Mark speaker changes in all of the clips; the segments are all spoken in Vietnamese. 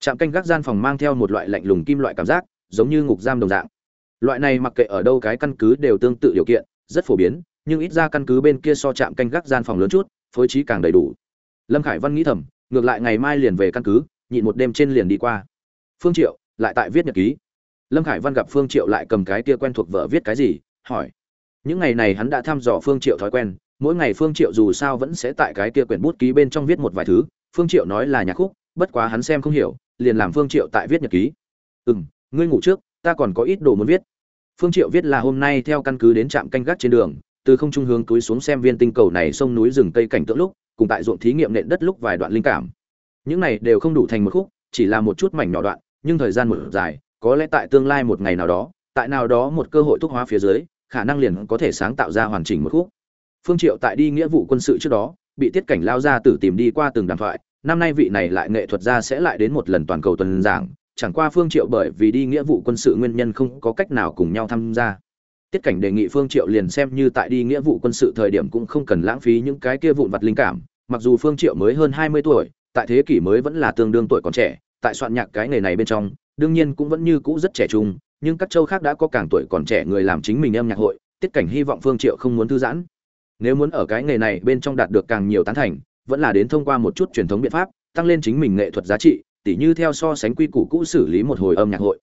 Speaker 1: trạm canh gác gian phòng mang theo một loại lạnh lùng kim loại cảm giác, giống như ngục giam đồng dạng. Loại này mặc kệ ở đâu cái căn cứ đều tương tự điều kiện, rất phổ biến, nhưng ít ra căn cứ bên kia so trạm canh gác gian phòng lớn chút, phối trí càng đầy đủ. Lâm khải văn nghĩ thầm, ngược lại ngày mai liền về căn cứ, nhịn một đêm trên liền đi qua. Phương triệu, lại tại viết nhật ký. Lâm khải văn gặp phương triệu lại cầm cái kia quen thuộc vợ viết cái gì, hỏi. Những ngày này hắn đã thăm dò phương triệu thói quen, mỗi ngày phương triệu dù sao vẫn sẽ tại cái kia quyển bút ký bên trong viết một vài thứ. Phương triệu nói là nhạc khúc, bất quá hắn xem không hiểu liền làm phương triệu tại viết nhật ký. Ừm, ngươi ngủ trước, ta còn có ít đồ muốn viết. Phương triệu viết là hôm nay theo căn cứ đến trạm canh gác trên đường, từ không trung hướng túi xuống xem viên tinh cầu này sông núi rừng cây cảnh tượng lúc, cùng tại ruộng thí nghiệm nện đất lúc vài đoạn linh cảm. Những này đều không đủ thành một khúc, chỉ là một chút mảnh nhỏ đoạn, nhưng thời gian một dài, có lẽ tại tương lai một ngày nào đó, tại nào đó một cơ hội thúc hóa phía dưới, khả năng liền có thể sáng tạo ra hoàn chỉnh một khúc. Phương triệu tại đi nghĩa vụ quân sự trước đó, bị tiết cảnh lao ra tử tìm đi qua từng đàm thoại năm nay vị này lại nghệ thuật gia sẽ lại đến một lần toàn cầu tuần giảng, chẳng qua phương triệu bởi vì đi nghĩa vụ quân sự nguyên nhân không có cách nào cùng nhau tham gia. Tiết cảnh đề nghị phương triệu liền xem như tại đi nghĩa vụ quân sự thời điểm cũng không cần lãng phí những cái kia vụn vặt linh cảm, mặc dù phương triệu mới hơn 20 tuổi, tại thế kỷ mới vẫn là tương đương tuổi còn trẻ, tại soạn nhạc cái nghề này bên trong, đương nhiên cũng vẫn như cũ rất trẻ trung, nhưng các châu khác đã có càng tuổi còn trẻ người làm chính mình em nhạc hội, tiết cảnh hy vọng phương triệu không muốn thư giãn. Nếu muốn ở cái nghề này bên trong đạt được càng nhiều tán thành vẫn là đến thông qua một chút truyền thống biện pháp, tăng lên chính mình nghệ thuật giá trị, tỉ như theo so sánh quy củ cũ xử lý một hồi âm nhạc hội.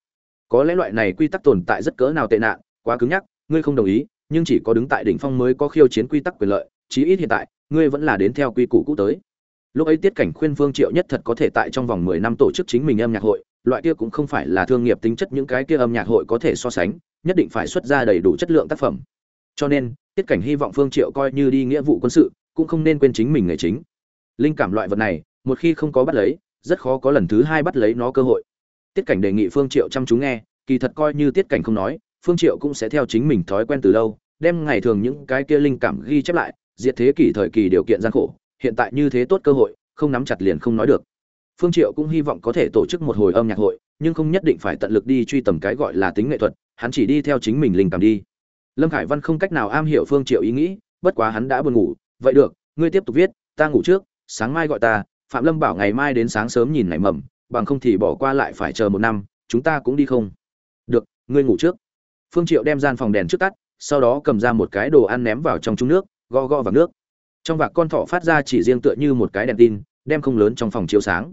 Speaker 1: Có lẽ loại này quy tắc tồn tại rất cỡ nào tệ nạn, quá cứng nhắc, ngươi không đồng ý, nhưng chỉ có đứng tại đỉnh phong mới có khiêu chiến quy tắc quyền lợi, chí ít hiện tại, ngươi vẫn là đến theo quy củ cũ tới. Lúc ấy tiết cảnh khuyên phương triệu nhất thật có thể tại trong vòng 10 năm tổ chức chính mình âm nhạc hội, loại kia cũng không phải là thương nghiệp tính chất những cái kia âm nhạc hội có thể so sánh, nhất định phải xuất ra đầy đủ chất lượng tác phẩm. Cho nên, tiết cảnh hy vọng phương triệu coi như đi nghĩa vụ quân sự cũng không nên quên chính mình nghề chính. Linh cảm loại vật này, một khi không có bắt lấy, rất khó có lần thứ hai bắt lấy nó cơ hội. Tiết cảnh đề nghị phương triệu chăm chú nghe, kỳ thật coi như tiết cảnh không nói, phương triệu cũng sẽ theo chính mình thói quen từ lâu, đem ngày thường những cái kia linh cảm ghi chép lại, diệt thế kỷ thời kỳ điều kiện gian khổ, hiện tại như thế tốt cơ hội, không nắm chặt liền không nói được. Phương triệu cũng hy vọng có thể tổ chức một hồi âm nhạc hội, nhưng không nhất định phải tận lực đi truy tầm cái gọi là tính nghệ thuật, hắn chỉ đi theo chính mình linh cảm đi. Lâm khải văn không cách nào am hiểu phương triệu ý nghĩ, bất quá hắn đã buồn ngủ, vậy được ngươi tiếp tục viết, ta ngủ trước, sáng mai gọi ta, phạm lâm bảo ngày mai đến sáng sớm nhìn nảy mầm, bằng không thì bỏ qua lại phải chờ một năm, chúng ta cũng đi không. Được, ngươi ngủ trước. Phương triệu đem gian phòng đèn trước tắt, sau đó cầm ra một cái đồ ăn ném vào trong chung nước go go vào nước. Trong vạc con thỏ phát ra chỉ riêng tựa như một cái đèn tin, đem không lớn trong phòng chiếu sáng.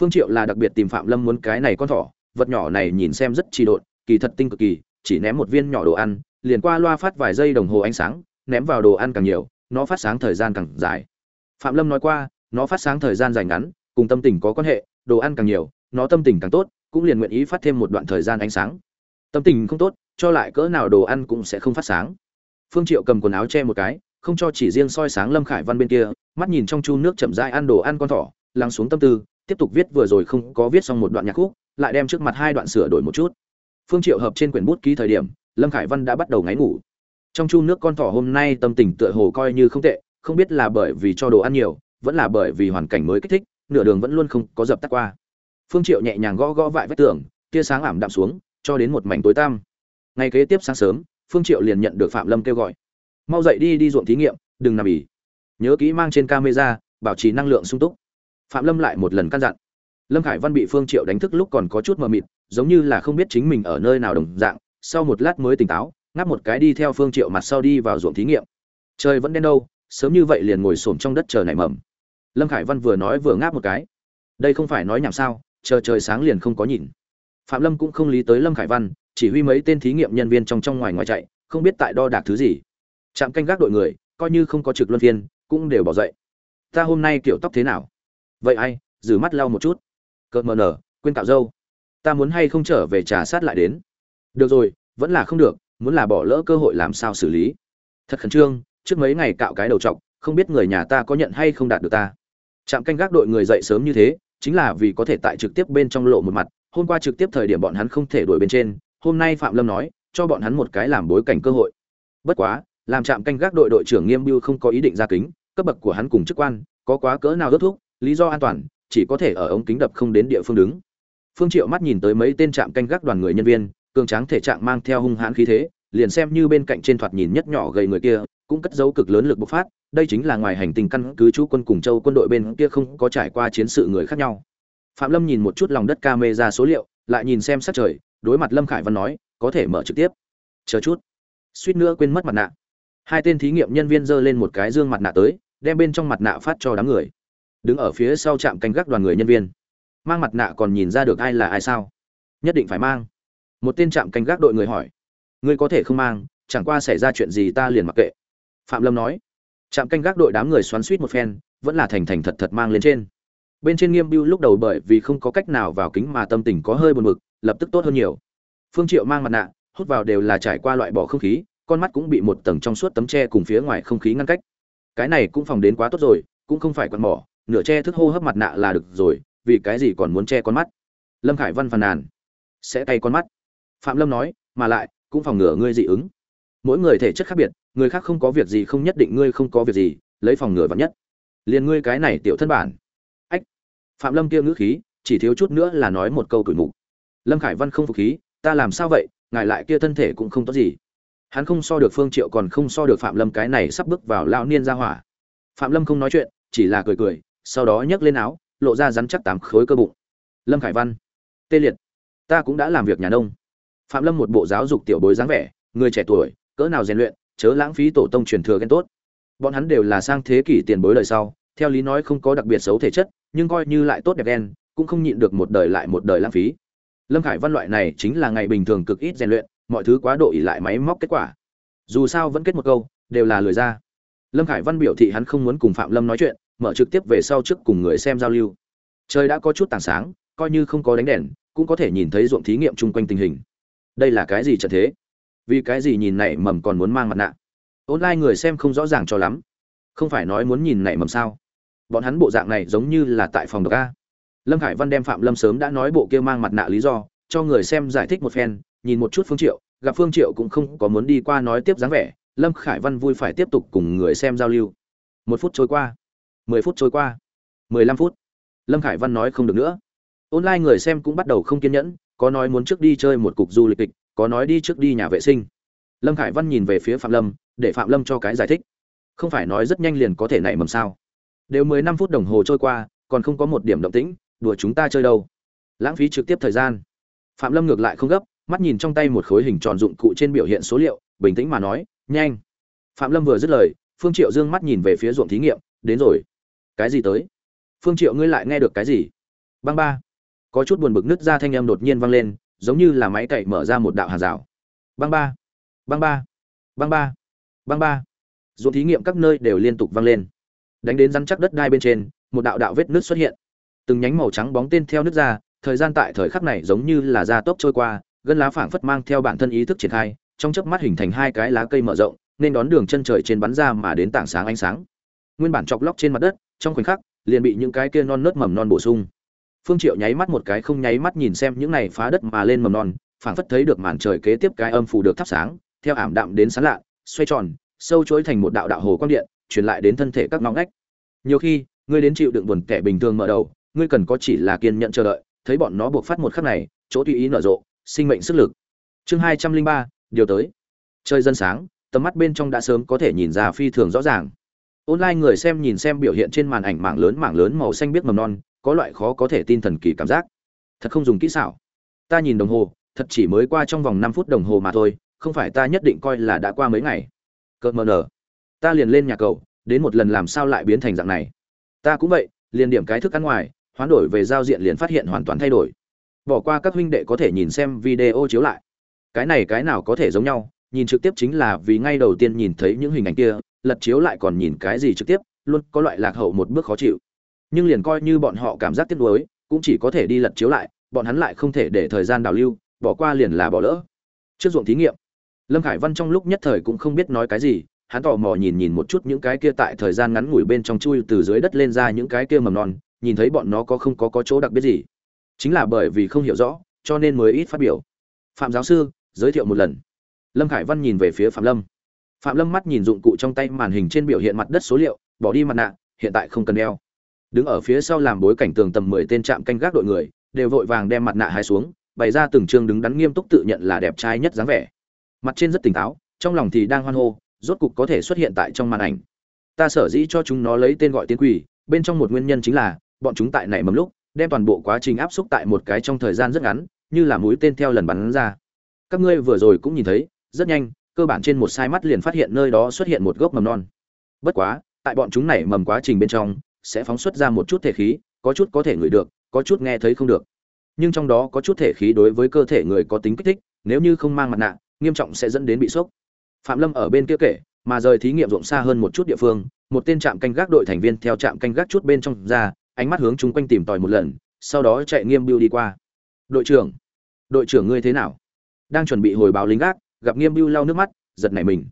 Speaker 1: Phương triệu là đặc biệt tìm phạm lâm muốn cái này con thỏ, vật nhỏ này nhìn xem rất trì độn, kỳ thật tinh cực kỳ, chỉ ném một viên nhỏ đồ ăn, liền qua loa phát vài giây đồng hồ ánh sáng, ném vào đồ ăn càng nhiều nó phát sáng thời gian càng dài. Phạm lâm nói qua, nó phát sáng thời gian dài ngắn, cùng tâm tình có quan hệ, đồ ăn càng nhiều, nó tâm tình càng tốt, cũng liền nguyện ý phát thêm một đoạn thời gian ánh sáng. Tâm tình không tốt, cho lại cỡ nào đồ ăn cũng sẽ không phát sáng. Phương triệu cầm quần áo che một cái, không cho chỉ riêng soi sáng lâm khải văn bên kia, mắt nhìn trong chu nước chậm rãi ăn đồ ăn con thỏ, lắng xuống tâm tư, tiếp tục viết vừa rồi không có viết xong một đoạn nhạc khúc, lại đem trước mặt hai đoạn sửa đổi một chút. Phương triệu hợp trên quyển bút ký thời điểm, lâm khải văn đã bắt đầu ngáy ngủ trong chu nước con thỏ hôm nay tâm tình tựa hồ coi như không tệ, không biết là bởi vì cho đồ ăn nhiều, vẫn là bởi vì hoàn cảnh mới kích thích, nửa đường vẫn luôn không có dập tắt qua. Phương triệu nhẹ nhàng gõ gõ vại vách tường, tia sáng ảm đạm xuống, cho đến một mảnh tối tăm. Ngày kế tiếp sáng sớm, phương triệu liền nhận được phạm lâm kêu gọi. Mau dậy đi đi ruộng thí nghiệm, đừng nằm ỉ nhớ kỹ mang trên camera, bảo trì năng lượng sung túc. Phạm lâm lại một lần căn dặn. Lâm khải văn bị phương triệu đánh thức lúc còn có chút mờ mịt, giống như là không biết chính mình ở nơi nào đồng dạng, sau một lát mới tỉnh táo ngáp một cái đi theo phương triệu mặt sau đi vào ruộng thí nghiệm. Trời vẫn đen đâu, sớm như vậy liền ngồi xổm trong đất chờ nảy mầm. Lâm khải văn vừa nói vừa ngáp một cái. Đây không phải nói nhảm sao, chờ trời sáng liền không có nhìn. Phạm lâm cũng không lý tới lâm khải văn, chỉ huy mấy tên thí nghiệm nhân viên trong trong ngoài ngoài chạy, không biết tại đo đạc thứ gì. Trạm canh gác đội người, coi như không có trực luân phiên, cũng đều bỏ dậy. Ta hôm nay kiểu tóc thế nào? Vậy ai, giữ mắt lau một chút. Cợt mờ nở, quên cạo râu. Ta muốn hay không trở về trà sát lại đến? Được rồi, vẫn là không được muốn là bỏ lỡ cơ hội làm sao xử lý. Thật khẩn trương, trước mấy ngày cạo cái đầu trọc, không biết người nhà ta có nhận hay không đạt được ta. Trạm canh gác đội người dậy sớm như thế, chính là vì có thể tại trực tiếp bên trong lộ một mặt, hôm qua trực tiếp thời điểm bọn hắn không thể đuổi bên trên, hôm nay phạm lâm nói, cho bọn hắn một cái làm bối cảnh cơ hội. Bất quá, làm trạm canh gác đội đội trưởng nghiêm biêu không có ý định ra kính, cấp bậc của hắn cùng chức quan, có quá cỡ nào đốt thuốc, lý do an toàn, chỉ có thể ở ống kính đập không đến địa phương đứng. Phương triệu mắt nhìn tới mấy tên trạm canh gác đoàn người nhân viên cường tráng thể trạng mang theo hung hãn khí thế, liền xem như bên cạnh trên thoạt nhìn nhất nhỏ gầy người kia, cũng cất dấu cực lớn lực bộc phát, đây chính là ngoài hành tinh căn cứ chú quân cùng châu quân đội bên kia không có trải qua chiến sự người khác nhau. Phạm lâm nhìn một chút lòng đất ca mê ra số liệu, lại nhìn xem sát trời, đối mặt lâm khải văn nói, có thể mở trực tiếp. Chờ chút. Suýt nữa quên mất mặt nạ. Hai tên thí nghiệm nhân viên giơ lên một cái dương mặt nạ tới, đem bên trong mặt nạ phát cho đám người. Đứng ở phía sau trạm canh gác đoàn người nhân viên. Mang mặt nạ còn nhìn ra được ai là ai sao? Nhất định phải mang một tên trạm canh gác đội người hỏi. Ngươi có thể không mang, chẳng qua xảy ra chuyện gì ta liền mặc kệ. Phạm lâm nói. Trạm canh gác đội đám người xoắn suýt một phen, vẫn là thành thành thật thật mang lên trên. Bên trên nghiêm biêu lúc đầu bởi vì không có cách nào vào kính mà tâm tình có hơi buồn bực, lập tức tốt hơn nhiều. Phương triệu mang mặt nạ, hút vào đều là trải qua loại bỏ không khí, con mắt cũng bị một tầng trong suốt tấm che cùng phía ngoài không khí ngăn cách. Cái này cũng phòng đến quá tốt rồi, cũng không phải quặn mỏ, nửa che thức hô hấp mặt nạ là được rồi, vì cái gì còn muốn che con mắt? Lâm khải văn phàn nàn. Sẽ tay con mắt phạm lâm nói, mà lại, cũng phòng ngừa ngươi dị ứng. Mỗi người thể chất khác biệt, người khác không có việc gì không nhất định ngươi không có việc gì, lấy phòng ngừa vắn nhất. Liền ngươi cái này tiểu thân bản. Ách. Phạm lâm kia ngữ khí, chỉ thiếu chút nữa là nói một câu tuổi mục. Lâm khải văn không phục khí, ta làm sao vậy? Ngài lại kia thân thể cũng không tốt gì. Hắn không so được phương triệu còn không so được phạm lâm cái này sắp bước vào lão niên gia hỏa. Phạm lâm không nói chuyện, chỉ là cười cười, sau đó nhấc lên áo, lộ ra rắn chắc tám khối cơ bụng. Lâm khải văn, tê liệt, ta cũng đã làm việc nhà nông phạm lâm một bộ giáo dục tiểu bối dáng vẻ, người trẻ tuổi, cỡ nào rèn luyện, chớ lãng phí tổ tông truyền thừa ghen tốt. Bọn hắn đều là sang thế kỷ tiền bối đời sau, theo lý nói không có đặc biệt xấu thể chất, nhưng coi như lại tốt đẹp đen, cũng không nhịn được một đời lại một đời lãng phí. Lâm khải văn loại này chính là ngày bình thường cực ít rèn luyện, mọi thứ quá độ ỉ lại máy móc kết quả. Dù sao vẫn kết một câu, đều là lười ra. Lâm khải văn biểu thị hắn không muốn cùng phạm lâm nói chuyện, mở trực tiếp về sau trước cùng người xem giao lưu. Trời đã có chút tảng sáng, coi như không có đánh đèn, cũng có thể nhìn thấy ruộng thí nghiệm chung quanh tình hình đây là cái gì trận thế? Vì cái gì nhìn nảy mầm còn muốn mang mặt nạ? Online người xem không rõ ràng cho lắm. Không phải nói muốn nhìn nảy mầm sao? Bọn hắn bộ dạng này giống như là tại phòng độc a. Lâm khải văn đem phạm lâm sớm đã nói bộ kia mang mặt nạ lý do, cho người xem giải thích một phen, nhìn một chút phương triệu, gặp phương triệu cũng không có muốn đi qua nói tiếp dáng vẻ, lâm khải văn vui phải tiếp tục cùng người xem giao lưu. Một phút trôi qua, mười phút trôi qua, mười lăm phút. Lâm khải văn nói không được nữa. Online người xem cũng bắt đầu không kiên nhẫn có nói muốn trước đi chơi một cục du lịch kịch, có nói đi trước đi nhà vệ sinh. Lâm khải văn nhìn về phía phạm lâm, để phạm lâm cho cái giải thích. Không phải nói rất nhanh liền có thể nảy mầm sao? Đều mười năm phút đồng hồ trôi qua, còn không có một điểm động tĩnh, đùa chúng ta chơi đâu? Lãng phí trực tiếp thời gian. Phạm lâm ngược lại không gấp, mắt nhìn trong tay một khối hình tròn dụng cụ trên biểu hiện số liệu, bình tĩnh mà nói, nhanh. Phạm lâm vừa dứt lời, phương triệu dương mắt nhìn về phía ruộng thí nghiệm, đến rồi. Cái gì tới? Phương triệu, ngươi lại nghe được cái gì? Băng ba có chút buồn bực nứt ra thanh âm đột nhiên vang lên, giống như là máy cậy mở ra một đạo hàng rào. Băng ba băng ba băng ba băng ba. Ruộng thí nghiệm các nơi đều liên tục vang lên. Đánh đến rắn chắc đất đai bên trên, một đạo đạo vết nước xuất hiện. Từng nhánh màu trắng bóng tên theo nước ra, thời gian tại thời khắc này giống như là da tốc trôi qua, gân lá phảng phất mang theo bản thân ý thức triển khai, trong chớp mắt hình thành hai cái lá cây mở rộng, nên đón đường chân trời trên bắn ra mà đến tảng sáng ánh sáng. Nguyên bản chọc lóc trên mặt đất, trong khoảnh khắc, liền bị những cái kia non nớt mầm non bổ sung phương triệu nháy mắt một cái không nháy mắt nhìn xem những này phá đất mà lên mầm non, phảng phất thấy được màn trời kế tiếp cái âm phủ được thắp sáng, theo ảm đạm đến sáng lạ, xoay tròn, sâu chối thành một đạo đạo hồ quang điện, truyền lại đến thân thể các ngõ ngách. Nhiều khi, ngươi đến chịu đựng buồn kẻ bình thường mở đầu, ngươi cần có chỉ là kiên nhẫn chờ đợi, thấy bọn nó buộc phát một khắc này, chỗ tùy ý nở rộ, sinh mệnh sức lực. Chương hai trăm linh ba, điều tới. Chơi dân sáng, tầm mắt bên trong đã sớm có thể nhìn ra phi thường rõ ràng. Online người xem nhìn xem biểu hiện trên màn ảnh mảng lớn mảng lớn màu xanh biết mầm non có loại khó có thể tin thần kỳ cảm giác. Thật không dùng kỹ xảo. Ta nhìn đồng hồ, thật chỉ mới qua trong vòng năm phút đồng hồ mà thôi, không phải ta nhất định coi là đã qua mấy ngày. Cợt mờ nở. Ta liền lên nhà cầu, đến một lần làm sao lại biến thành dạng này. Ta cũng vậy, liền điểm cái thức ăn ngoài, hoán đổi về giao diện liền phát hiện hoàn toàn thay đổi. Bỏ qua các huynh đệ có thể nhìn xem video chiếu lại. Cái này cái nào có thể giống nhau, nhìn trực tiếp chính là vì ngay đầu tiên nhìn thấy những hình ảnh kia, lật chiếu lại còn nhìn cái gì trực tiếp, luôn có loại lạc hậu một bước khó chịu nhưng liền coi như bọn họ cảm giác tiếc nuối, cũng chỉ có thể đi lật chiếu lại, bọn hắn lại không thể để thời gian đào lưu, bỏ qua liền là bỏ lỡ. Trước ruộng thí nghiệm, lâm khải văn trong lúc nhất thời cũng không biết nói cái gì, hắn tò mò nhìn nhìn một chút những cái kia tại thời gian ngắn ngủi bên trong chui từ dưới đất lên ra những cái kia mầm non, nhìn thấy bọn nó có không có có chỗ đặc biệt gì. Chính là bởi vì không hiểu rõ, cho nên mới ít phát biểu. Phạm giáo sư, giới thiệu một lần. Lâm khải văn nhìn về phía phạm lâm. Phạm lâm mắt nhìn dụng cụ trong tay màn hình trên biểu hiện mặt đất số liệu, bỏ đi mặt nạ, hiện tại không cần đeo đứng ở phía sau làm bối cảnh tường tầm mười tên trạm canh gác đội người, đều vội vàng đem mặt nạ hai xuống, bày ra từng chương đứng đắn nghiêm túc tự nhận là đẹp trai nhất dáng vẻ. Mặt trên rất tỉnh táo, trong lòng thì đang hoan hô, rốt cục có thể xuất hiện tại trong màn ảnh. Ta sở dĩ cho chúng nó lấy tên gọi tiến quỷ, bên trong một nguyên nhân chính là, bọn chúng tại nảy mầm lúc, đem toàn bộ quá trình áp xúc tại một cái trong thời gian rất ngắn, như là mũi tên theo lần bắn ra. Các ngươi vừa rồi cũng nhìn thấy, rất nhanh, cơ bản trên một sai mắt liền phát hiện nơi đó xuất hiện một gốc mầm non. Bất quá, tại bọn chúng nảy mầm quá trình bên trong sẽ phóng xuất ra một chút thể khí, có chút có thể ngửi được, có chút nghe thấy không được. Nhưng trong đó có chút thể khí đối với cơ thể người có tính kích thích, nếu như không mang mặt nạ, nghiêm trọng sẽ dẫn đến bị sốc. Phạm lâm ở bên kia kể, mà rời thí nghiệm rộng xa hơn một chút địa phương, một tên trạm canh gác đội thành viên theo trạm canh gác chút bên trong ra, ánh mắt hướng chung quanh tìm tòi một lần, sau đó chạy nghiêm biêu đi qua. Đội trưởng đội trưởng ngươi thế nào? Đang chuẩn bị hồi báo lính gác, gặp nghiêm biêu lau nước mắt, giật nảy mình.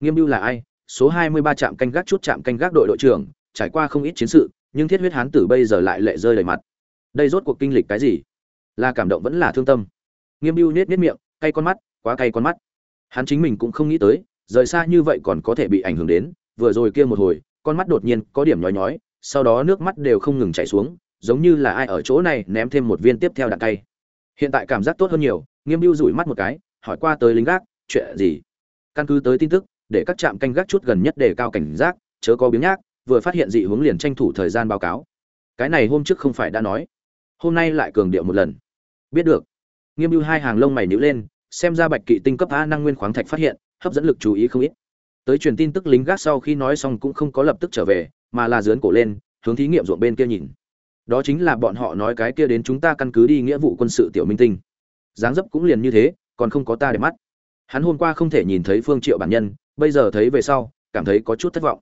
Speaker 1: Nghiêm biêu là ai? Số hai mươi ba trạm canh gác chút trạm canh gác đội đội trưởng trải qua không ít chiến sự, nhưng thiết huyết hán tử bây giờ lại lệ rơi đầy mặt. Đây rốt cuộc kinh lịch cái gì? Là cảm động vẫn là thương tâm? Nghiêm biêu nết nết miệng, cay con mắt, quá cay con mắt. Hắn chính mình cũng không nghĩ tới, rời xa như vậy còn có thể bị ảnh hưởng đến, vừa rồi kia một hồi, con mắt đột nhiên có điểm nhói nhói, sau đó nước mắt đều không ngừng chảy xuống, giống như là ai ở chỗ này ném thêm một viên tiếp theo đạn cay. Hiện tại cảm giác tốt hơn nhiều, nghiêm biêu rủi mắt một cái, hỏi qua tới lính gác, chuyện gì? Căn cứ tới tin tức, để các trạm canh gác chút gần nhất để cao cảnh giác, chớ có biếng nhác vừa phát hiện dị hướng liền tranh thủ thời gian báo cáo. Cái này hôm trước không phải đã nói, hôm nay lại cường điệu một lần. Biết được. Nghiêm mưu hai hàng lông mày nhíu lên, xem ra bạch kỵ tinh cấp a năng nguyên khoáng thạch phát hiện, hấp dẫn lực chú ý không ít. Tới truyền tin tức lính gác sau khi nói xong cũng không có lập tức trở về, mà là dướn cổ lên, hướng thí nghiệm ruộng bên kia nhìn. Đó chính là bọn họ nói cái kia đến chúng ta căn cứ đi nghĩa vụ quân sự tiểu minh tinh. Dáng dấp cũng liền như thế, còn không có ta để mắt. Hắn hôm qua không thể nhìn thấy phương triệu bản nhân, bây giờ thấy về sau, cảm thấy có chút thất vọng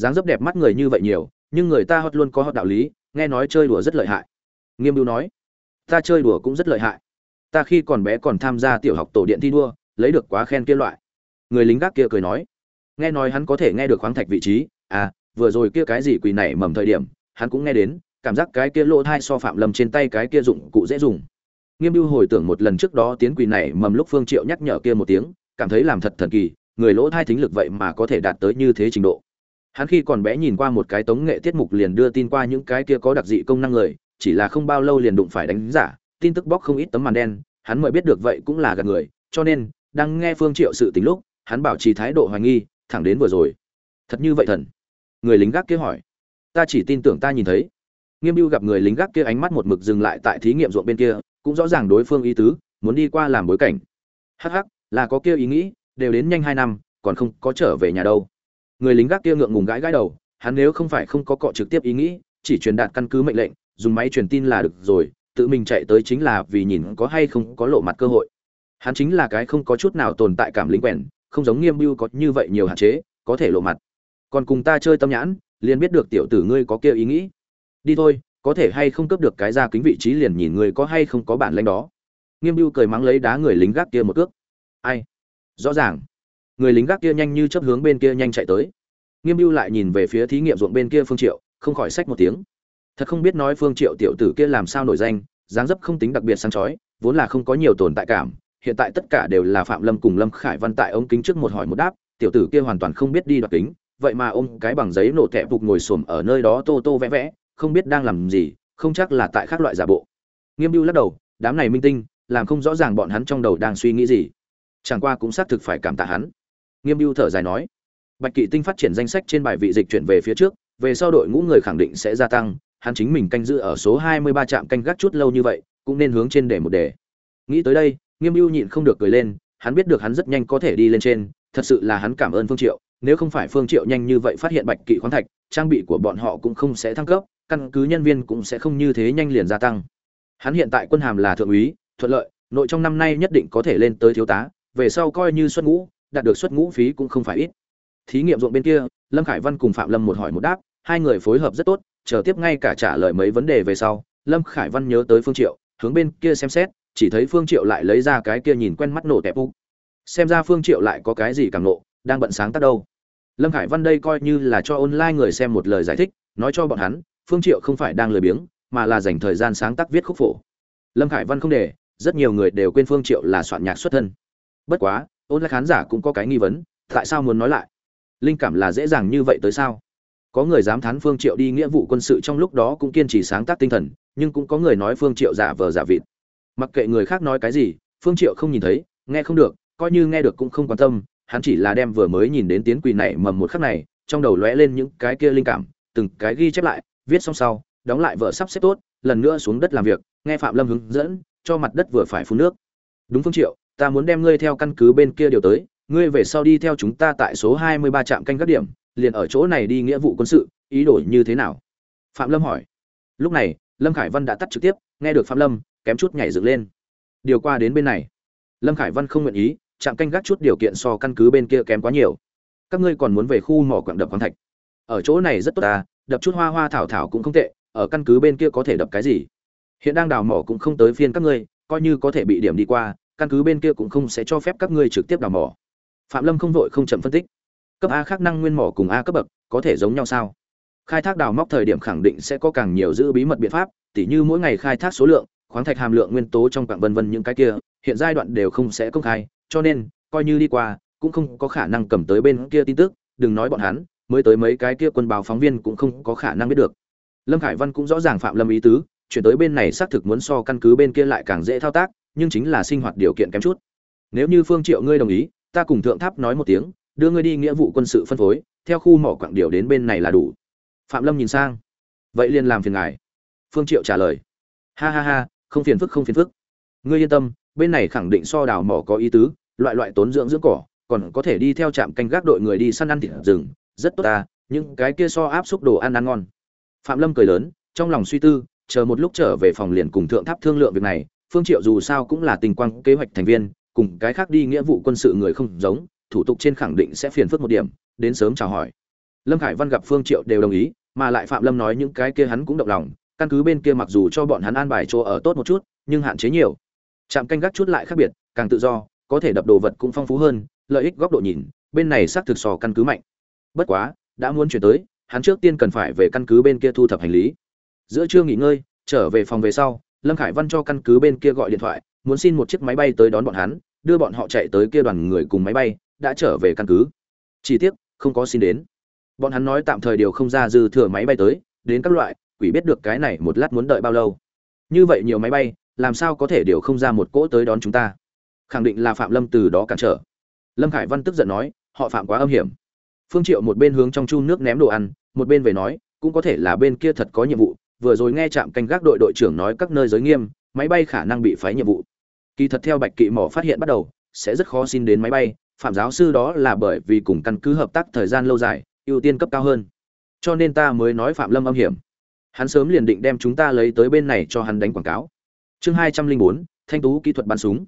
Speaker 1: dáng dấp đẹp mắt người như vậy nhiều, nhưng người ta hót luôn có hót đạo lý, nghe nói chơi đùa rất lợi hại. Nghiêm bưu nói, ta chơi đùa cũng rất lợi hại. Ta khi còn bé còn tham gia tiểu học tổ điện thi đua, lấy được quá khen kia loại. Người lính gác kia cười nói, nghe nói hắn có thể nghe được khoáng thạch vị trí. À vừa rồi kia cái gì quỳ nảy mầm thời điểm, hắn cũng nghe đến, cảm giác cái kia lỗ thai so phạm lầm trên tay cái kia dụng cụ dễ dùng. Nghiêm mưu hồi tưởng một lần trước đó tiến quỳ nảy mầm lúc phương triệu nhắc nhở kia một tiếng, cảm thấy làm thật thần kỳ, người lỗ thai thính lực vậy mà có thể đạt tới như thế trình độ hắn khi còn bé nhìn qua một cái tống nghệ tiết mục liền đưa tin qua những cái kia có đặc dị công năng người, chỉ là không bao lâu liền đụng phải đánh giả, tin tức bóc không ít tấm màn đen, hắn mới biết được vậy cũng là gạt người, cho nên, đang nghe phương triệu sự tình lúc, hắn bảo trì thái độ hoài nghi, thẳng đến vừa rồi. Thật như vậy thần. Người lính gác kia hỏi. Ta chỉ tin tưởng ta nhìn thấy. Nghiêm mưu gặp người lính gác kia ánh mắt một mực dừng lại tại thí nghiệm ruộng bên kia, cũng rõ ràng đối phương ý tứ, muốn đi qua làm bối cảnh. Hắc hắc, là có kia ý nghĩ, đều đến nhanh hai năm, còn không có trở về nhà đâu người lính gác kia ngượng ngùng gãi gãi đầu, hắn nếu không phải không có cọ trực tiếp ý nghĩ, chỉ truyền đạt căn cứ mệnh lệnh, dùng máy truyền tin là được rồi, tự mình chạy tới chính là vì nhìn có hay không có lộ mặt cơ hội. Hắn chính là cái không có chút nào tồn tại cảm lính quèn, không giống nghiêm mưu có như vậy nhiều hạn chế, có thể lộ mặt. Còn cùng ta chơi tâm nhãn, liền biết được tiểu tử ngươi có kia ý nghĩ. Đi thôi, có thể hay không cấp được cái ra kính vị trí liền nhìn người có hay không có bản lãnh đó. Nghiêm mưu cười mắng lấy đá người lính gác kia một cước. Ai? Rõ ràng người lính gác kia nhanh như chấp hướng bên kia nhanh chạy tới. Nghiêm mưu lại nhìn về phía thí nghiệm ruộng bên kia phương triệu, không khỏi sách một tiếng. Thật không biết nói phương triệu tiểu tử kia làm sao nổi danh, dáng dấp không tính đặc biệt sáng chói, vốn là không có nhiều tồn tại cảm, hiện tại tất cả đều là phạm lâm cùng lâm khải văn tại ống kính trước một hỏi một đáp, tiểu tử kia hoàn toàn không biết đi đoạt kính, vậy mà ôm cái bằng giấy nổ tẹp phục ngồi xổm ở nơi đó tô tô vẽ vẽ, không biết đang làm gì, không chắc là tại các loại giả bộ. Nghiêm mưu lắc đầu, đám này minh tinh, làm không rõ ràng bọn hắn trong đầu đang suy nghĩ gì. Chẳng qua cũng xác thực phải cảm tạ hắn nghiêm mưu thở dài nói bạch kỵ tinh phát triển danh sách trên bài vị dịch chuyển về phía trước về sau đội ngũ người khẳng định sẽ gia tăng hắn chính mình canh giữ ở số 23 trạm canh gác chút lâu như vậy, cũng nên hướng trên để một đề. Nghĩ tới đây, Nghiêm Ưu nhịn không được cười lên, hắn biết được hắn rất nhanh có thể đi lên trên, thật sự là hắn cảm ơn Phương Triệu, nếu không phải Phương Triệu nhanh như vậy phát hiện Bạch Kỵ khoáng thạch, trang bị của bọn họ cũng không sẽ thăng cấp, căn cứ nhân viên cũng sẽ không như thế nhanh liền gia tăng. Hắn hiện tại quân hàm là thượng úy, thuận lợi, nội trong năm nay nhất định có thể lên tới thiếu tá, về sau coi như xuất ngũ, đạt được xuất ngũ phí cũng không phải ít. Thí nghiệm ruộng bên kia, Lâm Khải Văn cùng Phạm Lâm một hỏi một đáp, hai người phối hợp rất tốt, chờ tiếp ngay cả trả lời mấy vấn đề về sau lâm khải văn nhớ tới phương triệu hướng bên kia xem xét chỉ thấy phương triệu lại lấy ra cái kia nhìn quen mắt nổ tẹp úc xem ra phương triệu lại có cái gì càng nộ đang bận sáng tác đâu. Lâm khải văn đây coi như là cho online người xem một lời giải thích nói cho bọn hắn phương triệu không phải đang lười biếng mà là dành thời gian sáng tác viết khúc phổ. Lâm khải văn không để rất nhiều người đều quên phương triệu là soạn nhạc xuất thân. Bất quá ôn lại khán giả cũng có cái nghi vấn, tại sao muốn nói lại? Linh cảm là dễ dàng như vậy tới sao? Có người dám thán phương triệu đi nghĩa vụ quân sự trong lúc đó cũng kiên trì sáng tác tinh thần, nhưng cũng có người nói phương triệu giả vờ giả vịt. Mặc kệ người khác nói cái gì, phương triệu không nhìn thấy, nghe không được, coi như nghe được cũng không quan tâm, hắn chỉ là đem vừa mới nhìn đến tiến quỳ này mầm một khắc này, trong đầu lóe lên những cái kia linh cảm, từng cái ghi chép lại, viết xong sau, đóng lại vợ sắp xếp tốt, lần nữa xuống đất làm việc, nghe phạm lâm hướng dẫn, cho mặt đất vừa phải phun nước. Đúng phương triệu ta muốn đem ngươi theo căn cứ bên kia điều tới, ngươi về sau đi theo chúng ta tại số 23 trạm canh các điểm, liền ở chỗ này đi nghĩa vụ quân sự, ý đổi như thế nào? Phạm lâm hỏi. Lúc này, lâm khải văn đã tắt trực tiếp, nghe được phạm lâm, kém chút nhảy dựng lên. Điều qua đến bên này. Lâm khải văn không nguyện ý, trạm canh gác chút điều kiện so căn cứ bên kia kém quá nhiều. Các ngươi còn muốn về khu mỏ quặng đập khoáng thạch. Ở chỗ này rất tốt ta, đập chút hoa hoa thảo thảo cũng không tệ, ở căn cứ bên kia có thể đập cái gì? Hiện đang đào mỏ cũng không tới phiên các ngươi, coi như có thể bị điểm đi qua căn cứ bên kia cũng không sẽ cho phép các ngươi trực tiếp đào mỏ. Phạm lâm không vội không chậm phân tích. Cấp a khác năng nguyên mỏ cùng a cấp bậc, có thể giống nhau sao? Khai thác đào móc thời điểm khẳng định sẽ có càng nhiều giữ bí mật biện pháp, tỉ như mỗi ngày khai thác số lượng, khoáng thạch hàm lượng nguyên tố trong quặng vân vân những cái kia, hiện giai đoạn đều không sẽ công khai, cho nên, coi như đi qua, cũng không có khả năng cầm tới bên kia tin tức, đừng nói bọn hắn, mới tới mấy cái kia quân báo phóng viên cũng không có khả năng biết được. Lâm khải văn cũng rõ ràng phạm lâm ý tứ, chuyển tới bên này xác thực muốn so căn cứ bên kia lại càng dễ thao tác nhưng chính là sinh hoạt điều kiện kém chút. Nếu như phương triệu ngươi đồng ý, ta cùng thượng tháp nói một tiếng, đưa ngươi đi nghĩa vụ quân sự phân phối, theo khu mỏ quặng điều đến bên này là đủ. Phạm lâm nhìn sang. Vậy liền làm phiền ngài. Phương triệu trả lời. Ha ha ha, không phiền phức, không phiền phức. Ngươi yên tâm, bên này khẳng định so đào mỏ có ý tứ, loại loại tốn dưỡng dưỡng cỏ, còn có thể đi theo trạm canh gác đội người đi săn ăn thịt rừng, rất tốt ta, những cái kia so áp xúc đồ ăn ăn ngon. Phạm lâm cười lớn, trong lòng suy tư, chờ một lúc trở về phòng liền cùng thượng tháp thương lượng việc này phương triệu dù sao cũng là tình quang kế hoạch thành viên, cùng cái khác đi nghĩa vụ quân sự người không giống, thủ tục trên khẳng định sẽ phiền phức một điểm, đến sớm chào hỏi. Lâm khải văn gặp phương triệu đều đồng ý, mà lại phạm lâm nói những cái kia hắn cũng động lòng, căn cứ bên kia mặc dù cho bọn hắn an bài chỗ ở tốt một chút, nhưng hạn chế nhiều. Trạm canh gác chút lại khác biệt, càng tự do, có thể đập đồ vật cũng phong phú hơn, lợi ích góc độ nhìn, bên này xác thực sò căn cứ mạnh. Bất quá, đã muốn chuyển tới, hắn trước tiên cần phải về căn cứ bên kia thu thập hành lý. Giữa trưa nghỉ ngơi, trở về phòng về sau lâm khải văn cho căn cứ bên kia gọi điện thoại muốn xin một chiếc máy bay tới đón bọn hắn đưa bọn họ chạy tới kia đoàn người cùng máy bay đã trở về căn cứ. Chỉ tiếc, không có xin đến. Bọn hắn nói tạm thời điều không ra dư thừa máy bay tới đến các loại quỷ biết được cái này một lát muốn đợi bao lâu. Như vậy nhiều máy bay làm sao có thể điều không ra một cỗ tới đón chúng ta? Khẳng định là phạm lâm từ đó cản trở. Lâm khải văn tức giận nói họ phạm quá âm hiểm. Phương triệu một bên hướng trong chu nước ném đồ ăn một bên về nói cũng có thể là bên kia thật có nhiệm vụ vừa rồi nghe trạm canh gác đội đội trưởng nói các nơi giới nghiêm, máy bay khả năng bị phái nhiệm vụ. Kỳ thật theo bạch kỵ mỏ phát hiện bắt đầu, sẽ rất khó xin đến máy bay, phạm giáo sư đó là bởi vì cùng căn cứ hợp tác thời gian lâu dài, ưu tiên cấp cao hơn. Cho nên ta mới nói phạm lâm âm hiểm. Hắn sớm liền định đem chúng ta lấy tới bên này cho hắn đánh quảng cáo. Chương hai trăm linh bốn, thanh tú kỹ thuật bắn súng.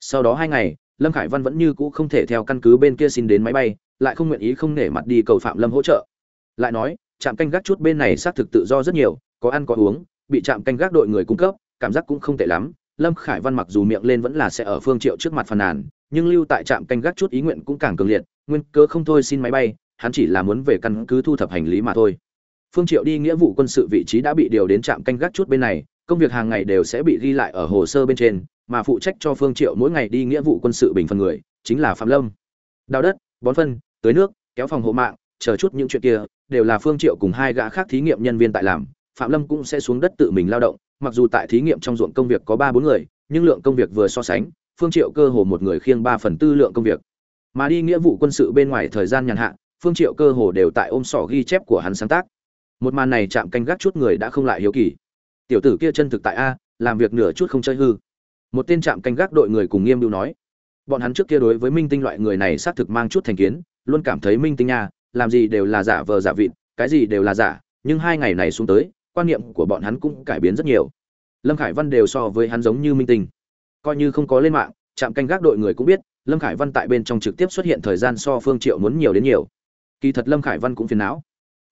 Speaker 1: Sau đó hai ngày, lâm khải văn vẫn như cũ không thể theo căn cứ bên kia xin đến máy bay, lại không nguyện ý không nể mặt đi cầu phạm lâm hỗ trợ. Lại nói, trạm canh gác chút bên này xác thực tự do rất nhiều có ăn có uống, bị trạm canh gác đội người cung cấp, cảm giác cũng không tệ lắm. Lâm khải văn mặc dù miệng lên vẫn là sẽ ở phương triệu trước mặt phàn nàn, nhưng lưu tại trạm canh gác chút ý nguyện cũng càng cường liệt, nguyên cớ không thôi xin máy bay, hắn chỉ là muốn về căn cứ thu thập hành lý mà thôi. Phương triệu đi nghĩa vụ quân sự vị trí đã bị điều đến trạm canh gác chút bên này, công việc hàng ngày đều sẽ bị ghi lại ở hồ sơ bên trên, mà phụ trách cho phương triệu mỗi ngày đi nghĩa vụ quân sự bình phần người, chính là phạm lâm. Đào đất, bón phân, tưới nước, kéo phòng hộ mạng, chờ chút những chuyện kia, đều là phương triệu cùng hai gã khác thí nghiệm nhân viên tại làm phạm lâm cũng sẽ xuống đất tự mình lao động, mặc dù tại thí nghiệm trong ruộng công việc có ba bốn người, nhưng lượng công việc vừa so sánh, phương triệu cơ hồ một người khiêng ba phần tư lượng công việc. Mà đi nghĩa vụ quân sự bên ngoài thời gian nhàn hạ, phương triệu cơ hồ đều tại ôm sỏ ghi chép của hắn sáng tác. Một màn này chạm canh gác chút người đã không lại hiếu kỳ. Tiểu tử kia chân thực tại a, làm việc nửa chút không chơi hư. Một tên trạm canh gác đội người cùng nghiêm lưu nói, bọn hắn trước kia đối với minh tinh loại người này xác thực mang chút thành kiến, luôn cảm thấy minh tinh nha, làm gì đều là giả vờ giả vịt, cái gì đều là giả, nhưng hai ngày này xuống tới quan niệm của bọn hắn cũng cải biến rất nhiều. Lâm khải văn đều so với hắn giống như minh tinh. Coi như không có lên mạng, trạm canh gác đội người cũng biết, lâm khải văn tại bên trong trực tiếp xuất hiện thời gian so phương triệu muốn nhiều đến nhiều. Kỳ thật lâm khải văn cũng phiền não.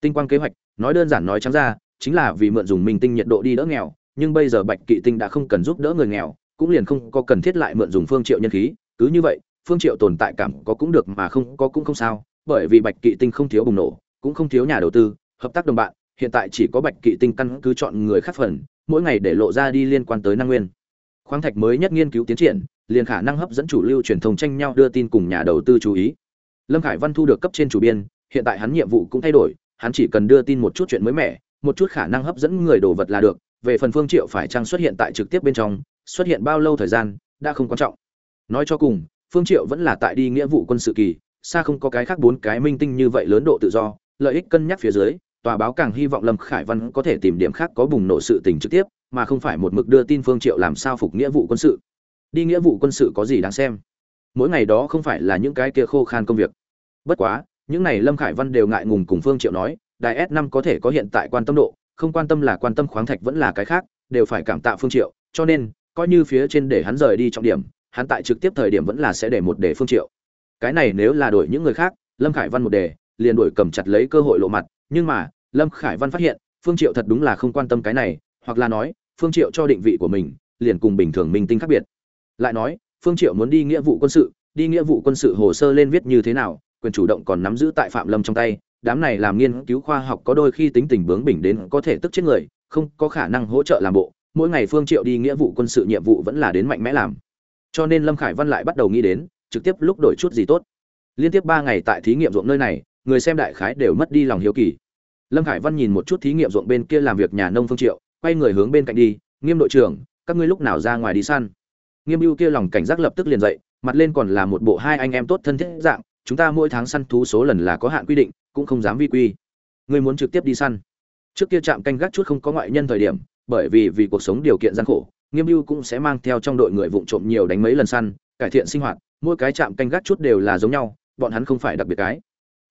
Speaker 1: Tinh quang kế hoạch, nói đơn giản nói trắng ra, chính là vì mượn dùng minh tinh nhiệt độ đi đỡ nghèo, nhưng bây giờ bạch kỵ tinh đã không cần giúp đỡ người nghèo, cũng liền không có cần thiết lại mượn dùng phương triệu nhân khí. Cứ như vậy, phương triệu tồn tại cảm có cũng được mà không có cũng không sao, bởi vì bạch kỵ tinh không thiếu bùng nổ, cũng không thiếu nhà đầu tư, hợp tác đồng bạn hiện tại chỉ có bạch kỵ tinh căn cứ chọn người khác phần, mỗi ngày để lộ ra đi liên quan tới năng nguyên. Khoáng thạch mới nhất nghiên cứu tiến triển, liền khả năng hấp dẫn chủ lưu truyền thông tranh nhau đưa tin cùng nhà đầu tư chú ý. Lâm khải văn thu được cấp trên chủ biên, hiện tại hắn nhiệm vụ cũng thay đổi, hắn chỉ cần đưa tin một chút chuyện mới mẻ, một chút khả năng hấp dẫn người đồ vật là được, về phần phương triệu phải trang xuất hiện tại trực tiếp bên trong, xuất hiện bao lâu thời gian, đã không quan trọng. Nói cho cùng, phương triệu vẫn là tại đi nghĩa vụ quân sự kỳ, xa không có cái khác bốn cái minh tinh như vậy lớn độ tự do, lợi ích cân nhắc phía dưới tòa báo càng hy vọng lâm khải văn có thể tìm điểm khác có bùng nổ sự tình trực tiếp, mà không phải một mực đưa tin phương triệu làm sao phục nghĩa vụ quân sự. Đi nghĩa vụ quân sự có gì đáng xem? Mỗi ngày đó không phải là những cái kia khô khan công việc. Bất quá, những này lâm khải văn đều ngại ngùng cùng phương triệu nói, đài s 5 có thể có hiện tại quan tâm độ, không quan tâm là quan tâm khoáng thạch vẫn là cái khác, đều phải cảm tạ phương triệu, cho nên, coi như phía trên để hắn rời đi trọng điểm, hắn tại trực tiếp thời điểm vẫn là sẽ để một đề phương triệu. Cái này nếu là đổi những người khác, lâm khải văn một đề, liền đổi cầm chặt lấy cơ hội lộ mặt nhưng mà, lâm khải văn phát hiện, phương triệu thật đúng là không quan tâm cái này, hoặc là nói, phương triệu cho định vị của mình, liền cùng bình thường minh tinh khác biệt. Lại nói, phương triệu muốn đi nghĩa vụ quân sự, đi nghĩa vụ quân sự hồ sơ lên viết như thế nào, quyền chủ động còn nắm giữ tại phạm lâm trong tay, đám này làm nghiên cứu khoa học có đôi khi tính tình bướng bỉnh đến có thể tức chết người, không có khả năng hỗ trợ làm bộ, mỗi ngày phương triệu đi nghĩa vụ quân sự nhiệm vụ vẫn là đến mạnh mẽ làm. Cho nên lâm khải văn lại bắt đầu nghĩ đến, trực tiếp lúc đổi chút gì tốt. Liên tiếp ba ngày tại thí nghiệm ruộng nơi này, người xem đại khái đều mất đi lòng hiếu kỳ lâm khải văn nhìn một chút thí nghiệm ruộng bên kia làm việc nhà nông phương triệu, quay người hướng bên cạnh đi, nghiêm đội trưởng, các ngươi lúc nào ra ngoài đi săn? Nghiêm ưu kia lòng cảnh giác lập tức liền dậy, mặt lên còn là một bộ hai anh em tốt thân thiết dạng, chúng ta mỗi tháng săn thú số lần là có hạn quy định, cũng không dám vi quy. Ngươi muốn trực tiếp đi săn? Trước kia trạm canh gác chút không có ngoại nhân thời điểm, bởi vì vì cuộc sống điều kiện gian khổ, nghiêm ưu cũng sẽ mang theo trong đội người vụng trộm nhiều đánh mấy lần săn, cải thiện sinh hoạt, mỗi cái trạm canh gác chút đều là giống nhau, bọn hắn không phải đặc biệt cái.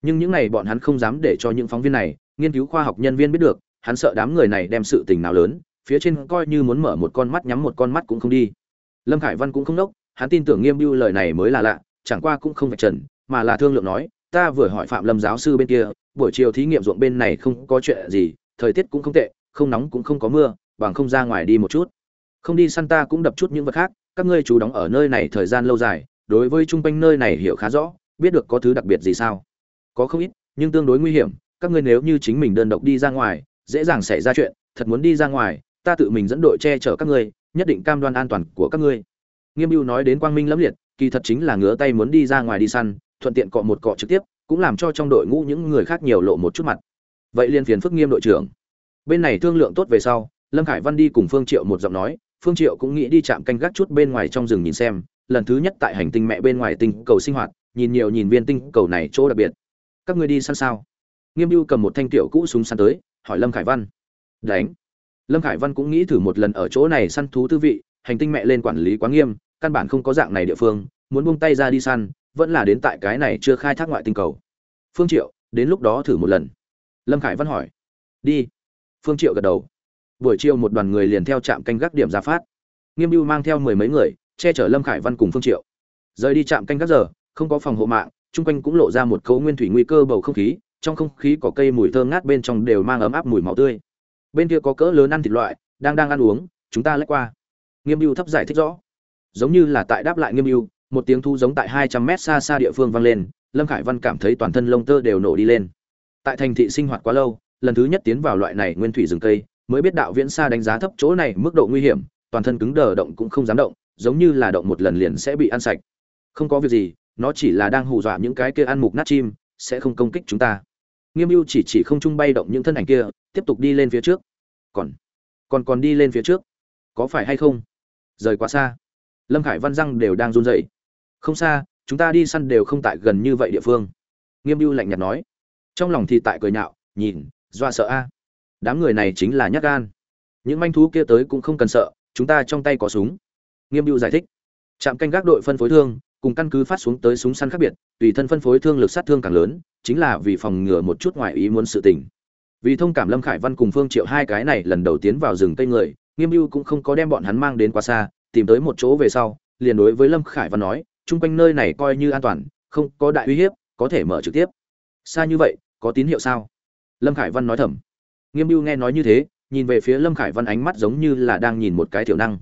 Speaker 1: Nhưng những này bọn hắn không dám để cho những phóng viên này nghiên cứu khoa học nhân viên biết được, hắn sợ đám người này đem sự tình nào lớn, phía trên coi như muốn mở một con mắt nhắm một con mắt cũng không đi. Lâm khải văn cũng không nốc, hắn tin tưởng nghiêm mưu lời này mới là lạ, chẳng qua cũng không phải trần, mà là thương lượng nói, ta vừa hỏi phạm lâm giáo sư bên kia, buổi chiều thí nghiệm ruộng bên này không có chuyện gì, thời tiết cũng không tệ, không nóng cũng không có mưa, bằng không ra ngoài đi một chút. Không đi săn ta cũng đập chút những vật khác, các ngươi chú đóng ở nơi này thời gian lâu dài, đối với trung quanh nơi này hiểu khá rõ, biết được có thứ đặc biệt gì sao? Có không ít, nhưng tương đối nguy hiểm các ngươi nếu như chính mình đơn độc đi ra ngoài, dễ dàng xảy ra chuyện, thật muốn đi ra ngoài, ta tự mình dẫn đội che chở các ngươi, nhất định cam đoan an toàn của các ngươi. Nghiêm mưu nói đến quang minh lẫm liệt, kỳ thật chính là ngứa tay muốn đi ra ngoài đi săn, thuận tiện cọ một cọ trực tiếp, cũng làm cho trong đội ngũ những người khác nhiều lộ một chút mặt. Vậy liên phiền phức nghiêm đội trưởng. Bên này thương lượng tốt về sau, lâm khải văn đi cùng phương triệu một giọng nói, phương triệu cũng nghĩ đi chạm canh gác chút bên ngoài trong rừng nhìn xem, lần thứ nhất tại hành tinh mẹ bên ngoài tinh cầu sinh hoạt, nhìn nhiều nhìn viên tinh cầu này chỗ đặc biệt. Các ngươi đi săn sao? Nghiêm mưu cầm một thanh tiểu cũ súng săn tới, hỏi lâm khải văn. Đánh. Lâm khải văn cũng nghĩ thử một lần ở chỗ này săn thú tư vị, hành tinh mẹ lên quản lý quá nghiêm, căn bản không có dạng này địa phương, muốn buông tay ra đi săn, vẫn là đến tại cái này chưa khai thác ngoại tinh cầu. Phương triệu, đến lúc đó thử một lần. Lâm khải văn hỏi. Đi. Phương triệu gật đầu. Buổi chiều một đoàn người liền theo trạm canh gác điểm ra phát. Nghiêm mưu mang theo mười mấy người, che chở lâm khải văn cùng phương triệu. Rời đi trạm canh gác giờ, không có phòng hộ mạng, chung quanh cũng lộ ra một cấu nguyên thủy nguy cơ bầu không khí trong không khí có cây mùi thơm ngát bên trong đều mang ấm áp mùi máu tươi. Bên kia có cỡ lớn ăn thịt loại, đang đang ăn uống, chúng ta lách qua. Nghiêm mưu thấp giải thích rõ. Giống như là tại đáp lại nghiêm mưu một tiếng thu giống tại hai trăm mét xa xa địa phương vang lên, lâm khải văn cảm thấy toàn thân lông tơ đều nổ đi lên. Tại thành thị sinh hoạt quá lâu, lần thứ nhất tiến vào loại này nguyên thủy rừng cây, mới biết đạo viễn xa đánh giá thấp chỗ này mức độ nguy hiểm, toàn thân cứng đờ động cũng không dám động, giống như là động một lần liền sẽ bị ăn sạch. Không có việc gì, nó chỉ là đang hù dọa những cái kia ăn mục nát chim, sẽ không công kích chúng ta nghiêm mưu chỉ chỉ không trung bay động những thân ảnh kia, tiếp tục đi lên phía trước. Còn còn còn đi lên phía trước. Có phải hay không? Rời quá xa. Lâm khải văn răng đều đang run rẩy. Không xa, chúng ta đi săn đều không tại gần như vậy địa phương. Nghiêm mưu lạnh nhạt nói. Trong lòng thì tại cười nhạo, nhìn, doa sợ a. Đám người này chính là nhát gan. Những manh thú kia tới cũng không cần sợ, chúng ta trong tay có súng. Nghiêm mưu giải thích. Trạm canh gác đội phân phối thương cùng căn cứ phát xuống tới súng săn khác biệt, tùy thân phân phối thương lực sát thương càng lớn, chính là vì phòng ngừa một chút ngoại ý muốn sự tình. Vì thông cảm lâm khải văn cùng phương triệu hai cái này lần đầu tiến vào rừng tây người, nghiêm mưu cũng không có đem bọn hắn mang đến quá xa, tìm tới một chỗ về sau, liền đối với lâm khải văn nói chung quanh nơi này coi như an toàn, không có đại uy hiếp, có thể mở trực tiếp. Xa như vậy, có tín hiệu sao? Lâm khải văn nói thầm. Nghiêm mưu nghe nói như thế, nhìn về phía lâm khải văn ánh mắt giống như là đang nhìn một cái thiểu năng.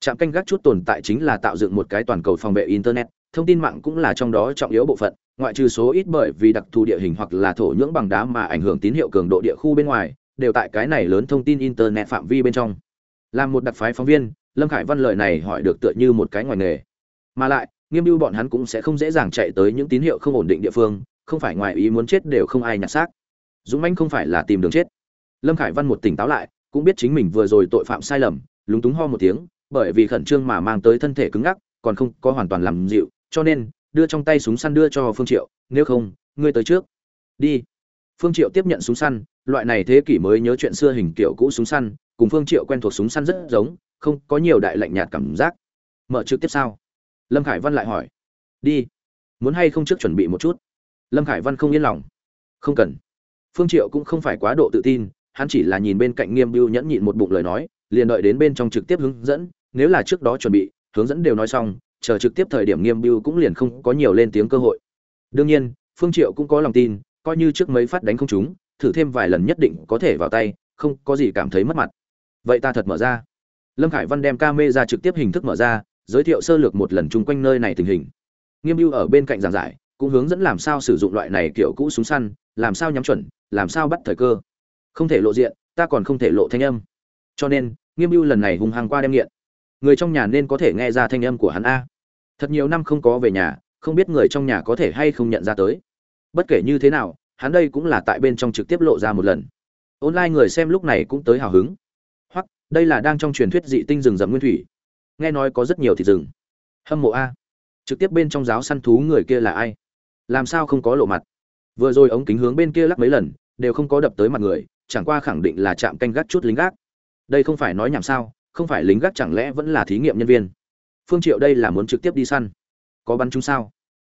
Speaker 1: Trạm canh gác chút tồn tại chính là tạo dựng một cái toàn cầu phòng vệ internet thông tin mạng cũng là trong đó trọng yếu bộ phận, ngoại trừ số ít bởi vì đặc thù địa hình hoặc là thổ nhưỡng bằng đá mà ảnh hưởng tín hiệu cường độ địa khu bên ngoài, đều tại cái này lớn thông tin internet phạm vi bên trong. Làm một đặc phái phóng viên, lâm khải văn lợi này hỏi được tựa như một cái ngoài nghề. Mà lại, nghiêm mưu bọn hắn cũng sẽ không dễ dàng chạy tới những tín hiệu không ổn định địa phương, không phải ngoài ý muốn chết đều không ai nhặt xác. Dũng manh không phải là tìm đường chết. Lâm khải văn một tỉnh táo lại, cũng biết chính mình vừa rồi tội phạm sai lầm, lúng túng ho một tiếng, bởi vì khẩn trương mà mang tới thân thể cứng ngắc, còn không có hoàn toàn làm dịu cho nên, đưa trong tay súng săn đưa cho phương triệu, nếu không, ngươi tới trước. Đi. Phương triệu tiếp nhận súng săn, loại này thế kỷ mới nhớ chuyện xưa hình kiểu cũ súng săn, cùng phương triệu quen thuộc súng săn rất giống, không có nhiều đại lạnh nhạt cảm giác. Mở trực tiếp sao? Lâm khải văn lại hỏi. Đi. Muốn hay không trước chuẩn bị một chút? Lâm khải văn không yên lòng. Không cần. Phương triệu cũng không phải quá độ tự tin, hắn chỉ là nhìn bên cạnh nghiêm biêu nhẫn nhịn một bụng lời nói, liền đợi đến bên trong trực tiếp hướng dẫn, nếu là trước đó chuẩn bị, hướng dẫn đều nói xong chờ trực tiếp thời điểm nghiêm biêu cũng liền không có nhiều lên tiếng cơ hội. Đương nhiên, phương triệu cũng có lòng tin, coi như trước mấy phát đánh không trúng, thử thêm vài lần nhất định có thể vào tay, không có gì cảm thấy mất mặt. Vậy ta thật mở ra. Lâm khải văn đem ca mê ra trực tiếp hình thức mở ra, giới thiệu sơ lược một lần chung quanh nơi này tình hình. Nghiêm biêu ở bên cạnh giảng giải, cũng hướng dẫn làm sao sử dụng loại này kiểu cũ súng săn, làm sao nhắm chuẩn, làm sao bắt thời cơ. Không thể lộ diện, ta còn không thể lộ thanh âm. Cho nên, nghiêm biêu lần này hung hăng qua đem nghiện người trong nhà nên có thể nghe ra thanh âm của hắn a. Thật nhiều năm không có về nhà, không biết người trong nhà có thể hay không nhận ra tới. Bất kể như thế nào, hắn đây cũng là tại bên trong trực tiếp lộ ra một lần. Online người xem lúc này cũng tới hào hứng. Hoặc, đây là đang trong truyền thuyết dị tinh rừng rậm nguyên thủy. Nghe nói có rất nhiều thịt rừng. Hâm mộ a. Trực tiếp bên trong giáo săn thú người kia là ai? Làm sao không có lộ mặt? Vừa rồi ống kính hướng bên kia lắc mấy lần, đều không có đập tới mặt người, chẳng qua khẳng định là chạm canh gác chút lính gác. Đây không phải nói nhảm sao? Không phải lính gác chẳng lẽ vẫn là thí nghiệm nhân viên? Phương triệu đây là muốn trực tiếp đi săn. Có bắn chúng sao?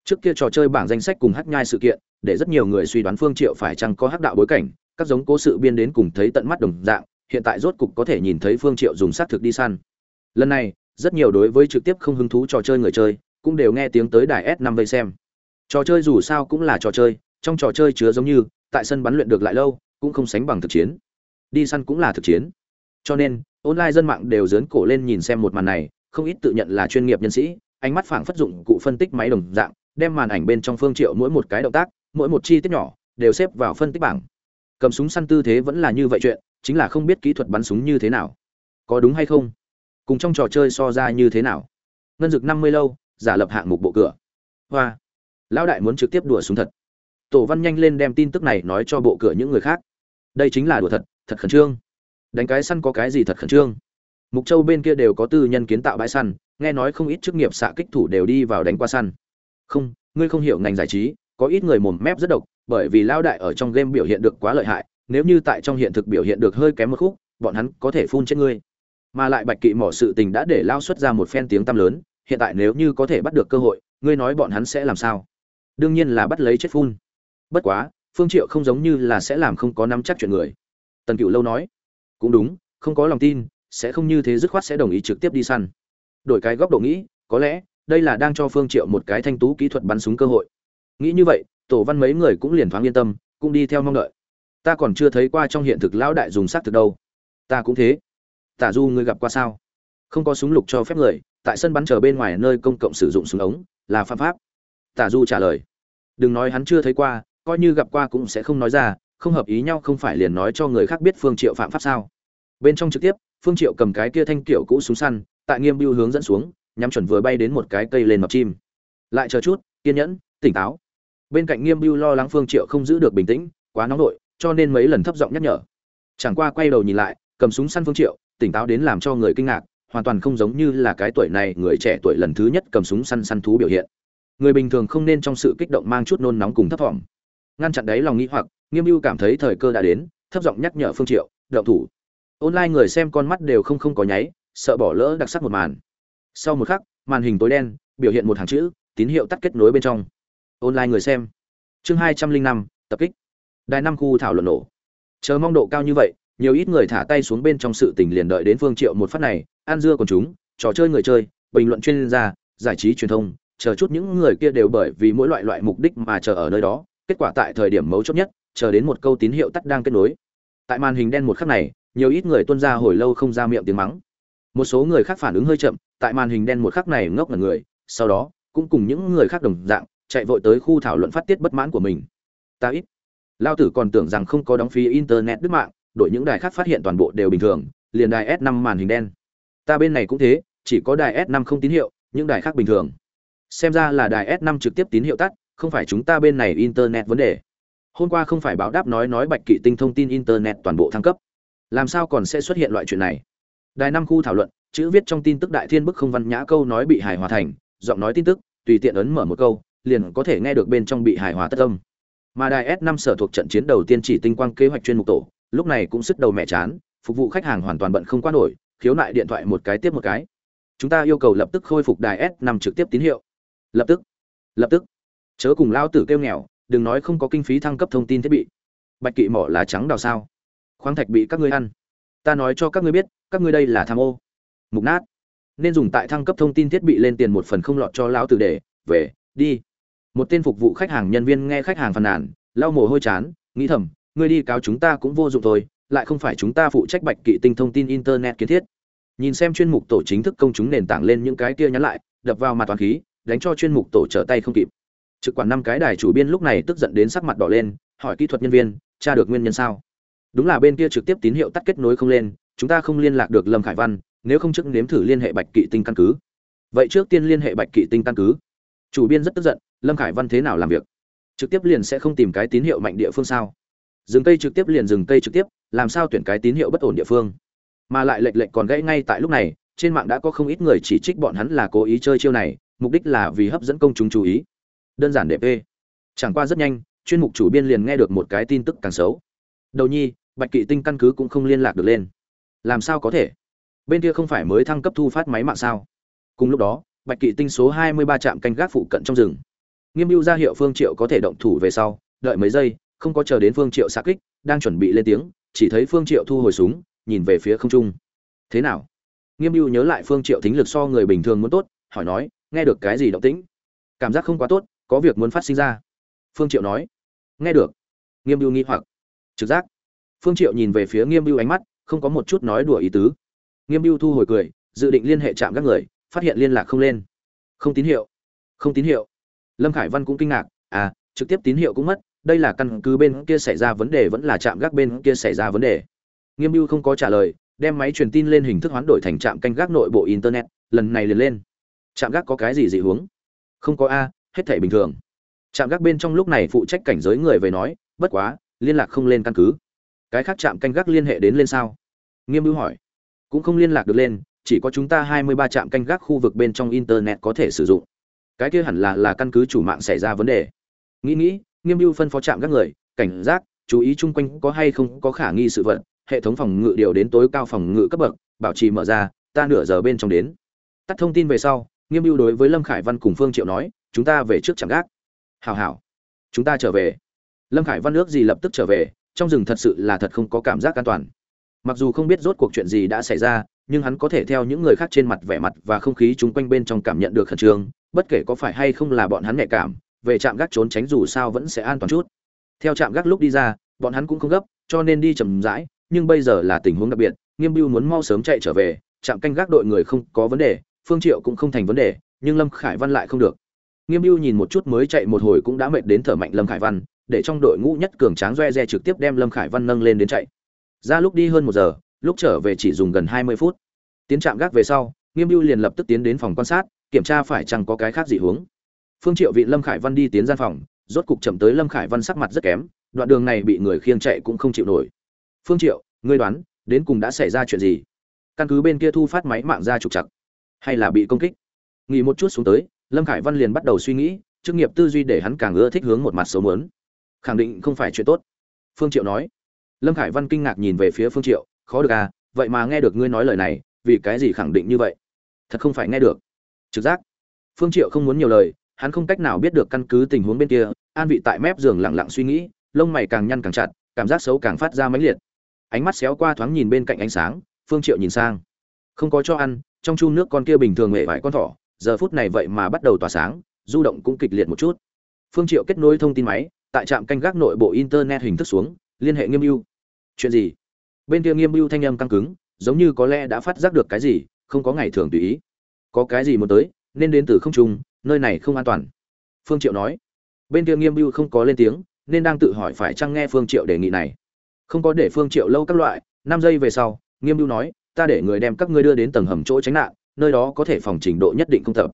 Speaker 1: Trước kia trò chơi bảng danh sách cùng hắc nhai sự kiện, để rất nhiều người suy đoán phương triệu phải chăng có hắc đạo bối cảnh, các giống cố sự biên đến cùng thấy tận mắt đồng dạng, hiện tại rốt cục có thể nhìn thấy phương triệu dùng sát thực đi săn. Lần này, rất nhiều đối với trực tiếp không hứng thú trò chơi người chơi, cũng đều nghe tiếng tới đài s 5 vây xem. Trò chơi dù sao cũng là trò chơi, trong trò chơi chứa giống như, tại sân bắn luyện được lại lâu, cũng không sánh bằng thực chiến. Đi săn cũng là thực chiến. Cho nên online dân mạng đều dớn cổ lên nhìn xem một màn này, không ít tự nhận là chuyên nghiệp nhân sĩ, ánh mắt phảng phất dụng cụ phân tích máy đồng dạng, đem màn ảnh bên trong phương triệu mỗi một cái động tác, mỗi một chi tiết nhỏ, đều xếp vào phân tích bảng. Cầm súng săn tư thế vẫn là như vậy chuyện, chính là không biết kỹ thuật bắn súng như thế nào. Có đúng hay không? Cùng trong trò chơi so ra như thế nào? Ngân dực năm mươi lâu, giả lập hạng mục bộ cửa. Hoa. Lão đại muốn trực tiếp đùa súng thật. Tổ văn nhanh lên đem tin tức này nói cho bộ cửa những người khác. Đây chính là đùa thật thật khẩn trương đánh cái săn có cái gì thật khẩn trương. Mục châu bên kia đều có tư nhân kiến tạo bãi săn, nghe nói không ít chức nghiệp xạ kích thủ đều đi vào đánh qua săn. Không, ngươi không hiểu ngành giải trí, có ít người mồm mép rất độc, bởi vì lao đại ở trong game biểu hiện được quá lợi hại, nếu như tại trong hiện thực biểu hiện được hơi kém một khúc, bọn hắn có thể phun chết ngươi. Mà lại bạch kỵ mỏ sự tình đã để lao xuất ra một phen tiếng tăm lớn, hiện tại nếu như có thể bắt được cơ hội, ngươi nói bọn hắn sẽ làm sao? Đương nhiên là bắt lấy chết phun. Bất quá, phương triệu không giống như là sẽ làm không có nắm chắc chuyện người. Tần cựu lâu nói cũng đúng, không có lòng tin, sẽ không như thế dứt khoát sẽ đồng ý trực tiếp đi săn. Đổi cái góc độ nghĩ, có lẽ, đây là đang cho phương triệu một cái thanh tú kỹ thuật bắn súng cơ hội. Nghĩ như vậy, tổ văn mấy người cũng liền thoáng yên tâm, cũng đi theo mong đợi. Ta còn chưa thấy qua trong hiện thực lão đại dùng sát thực đâu. Ta cũng thế. Tả du, ngươi gặp qua sao? Không có súng lục cho phép người, tại sân bắn chờ bên ngoài nơi công cộng sử dụng súng ống, là phạm pháp. Tả du trả lời. Đừng nói hắn chưa thấy qua, coi như gặp qua cũng sẽ không nói ra không hợp ý nhau không phải liền nói cho người khác biết phương triệu phạm pháp sao? Bên trong trực tiếp, phương triệu cầm cái kia thanh kiểu cũ súng săn, tại nghiêm biêu hướng dẫn xuống, nhắm chuẩn vừa bay đến một cái cây lên mập chim. Lại chờ chút, kiên nhẫn, tỉnh táo. Bên cạnh nghiêm biêu lo lắng phương triệu không giữ được bình tĩnh, quá nóng nội, cho nên mấy lần thấp giọng nhắc nhở. Chẳng qua quay đầu nhìn lại, cầm súng săn phương triệu, tỉnh táo đến làm cho người kinh ngạc, hoàn toàn không giống như là cái tuổi này, người trẻ tuổi lần thứ nhất cầm súng săn săn thú biểu hiện. Người bình thường không nên trong sự kích động mang chút nôn nóng cùng thấp thỏm ngăn chặn đấy lòng nghĩ hoặc, nghiêm mưu cảm thấy thời cơ đã đến, thấp giọng nhắc nhở phương triệu, động thủ. Online người xem con mắt đều không không có nháy, sợ bỏ lỡ đặc sắc một màn. Sau một khắc, màn hình tối đen, biểu hiện một hàng chữ, tín hiệu tắt kết nối bên trong. Online người xem. Chương hai trăm linh năm, tập kích. Đài năm khu thảo luận nổ. Chờ mong độ cao như vậy, nhiều ít người thả tay xuống bên trong sự tình liền đợi đến phương triệu một phát này an dưa còn chúng, trò chơi người chơi, bình luận chuyên gia, giải trí truyền thông, chờ chút những người kia đều bởi vì mỗi loại loại mục đích mà chờ ở nơi đó kết quả tại thời điểm mấu chốt nhất, chờ đến một câu tín hiệu tắt đang kết nối. Tại màn hình đen một khắc này, nhiều ít người tuân ra hồi lâu không ra miệng tiếng mắng. Một số người khác phản ứng hơi chậm, tại màn hình đen một khắc này ngốc là người, sau đó, cũng cùng những người khác đồng dạng, chạy vội tới khu thảo luận phát tiết bất mãn của mình. Ta ít. Lao tử còn tưởng rằng không có đóng phí internet đứt mạng đội những đài khác phát hiện toàn bộ đều bình thường, liền đài s 5 màn hình đen. Ta bên này cũng thế, chỉ có đài s 5 không tín hiệu, những đài khác bình thường. Xem ra là đài s 5 trực tiếp tín hiệu tắt không phải chúng ta bên này internet vấn đề. Hôm qua không phải báo đáp nói nói bạch kỵ tinh thông tin internet toàn bộ thăng cấp. Làm sao còn sẽ xuất hiện loại chuyện này? Đài năm khu thảo luận, chữ viết trong tin tức đại thiên bức không văn nhã câu nói bị hài hòa thành, giọng nói tin tức, tùy tiện ấn mở một câu, liền có thể nghe được bên trong bị hài hòa tất âm. Mà đài s 5 sở thuộc trận chiến đầu tiên chỉ tinh quang kế hoạch chuyên mục tổ, lúc này cũng sức đầu mẹ chán, phục vụ khách hàng hoàn toàn bận không qua nổi, khiếu nại điện thoại một cái tiếp một cái. Chúng ta yêu cầu lập tức khôi phục đài s 5 trực tiếp tín hiệu. Lập tức. Lập tức chớ cùng lao tử kêu nghèo, đừng nói không có kinh phí thăng cấp thông tin thiết bị. Bạch kỵ mỏ là trắng đào sao? Khoáng thạch bị các ngươi ăn. Ta nói cho các ngươi biết, các ngươi đây là tham ô. Mục nát. Nên dùng tại thăng cấp thông tin thiết bị lên tiền một phần không lọt cho lão tử để, về, đi. Một tên phục vụ khách hàng nhân viên nghe khách hàng phàn nàn, lau mồ hôi chán, nghĩ thầm, ngươi đi cáo chúng ta cũng vô dụng thôi, lại không phải chúng ta phụ trách bạch kỵ tinh thông tin internet kiến thiết. Nhìn xem chuyên mục tổ chính thức công chúng nền tảng lên những cái kia nhắn lại, đập vào mặt toàn khí, đánh cho chuyên mục tổ trở tay không kịp trực quản năm cái đài chủ biên lúc này tức giận đến sắc mặt đỏ lên, hỏi kỹ thuật nhân viên tra được nguyên nhân sao? Đúng là bên kia trực tiếp tín hiệu tắt kết nối không lên, chúng ta không liên lạc được lâm khải văn, nếu không trước nếm thử liên hệ bạch kỵ tinh căn cứ. Vậy trước tiên liên hệ bạch kỵ tinh căn cứ. Chủ biên rất tức giận, lâm khải văn thế nào làm việc? Trực tiếp liền sẽ không tìm cái tín hiệu mạnh địa phương sao? Dừng cây trực tiếp liền dừng cây trực tiếp, làm sao tuyển cái tín hiệu bất ổn địa phương? Mà lại lệch lệch còn gãy ngay tại lúc này, trên mạng đã có không ít người chỉ trích bọn hắn là cố ý chơi chiêu này, mục đích là vì hấp dẫn công chúng chú ý đơn giản đẹp ê. Chẳng qua rất nhanh, chuyên mục chủ biên liền nghe được một cái tin tức càng xấu. Đầu nhi, bạch kỵ tinh căn cứ cũng không liên lạc được lên. Làm sao có thể? Bên kia không phải mới thăng cấp thu phát máy mạng sao? Cùng lúc đó, bạch kỵ tinh số 23 trạm canh gác phụ cận trong rừng. Nghiêm mưu ra hiệu phương triệu có thể động thủ về sau, đợi mấy giây, không có chờ đến phương triệu xạ kích, đang chuẩn bị lên tiếng, chỉ thấy phương triệu thu hồi súng, nhìn về phía không trung. Thế nào? Nghiêm mưu nhớ lại phương triệu thính lực so người bình thường muốn tốt, hỏi nói, nghe được cái gì động tĩnh? Cảm giác không quá tốt có việc muốn phát sinh ra. Phương triệu nói. Nghe được. Nghiêm biêu nghi hoặc. Trực giác. Phương triệu nhìn về phía nghiêm biêu ánh mắt, không có một chút nói đùa ý tứ. Nghiêm biêu thu hồi cười, dự định liên hệ chạm các người, phát hiện liên lạc không lên. Không tín hiệu. Không tín hiệu. Lâm khải văn cũng kinh ngạc. À trực tiếp tín hiệu cũng mất, đây là căn cứ bên kia xảy ra vấn đề vẫn là chạm gác bên kia xảy ra vấn đề. Nghiêm biêu không có trả lời, đem máy truyền tin lên hình thức hoán đổi thành trạm canh gác nội bộ internet, lần này liền lên. Trạm gác có cái gì dị hướng? Không có a hết thảy bình thường. Trạm gác bên trong lúc này phụ trách cảnh giới người về nói, bất quá, liên lạc không lên căn cứ. Cái khác trạm canh gác liên hệ đến lên sao? Nghiêm bưu hỏi. Cũng không liên lạc được lên, chỉ có chúng ta hai mươi ba trạm canh gác khu vực bên trong internet có thể sử dụng. Cái kia hẳn là là căn cứ chủ mạng xảy ra vấn đề. Nghĩ nghĩ, nghiêm bưu phân phó trạm các người, cảnh giác, chú ý chung quanh có hay không có khả nghi sự vật, hệ thống phòng ngự điều đến tối cao phòng ngự cấp bậc, bảo trì mở ra, ta nửa giờ bên trong đến. Tắt thông tin về sau, nghiêm bưu đối với lâm khải văn cùng phương triệu nói chúng ta về trước chẳng gác. Hào hào chúng ta trở về. Lâm khải văn ước gì lập tức trở về, trong rừng thật sự là thật không có cảm giác an toàn. Mặc dù không biết rốt cuộc chuyện gì đã xảy ra, nhưng hắn có thể theo những người khác trên mặt vẻ mặt và không khí chung quanh bên trong cảm nhận được khẩn trương, bất kể có phải hay không là bọn hắn nhạy cảm, về trạm gác trốn tránh dù sao vẫn sẽ an toàn chút. Theo trạm gác lúc đi ra, bọn hắn cũng không gấp, cho nên đi chầm rãi, nhưng bây giờ là tình huống đặc biệt, nghiêm biêu muốn mau sớm chạy trở về, trạm canh gác đội người không có vấn đề, phương triệu cũng không thành vấn đề, nhưng lâm khải văn lại không được nghiêm biêu nhìn một chút mới chạy một hồi cũng đã mệt đến thở mạnh lâm khải văn, để trong đội ngũ nhất cường tráng doe re trực tiếp đem lâm khải văn nâng lên đến chạy. Ra lúc đi hơn một giờ, lúc trở về chỉ dùng gần hai mươi phút. Tiến trạm gác về sau, nghiêm biêu liền lập tức tiến đến phòng quan sát, kiểm tra phải chăng có cái khác gì hướng. Phương triệu vị lâm khải văn đi tiến gian phòng, rốt cục chậm tới lâm khải văn sắc mặt rất kém, đoạn đường này bị người khiêng chạy cũng không chịu nổi. Phương triệu, ngươi đoán, đến cùng đã xảy ra chuyện gì? Căn cứ bên kia thu phát máy mạng ra trục chặt hay là bị công kích? Nghỉ một chút xuống tới lâm khải văn liền bắt đầu suy nghĩ, chức nghiệp tư duy để hắn càng ưa thích hướng một mặt xấu muốn. Khẳng định không phải chuyện tốt. Phương triệu nói. Lâm khải văn kinh ngạc nhìn về phía phương triệu, khó được à vậy mà nghe được ngươi nói lời này, vì cái gì khẳng định như vậy? Thật không phải nghe được. Trực giác. Phương triệu không muốn nhiều lời, hắn không cách nào biết được căn cứ tình huống bên kia, an vị tại mép giường lặng lặng suy nghĩ, lông mày càng nhăn càng chặt, cảm giác xấu càng phát ra mãnh liệt. Ánh mắt xéo qua thoáng nhìn bên cạnh ánh sáng, phương triệu nhìn sang. Không có cho ăn, trong chu nước con kia bình thường mẹ vài con thỏ giờ phút này vậy mà bắt đầu tỏa sáng, du động cũng kịch liệt một chút. Phương triệu kết nối thông tin máy, tại trạm canh gác nội bộ internet hình thức xuống, liên hệ nghiêm ưu. Chuyện gì? Bên kia nghiêm ưu thanh âm căng cứng, giống như có lẽ đã phát giác được cái gì, không có ngày thường tùy ý. Có cái gì muốn tới, nên đến từ không trung, nơi này không an toàn. Phương triệu nói. Bên kia nghiêm ưu không có lên tiếng, nên đang tự hỏi phải chăng nghe phương triệu đề nghị này. Không có để phương triệu lâu các loại, năm giây về sau, nghiêm ưu nói, ta để người đem các ngươi đưa đến tầng hầm chỗ tránh nạn nơi đó có thể phòng trình độ nhất định không tập.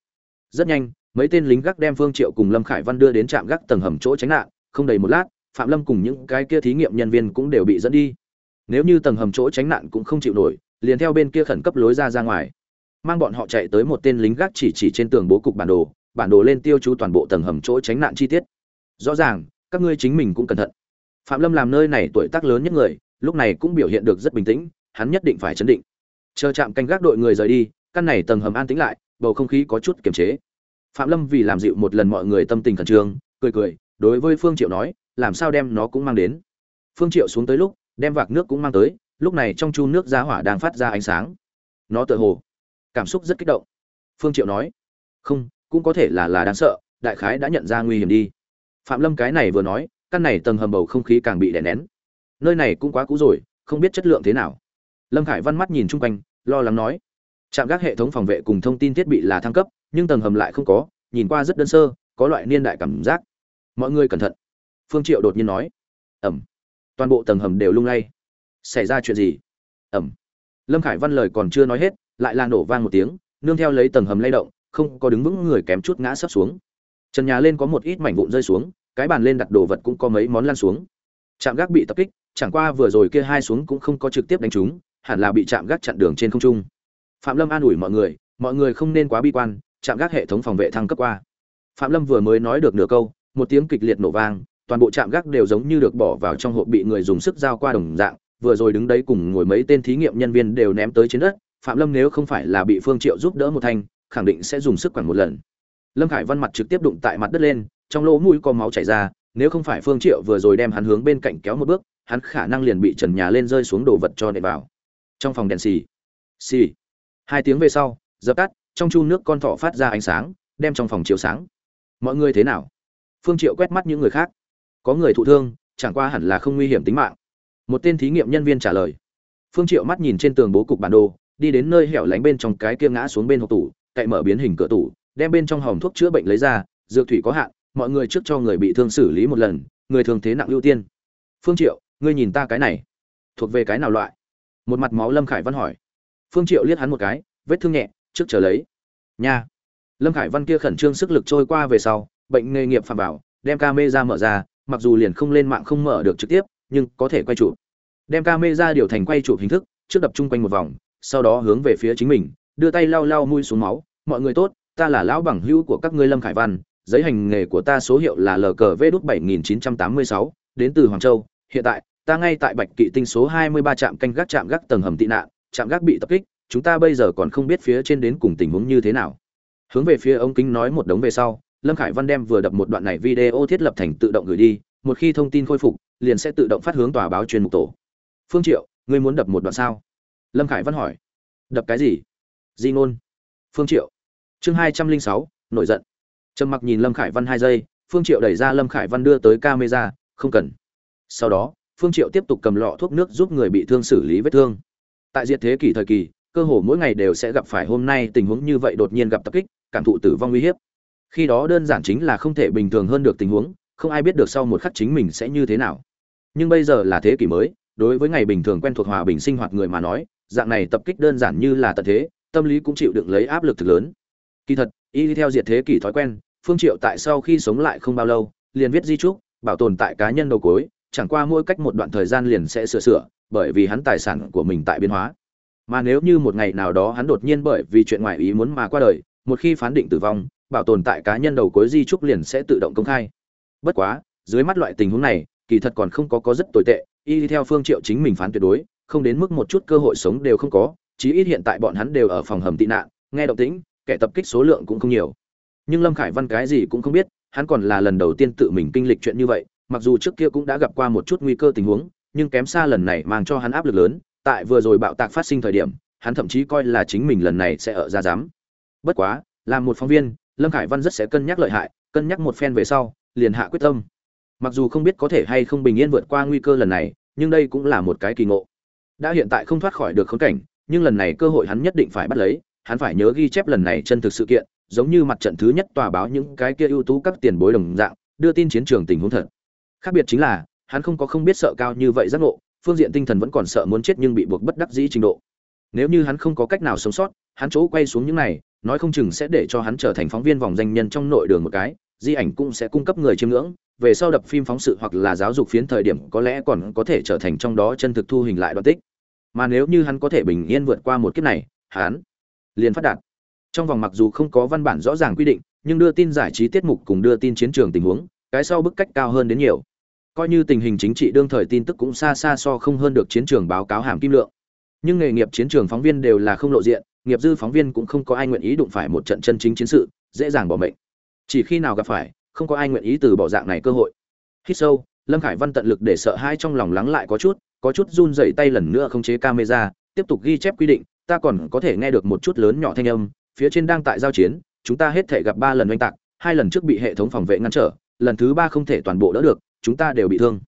Speaker 1: Rất nhanh, mấy tên lính gác đem phương triệu cùng lâm khải văn đưa đến trạm gác tầng hầm chỗ tránh nạn. Không đầy một lát, phạm lâm cùng những cái kia thí nghiệm nhân viên cũng đều bị dẫn đi. Nếu như tầng hầm chỗ tránh nạn cũng không chịu nổi, liền theo bên kia khẩn cấp lối ra ra ngoài. Mang bọn họ chạy tới một tên lính gác chỉ chỉ trên tường bố cục bản đồ bản đồ lên tiêu chú toàn bộ tầng hầm chỗ tránh nạn chi tiết. Rõ ràng, các ngươi chính mình cũng cẩn thận. Phạm lâm làm nơi này tuổi tác lớn nhất người, lúc này cũng biểu hiện được rất bình tĩnh, hắn nhất định phải chấn định. Chờ chạm canh gác đội người rời đi căn này tầng hầm an tĩnh lại, bầu không khí có chút kiềm chế. Phạm lâm vì làm dịu một lần mọi người tâm tình khẩn trương, cười cười, đối với phương triệu nói, làm sao đem nó cũng mang đến? Phương triệu xuống tới lúc, đem vạc nước cũng mang tới, lúc này trong chu nước giá hỏa đang phát ra ánh sáng. Nó tựa hồ cảm xúc rất kích động. Phương triệu nói, không, cũng có thể là là đáng sợ, đại khái đã nhận ra nguy hiểm đi. Phạm lâm cái này vừa nói, căn này tầng hầm bầu không khí càng bị đè nén. Nơi này cũng quá cũ rồi, không biết chất lượng thế nào. Lâm khải văn mắt nhìn chung quanh, lo lắng nói trạm gác hệ thống phòng vệ cùng thông tin thiết bị là thăng cấp, nhưng tầng hầm lại không có, nhìn qua rất đơn sơ, có loại niên đại cảm giác. Mọi người cẩn thận. Phương triệu đột nhiên nói. Ẩm. Toàn bộ tầng hầm đều lung lay. Xảy ra chuyện gì? Ẩm. Lâm khải văn lời còn chưa nói hết, lại là nổ vang một tiếng, nương theo lấy tầng hầm lay động, không có đứng vững người kém chút ngã sấp xuống. Trần nhà lên có một ít mảnh vụn rơi xuống, cái bàn lên đặt đồ vật cũng có mấy món lăn xuống. Trạm gác bị tập kích, chẳng qua vừa rồi kia hai xuống cũng không có trực tiếp đánh trúng hẳn là bị chạm gác chặn đường trên không trung phạm lâm an ủi mọi người mọi người không nên quá bi quan, chạm gác hệ thống phòng vệ thăng cấp qua. Phạm lâm vừa mới nói được nửa câu, một tiếng kịch liệt nổ vang, toàn bộ trạm gác đều giống như được bỏ vào trong hộp bị người dùng sức giao qua đồng dạng, vừa rồi đứng đấy cùng ngồi mấy tên thí nghiệm nhân viên đều ném tới trên đất, phạm lâm nếu không phải là bị phương triệu giúp đỡ một thanh, khẳng định sẽ dùng sức quẳng một lần. Lâm khải văn mặt trực tiếp đụng tại mặt đất lên, trong lỗ mũi có máu chảy ra, nếu không phải phương triệu vừa rồi đem hắn hướng bên cạnh kéo một bước, hắn khả năng liền bị trần nhà lên rơi xuống đồ vật cho nệ vào. Trong phòng đèn xì. Xì hai tiếng về sau, dập tắt, trong chu nước con thỏ phát ra ánh sáng, đem trong phòng chiếu sáng. Mọi người thế nào? Phương triệu quét mắt những người khác. Có người thụ thương, chẳng qua hẳn là không nguy hiểm tính mạng. Một tên thí nghiệm nhân viên trả lời. Phương triệu mắt nhìn trên tường bố cục bản đồ, đi đến nơi hẻo lánh bên trong cái kia ngã xuống bên hộp tủ, cậy mở biến hình cửa tủ, đem bên trong hòm thuốc chữa bệnh lấy ra, dược thủy có hạn, mọi người trước cho người bị thương xử lý một lần, người thường thế nặng ưu tiên. Phương triệu, ngươi nhìn ta cái này, thuộc về cái nào loại? Một mặt máu lâm khải văn hỏi phương triệu liếc hắn một cái, vết thương nhẹ, trước chờ lấy. Nha. Lâm khải văn kia khẩn trương sức lực trôi qua về sau, bệnh nghề nghiệp phạm bảo đem camera mở ra, mặc dù liền không lên mạng không mở được trực tiếp, nhưng có thể quay chụp. Đem camera điều thành quay chụp hình thức, trước đập chung quanh một vòng, sau đó hướng về phía chính mình, đưa tay lau lau mũi xuống máu. Mọi người tốt, ta là lão bằng hữu của các ngươi lâm khải văn, giấy hành nghề của ta số hiệu là lkv đút bảy nghìn chín trăm tám mươi sáu, đến từ hoàng châu. Hiện tại, ta ngay tại bạch kỵ tinh số hai mươi ba trạm canh gác trạm gác tầng hầm tị nạn trạm gác bị tập kích, chúng ta bây giờ còn không biết phía trên đến cùng tình huống như thế nào. Hướng về phía ông kính nói một đống về sau, lâm khải văn đem vừa đập một đoạn này video thiết lập thành tự động gửi đi, một khi thông tin khôi phục, liền sẽ tự động phát hướng tòa báo chuyên mục tổ. Phương triệu, ngươi muốn đập một đoạn sao? Lâm khải văn hỏi. Đập cái gì? Di ngôn. Phương triệu. Chương hai trăm linh sáu, nổi giận. Trầm mặc nhìn lâm khải văn hai giây, phương triệu đẩy ra lâm khải văn đưa tới camera, không cần. Sau đó, phương triệu tiếp tục cầm lọ thuốc nước giúp người bị thương xử lý vết thương tại diệt thế kỷ thời kỳ cơ hồ mỗi ngày đều sẽ gặp phải hôm nay tình huống như vậy đột nhiên gặp tập kích cảm thụ tử vong nguy hiểm khi đó đơn giản chính là không thể bình thường hơn được tình huống không ai biết được sau một khắc chính mình sẽ như thế nào. Nhưng bây giờ là thế kỷ mới đối với ngày bình thường quen thuộc hòa bình sinh hoạt người mà nói dạng này tập kích đơn giản như là tận thế tâm lý cũng chịu đựng lấy áp lực thực lớn. Kỳ thật y theo diệt thế kỷ thói quen phương triệu tại sau khi sống lại không bao lâu liền viết di trúc bảo tồn tại cá nhân đầu cối, chẳng qua mỗi cách một đoạn thời gian liền sẽ sửa sửa bởi vì hắn tài sản của mình tại biến hóa. Mà nếu như một ngày nào đó hắn đột nhiên bởi vì chuyện ngoài ý muốn mà qua đời, một khi phán định tử vong, bảo tồn tại cá nhân đầu cuối di trúc liền sẽ tự động công khai. Bất quá, dưới mắt loại tình huống này, kỳ thật còn không có có rất tồi tệ, y theo phương triệu chính mình phán tuyệt đối, không đến mức một chút cơ hội sống đều không có, chí ít hiện tại bọn hắn đều ở phòng hầm tị nạn, nghe động tĩnh, kẻ tập kích số lượng cũng không nhiều. Nhưng lâm khải văn cái gì cũng không biết, hắn còn là lần đầu tiên tự mình kinh lịch chuyện như vậy, mặc dù trước kia cũng đã gặp qua một chút nguy cơ tình huống nhưng kém xa lần này mang cho hắn áp lực lớn, tại vừa rồi bạo tạc phát sinh thời điểm, hắn thậm chí coi là chính mình lần này sẽ ở ra dám bất quá làm một phóng viên, lâm khải văn rất sẽ cân nhắc lợi hại, cân nhắc một phen về sau, liền hạ quyết tâm. Mặc dù không biết có thể hay không bình yên vượt qua nguy cơ lần này, nhưng đây cũng là một cái kỳ ngộ. Đã hiện tại không thoát khỏi được khốn cảnh, nhưng lần này cơ hội hắn nhất định phải bắt lấy, hắn phải nhớ ghi chép lần này chân thực sự kiện, giống như mặt trận thứ nhất tòa báo những cái kia ưu tú các tiền bối đồng dạng, đưa tin chiến trường tình huống thật. Khác biệt chính là hắn không có không biết sợ cao như vậy giác ngộ, phương diện tinh thần vẫn còn sợ muốn chết nhưng bị buộc bất đắc dĩ trình độ. Nếu như hắn không có cách nào sống sót, hắn chỗ quay xuống những này, nói không chừng sẽ để cho hắn trở thành phóng viên vòng danh nhân trong nội đường một cái, di ảnh cũng sẽ cung cấp người chiêm ngưỡng, về sau đập phim phóng sự hoặc là giáo dục phiến thời điểm có lẽ còn có thể trở thành trong đó chân thực thu hình lại đoạn tích. Mà nếu như hắn có thể bình yên vượt qua một kiếp này, hắn liền phát đạt. Trong vòng mặc dù không có văn bản rõ ràng quy định, nhưng đưa tin giải trí tiết mục cùng đưa tin chiến trường tình huống, cái sau bức cách cao hơn đến nhiều coi như tình hình chính trị đương thời tin tức cũng xa xa so không hơn được chiến trường báo cáo hàm kim lượng. Nhưng nghề nghiệp chiến trường phóng viên đều là không lộ diện, nghiệp dư phóng viên cũng không có ai nguyện ý đụng phải một trận chân chính chiến sự, dễ dàng bỏ mệnh. Chỉ khi nào gặp phải, không có ai nguyện ý từ bỏ dạng này cơ hội. Hít sâu, lâm khải văn tận lực để sợ hai trong lòng lắng lại có chút có chút run dậy tay lần nữa không chế camera, tiếp tục ghi chép quy định, ta còn có thể nghe được một chút lớn nhỏ thanh âm, phía trên đang tại giao chiến, chúng ta hết thể gặp ba lần oanh tạc, hai lần trước bị hệ thống phòng vệ ngăn trở, lần thứ ba không thể toàn bộ đỡ được chúng ta đều bị thương.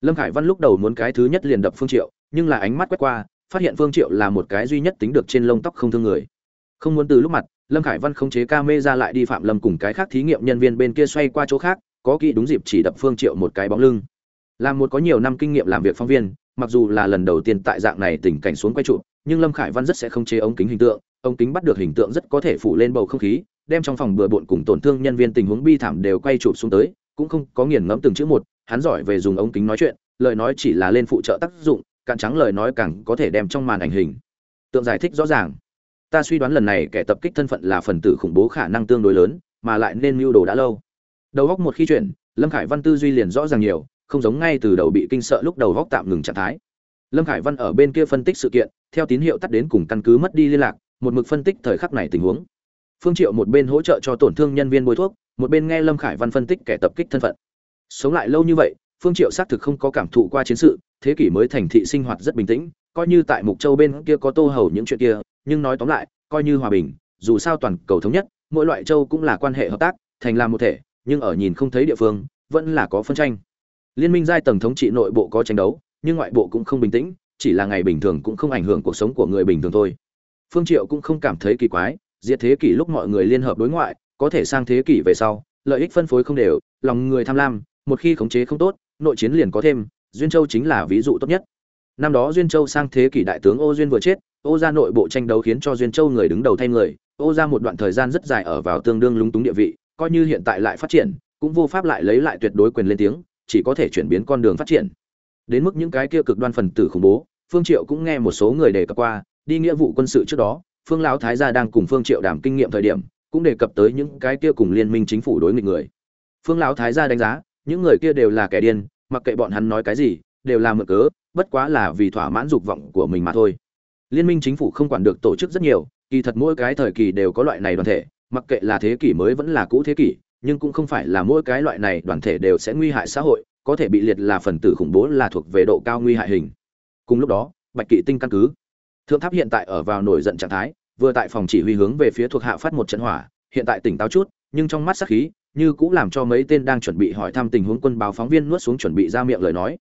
Speaker 1: Lâm khải văn lúc đầu muốn cái thứ nhất liền đập phương triệu, nhưng là ánh mắt quét qua, phát hiện phương triệu là một cái duy nhất tính được trên lông tóc không thương người. Không muốn từ lúc mặt, lâm khải văn không chế ca mê ra lại đi phạm lâm cùng cái khác thí nghiệm nhân viên bên kia xoay qua chỗ khác, có kỹ đúng dịp chỉ đập phương triệu một cái bóng lưng. Làm một có nhiều năm kinh nghiệm làm việc phóng viên, mặc dù là lần đầu tiên tại dạng này tình cảnh xuống quay trụ nhưng lâm khải văn rất sẽ không chế ống kính hình tượng, ống kính bắt được hình tượng rất có thể phủ lên bầu không khí, đem trong phòng bừa bộn cùng tổn thương nhân viên tình huống bi thảm đều quay chụp xuống tới cũng không có nghiền ngẫm từng chữ một, hắn giỏi về dùng ống kính nói chuyện, lời nói chỉ là lên phụ trợ tác dụng, cạn trắng lời nói càng có thể đem trong màn ảnh hình tượng giải thích rõ ràng. Ta suy đoán lần này kẻ tập kích thân phận là phần tử khủng bố khả năng tương đối lớn, mà lại nên mưu đồ đã lâu. Đầu góc một khi chuyển, lâm khải văn tư duy liền rõ ràng nhiều, không giống ngay từ đầu bị kinh sợ lúc đầu góc tạm ngừng trạng thái. Lâm khải văn ở bên kia phân tích sự kiện, theo tín hiệu tắt đến cùng căn cứ mất đi liên lạc, một mực phân tích thời khắc này tình huống. Phương triệu một bên hỗ trợ cho tổn thương nhân viên bôi thuốc một bên nghe lâm khải văn phân tích kẻ tập kích thân phận. Sống lại lâu như vậy, phương triệu xác thực không có cảm thụ qua chiến sự, thế kỷ mới thành thị sinh hoạt rất bình tĩnh, coi như tại mục châu bên kia có tô hầu những chuyện kia, nhưng nói tóm lại, coi như hòa bình, dù sao toàn cầu thống nhất, mỗi loại châu cũng là quan hệ hợp tác, thành làm một thể, nhưng ở nhìn không thấy địa phương, vẫn là có phân tranh. Liên minh giai tầng thống trị nội bộ có tranh đấu, nhưng ngoại bộ cũng không bình tĩnh, chỉ là ngày bình thường cũng không ảnh hưởng cuộc sống của người bình thường thôi. Phương triệu cũng không cảm thấy kỳ quái, diệt thế kỷ lúc mọi người liên hợp đối ngoại có thể sang thế kỷ về sau, lợi ích phân phối không đều, lòng người tham lam, một khi khống chế không tốt, nội chiến liền có thêm, duyên châu chính là ví dụ tốt nhất. Năm đó duyên châu sang thế kỷ đại tướng ô duyên vừa chết, ô gia nội bộ tranh đấu khiến cho duyên châu người đứng đầu thay người, ô gia một đoạn thời gian rất dài ở vào tương đương lúng túng địa vị, coi như hiện tại lại phát triển, cũng vô pháp lại lấy lại tuyệt đối quyền lên tiếng, chỉ có thể chuyển biến con đường phát triển. Đến mức những cái kia cực đoan phần tử khủng bố, phương triệu cũng nghe một số người đề cập qua, đi nghĩa vụ quân sự trước đó, phương lão thái gia đang cùng phương triệu đàm kinh nghiệm thời điểm cũng đề cập tới những cái kia cùng liên minh chính phủ đối nghịch người. Phương lão thái gia đánh giá, những người kia đều là kẻ điên, mặc kệ bọn hắn nói cái gì, đều là mượn cớ, bất quá là vì thỏa mãn dục vọng của mình mà thôi. Liên minh chính phủ không quản được tổ chức rất nhiều, kỳ thật mỗi cái thời kỳ đều có loại này đoàn thể, mặc kệ là thế kỷ mới vẫn là cũ thế kỷ, nhưng cũng không phải là mỗi cái loại này đoàn thể đều sẽ nguy hại xã hội, có thể bị liệt là phần tử khủng bố là thuộc về độ cao nguy hại hình. Cùng lúc đó, bạch kỵ tinh căn cứ. Thượng tháp hiện tại ở vào nổi giận trạng thái vừa tại phòng chỉ huy hướng về phía thuộc hạ phát một trận hỏa, hiện tại tỉnh táo chút, nhưng trong mắt sắc khí, như cũng làm cho mấy tên đang chuẩn bị hỏi thăm tình huống quân báo phóng viên nuốt xuống chuẩn bị ra miệng lời nói.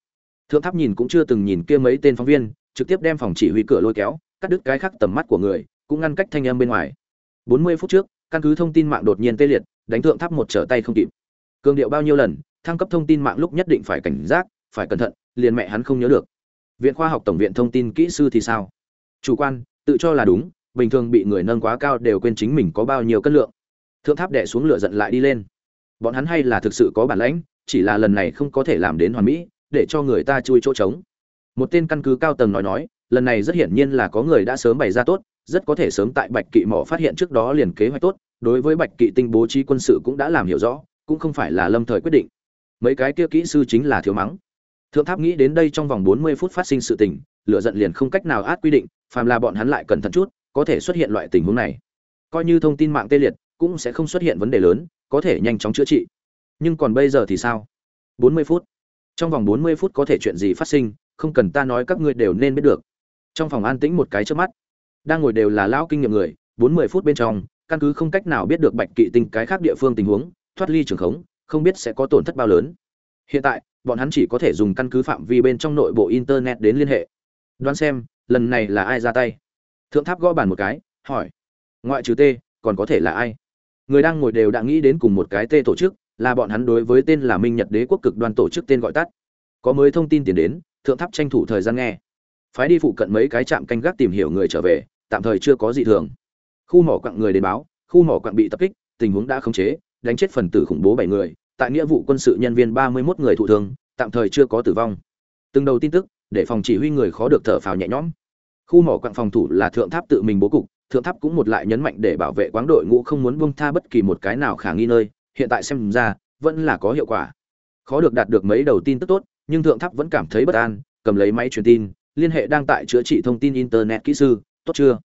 Speaker 1: Thượng tháp nhìn cũng chưa từng nhìn kia mấy tên phóng viên, trực tiếp đem phòng chỉ huy cửa lôi kéo, cắt đứt cái khắc tầm mắt của người, cũng ngăn cách thanh âm bên ngoài. 40 phút trước, căn cứ thông tin mạng đột nhiên tê liệt, đánh thượng tháp một trở tay không kịp. Cương điệu bao nhiêu lần, thăng cấp thông tin mạng lúc nhất định phải cảnh giác, phải cẩn thận, liền mẹ hắn không nhớ được. Viện khoa học tổng viện thông tin kỹ sư thì sao? Chủ quan, tự cho là đúng bình thường bị người nâng quá cao đều quên chính mình có bao nhiêu cân lượng. Thượng tháp đẻ xuống lửa giận lại đi lên. Bọn hắn hay là thực sự có bản lãnh, chỉ là lần này không có thể làm đến hoàn mỹ, để cho người ta chui chỗ trống. Một tên căn cứ cao tầng nói nói, lần này rất hiển nhiên là có người đã sớm bày ra tốt, rất có thể sớm tại bạch kỵ mỏ phát hiện trước đó liền kế hoạch tốt, đối với bạch kỵ tinh bố trí quân sự cũng đã làm hiểu rõ, cũng không phải là lâm thời quyết định. Mấy cái kia kỹ sư chính là thiếu mắng. Thượng tháp nghĩ đến đây trong vòng bốn mươi phút phát sinh sự tình lựa giận liền không cách nào át quy định, phàm là bọn hắn lại cẩn thận chút có thể xuất hiện loại tình huống này. Coi như thông tin mạng tê liệt, cũng sẽ không xuất hiện vấn đề lớn, có thể nhanh chóng chữa trị. Nhưng còn bây giờ thì sao? Bốn mươi phút. Trong vòng bốn mươi phút có thể chuyện gì phát sinh, không cần ta nói, các ngươi đều nên biết được. Trong phòng an tĩnh một cái trước mắt. Đang ngồi đều là lão kinh nghiệm người, bốn mươi phút bên trong, căn cứ không cách nào biết được bạch kỵ tinh cái khác địa phương tình huống, thoát ly trường khống, không biết sẽ có tổn thất bao lớn. Hiện tại, bọn hắn chỉ có thể dùng căn cứ phạm vi bên trong nội bộ internet đến liên hệ. Đoán xem, lần này là ai ra tay? Thượng tháp gõ bàn một cái, hỏi, ngoại trừ t còn có thể là ai? Người đang ngồi đều đã nghĩ đến cùng một cái t tổ chức, là bọn hắn đối với tên là minh nhật đế quốc cực đoan tổ chức tên gọi tắt. Có mới thông tin tiền đến, thượng tháp tranh thủ thời gian nghe. Phái đi phụ cận mấy cái trạm canh gác tìm hiểu người trở về, tạm thời chưa có gì thường. Khu mỏ quặng người đến báo, khu mỏ quặng bị tập kích, tình huống đã khống chế, đánh chết phần tử khủng bố bảy người, tại nghĩa vụ quân sự nhân viên ba mươi 31 người thụ thương, tạm thời chưa có tử vong. Từng đầu tin tức, để phòng chỉ huy người khó được thở phào nhẹ nhõm khu mỏ quặng phòng thủ là thượng tháp tự mình bố cục, thượng tháp cũng một lại nhấn mạnh để bảo vệ quáng đội ngũ không muốn buông tha bất kỳ một cái nào khả nghi nơi, hiện tại xem ra, vẫn là có hiệu quả. Khó được đạt được mấy đầu tin tức tốt, nhưng thượng tháp vẫn cảm thấy bất an, cầm lấy máy truyền tin, liên hệ đang tại chữa trị thông tin internet kỹ sư, tốt chưa?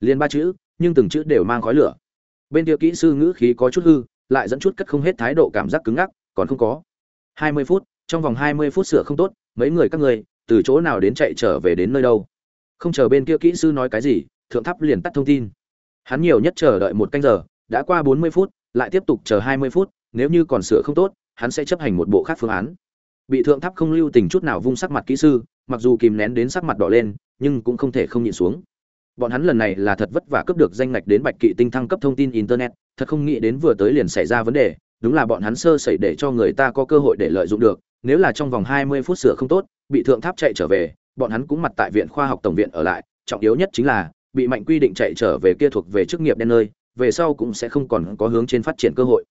Speaker 1: Liên ba chữ, nhưng từng chữ đều mang khói lửa. Bên kia kỹ sư ngữ khí có chút hư, lại dẫn chút cất không hết thái độ cảm giác cứng ngắc, còn không có. Hai mươi phút, trong vòng hai mươi phút sửa không tốt, mấy người các người, từ chỗ nào đến chạy trở về đến nơi đâu? Không chờ bên kia kỹ sư nói cái gì, thượng tháp liền tắt thông tin. Hắn nhiều nhất chờ đợi một canh giờ, đã qua bốn mươi phút, lại tiếp tục chờ hai mươi phút, nếu như còn sửa không tốt, hắn sẽ chấp hành một bộ khác phương án. Bị thượng tháp không lưu tình chút nào vung sắc mặt kỹ sư, mặc dù kìm nén đến sắc mặt đỏ lên, nhưng cũng không thể không nhịn xuống. Bọn hắn lần này là thật vất vả cướp được danh ngạch đến bạch kỵ tinh thăng cấp thông tin internet, thật không nghĩ đến vừa tới liền xảy ra vấn đề, đúng là bọn hắn sơ sẩy để cho người ta có cơ hội để lợi dụng được, nếu là trong vòng hai mươi phút sửa không tốt, bị thượng tháp chạy trở về bọn hắn cũng mặt tại viện khoa học tổng viện ở lại trọng yếu nhất chính là bị mạnh quy định chạy trở về kia thuộc về chức nghiệp đen nơi về sau cũng sẽ không còn có hướng trên phát triển cơ hội.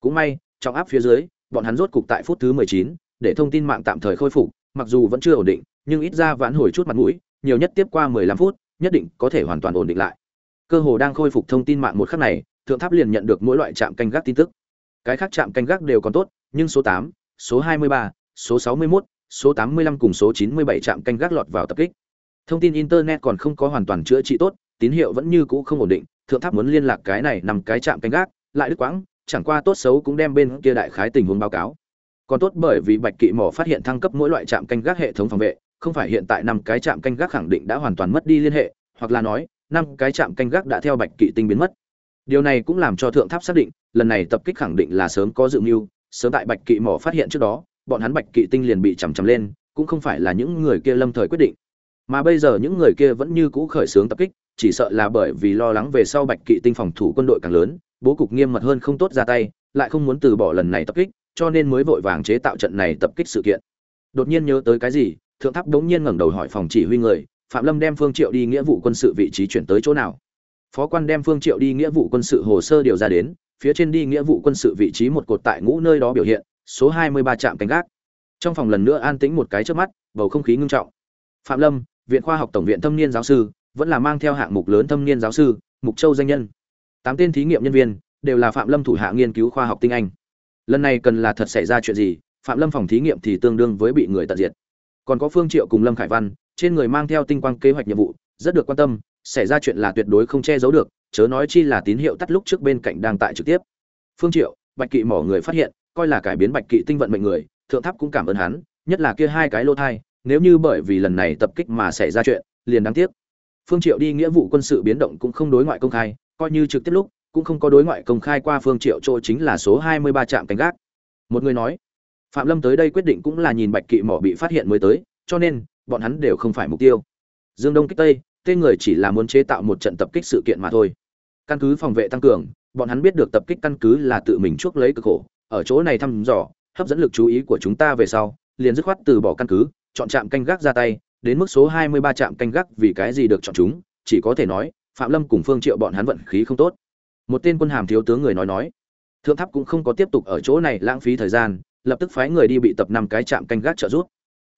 Speaker 1: Cũng may trong áp phía dưới bọn hắn rốt cục tại phút thứ mười chín để thông tin mạng tạm thời khôi phục mặc dù vẫn chưa ổn định nhưng ít ra vãn hồi chút mặt mũi nhiều nhất tiếp qua mười lăm phút nhất định có thể hoàn toàn ổn định lại. Cơ hồ đang khôi phục thông tin mạng một khắc này thượng tháp liền nhận được mỗi loại trạm canh gác tin tức. Cái khác trạm canh gác đều còn tốt nhưng số tám số hai mươi ba số sáu mươi 61, số tám mươi lăm cùng số chín mươi bảy trạm canh gác lọt vào tập kích. Thông tin internet còn không có hoàn toàn chữa trị tốt, tín hiệu vẫn như cũ không ổn định, thượng tháp muốn liên lạc cái này nằm cái trạm canh gác, lại đứt quãng, chẳng qua tốt xấu cũng đem bên kia đại khái tình huống báo cáo. Còn tốt bởi vì bạch kỵ mỏ phát hiện thăng cấp mỗi loại trạm canh gác hệ thống phòng vệ, không phải hiện tại năm cái trạm canh gác khẳng định đã hoàn toàn mất đi liên hệ, hoặc là nói, năm cái trạm canh gác đã theo bạch kỵ tinh biến mất. Điều này cũng làm cho thượng tháp xác định, lần này tập kích khẳng định là sớm có dự mưu, sớm tại bạch kỵ mỏ phát hiện trước đó bọn hắn bạch kỵ tinh liền bị chằm chằm lên, cũng không phải là những người kia lâm thời quyết định. Mà bây giờ những người kia vẫn như cũ khởi xướng tập kích, chỉ sợ là bởi vì lo lắng về sau bạch kỵ tinh phòng thủ quân đội càng lớn, bố cục nghiêm mật hơn không tốt ra tay, lại không muốn từ bỏ lần này tập kích, cho nên mới vội vàng chế tạo trận này tập kích sự kiện. Đột nhiên nhớ tới cái gì, thượng tháp đống nhiên ngẩng đầu hỏi phòng chỉ huy người, phạm lâm đem phương triệu đi nghĩa vụ quân sự vị trí chuyển tới chỗ nào? Phó quan đem phương triệu đi nghĩa vụ quân sự hồ sơ điều ra đến, phía trên đi nghĩa vụ quân sự vị trí một cột tại ngũ nơi đó biểu hiện số 23 trạm canh gác. Trong phòng lần nữa an tĩnh một cái trước mắt, bầu không khí ngưng trọng. Phạm lâm, viện khoa học tổng viện thâm niên giáo sư, vẫn là mang theo hạng mục lớn thâm niên giáo sư, mục châu danh nhân. Tám tên thí nghiệm nhân viên đều là phạm lâm thủ hạ nghiên cứu khoa học tinh anh. Lần này cần là thật xảy ra chuyện gì, phạm lâm phòng thí nghiệm thì tương đương với bị người tận diệt. Còn có phương triệu cùng lâm khải văn, trên người mang theo tinh quang kế hoạch nhiệm vụ, rất được quan tâm, xảy ra chuyện là tuyệt đối không che giấu được, chớ nói chi là tín hiệu tắt lúc trước bên cạnh đang tại trực tiếp. Phương triệu, bạch kỵ mỏ người phát hiện coi là cải biến bạch kỵ tinh vận mệnh người, thượng tháp cũng cảm ơn hắn, nhất là kia hai cái lô thai, nếu như bởi vì lần này tập kích mà xảy ra chuyện, liền đáng tiếc. Phương triệu đi nghĩa vụ quân sự biến động cũng không đối ngoại công khai, coi như trực tiếp lúc, cũng không có đối ngoại công khai qua phương triệu chỗ chính là số 23 trạm canh gác. Một người nói, phạm lâm tới đây quyết định cũng là nhìn bạch kỵ mỏ bị phát hiện mới tới, cho nên, bọn hắn đều không phải mục tiêu. Dương đông kích tây, tên người chỉ là muốn chế tạo một trận tập kích sự kiện mà thôi. Căn cứ phòng vệ tăng cường, bọn hắn biết được tập kích căn cứ là tự mình chuốc lấy cực khổ ở chỗ này thăm dò, hấp dẫn lực chú ý của chúng ta về sau, liền dứt khoát từ bỏ căn cứ, chọn trạm canh gác ra tay, đến mức số 23 trạm canh gác vì cái gì được chọn chúng, chỉ có thể nói, phạm lâm cùng phương triệu bọn hắn vận khí không tốt. Một tên quân hàm thiếu tướng người nói nói, thượng tháp cũng không có tiếp tục ở chỗ này lãng phí thời gian, lập tức phái người đi bị tập năm cái trạm canh gác trợ giúp.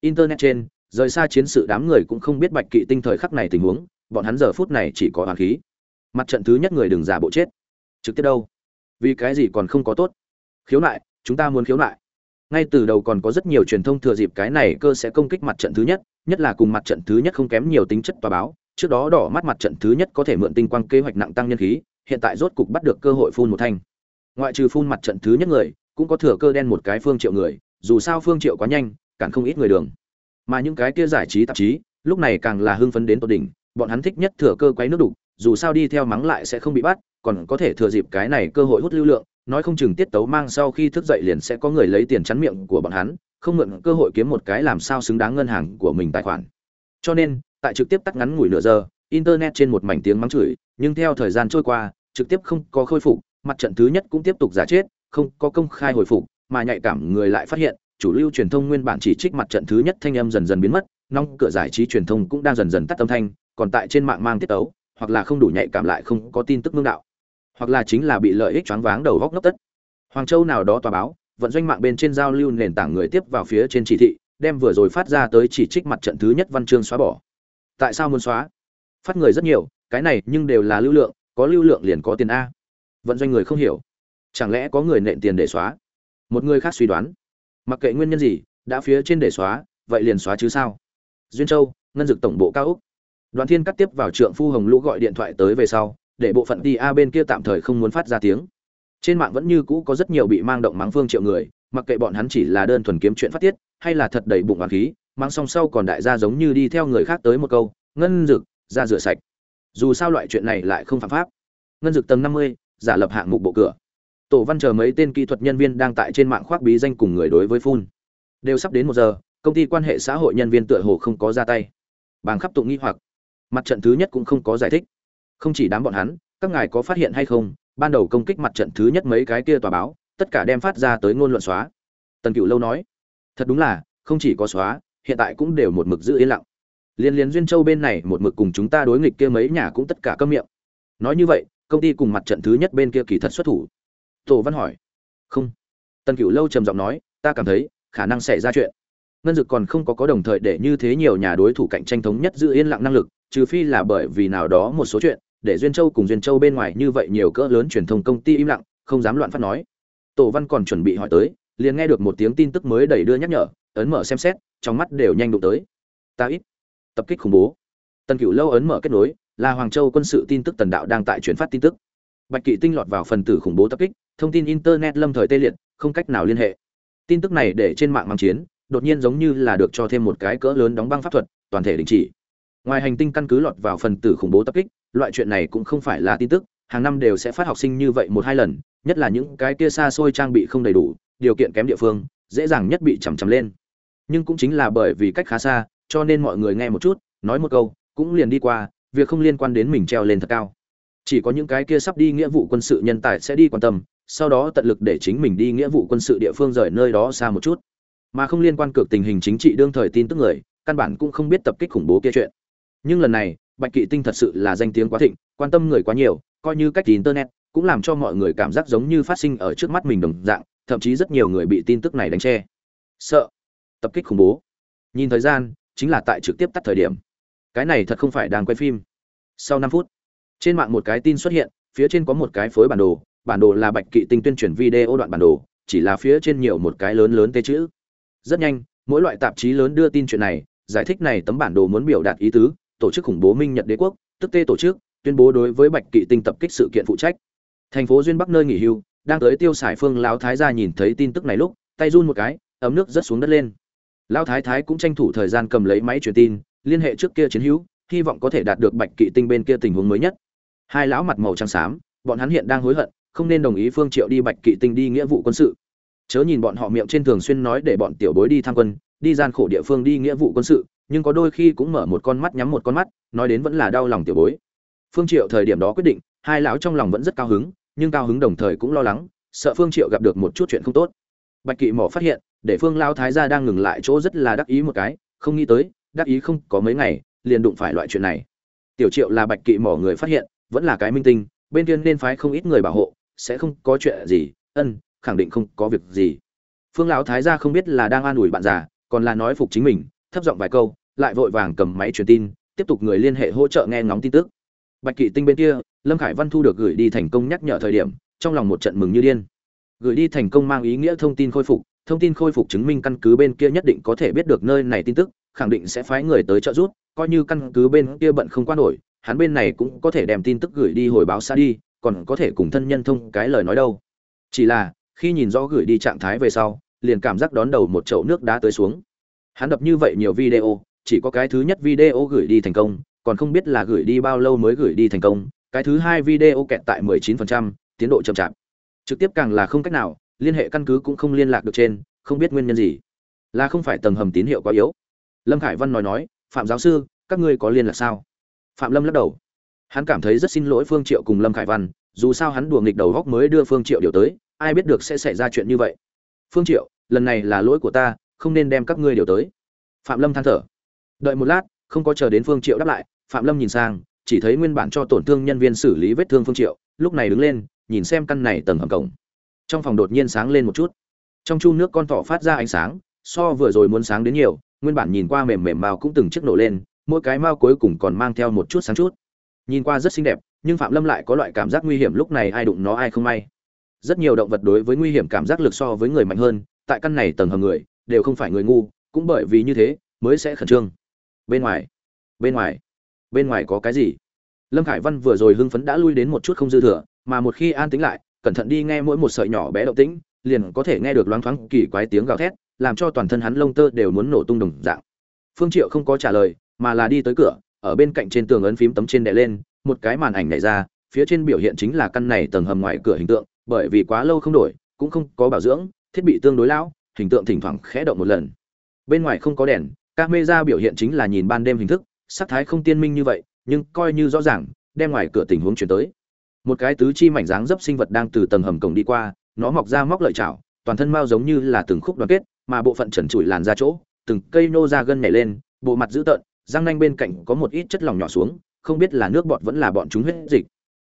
Speaker 1: Internet trên, rời xa chiến sự đám người cũng không biết bạch kỵ tinh thời khắc này tình huống, bọn hắn giờ phút này chỉ có hoàng khí. Mặt trận thứ nhất người đừng giả bộ chết. Trực tiếp đâu? Vì cái gì còn không có tốt? Khiếu nại, chúng ta muốn khiếu nại. Ngay từ đầu còn có rất nhiều truyền thông thừa dịp cái này cơ sẽ công kích mặt trận thứ nhất nhất là cùng mặt trận thứ nhất không kém nhiều tính chất tòa báo, trước đó đỏ mắt mặt trận thứ nhất có thể mượn tinh quang kế hoạch nặng tăng nhân khí, hiện tại rốt cục bắt được cơ hội phun một thanh. Ngoại trừ phun mặt trận thứ nhất người, cũng có thừa cơ đen một cái phương triệu người, dù sao phương triệu quá nhanh, cản không ít người đường. Mà những cái kia giải trí tạp chí, lúc này càng là hưng phấn đến tột đỉnh, bọn hắn thích nhất thừa cơ quấy nước đục, dù sao đi theo mắng lại sẽ không bị bắt, còn có thể thừa dịp cái này cơ hội hút lưu lượng nói không chừng tiết tấu mang sau khi thức dậy liền sẽ có người lấy tiền chắn miệng của bọn hắn, không mượn cơ hội kiếm một cái làm sao xứng đáng ngân hàng của mình tài khoản. Cho nên, tại trực tiếp tắt ngắn ngủi nửa giờ, internet trên một mảnh tiếng mắng chửi, nhưng theo thời gian trôi qua, trực tiếp không có khôi phục, mặt trận thứ nhất cũng tiếp tục giả chết, không có công khai hồi phục, mà nhạy cảm người lại phát hiện, chủ lưu truyền thông nguyên bản chỉ trích mặt trận thứ nhất thanh âm dần dần biến mất nong cửa giải trí truyền thông cũng đang dần dần tắt âm thanh, còn tại trên mạng mang tiết tấu, hoặc là không đủ nhạy cảm lại không có tin tức mương đạo hoặc là chính là bị lợi ích choáng váng đầu góc ngốc tất. Hoàng châu nào đó tòa báo, vận doanh mạng bên trên giao lưu nền tảng người tiếp vào phía trên chỉ thị, đem vừa rồi phát ra tới chỉ trích mặt trận thứ nhất văn chương xóa bỏ. Tại sao muốn xóa? Phát người rất nhiều, cái này nhưng đều là lưu lượng, có lưu lượng liền có tiền a. Vận doanh người không hiểu. Chẳng lẽ có người nện tiền để xóa? Một người khác suy đoán. Mặc kệ nguyên nhân gì, đã phía trên để xóa, vậy liền xóa chứ sao? Duyên châu, ngân dực tổng bộ cao úc. Đoàn thiên cắt tiếp vào trượng phu hồng lũ gọi điện thoại tới về sau để bộ phận TA bên kia tạm thời không muốn phát ra tiếng. Trên mạng vẫn như cũ có rất nhiều bị mang động mắng phương triệu người, mặc kệ bọn hắn chỉ là đơn thuần kiếm chuyện phát tiết, hay là thật đầy bụng oán khí mang song sau còn đại gia giống như đi theo người khác tới một câu, ngân dực, ra rửa sạch. Dù sao loại chuyện này lại không phạm pháp. Ngân dực tầng năm mươi, giả lập hạng mục bộ cửa. Tổ văn chờ mấy tên kỹ thuật nhân viên đang tại trên mạng khoác bí danh cùng người đối với phun. Đều sắp đến một giờ, công ty quan hệ xã hội nhân viên tựa hồ không có ra tay. Bàng khắp tụng nghi hoặc. Mặt trận thứ nhất cũng không có giải thích không chỉ đám bọn hắn, các ngài có phát hiện hay không? Ban đầu công kích mặt trận thứ nhất mấy cái kia tòa báo, tất cả đem phát ra tới ngôn luận xóa. Tần cựu lâu nói, thật đúng là, không chỉ có xóa, hiện tại cũng đều một mực giữ yên lặng. Liên liên duyên châu bên này một mực cùng chúng ta đối nghịch kia mấy nhà cũng tất cả câm miệng. Nói như vậy, công ty cùng mặt trận thứ nhất bên kia kỳ thật xuất thủ. Tổ văn hỏi, không. Tần cựu lâu trầm giọng nói, ta cảm thấy, khả năng xảy ra chuyện. Ngân dực còn không có có đồng thời để như thế nhiều nhà đối thủ cạnh tranh thống nhất giữ yên lặng năng lực, trừ phi là bởi vì nào đó một số chuyện để duyên châu cùng duyên châu bên ngoài như vậy nhiều cỡ lớn truyền thông công ty im lặng, không dám loạn phát nói. Tổ văn còn chuẩn bị hỏi tới, liền nghe được một tiếng tin tức mới đẩy đưa nhắc nhở, ấn mở xem xét, trong mắt đều nhanh đụng tới. Ta ít. Tập kích khủng bố. Tần cửu lâu ấn mở kết nối, là hoàng châu quân sự tin tức tần đạo đang tại chuyển phát tin tức. Bạch kỵ tinh lọt vào phần tử khủng bố tập kích, thông tin internet lâm thời tê liệt, không cách nào liên hệ. Tin tức này để trên mạng mang chiến, đột nhiên giống như là được cho thêm một cái cỡ lớn đóng băng pháp thuật, toàn thể đình chỉ. Ngoài hành tinh căn cứ lọt vào phần tử khủng bố tập kích loại chuyện này cũng không phải là tin tức, hàng năm đều sẽ phát học sinh như vậy một hai lần, nhất là những cái kia xa xôi trang bị không đầy đủ, điều kiện kém địa phương, dễ dàng nhất bị chằm chằm lên. Nhưng cũng chính là bởi vì cách khá xa, cho nên mọi người nghe một chút, nói một câu, cũng liền đi qua, việc không liên quan đến mình treo lên thật cao. Chỉ có những cái kia sắp đi nghĩa vụ quân sự nhân tài sẽ đi quan tâm, sau đó tận lực để chính mình đi nghĩa vụ quân sự địa phương rời nơi đó xa một chút. Mà không liên quan cược tình hình chính trị đương thời tin tức người, căn bản cũng không biết tập kích khủng bố kia chuyện. Nhưng lần này bạch kỵ tinh thật sự là danh tiếng quá thịnh, quan tâm người quá nhiều, coi như cách internet cũng làm cho mọi người cảm giác giống như phát sinh ở trước mắt mình đồng dạng, thậm chí rất nhiều người bị tin tức này đánh che. Sợ. Tập kích khủng bố. Nhìn thời gian, chính là tại trực tiếp tắt thời điểm. Cái này thật không phải đang quay phim. Sau năm phút, trên mạng một cái tin xuất hiện, phía trên có một cái phối bản đồ bản đồ là bạch kỵ tinh tuyên truyền video đoạn bản đồ, chỉ là phía trên nhiều một cái lớn lớn tê chữ. Rất nhanh, mỗi loại tạp chí lớn đưa tin chuyện này, giải thích này tấm bản đồ muốn biểu đạt ý tứ tổ chức khủng bố minh nhật đế quốc, tức tê tổ chức, tuyên bố đối với bạch kỵ tinh tập kích sự kiện phụ trách. Thành phố duyên bắc nơi nghỉ hưu, đang tới tiêu sải phương lão thái gia nhìn thấy tin tức này lúc, tay run một cái, ấm nước rất xuống đất lên. Lão thái thái cũng tranh thủ thời gian cầm lấy máy truyền tin, liên hệ trước kia chiến hữu, hy vọng có thể đạt được bạch kỵ tinh bên kia tình huống mới nhất. Hai lão mặt màu trắng xám, bọn hắn hiện đang hối hận, không nên đồng ý phương triệu đi bạch kỵ tinh đi nghĩa vụ quân sự. Chớ nhìn bọn họ miệng trên thường xuyên nói để bọn tiểu bối đi tham quân, đi gian khổ địa phương đi nghĩa vụ quân sự nhưng có đôi khi cũng mở một con mắt nhắm một con mắt, nói đến vẫn là đau lòng tiểu bối. Phương triệu thời điểm đó quyết định, hai lão trong lòng vẫn rất cao hứng, nhưng cao hứng đồng thời cũng lo lắng, sợ phương triệu gặp được một chút chuyện không tốt. Bạch kỵ mỏ phát hiện, để phương lão thái gia đang ngừng lại chỗ rất là đắc ý một cái, không nghĩ tới, đắc ý không có mấy ngày, liền đụng phải loại chuyện này. Tiểu triệu là bạch kỵ mỏ người phát hiện, vẫn là cái minh tinh, bên kia nên phái không ít người bảo hộ, sẽ không có chuyện gì, ân, khẳng định không có việc gì. Phương lão thái gia không biết là đang an ủi bạn già, còn là nói phục chính mình thấp giọng vài câu, lại vội vàng cầm máy truyền tin, tiếp tục người liên hệ hỗ trợ nghe ngóng tin tức. Bạch kỵ tinh bên kia, lâm khải văn thu được gửi đi thành công nhắc nhở thời điểm, trong lòng một trận mừng như điên. Gửi đi thành công mang ý nghĩa thông tin khôi phục, thông tin khôi phục chứng minh căn cứ bên kia nhất định có thể biết được nơi này tin tức, khẳng định sẽ phái người tới trợ giúp, coi như căn cứ bên kia bận không qua nổi, hắn bên này cũng có thể đem tin tức gửi đi hồi báo xa đi, còn có thể cùng thân nhân thông cái lời nói đâu. Chỉ là, khi nhìn rõ gửi đi trạng thái về sau, liền cảm giác đón đầu một chậu nước đá tới xuống hắn đập như vậy nhiều video chỉ có cái thứ nhất video gửi đi thành công còn không biết là gửi đi bao lâu mới gửi đi thành công cái thứ hai video kẹt tại 19%, tiến độ chậm chạp. Trực tiếp càng là không cách nào liên hệ căn cứ cũng không liên lạc được trên không biết nguyên nhân gì. Là không phải tầng hầm tín hiệu quá yếu. Lâm khải văn nói nói phạm giáo sư các ngươi có liên lạc sao? Phạm lâm lắc đầu. Hắn cảm thấy rất xin lỗi phương triệu cùng lâm khải văn dù sao hắn đùa nghịch đầu góc mới đưa phương triệu điều tới ai biết được sẽ xảy ra chuyện như vậy. Phương triệu lần này là lỗi của ta không nên đem các ngươi điều tới. Phạm lâm than thở. Đợi một lát, không có chờ đến phương triệu đáp lại, phạm lâm nhìn sang, chỉ thấy nguyên bản cho tổn thương nhân viên xử lý vết thương phương triệu, lúc này đứng lên, nhìn xem căn này tầng hầm cổng. Trong phòng đột nhiên sáng lên một chút. Trong chu nước con thỏ phát ra ánh sáng, so vừa rồi muốn sáng đến nhiều, nguyên bản nhìn qua mềm mềm mao cũng từng chiếc nổ lên, mỗi cái mao cuối cùng còn mang theo một chút sáng chút. Nhìn qua rất xinh đẹp, nhưng phạm lâm lại có loại cảm giác nguy hiểm lúc này ai đụng nó ai không may. Rất nhiều động vật đối với nguy hiểm cảm giác lực so với người mạnh hơn, tại căn này tầng hầm người đều không phải người ngu, cũng bởi vì như thế mới sẽ khẩn trương. Bên ngoài bên ngoài bên ngoài có cái gì? Lâm khải văn vừa rồi hưng phấn đã lui đến một chút không dư thừa, mà một khi an tính lại, cẩn thận đi nghe mỗi một sợi nhỏ bé động tĩnh, liền có thể nghe được loáng thoáng kỳ quái tiếng gào thét, làm cho toàn thân hắn lông tơ đều muốn nổ tung đồng dạng. Phương triệu không có trả lời, mà là đi tới cửa, ở bên cạnh trên tường ấn phím tấm trên đè lên, một cái màn ảnh nhảy ra, phía trên biểu hiện chính là căn này tầng hầm ngoài cửa hình tượng, bởi vì quá lâu không đổi, cũng không có bảo dưỡng, thiết bị tương đối lão hình tượng thỉnh thoảng khẽ động một lần. Bên ngoài không có đèn các mê ra biểu hiện chính là nhìn ban đêm hình thức, sắc thái không tiên minh như vậy, nhưng coi như rõ ràng, đem ngoài cửa tình huống chuyển tới. Một cái tứ chi mảnh dáng dấp sinh vật đang từ tầng hầm cổng đi qua, nó mọc ra móc lợi chảo, toàn thân mao giống như là từng khúc đoàn kết, mà bộ phận trần trụi làn ra chỗ, từng cây nô ra gân nhảy lên, bộ mặt dữ tợn, răng nanh bên cạnh có một ít chất lỏng nhỏ xuống, không biết là nước bọt vẫn là bọn chúng huyết dịch.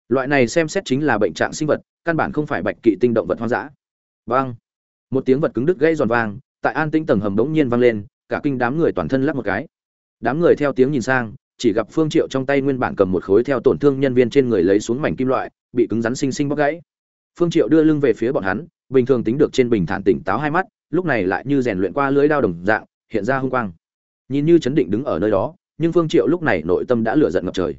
Speaker 1: Loại này xem xét chính là bệnh trạng sinh vật, căn bản không phải bạch kỵ tinh động vật hoang dã. Vang một tiếng vật cứng đứt gãy giòn vang, tại an tinh tầng hầm đống nhiên vang lên, cả kinh đám người toàn thân lắc một cái. Đám người theo tiếng nhìn sang, chỉ gặp phương triệu trong tay nguyên bản cầm một khối theo tổn thương nhân viên trên người lấy xuống mảnh kim loại, bị cứng rắn sinh sinh bóc gãy. Phương triệu đưa lưng về phía bọn hắn, bình thường tính được trên bình thản tỉnh táo hai mắt, lúc này lại như rèn luyện qua lưới đao đồng dạng, hiện ra hung quang. Nhìn như chấn định đứng ở nơi đó, nhưng phương triệu lúc này nội tâm đã lửa giận ngập trời.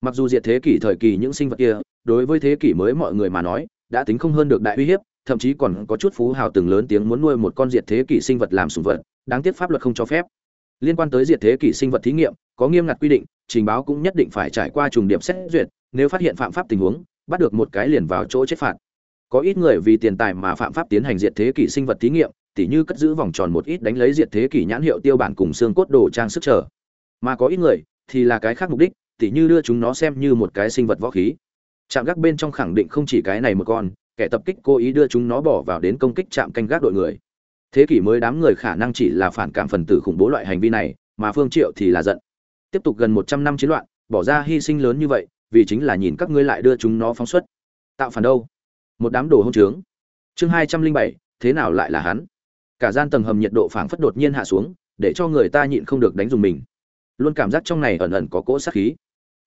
Speaker 1: Mặc dù diệt thế kỷ thời kỳ những sinh vật kia, đối với thế kỷ mới mọi người mà nói, đã tính không hơn được đại uy hiếp thậm chí còn có chút phú hào từng lớn tiếng muốn nuôi một con diệt thế kỷ sinh vật làm sủng vật, đáng tiếc pháp luật không cho phép. Liên quan tới diệt thế kỷ sinh vật thí nghiệm, có nghiêm ngặt quy định, trình báo cũng nhất định phải trải qua trùng điểm xét duyệt, nếu phát hiện phạm pháp tình huống, bắt được một cái liền vào chỗ chết phạt. Có ít người vì tiền tài mà phạm pháp tiến hành diệt thế kỷ sinh vật thí nghiệm, tỉ như cất giữ vòng tròn một ít đánh lấy diệt thế kỷ nhãn hiệu tiêu bản cùng xương cốt đồ trang sức trở mà có ít người thì là cái khác mục đích, tỉ như đưa chúng nó xem như một cái sinh vật võ khí. Trạm gác bên trong khẳng định không chỉ cái này một con kẻ tập kích cố ý đưa chúng nó bỏ vào đến công kích trạm canh gác đội người. Thế kỷ mới đám người khả năng chỉ là phản cảm phần tử khủng bố loại hành vi này mà phương triệu thì là giận. Tiếp tục gần 100 năm chiến loạn bỏ ra hy sinh lớn như vậy vì chính là nhìn các ngươi lại đưa chúng nó phóng xuất. Tạo phản đâu? Một đám đồ hỗn trướng. Chương 207, thế nào lại là hắn? Cả gian tầng hầm nhiệt độ phảng phất đột nhiên hạ xuống để cho người ta nhịn không được đánh dùng mình. Luôn cảm giác trong này ẩn ẩn có cỗ sát khí.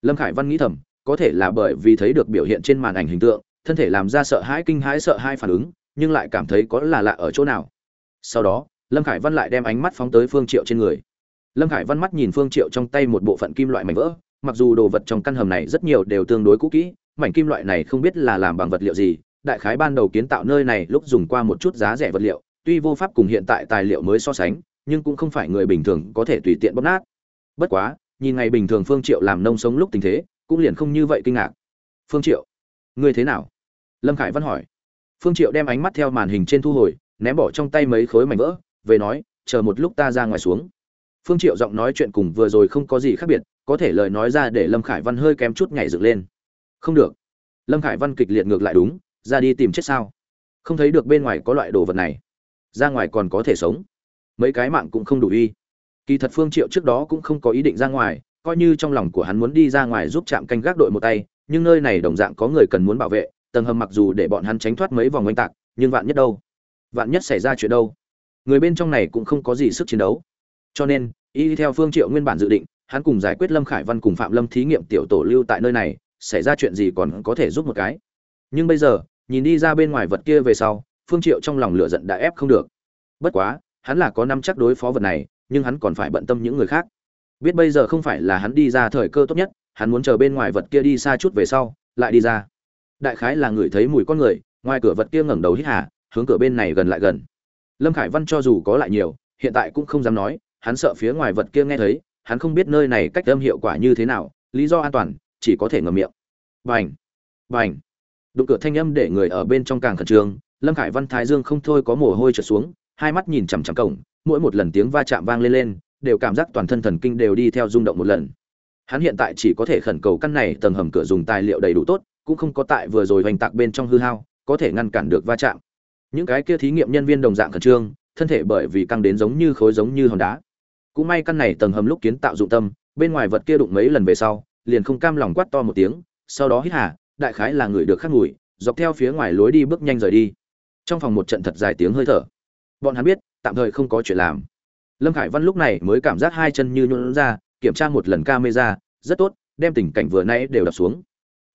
Speaker 1: Lâm khải văn nghĩ thầm có thể là bởi vì thấy được biểu hiện trên màn ảnh hình tượng thân thể làm ra sợ hãi kinh hãi sợ hãi phản ứng, nhưng lại cảm thấy có là lạ ở chỗ nào. Sau đó, lâm khải văn lại đem ánh mắt phóng tới phương triệu trên người. Lâm khải văn mắt nhìn phương triệu trong tay một bộ phận kim loại mảnh vỡ, mặc dù đồ vật trong căn hầm này rất nhiều đều tương đối cũ kỹ, mảnh kim loại này không biết là làm bằng vật liệu gì, đại khái ban đầu kiến tạo nơi này lúc dùng qua một chút giá rẻ vật liệu, tuy vô pháp cùng hiện tại tài liệu mới so sánh, nhưng cũng không phải người bình thường có thể tùy tiện bóp nát. Bất quá, nhìn ngày bình thường phương triệu làm nông sống lúc tình thế, cũng liền không như vậy kinh ngạc. Phương triệu ngươi thế nào? Lâm khải văn hỏi. Phương triệu đem ánh mắt theo màn hình trên thu hồi, ném bỏ trong tay mấy khối mảnh vỡ, về nói, chờ một lúc ta ra ngoài xuống. Phương triệu giọng nói chuyện cùng vừa rồi không có gì khác biệt, có thể lời nói ra để lâm khải văn hơi kém chút nhảy dựng lên. Không được. Lâm khải văn kịch liệt ngược lại đúng, ra đi tìm chết sao? Không thấy được bên ngoài có loại đồ vật này. Ra ngoài còn có thể sống. Mấy cái mạng cũng không đủ y. kỳ thật phương triệu trước đó cũng không có ý định ra ngoài, coi như trong lòng của hắn muốn đi ra ngoài giúp chạm canh gác đội một tay nhưng nơi này đồng dạng có người cần muốn bảo vệ, tầng hầm mặc dù để bọn hắn tránh thoát mấy vòng oanh tạc, nhưng vạn nhất đâu? Vạn nhất xảy ra chuyện đâu? Người bên trong này cũng không có gì sức chiến đấu. Cho nên, y theo phương triệu nguyên bản dự định, hắn cùng giải quyết lâm khải văn cùng phạm lâm thí nghiệm tiểu tổ lưu tại nơi này, xảy ra chuyện gì còn có thể giúp một cái. Nhưng bây giờ, nhìn đi ra bên ngoài vật kia về sau, phương triệu trong lòng lửa giận đã ép không được. Bất quá, hắn là có năm chắc đối phó vật này, nhưng hắn còn phải bận tâm những người khác. Biết bây giờ không phải là hắn đi ra thời cơ tốt nhất hắn muốn chờ bên ngoài vật kia đi xa chút về sau, lại đi ra. Đại khái là người thấy mùi con người, ngoài cửa vật kia ngẩng đầu hít hà, hướng cửa bên này gần lại gần. Lâm khải văn cho dù có lại nhiều, hiện tại cũng không dám nói, hắn sợ phía ngoài vật kia nghe thấy, hắn không biết nơi này cách âm hiệu quả như thế nào, lý do an toàn, chỉ có thể ngậm miệng. Bành! Bành! Đụng cửa thanh âm để người ở bên trong càng khẩn trương, lâm khải văn thái dương không thôi có mồ hôi trượt xuống, hai mắt nhìn chằm chằm cổng, mỗi một lần tiếng va chạm vang lên lên, đều cảm giác toàn thân thần kinh đều đi theo rung động một lần hắn hiện tại chỉ có thể khẩn cầu căn này tầng hầm cửa dùng tài liệu đầy đủ tốt, cũng không có tại vừa rồi hoành tạc bên trong hư hao, có thể ngăn cản được va chạm. Những cái kia thí nghiệm nhân viên đồng dạng khẩn trương, thân thể bởi vì căng đến giống như khối giống như hòn đá. Cũng may căn này tầng hầm lúc kiến tạo dụng tâm, bên ngoài vật kia đụng mấy lần về sau, liền không cam lòng quát to một tiếng, sau đó hít hà, đại khái là người được khắc ngủi, dọc theo phía ngoài lối đi bước nhanh rời đi. Trong phòng một trận thật dài tiếng hơi thở. Bọn hắn biết, tạm thời không có chuyện làm. Lâm khải văn lúc này mới cảm giác hai chân như nhuận ra kiểm tra một lần camera, rất tốt, đem tình cảnh vừa nãy đều đập xuống.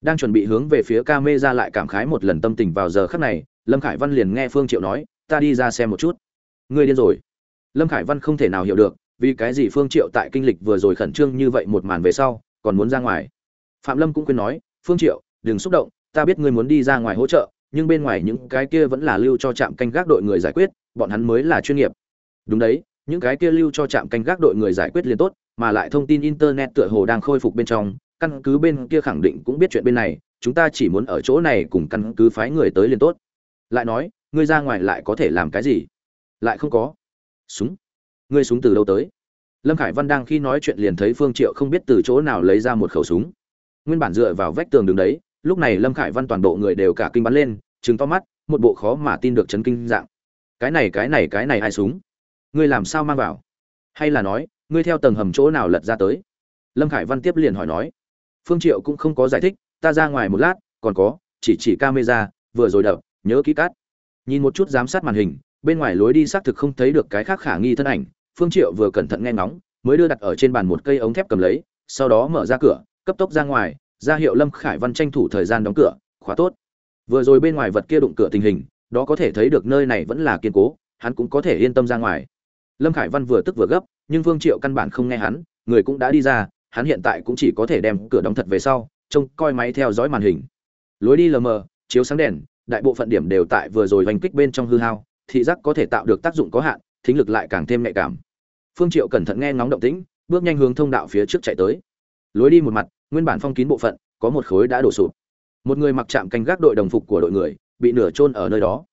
Speaker 1: Đang chuẩn bị hướng về phía camera lại cảm khái một lần tâm tình vào giờ khắc này, lâm khải văn liền nghe phương triệu nói, ta đi ra xem một chút. Ngươi điên rồi. Lâm khải văn không thể nào hiểu được, vì cái gì phương triệu tại kinh lịch vừa rồi khẩn trương như vậy một màn về sau, còn muốn ra ngoài. Phạm lâm cũng khuyên nói, phương triệu, đừng xúc động, ta biết ngươi muốn đi ra ngoài hỗ trợ, nhưng bên ngoài những cái kia vẫn là lưu cho trạm canh gác đội người giải quyết, bọn hắn mới là chuyên nghiệp. Đúng đấy những cái kia lưu cho trạm canh gác đội người giải quyết liền tốt, mà lại thông tin internet tựa hồ đang khôi phục bên trong, căn cứ bên kia khẳng định cũng biết chuyện bên này, chúng ta chỉ muốn ở chỗ này cùng căn cứ phái người tới liền tốt. Lại nói, ngươi ra ngoài lại có thể làm cái gì? Lại không có. Súng. Ngươi súng từ đâu tới? Lâm khải văn đang khi nói chuyện liền thấy phương triệu không biết từ chỗ nào lấy ra một khẩu súng. Nguyên bản dựa vào vách tường đứng đấy, lúc này lâm khải văn toàn bộ người đều cả kinh bắn lên, trừng to mắt, một bộ khó mà tin được chấn kinh dạng. Cái này cái này cái này hai súng? Ngươi làm sao mang vào? Hay là nói, ngươi theo tầng hầm chỗ nào lật ra tới? Lâm khải văn tiếp liền hỏi nói. Phương triệu cũng không có giải thích, ta ra ngoài một lát, còn có, chỉ chỉ camera, vừa rồi đập, nhớ kỹ cắt. Nhìn một chút giám sát màn hình, bên ngoài lối đi xác thực không thấy được cái khác khả nghi thân ảnh. Phương triệu vừa cẩn thận nghe ngóng, mới đưa đặt ở trên bàn một cây ống thép cầm lấy, sau đó mở ra cửa, cấp tốc ra ngoài, ra hiệu lâm khải văn tranh thủ thời gian đóng cửa, khóa tốt. Vừa rồi bên ngoài vật kia đụng cửa tình hình, đó có thể thấy được nơi này vẫn là kiên cố, hắn cũng có thể yên tâm ra ngoài lâm khải văn vừa tức vừa gấp, nhưng vương triệu căn bản không nghe hắn, người cũng đã đi ra, hắn hiện tại cũng chỉ có thể đem cửa đóng thật về sau, trông coi máy theo dõi màn hình. Lối đi lờ mờ, chiếu sáng đèn, đại bộ phận điểm đều tại vừa rồi vành kích bên trong hư hao, thị giác có thể tạo được tác dụng có hạn, thính lực lại càng thêm nhạy cảm. Phương triệu cẩn thận nghe ngóng động tĩnh, bước nhanh hướng thông đạo phía trước chạy tới. Lối đi một mặt, nguyên bản phong kín bộ phận, có một khối đã đổ sụp. Một người mặc trạm canh gác đội đồng phục của đội người, bị nửa chôn ở nơi đó.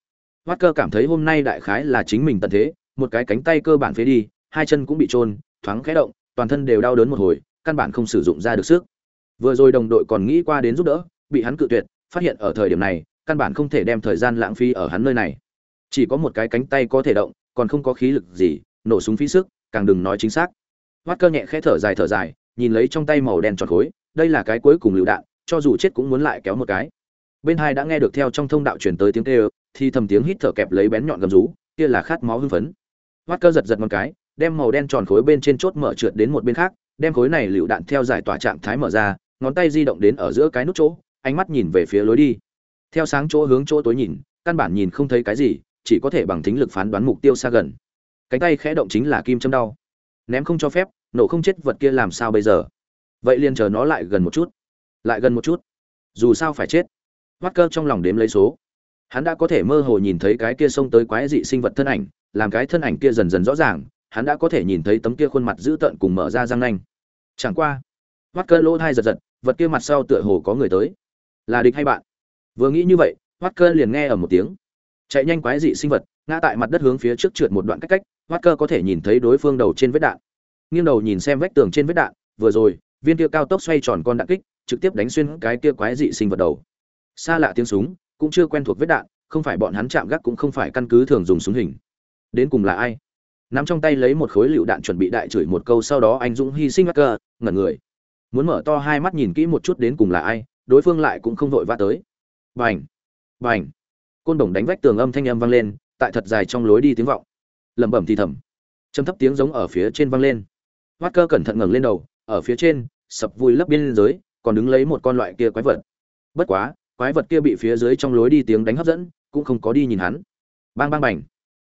Speaker 1: Walker cảm thấy hôm nay đại khái là chính mình tận thế một cái cánh tay cơ bản phế đi hai chân cũng bị trôn, thoáng khẽ động toàn thân đều đau đớn một hồi căn bản không sử dụng ra được sức. Vừa rồi đồng đội còn nghĩ qua đến giúp đỡ bị hắn cự tuyệt phát hiện ở thời điểm này căn bản không thể đem thời gian lãng phí ở hắn nơi này. Chỉ có một cái cánh tay có thể động còn không có khí lực gì nổ súng phí sức càng đừng nói chính xác. Mắt cơ nhẹ khẽ thở dài thở dài nhìn lấy trong tay màu đen tròn khối đây là cái cuối cùng lựu đạn cho dù chết cũng muốn lại kéo một cái. Bên hai đã nghe được theo trong thông đạo truyền tới tiếng kêu thì thầm tiếng hít thở kẹp lấy bén nhọn gầm rú kia là khát máu hưng phấn hoắt cơ giật giật một cái, đem màu đen tròn khối bên trên chốt mở trượt đến một bên khác, đem khối này lựu đạn theo giải tỏa trạng thái mở ra, ngón tay di động đến ở giữa cái nút chỗ, ánh mắt nhìn về phía lối đi. Theo sáng chỗ hướng chỗ tối nhìn, căn bản nhìn không thấy cái gì, chỉ có thể bằng thính lực phán đoán mục tiêu xa gần. Cánh tay khẽ động chính là kim châm đau. Ném không cho phép, nổ không chết vật kia làm sao bây giờ? Vậy liền chờ nó lại gần một chút. Lại gần một chút. Dù sao phải chết. Mắt cơ trong lòng đếm lấy số. Hắn đã có thể mơ hồ nhìn thấy cái kia xông tới quái dị sinh vật thân ảnh làm cái thân ảnh kia dần dần rõ ràng, hắn đã có thể nhìn thấy tấm kia khuôn mặt dữ tợn cùng mở ra răng nanh. Chẳng qua mắt cơ lỗ thai giật giật, vật kia mặt sau tựa hồ có người tới. Là địch hay bạn? Vừa nghĩ như vậy mắt cơ liền nghe ở một tiếng. Chạy nhanh quái dị sinh vật, ngã tại mặt đất hướng phía trước trượt một đoạn cách cách mắt cơ có thể nhìn thấy đối phương đầu trên vết đạn. Nghiêng đầu nhìn xem vách tường trên vết đạn, vừa rồi, viên kia cao tốc xoay tròn con đạn kích, trực tiếp đánh xuyên cái kia quái dị sinh vật đầu. Xa lạ tiếng súng, cũng chưa quen thuộc vết đạn, không phải bọn hắn chạm gác cũng không phải căn cứ thường dùng súng hình đến cùng là ai? Nắm trong tay lấy một khối lựu đạn chuẩn bị đại chửi một câu, sau đó anh dũng hy sinh mắc cơ ngẩn người. Muốn mở to hai mắt nhìn kỹ một chút đến cùng là ai, đối phương lại cũng không vội vã tới. Bành! Bành! Côn đồng đánh vách tường âm thanh âm vang lên, tại thật dài trong lối đi tiếng vọng. Lẩm bẩm thì thầm. Châm thấp tiếng giống ở phía trên vang lên. Mắt cơ cẩn thận ngẩng lên đầu, ở phía trên, sập vui lấp biên giới, còn đứng lấy một con loại kia quái vật. Bất quá, quái vật kia bị phía dưới trong lối đi tiếng đánh hấp dẫn, cũng không có đi nhìn hắn. Bang bang bành!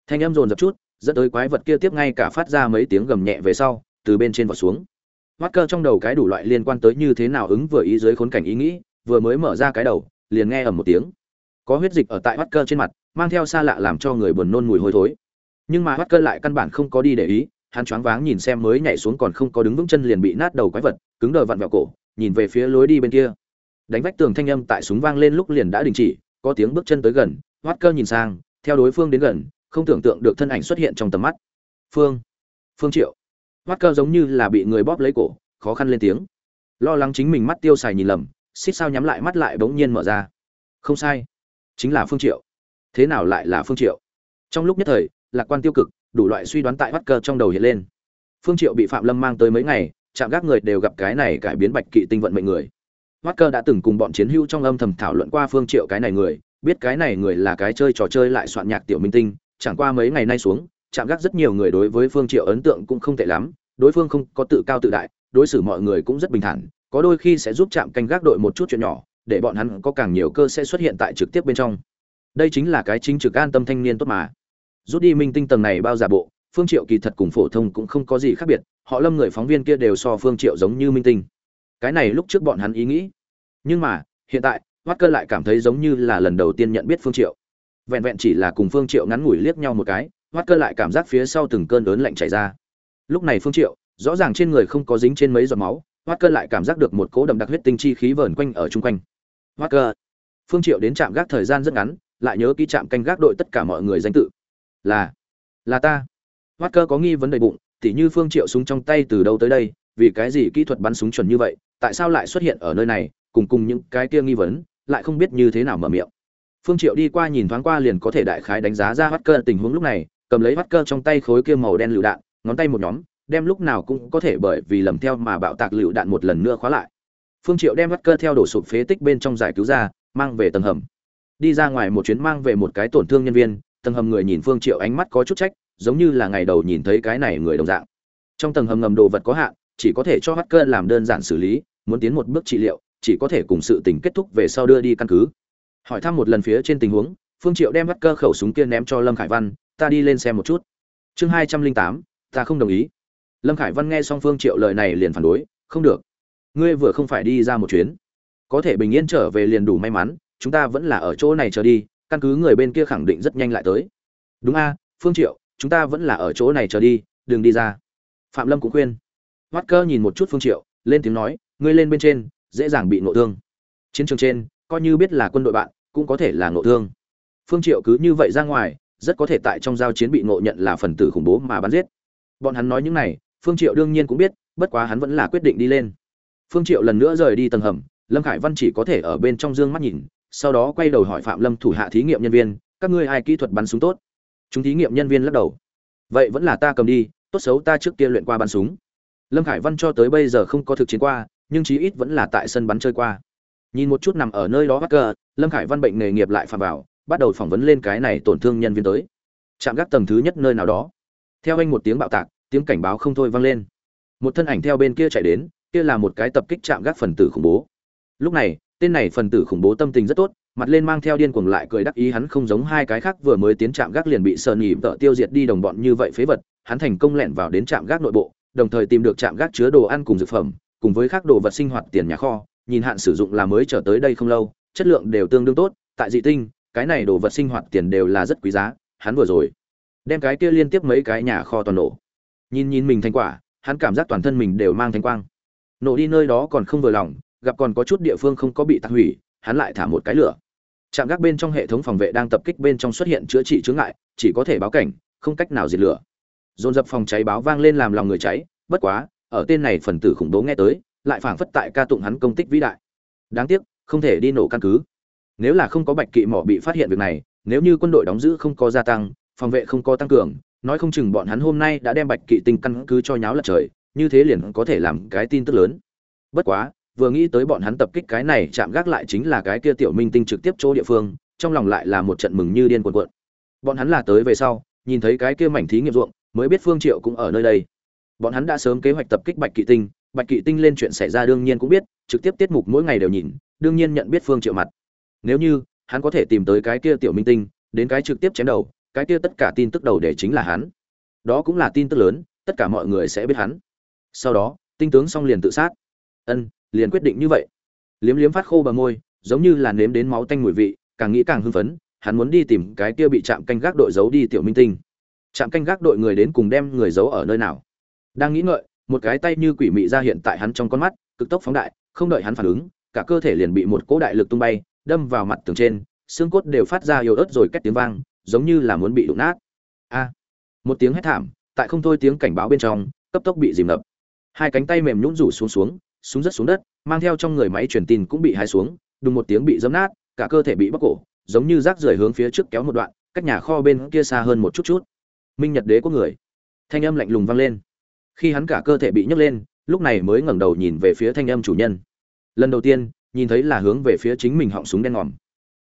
Speaker 1: Thanh âm dồn dập chút, dẫn tới quái vật kia tiếp ngay cả phát ra mấy tiếng gầm nhẹ về sau, từ bên trên vọt xuống. Mắt cơ trong đầu cái đủ loại liên quan tới như thế nào ứng vừa ý dưới khốn cảnh ý nghĩ, vừa mới mở ra cái đầu, liền nghe ầm một tiếng. Có huyết dịch ở tại mắt cơ trên mặt, mang theo xa lạ làm cho người buồn nôn mùi hôi thối. Nhưng mà mắt cơ lại căn bản không có đi để ý, hắn choáng váng nhìn xem mới nhảy xuống còn không có đứng vững chân liền bị nát đầu quái vật, cứng đờ vặn vẹo cổ, nhìn về phía lối đi bên kia. Đánh vách tường thanh âm tại súng vang lên lúc liền đã đình chỉ, có tiếng bước chân tới gần hoắt cơ nhìn sang, theo đối phương đến gần không tưởng tượng được thân ảnh xuất hiện trong tầm mắt. Phương phương triệu. Hoắt cơ giống như là bị người bóp lấy cổ khó khăn lên tiếng. Lo lắng chính mình mắt tiêu xài nhìn lầm xích sao nhắm lại mắt lại bỗng nhiên mở ra. Không sai chính là phương triệu. Thế nào lại là phương triệu? Trong lúc nhất thời lạc quan tiêu cực đủ loại suy đoán tại hoắt cơ trong đầu hiện lên. Phương triệu bị phạm lâm mang tới mấy ngày chạm gác người đều gặp cái này cải biến bạch kỵ tinh vận mệnh người. Walker đã từng cùng bọn chiến hữu trong âm thầm thảo luận qua Phương Triệu cái này người, biết cái này người là cái chơi trò chơi lại soạn nhạc tiểu minh tinh, chẳng qua mấy ngày nay xuống, chạm gác rất nhiều người đối với Phương Triệu ấn tượng cũng không tệ lắm, đối phương không có tự cao tự đại, đối xử mọi người cũng rất bình thản, có đôi khi sẽ giúp chạm canh gác đội một chút chuyện nhỏ, để bọn hắn có càng nhiều cơ sẽ xuất hiện tại trực tiếp bên trong. Đây chính là cái chính trực an tâm thanh niên tốt mà. Rút đi minh tinh tầng này bao giả bộ, phương triệu kỳ thật cùng phổ thông cũng không có gì khác biệt họ lâm người phóng viên kia đều so phương triệu giống như minh tinh cái này lúc trước bọn hắn ý nghĩ nhưng mà hiện tại hoắt cơ lại cảm thấy giống như là lần đầu tiên nhận biết phương triệu vẹn vẹn chỉ là cùng phương triệu ngắn ngủi liếc nhau một cái hoắt cơ lại cảm giác phía sau từng cơn đớn lạnh chảy ra. Lúc này phương triệu, rõ ràng trên người không có dính trên mấy giọt máu hoắt cơ lại cảm giác được một cỗ đậm đặc huyết tinh chi khí vờn quanh ở chung quanh. Hoắt cơ, phương triệu đến trạm gác thời gian rất ngắn, lại nhớ kỹ trạm canh gác đội tất cả mọi người danh tự. Là là ta. Hoắt cơ có nghi vấn đầy bụng, tỉ như phương triệu súng trong tay từ đâu tới đây, vì cái gì kỹ thuật bắn súng chuẩn như vậy, tại sao lại xuất hiện ở nơi này, cùng cùng những cái kia nghi vấn, lại không biết như thế nào mở miệng phương triệu đi qua nhìn thoáng qua liền có thể đại khái đánh giá ra Hắc cơ tình huống lúc này, cầm lấy Hắc cơ trong tay khối kia màu đen lựu đạn, ngón tay một nhóm, đem lúc nào cũng có thể bởi vì lầm theo mà bạo tạc lựu đạn một lần nữa khóa lại. Phương triệu đem Hắc cơ theo đổ sụp phế tích bên trong giải cứu ra, mang về tầng hầm. Đi ra ngoài một chuyến mang về một cái tổn thương nhân viên, tầng hầm người nhìn phương triệu ánh mắt có chút trách, giống như là ngày đầu nhìn thấy cái này người đồng dạng. Trong tầng hầm ngầm đồ vật có hạn, chỉ có thể cho hacker làm đơn giản xử lý, muốn tiến một bước trị liệu, chỉ có thể cùng sự tình kết thúc về sau đưa đi căn cứ hỏi thăm một lần phía trên tình huống, phương triệu đem hacker khẩu súng kia ném cho lâm khải văn, ta đi lên xem một chút. Chương hai trăm linh tám, ta không đồng ý. Lâm khải văn nghe xong phương triệu lời này liền phản đối, không được. Ngươi vừa không phải đi ra một chuyến. Có thể bình yên trở về liền đủ may mắn, chúng ta vẫn là ở chỗ này chờ đi, căn cứ người bên kia khẳng định rất nhanh lại tới. Đúng a, phương triệu, chúng ta vẫn là ở chỗ này chờ đi, đừng đi ra. Phạm lâm cũng khuyên. Mắt cơ nhìn một chút phương triệu, lên tiếng nói, ngươi lên bên trên, dễ dàng bị ngộ thương. Chiến trường trên coi như biết là quân đội bạn, cũng có thể là ngộ thương. Phương triệu cứ như vậy ra ngoài, rất có thể tại trong giao chiến bị ngộ nhận là phần tử khủng bố mà bắn giết. Bọn hắn nói những này, phương triệu đương nhiên cũng biết, bất quá hắn vẫn là quyết định đi lên. Phương triệu lần nữa rời đi tầng hầm, lâm khải văn chỉ có thể ở bên trong dương mắt nhìn, sau đó quay đầu hỏi phạm lâm thủ hạ thí nghiệm nhân viên, các ngươi ai kỹ thuật bắn súng tốt? Chúng thí nghiệm nhân viên lắc đầu, vậy vẫn là ta cầm đi, tốt xấu ta trước kia luyện qua bắn súng. Lâm khải văn cho tới bây giờ không có thực chiến qua, nhưng chí ít vẫn là tại sân bắn chơi qua nhìn một chút nằm ở nơi đó hacker lâm khải văn bệnh nghề nghiệp lại phạm vào, bắt đầu phỏng vấn lên cái này tổn thương nhân viên tới. Chạm gác tầng thứ nhất nơi nào đó. Theo anh một tiếng bạo tạc, tiếng cảnh báo không thôi vang lên. Một thân ảnh theo bên kia chạy đến, kia là một cái tập kích chạm gác phần tử khủng bố. Lúc này, tên này phần tử khủng bố tâm tình rất tốt, mặt lên mang theo điên cuồng lại cười đắc ý hắn không giống hai cái khác vừa mới tiến trạm gác liền bị sờ nhỉ tợ tiêu diệt đi đồng bọn như vậy phế vật, hắn thành công lẻn vào đến trạm gác nội bộ, đồng thời tìm được trạm gác chứa đồ ăn cùng dược phẩm, cùng với các đồ vật sinh hoạt tiền nhà kho nhìn hạn sử dụng là mới trở tới đây không lâu, chất lượng đều tương đương tốt, tại dị tinh, cái này đồ vật sinh hoạt tiền đều là rất quý giá, hắn vừa rồi đem cái kia liên tiếp mấy cái nhà kho toàn nổ. Nhìn nhìn mình thành quả, hắn cảm giác toàn thân mình đều mang thanh quang. Nổ đi nơi đó còn không vừa lòng, gặp còn có chút địa phương không có bị tạc hủy, hắn lại thả một cái lửa. Trạm gác bên trong hệ thống phòng vệ đang tập kích bên trong xuất hiện chữa trị chướng ngại, chỉ có thể báo cảnh, không cách nào diệt lửa. Dồn dập phòng cháy báo vang lên làm lòng người cháy, bất quá, ở tên này phần tử khủng bố nghe tới lại phảng phất tại ca tụng hắn công tích vĩ đại. Đáng tiếc, không thể đi nổ căn cứ. Nếu là không có bạch kỵ mỏ bị phát hiện việc này, nếu như quân đội đóng giữ không có gia tăng, phòng vệ không có tăng cường, nói không chừng bọn hắn hôm nay đã đem bạch kỵ tinh căn cứ cho nháo lật trời, như thế liền có thể làm cái tin tức lớn. Bất quá, vừa nghĩ tới bọn hắn tập kích cái này chạm gác lại chính là cái kia tiểu minh tinh trực tiếp chỗ địa phương, trong lòng lại là một trận mừng như điên cuộn cuộn. Bọn hắn là tới về sau, nhìn thấy cái kia mảnh thí nghiệm ruộng, mới biết phương triệu cũng ở nơi đây. Bọn hắn đã sớm kế hoạch tập kích bạch kỵ tinh bạch kỵ tinh lên chuyện xảy ra đương nhiên cũng biết, trực tiếp tiết mục mỗi ngày đều nhìn, đương nhiên nhận biết phương triệu mặt. Nếu như, hắn có thể tìm tới cái kia tiểu minh tinh, đến cái trực tiếp chém đầu, cái kia tất cả tin tức đầu để chính là hắn. Đó cũng là tin tức lớn, tất cả mọi người sẽ biết hắn. Sau đó, tinh tướng xong liền tự sát. Ân, liền quyết định như vậy. Liếm liếm phát khô bờ môi, giống như là nếm đến máu tanh mùi vị, càng nghĩ càng hưng phấn, hắn muốn đi tìm cái kia bị chạm canh gác đội giấu đi tiểu minh tinh. Chạm canh gác đội người đến cùng đem người giấu ở nơi nào? Đang nghĩ ngợi một cái tay như quỷ mị ra hiện tại hắn trong con mắt, cực tốc phóng đại, không đợi hắn phản ứng, cả cơ thể liền bị một cỗ đại lực tung bay, đâm vào mặt tường trên, xương cốt đều phát ra yếu ớt rồi két tiếng vang, giống như là muốn bị đụng nát. A! Một tiếng hét thảm, tại không thôi tiếng cảnh báo bên trong, cấp tốc bị dìm ngập. Hai cánh tay mềm nhũn rủ xuống xuống xuống rất xuống đất, mang theo trong người máy truyền tin cũng bị hai xuống, đùng một tiếng bị dấm nát, cả cơ thể bị bóc cổ, giống như rác rưởi hướng phía trước kéo một đoạn, cách nhà kho bên kia xa hơn một chút chút. Minh nhật đế có người. Thanh âm lạnh lùng vang lên khi hắn cả cơ thể bị nhấc lên, lúc này mới ngẩng đầu nhìn về phía thanh âm chủ nhân. Lần đầu tiên, nhìn thấy là hướng về phía chính mình họng súng đen ngòm.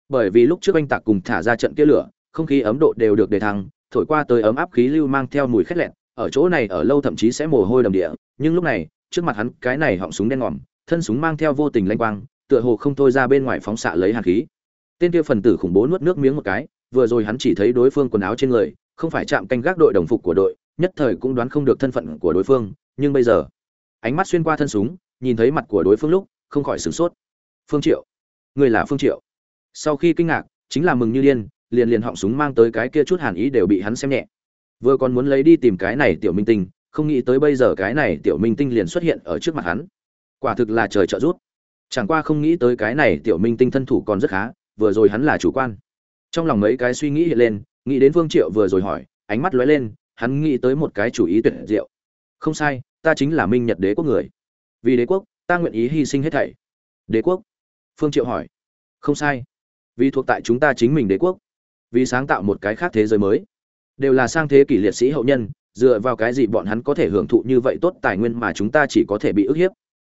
Speaker 1: Bởi vì lúc trước anh tạc cùng thả ra trận kia lửa, không khí ấm độ đều được đề thăng, thổi qua tới ấm áp khí lưu mang theo mùi khét lẹn, ở chỗ này ở lâu thậm chí sẽ mồ hôi đầm địa, nhưng lúc này, trước mặt hắn, cái này họng súng đen ngòm, thân súng mang theo vô tình lanh quang, tựa hồ không thôi ra bên ngoài phóng xạ lấy hạt khí. Tên kia phần tử khủng bố nuốt nước miếng một cái, vừa rồi hắn chỉ thấy đối phương quần áo trên người, không phải chạm canh gác đội đồng phục của đội nhất thời cũng đoán không được thân phận của đối phương, nhưng bây giờ, ánh mắt xuyên qua thân súng, nhìn thấy mặt của đối phương lúc, không khỏi sửng sốt. Phương triệu, người là phương triệu? Sau khi kinh ngạc, chính là mừng như điên, liền liền họng súng mang tới cái kia chút hàn ý đều bị hắn xem nhẹ. Vừa còn muốn lấy đi tìm cái này tiểu minh tinh, không nghĩ tới bây giờ cái này tiểu minh tinh liền xuất hiện ở trước mặt hắn. Quả thực là trời trợ rút chẳng qua không nghĩ tới cái này tiểu minh tinh thân thủ còn rất khá, vừa rồi hắn là chủ quan. Trong lòng mấy cái suy nghĩ hiện lên, nghĩ đến phương triệu vừa rồi hỏi, ánh mắt lóe lên hắn nghĩ tới một cái chủ ý tuyệt diệu. Không sai, ta chính là minh nhật đế quốc người. Vì đế quốc, ta nguyện ý hy sinh hết thảy. Đế quốc? Phương triệu hỏi. Không sai. Vì thuộc tại chúng ta chính mình đế quốc. Vì sáng tạo một cái khác thế giới mới. Đều là sang thế kỷ liệt sĩ hậu nhân, dựa vào cái gì bọn hắn có thể hưởng thụ như vậy tốt tài nguyên mà chúng ta chỉ có thể bị ức hiếp?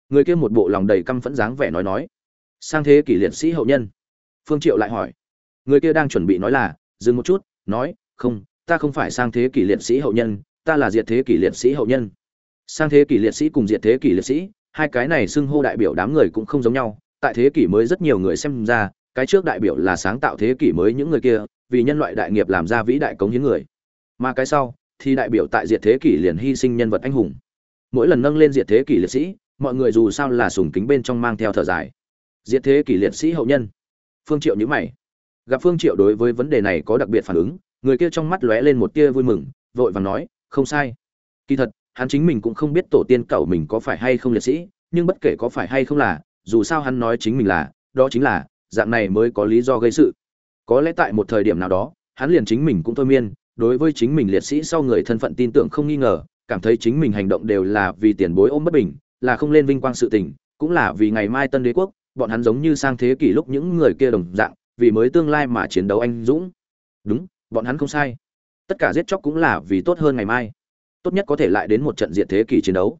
Speaker 1: Người kia một bộ lòng đầy căm phẫn dáng vẻ nói nói. Sang thế kỷ liệt sĩ hậu nhân. Phương triệu lại hỏi. Người kia đang chuẩn bị nói là, dừng một chút. Nói, không ta không phải sang thế kỷ liệt sĩ hậu nhân, ta là diệt thế kỷ liệt sĩ hậu nhân. Sang thế kỷ liệt sĩ cùng diệt thế kỷ liệt sĩ, hai cái này xưng hô đại biểu đám người cũng không giống nhau, tại thế kỷ mới rất nhiều người xem ra, cái trước đại biểu là sáng tạo thế kỷ mới những người kia, vì nhân loại đại nghiệp làm ra vĩ đại cống hiến người. Mà cái sau, thì đại biểu tại diệt thế kỷ liền hy sinh nhân vật anh hùng. Mỗi lần nâng lên diệt thế kỷ liệt sĩ, mọi người dù sao là sùng kính bên trong mang theo thở dài. Diệt thế kỷ liệt sĩ hậu nhân. Phương triệu nhữ mày. Gặp phương triệu đối với vấn đề này có đặc biệt phản ứng người kia trong mắt lóe lên một tia vui mừng, vội vàng nói, không sai. Kỳ thật, hắn chính mình cũng không biết tổ tiên cậu mình có phải hay không liệt sĩ, nhưng bất kể có phải hay không là, dù sao hắn nói chính mình là, đó chính là, dạng này mới có lý do gây sự. Có lẽ tại một thời điểm nào đó, hắn liền chính mình cũng thôi miên, đối với chính mình liệt sĩ sau người thân phận tin tưởng không nghi ngờ, cảm thấy chính mình hành động đều là vì tiền bối ôm bất bình, là không lên vinh quang sự tình, cũng là vì ngày mai tân đế quốc, bọn hắn giống như sang thế kỷ lúc những người kia đồng dạng, vì mới tương lai mà chiến đấu anh dũng. Đúng bọn hắn không sai. Tất cả giết chóc cũng là vì tốt hơn ngày mai. Tốt nhất có thể lại đến một trận diện thế kỷ chiến đấu.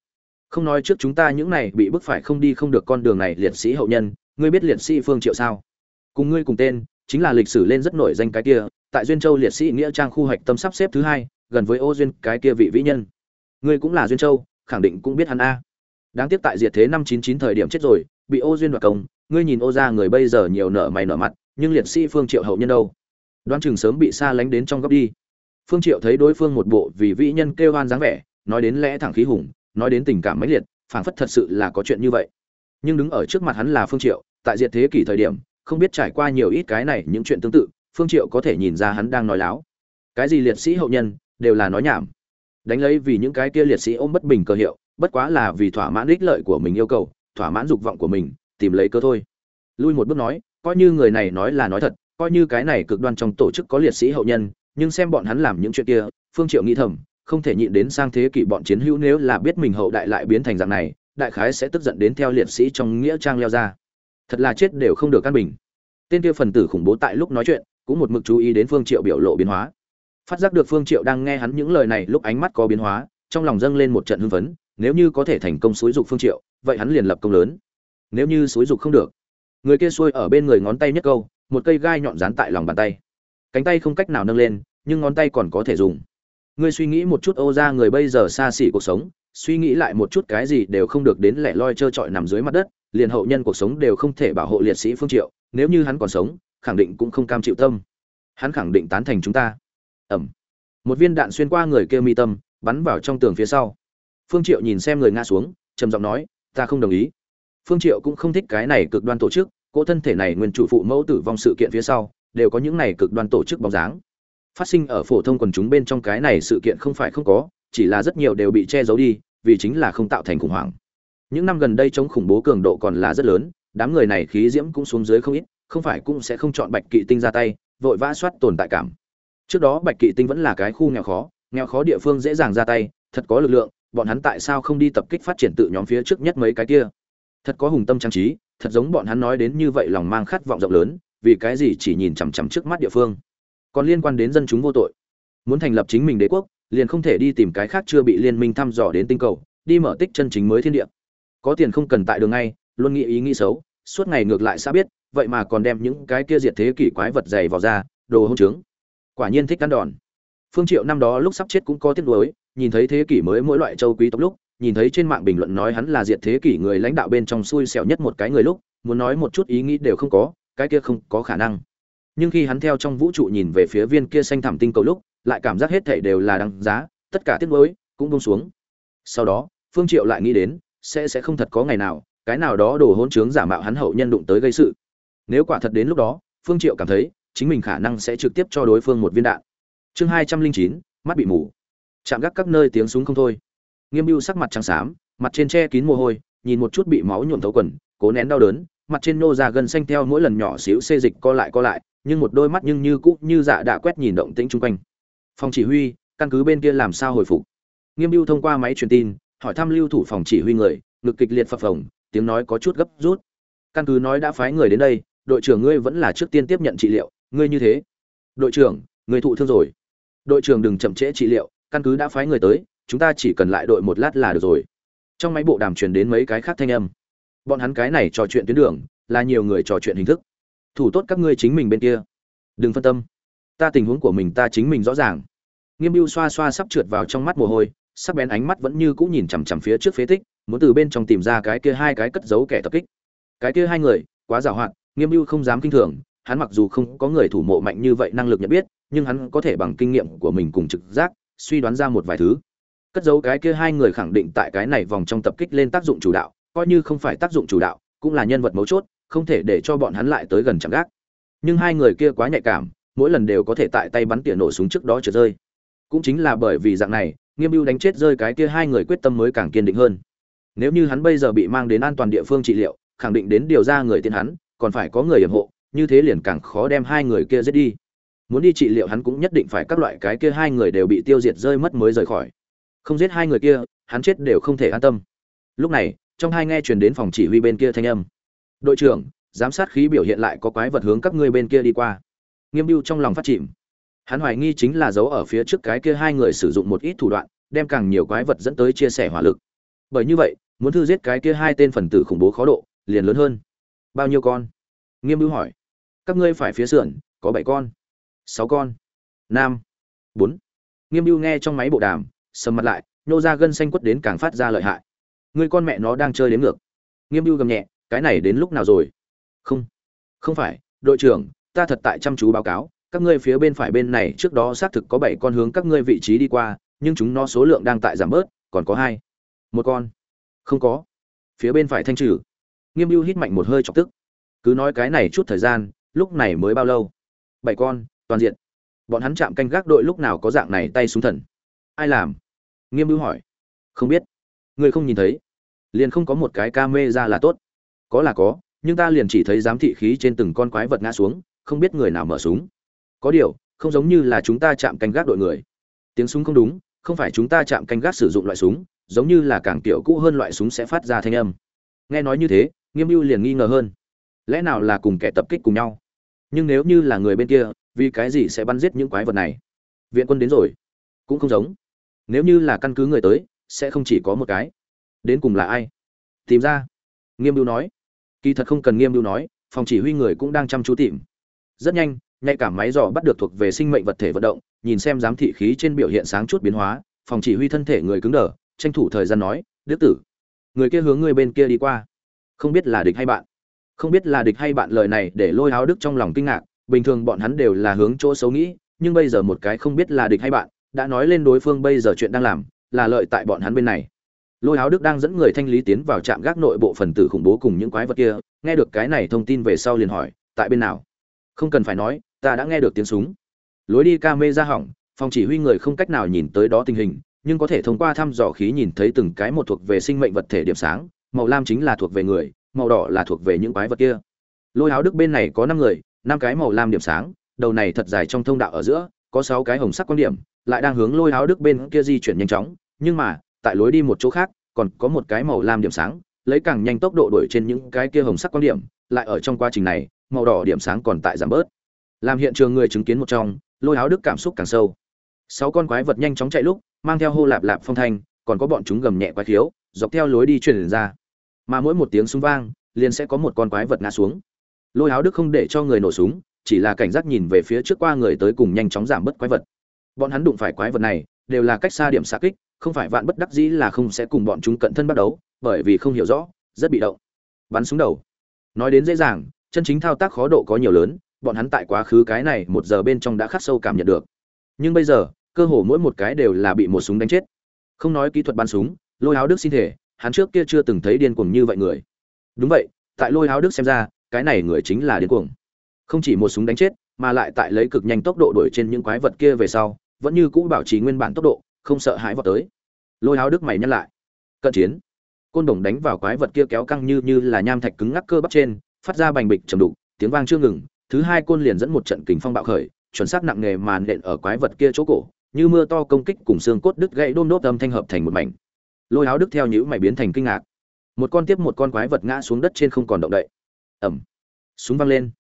Speaker 1: Không nói trước chúng ta những này bị bức phải không đi không được con đường này liệt sĩ hậu nhân, ngươi biết liệt sĩ phương triệu sao? Cùng ngươi cùng tên, chính là lịch sử lên rất nổi danh cái kia, tại duyên châu liệt sĩ nghĩa trang khu hoạch tâm sắp xếp thứ hai, gần với ô duyên, cái kia vị vĩ nhân. Ngươi cũng là duyên châu, khẳng định cũng biết hắn a. Đáng tiếc tại diệt thế năm chín chín thời điểm chết rồi, bị ô duyên đoạt công, ngươi nhìn ô ra người bây giờ nhiều nợ mày nợ mặt, nhưng liệt sĩ phương triệu hậu nhân đâu? Đoán chừng sớm bị xa lánh đến trong góc đi. Phương triệu thấy đối phương một bộ vì vĩ nhân kêu oan dáng vẻ, nói đến lẽ thẳng khí hùng, nói đến tình cảm mãnh liệt, phảng phất thật sự là có chuyện như vậy. Nhưng đứng ở trước mặt hắn là phương triệu, tại diệt thế kỷ thời điểm, không biết trải qua nhiều ít cái này những chuyện tương tự, phương triệu có thể nhìn ra hắn đang nói láo. Cái gì liệt sĩ hậu nhân, đều là nói nhảm. Đánh lấy vì những cái kia liệt sĩ ôm bất bình cơ hiệu, bất quá là vì thỏa mãn ích lợi của mình yêu cầu, thỏa mãn dục vọng của mình, tìm lấy cơ thôi. Lui một bước nói, coi như người này nói là nói thật coi như cái này cực đoan trong tổ chức có liệt sĩ hậu nhân, nhưng xem bọn hắn làm những chuyện kia, phương triệu nghĩ thầm, không thể nhịn đến sang thế kỷ bọn chiến hữu nếu là biết mình hậu đại lại biến thành dạng này, đại khái sẽ tức giận đến theo liệt sĩ trong nghĩa trang leo ra. Thật là chết đều không được căn bình. Tên kia phần tử khủng bố tại lúc nói chuyện, cũng một mực chú ý đến phương triệu biểu lộ biến hóa. Phát giác được phương triệu đang nghe hắn những lời này lúc ánh mắt có biến hóa, trong lòng dâng lên một trận hưng phấn, nếu như có thể thành công xúi dục phương triệu, vậy hắn liền lập công lớn. Nếu như xúi dục không được, người kia xuôi ở bên người ngón tay nhất câu một cây gai nhọn dán tại lòng bàn tay. Cánh tay không cách nào nâng lên, nhưng ngón tay còn có thể dùng. Ngươi suy nghĩ một chút, ô ra người bây giờ xa xỉ cuộc sống, suy nghĩ lại một chút cái gì đều không được đến lẻ loi trơ trọi nằm dưới mặt đất, liền hậu nhân cuộc sống đều không thể bảo hộ liệt sĩ phương triệu, nếu như hắn còn sống, khẳng định cũng không cam chịu tâm. Hắn khẳng định tán thành chúng ta. Ẩm. Một viên đạn xuyên qua người kia mi tâm, bắn vào trong tường phía sau. Phương triệu nhìn xem người ngã xuống, trầm giọng nói, ta không đồng ý. Phương triệu cũng không thích cái này cực đoan tổ chức cỗ thân thể này nguyên chủ phụ mẫu tử vong sự kiện phía sau, đều có những này cực đoan tổ chức bóng dáng. Phát sinh ở phổ thông quần chúng bên trong cái này sự kiện không phải không có, chỉ là rất nhiều đều bị che giấu đi, vì chính là không tạo thành khủng hoảng. Những năm gần đây chống khủng bố cường độ còn là rất lớn, đám người này khí diễm cũng xuống dưới không ít, không phải cũng sẽ không chọn bạch kỵ tinh ra tay, vội vã soát tồn tại cảm. Trước đó bạch kỵ tinh vẫn là cái khu nghèo khó nghèo khó địa phương dễ dàng ra tay, thật có lực lượng, bọn hắn tại sao không đi tập kích phát triển tự nhóm phía trước nhất mấy cái kia? Thật có hùng tâm trang trí, thật giống bọn hắn nói đến như vậy lòng mang khát vọng rộng lớn, vì cái gì chỉ nhìn chằm chằm trước mắt địa phương. Còn liên quan đến dân chúng vô tội. Muốn thành lập chính mình đế quốc, liền không thể đi tìm cái khác chưa bị liên minh thăm dò đến tinh cầu, đi mở tích chân chính mới thiên địa. Có tiền không cần tại đường ngay, luôn nghĩ ý nghĩ xấu, suốt ngày ngược lại xa biết, vậy mà còn đem những cái kia diệt thế kỷ quái vật dày vào ra, đồ hôn trướng. Quả nhiên thích cắn đòn. Phương triệu năm đó lúc sắp chết cũng có tiếc nuối, nhìn thấy thế kỷ mới mỗi loại châu quý tộc lúc nhìn thấy trên mạng bình luận nói hắn là diệt thế kỷ người lãnh đạo bên trong xui xẻo nhất một cái người lúc, muốn nói một chút ý nghĩ đều không có, cái kia không có khả năng. Nhưng khi hắn theo trong vũ trụ nhìn về phía viên kia xanh thẳm tinh cầu lúc, lại cảm giác hết thảy đều là đáng giá, tất cả tiếc nuối cũng buông xuống. Sau đó, phương triệu lại nghĩ đến, sẽ sẽ không thật có ngày nào, cái nào đó đồ hỗn trướng giả mạo hắn hậu nhân đụng tới gây sự. Nếu quả thật đến lúc đó, phương triệu cảm thấy, chính mình khả năng sẽ trực tiếp cho đối phương một viên đạn. Chương hai trăm linh chín, mắt bị mù. Chạm gác các nơi tiếng súng không thôi nghiêm mưu sắc mặt trắng xám, mặt trên che kín mồ hôi, nhìn một chút bị máu nhuộm thấu quần, cố nén đau đớn, mặt trên nô ra gần xanh theo mỗi lần nhỏ xíu xê dịch co lại co lại, nhưng một đôi mắt nhưng như cũ như dạ đã quét nhìn động tĩnh chung quanh. Phòng chỉ huy, căn cứ bên kia làm sao hồi phục? Nghiêm mưu thông qua máy truyền tin, hỏi thăm lưu thủ phòng chỉ huy người, ngực kịch liệt phập phồng, tiếng nói có chút gấp rút. Căn cứ nói đã phái người đến đây, đội trưởng ngươi vẫn là trước tiên tiếp nhận trị liệu, ngươi như thế. Đội trưởng, người thụ thương rồi. Đội trưởng đừng chậm trễ trị liệu, căn cứ đã phái người tới chúng ta chỉ cần lại đội một lát là được rồi. Trong máy bộ đàm truyền đến mấy cái khác thanh âm. Bọn hắn cái này trò chuyện tuyến đường, là nhiều người trò chuyện hình thức. Thủ tốt các ngươi chính mình bên kia. Đừng phân tâm. Ta tình huống của mình ta chính mình rõ ràng. Nghiêm mưu xoa xoa sắp trượt vào trong mắt mồ hôi, sắc bén ánh mắt vẫn như cũng nhìn chằm chằm phía trước phế tích, muốn từ bên trong tìm ra cái kia hai cái cất giấu kẻ tập kích. Cái kia hai người, quá giàu hạn, nghiêm mưu không dám kinh thường, hắn mặc dù không có người thủ mộ mạnh như vậy năng lực nhận biết, nhưng hắn có thể bằng kinh nghiệm của mình cùng trực giác, suy đoán ra một vài thứ cất dấu cái kia hai người khẳng định tại cái này vòng trong tập kích lên tác dụng chủ đạo, coi như không phải tác dụng chủ đạo, cũng là nhân vật mấu chốt, không thể để cho bọn hắn lại tới gần chẳng gác. Nhưng hai người kia quá nhạy cảm, mỗi lần đều có thể tại tay bắn tỉa nổ súng trước đó trượt rơi. Cũng chính là bởi vì dạng này, nghiêm mưu đánh chết rơi cái kia hai người quyết tâm mới càng kiên định hơn. Nếu như hắn bây giờ bị mang đến an toàn địa phương trị liệu, khẳng định đến điều ra người tiên hắn, còn phải có người hiểm hộ, như thế liền càng khó đem hai người kia giết đi. Muốn đi trị liệu hắn cũng nhất định phải các loại cái kia hai người đều bị tiêu diệt rơi mất mới rời khỏi không giết hai người kia, hắn chết đều không thể an tâm. Lúc này, trong hai nghe truyền đến phòng chỉ huy bên kia thanh âm. Đội trưởng, giám sát khí biểu hiện lại có quái vật hướng các ngươi bên kia đi qua. Nghiêm mưu trong lòng phát chìm. Hắn hoài nghi chính là dấu ở phía trước cái kia hai người sử dụng một ít thủ đoạn, đem càng nhiều quái vật dẫn tới chia sẻ hỏa lực. Bởi như vậy, muốn thư giết cái kia hai tên phần tử khủng bố khó độ, liền lớn hơn. Bao nhiêu con? Nghiêm mưu hỏi. Các ngươi phải phía sườn, có bảy con. Sáu con. Năm bốn. Nghiêm mưu nghe trong máy bộ đàm sầm mặt lại nhô ra gân xanh quất đến càng phát ra lợi hại. Người con mẹ nó đang chơi đến ngược. Nghiêm mưu gầm nhẹ, cái này đến lúc nào rồi? Không không phải, đội trưởng, ta thật tại chăm chú báo cáo, các ngươi phía bên phải bên này trước đó xác thực có bảy con hướng các ngươi vị trí đi qua, nhưng chúng nó số lượng đang tại giảm bớt, còn có hai, một con. Không có. Phía bên phải thanh trừ. Nghiêm mưu hít mạnh một hơi chọc tức. Cứ nói cái này chút thời gian, lúc này mới bao lâu? Bảy con, toàn diện. Bọn hắn chạm canh gác đội lúc nào có dạng này tay xuống thần? Ai làm? Nghiêm bưu hỏi. Không biết. Người không nhìn thấy. Liền không có một cái ca mê ra là tốt. Có là có, nhưng ta liền chỉ thấy giám thị khí trên từng con quái vật ngã xuống, không biết người nào mở súng. Có điều, không giống như là chúng ta chạm canh gác đội người. Tiếng súng không đúng, không phải chúng ta chạm canh gác sử dụng loại súng, giống như là càng kiểu cũ hơn loại súng sẽ phát ra thanh âm. Nghe nói như thế, nghiêm mưu liền nghi ngờ hơn. Lẽ nào là cùng kẻ tập kích cùng nhau? Nhưng nếu như là người bên kia, vì cái gì sẽ bắn giết những quái vật này? Viện quân đến rồi. Cũng không giống nếu như là căn cứ người tới, sẽ không chỉ có một cái. Đến cùng là ai? Tìm ra. Nghiêm mưu nói. Kỳ thật không cần nghiêm mưu nói, phòng chỉ huy người cũng đang chăm chú tìm. Rất nhanh, nhạy cảm máy dò bắt được thuộc về sinh mệnh vật thể vận động, nhìn xem giám thị khí trên biểu hiện sáng chút biến hóa, phòng chỉ huy thân thể người cứng đờ, tranh thủ thời gian nói, đức tử, người kia hướng người bên kia đi qua. Không biết là địch hay bạn. Không biết là địch hay bạn lời này để lôi háo đức trong lòng kinh ngạc, bình thường bọn hắn đều là hướng chỗ xấu nghĩ, nhưng bây giờ một cái không biết là địch hay bạn đã nói lên đối phương bây giờ chuyện đang làm, là lợi tại bọn hắn bên này. Lôi áo đức đang dẫn người thanh lý tiến vào trạm gác nội bộ phần tử khủng bố cùng những quái vật kia, nghe được cái này thông tin về sau liền hỏi, tại bên nào? Không cần phải nói, ta đã nghe được tiếng súng. Lối đi ca mê ra hỏng, phòng chỉ huy người không cách nào nhìn tới đó tình hình, nhưng có thể thông qua thăm dò khí nhìn thấy từng cái một thuộc về sinh mệnh vật thể điểm sáng, màu lam chính là thuộc về người, màu đỏ là thuộc về những quái vật kia. Lôi áo đức bên này có năm người, năm cái màu lam điểm sáng, đầu này thật dài trong thông đạo ở giữa, có sáu cái hồng sắc quan điểm lại đang hướng lôi áo đức bên kia di chuyển nhanh chóng, nhưng mà, tại lối đi một chỗ khác, còn có một cái màu lam điểm sáng, lấy càng nhanh tốc độ đuổi trên những cái kia hồng sắc quan điểm, lại ở trong quá trình này, màu đỏ điểm sáng còn tại giảm bớt. Làm hiện trường người chứng kiến một trong, lôi áo đức cảm xúc càng sâu. Sáu con quái vật nhanh chóng chạy lúc, mang theo hô lạp lạp phong thanh, còn có bọn chúng gầm nhẹ quái khiếu, dọc theo lối đi truyền ra. Mà mỗi một tiếng súng vang, liền sẽ có một con quái vật ngã xuống. Lôi áo đức không để cho người nổ súng, chỉ là cảnh giác nhìn về phía trước qua người tới cùng nhanh chóng giảm bớt quái vật bọn hắn đụng phải quái vật này, đều là cách xa điểm xạ kích, không phải vạn bất đắc dĩ là không sẽ cùng bọn chúng cận thân bắt đấu, bởi vì không hiểu rõ, rất bị động. Bắn súng đầu. Nói đến dễ dàng, chân chính thao tác khó độ có nhiều lớn, bọn hắn tại quá khứ cái này một giờ bên trong đã khắc sâu cảm nhận được. Nhưng bây giờ, cơ hồ mỗi một cái đều là bị một súng đánh chết. Không nói kỹ thuật bắn súng, lôi áo đức xin thể, hắn trước kia chưa từng thấy điên cuồng như vậy người. Đúng vậy, tại lôi áo đức xem ra, cái này người chính là điên cuồng. Không chỉ một súng đánh chết, mà lại tại lấy cực nhanh tốc độ đuổi trên những quái vật kia về sau vẫn như cũ bảo trì nguyên bản tốc độ, không sợ hãi vào tới. Lôi áo đức mày nhắc lại. Cận chiến. Côn đồng đánh vào quái vật kia kéo căng như như là nham thạch cứng ngắc cơ bắp trên, phát ra bành bịch trầm đục, tiếng vang chưa ngừng, thứ hai côn liền dẫn một trận kình phong bạo khởi, chuẩn xác nặng nề màn nện ở quái vật kia chỗ cổ, như mưa to công kích cùng xương cốt đứt gãy đôm đốt âm thanh hợp thành một mảnh. Lôi áo đức theo nhữ mày biến thành kinh ngạc. Một con tiếp một con quái vật ngã xuống đất trên không còn động đậy. Ẩm súng văng lên.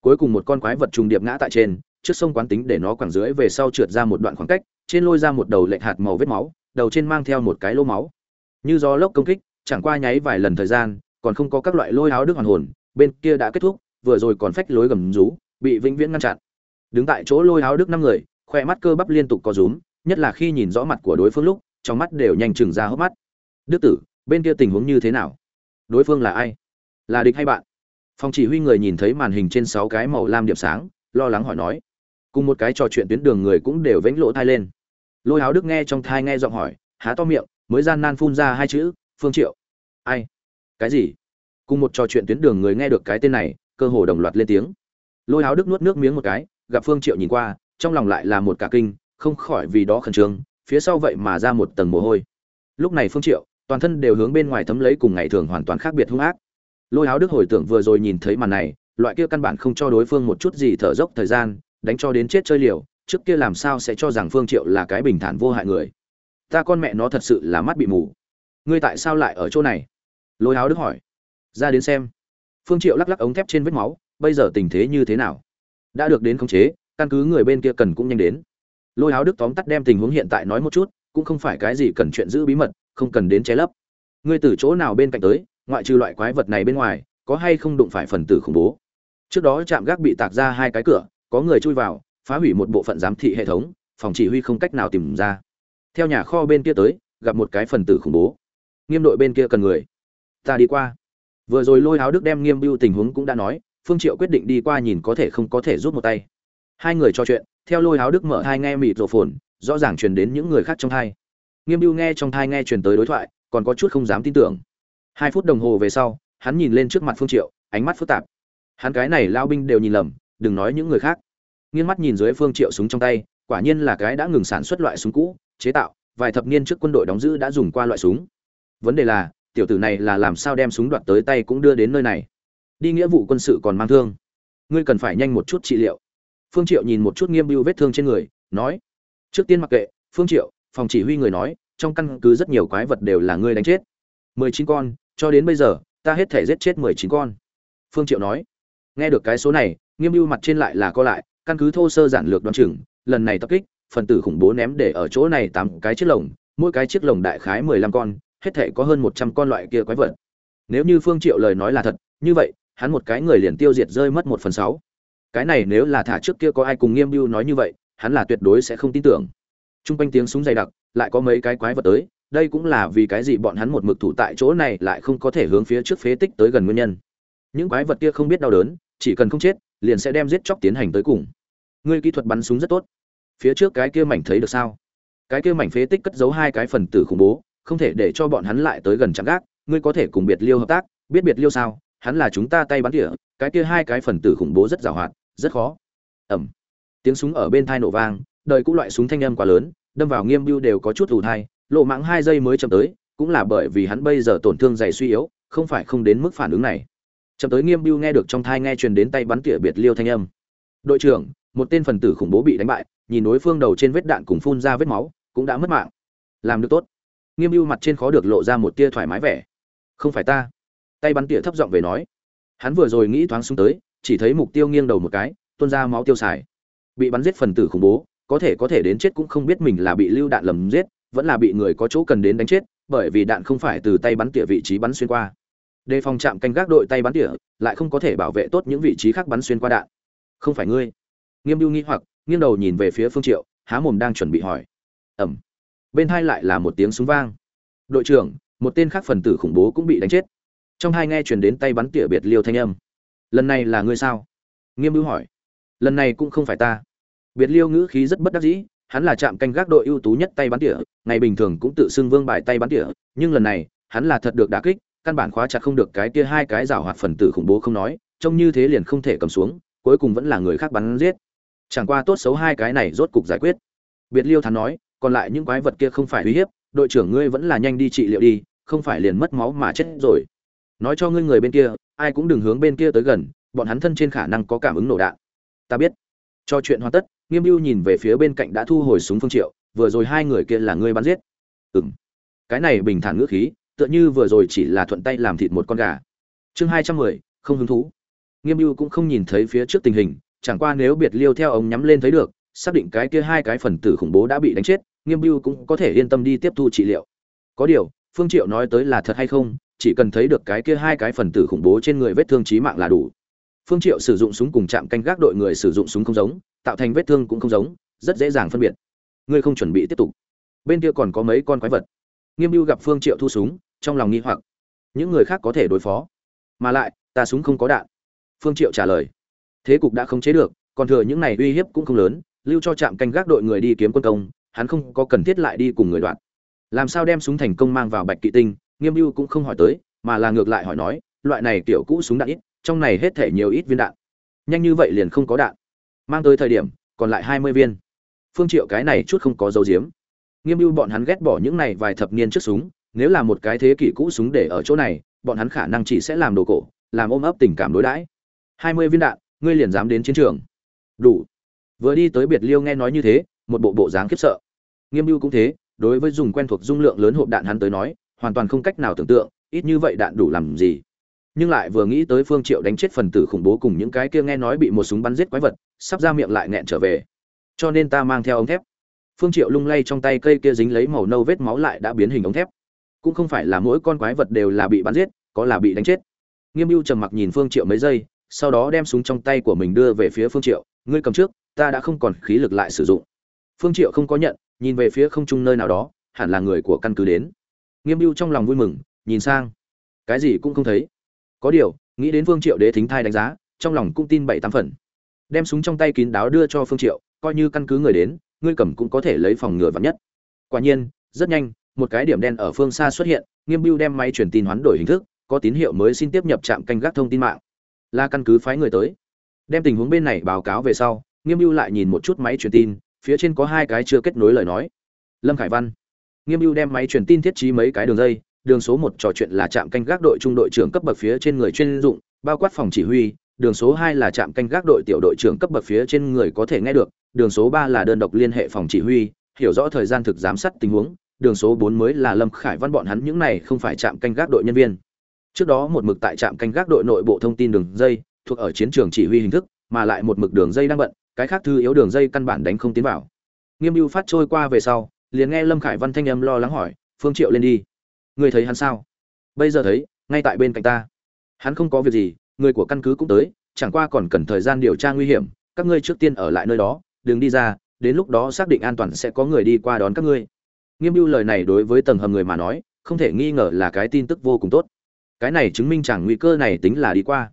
Speaker 1: Cuối cùng một con quái vật trùng điệp ngã tại trên trước sông quán tính để nó quẳng dưới về sau trượt ra một đoạn khoảng cách, trên lôi ra một đầu lệnh hạt màu vết máu, đầu trên mang theo một cái lô máu. Như do lốc công kích, chẳng qua nháy vài lần thời gian, còn không có các loại lôi áo đức hoàn hồn, bên kia đã kết thúc, vừa rồi còn phách lối gầm rú, bị vĩnh viễn ngăn chặn. Đứng tại chỗ lôi áo đức năm người, khoe mắt cơ bắp liên tục có rúm, nhất là khi nhìn rõ mặt của đối phương lúc, trong mắt đều nhanh chừng ra hốc mắt. Đức tử, bên kia tình huống như thế nào? Đối phương là ai? Là địch hay bạn? Phòng chỉ huy người nhìn thấy màn hình trên sáu cái màu lam điểm sáng, lo lắng hỏi nói cùng một cái trò chuyện tuyến đường người cũng đều vĩnh lỗ thai lên. Lôi háo đức nghe trong thai nghe giọng hỏi, há to miệng, mới gian nan phun ra hai chữ, phương triệu. Ai? Cái gì? Cùng một trò chuyện tuyến đường người nghe được cái tên này, cơ hồ đồng loạt lên tiếng. Lôi háo đức nuốt nước miếng một cái, gặp phương triệu nhìn qua, trong lòng lại là một cả kinh, không khỏi vì đó khẩn trương, phía sau vậy mà ra một tầng mồ hôi. Lúc này phương triệu, toàn thân đều hướng bên ngoài thấm lấy cùng ngày thường hoàn toàn khác biệt hung ác. Lôi háo đức hồi tưởng vừa rồi nhìn thấy màn này, loại kia căn bản không cho đối phương một chút gì thở dốc thời gian đánh cho đến chết chơi liều, trước kia làm sao sẽ cho rằng phương triệu là cái bình thản vô hại người. Ta con mẹ nó thật sự là mắt bị mù. Ngươi tại sao lại ở chỗ này? Lôi Háo đức hỏi. Ra đến xem. Phương triệu lắc lắc ống thép trên vết máu, bây giờ tình thế như thế nào? Đã được đến khống chế, căn cứ người bên kia cần cũng nhanh đến. Lôi Háo đức tóm tắt đem tình huống hiện tại nói một chút, cũng không phải cái gì cần chuyện giữ bí mật, không cần đến che lấp. Ngươi từ chỗ nào bên cạnh tới, ngoại trừ loại quái vật này bên ngoài, có hay không đụng phải phần tử khủng bố? Trước đó trạm gác bị tạc ra hai cái cửa có người chui vào, phá hủy một bộ phận giám thị hệ thống, phòng chỉ huy không cách nào tìm ra. Theo nhà kho bên kia tới, gặp một cái phần tử khủng bố. Nghiêm đội bên kia cần người. Ta đi qua. Vừa rồi lôi áo đức đem nghiêm biêu tình huống cũng đã nói, phương triệu quyết định đi qua nhìn có thể không có thể giúp một tay. Hai người trò chuyện, theo lôi áo đức mở hai nghe mịt rộ phồn, rõ ràng truyền đến những người khác trong hai nghiêm biêu nghe trong thai nghe truyền tới đối thoại, còn có chút không dám tin tưởng. Hai phút đồng hồ về sau, hắn nhìn lên trước mặt phương triệu, ánh mắt phức tạp. Hắn cái này lao binh đều nhìn lầm đừng nói những người khác. Nghiêng mắt nhìn dưới phương triệu súng trong tay, quả nhiên là cái đã ngừng sản xuất loại súng cũ, chế tạo, vài thập niên trước quân đội đóng giữ đã dùng qua loại súng. Vấn đề là, tiểu tử này là làm sao đem súng đoạt tới tay cũng đưa đến nơi này? Đi nghĩa vụ quân sự còn mang thương. Ngươi cần phải nhanh một chút trị liệu. Phương triệu nhìn một chút nghiêm bưu vết thương trên người, nói, trước tiên mặc kệ, phương triệu, phòng chỉ huy người nói, trong căn cứ rất nhiều quái vật đều là ngươi đánh chết. Mười chín con, cho đến bây giờ, ta hết thể giết chết mười chín con. Phương triệu nói, nghe được cái số này nghiêm mưu mặt trên lại là co lại căn cứ thô sơ giản lược đoán chừng lần này tập kích phần tử khủng bố ném để ở chỗ này tám cái chiếc lồng mỗi cái chiếc lồng đại khái mười lăm con hết thể có hơn một trăm con loại kia quái vật. Nếu như phương triệu lời nói là thật như vậy hắn một cái người liền tiêu diệt rơi mất một phần sáu. Cái này nếu là thả trước kia có ai cùng nghiêm mưu nói như vậy hắn là tuyệt đối sẽ không tin tưởng. Trung quanh tiếng súng dày đặc, lại có mấy cái quái vật tới, đây cũng là vì cái gì bọn hắn một mực thủ tại chỗ này lại không có thể hướng phía trước phế tích tới gần nguyên nhân. Những quái vật kia không biết đau đớn, chỉ cần không chết, liền sẽ đem giết chóc tiến hành tới cùng. Ngươi kỹ thuật bắn súng rất tốt. Phía trước cái kia mảnh thấy được sao? Cái kia mảnh phế tích cất giấu hai cái phần tử khủng bố, không thể để cho bọn hắn lại tới gần chạm gác, ngươi có thể cùng Biệt Liêu hợp tác, biết Biệt Liêu sao? Hắn là chúng ta tay bắn tỉa, cái kia hai cái phần tử khủng bố rất giàu hoạt, rất khó. Ầm. Tiếng súng ở bên thai nổ vang, đời cũ loại súng thanh âm quá lớn đâm vào nghiêm mưu đều có chút ủ thai lộ mãng hai giây mới chậm tới cũng là bởi vì hắn bây giờ tổn thương dày suy yếu không phải không đến mức phản ứng này chậm tới nghiêm bưu nghe được trong thai nghe truyền đến tay bắn tỉa biệt liêu thanh âm. Đội trưởng, một tên phần tử khủng bố bị đánh bại, nhìn đối phương đầu trên vết đạn cùng phun ra vết máu, cũng đã mất mạng. Làm được tốt. Nghiêm bưu mặt trên khó được lộ ra một tia thoải mái vẻ. Không phải ta. Tay bắn tỉa thấp giọng về nói. Hắn vừa rồi nghĩ thoáng xuống tới, chỉ thấy mục tiêu nghiêng đầu một cái, tuôn ra máu tiêu xài. Bị bắn giết phần tử khủng bố, có thể có thể đến chết cũng không biết mình là bị lưu đạn lầm giết, vẫn là bị người có chỗ cần đến đánh chết, bởi vì đạn không phải từ tay bắn tỉa vị trí bắn xuyên qua đề phòng chạm canh gác đội tay bắn tỉa, lại không có thể bảo vệ tốt những vị trí khác bắn xuyên qua đạn. Không phải ngươi? Nghiêm lưu nghi hoặc, nghiêng đầu nhìn về phía phương triệu, há mồm đang chuẩn bị hỏi. Ẩm. Bên hai lại là một tiếng súng vang. Đội trưởng, một tên khác phần tử khủng bố cũng bị đánh chết. Trong hai nghe truyền đến tay bắn tỉa biệt liêu thanh âm. Lần này là ngươi sao? Nghiêm lưu hỏi. Lần này cũng không phải ta. Biệt liêu ngữ khí rất bất đắc dĩ, hắn là trạm canh gác đội ưu tú nhất tay bắn tỉa, ngày bình thường cũng tự xưng vương bài tay bắn tỉa, nhưng lần này, hắn là thật được đả kích căn bản khóa chặt không được cái kia hai cái rào hoạt phần tử khủng bố không nói, trông như thế liền không thể cầm xuống, cuối cùng vẫn là người khác bắn giết. Chẳng qua tốt xấu hai cái này rốt cục giải quyết. Biệt liêu thắn nói, còn lại những quái vật kia không phải uy hiếp, đội trưởng ngươi vẫn là nhanh đi trị liệu đi, không phải liền mất máu mà chết rồi. Nói cho ngươi người bên kia, ai cũng đừng hướng bên kia tới gần, bọn hắn thân trên khả năng có cảm ứng nổ đạn. Ta biết. Cho chuyện hoàn tất, nghiêm mưu nhìn về phía bên cạnh đã thu hồi súng phương triệu, vừa rồi hai người kia là ngươi bắn giết. Ừm. Cái này bình thản ngữ khí tựa như vừa rồi chỉ là thuận tay làm thịt một con gà. Chương hai trăm mười, không hứng thú. Nghiêm mưu cũng không nhìn thấy phía trước tình hình, chẳng qua nếu biệt liêu theo ông nhắm lên thấy được, xác định cái kia hai cái phần tử khủng bố đã bị đánh chết, nghiêm mưu cũng có thể yên tâm đi tiếp thu trị liệu. Có điều, phương triệu nói tới là thật hay không, chỉ cần thấy được cái kia hai cái phần tử khủng bố trên người vết thương chí mạng là đủ. Phương triệu sử dụng súng cùng chạm canh gác đội người sử dụng súng không giống, tạo thành vết thương cũng không giống, rất dễ dàng phân biệt. Ngươi không chuẩn bị tiếp tục. Bên kia còn có mấy con quái vật. Nghiêm mưu gặp phương triệu thu súng trong lòng nghi hoặc. Những người khác có thể đối phó, mà lại, ta súng không có đạn. Phương triệu trả lời. Thế cục đã không chế được, còn thừa những này uy hiếp cũng không lớn, lưu cho trạm canh gác đội người đi kiếm quân công, hắn không có cần thiết lại đi cùng người đoạn làm sao đem súng thành công mang vào bạch kỵ tinh, nghiêm lưu cũng không hỏi tới, mà là ngược lại hỏi nói, loại này kiểu cũ súng đạn ít, trong này hết thể nhiều ít viên đạn. Nhanh như vậy liền không có đạn. Mang tới thời điểm, còn lại hai mươi viên. Phương triệu cái này chút không có dấu diếm. Nghiêm lưu bọn hắn ghét bỏ những này vài thập niên trước súng nếu là một cái thế kỷ cũ súng để ở chỗ này, bọn hắn khả năng chỉ sẽ làm đồ cổ, làm ôm ấp tình cảm đối đãi. Hai mươi viên đạn, ngươi liền dám đến chiến trường. Đủ. Vừa đi tới biệt liêu nghe nói như thế, một bộ bộ dáng khiếp sợ. Nghiêm mưu cũng thế, đối với dùng quen thuộc dung lượng lớn hộp đạn hắn tới nói, hoàn toàn không cách nào tưởng tượng, ít như vậy đạn đủ làm gì. Nhưng lại vừa nghĩ tới phương triệu đánh chết phần tử khủng bố cùng những cái kia nghe nói bị một súng bắn giết quái vật, sắp ra miệng lại nghẹn trở về. Cho nên ta mang theo ống thép. Phương triệu lung lay trong tay cây kia dính lấy màu nâu vết máu lại đã biến hình ống thép cũng không phải là mỗi con quái vật đều là bị bắn giết, có là bị đánh chết. Nghiêm mưu trầm mặc nhìn phương triệu mấy giây, sau đó đem súng trong tay của mình đưa về phía phương triệu, ngươi cầm trước, ta đã không còn khí lực lại sử dụng. Phương triệu không có nhận, nhìn về phía không trung nơi nào đó, hẳn là người của căn cứ đến. Nghiêm mưu trong lòng vui mừng, nhìn sang. Cái gì cũng không thấy. Có điều, nghĩ đến phương triệu đế thính thai đánh giá, trong lòng cũng tin bảy tám phần. Đem súng trong tay kín đáo đưa cho phương triệu, coi như căn cứ người đến, ngươi cầm cũng có thể lấy phòng ngừa vạn nhất. Quả nhiên, rất nhanh một cái điểm đen ở phương xa xuất hiện, nghiêm bưu đem máy truyền tin hoán đổi hình thức, có tín hiệu mới xin tiếp nhập trạm canh gác thông tin mạng. Là căn cứ phái người tới. Đem tình huống bên này báo cáo về sau, nghiêm bưu lại nhìn một chút máy truyền tin, phía trên có hai cái chưa kết nối lời nói. Lâm khải văn. Nghiêm bưu đem máy truyền tin thiết trí mấy cái đường dây, đường số một trò chuyện là trạm canh gác đội trung đội trưởng cấp bậc phía trên người chuyên dụng, bao quát phòng chỉ huy, đường số hai là trạm canh gác đội tiểu đội trưởng cấp bậc phía trên người có thể nghe được, đường số ba là đơn độc liên hệ phòng chỉ huy, hiểu rõ thời gian thực giám sát tình huống đường số bốn mới là lâm khải văn bọn hắn những này không phải trạm canh gác đội nhân viên. Trước đó một mực tại trạm canh gác đội nội bộ thông tin đường dây, thuộc ở chiến trường chỉ huy hình thức, mà lại một mực đường dây đang bận, cái khác thư yếu đường dây căn bản đánh không tiến vào. Nghiêm mưu phát trôi qua về sau, liền nghe lâm khải văn thanh âm lo lắng hỏi, phương triệu lên đi. Người thấy hắn sao? Bây giờ thấy, ngay tại bên cạnh ta. Hắn không có việc gì, người của căn cứ cũng tới, chẳng qua còn cần thời gian điều tra nguy hiểm, các ngươi trước tiên ở lại nơi đó, đừng đi ra, đến lúc đó xác định an toàn sẽ có người đi qua đón các ngươi nghiêm mưu lời này đối với tầng hầm người mà nói, không thể nghi ngờ là cái tin tức vô cùng tốt. Cái này chứng minh chẳng nguy cơ này tính là đi qua.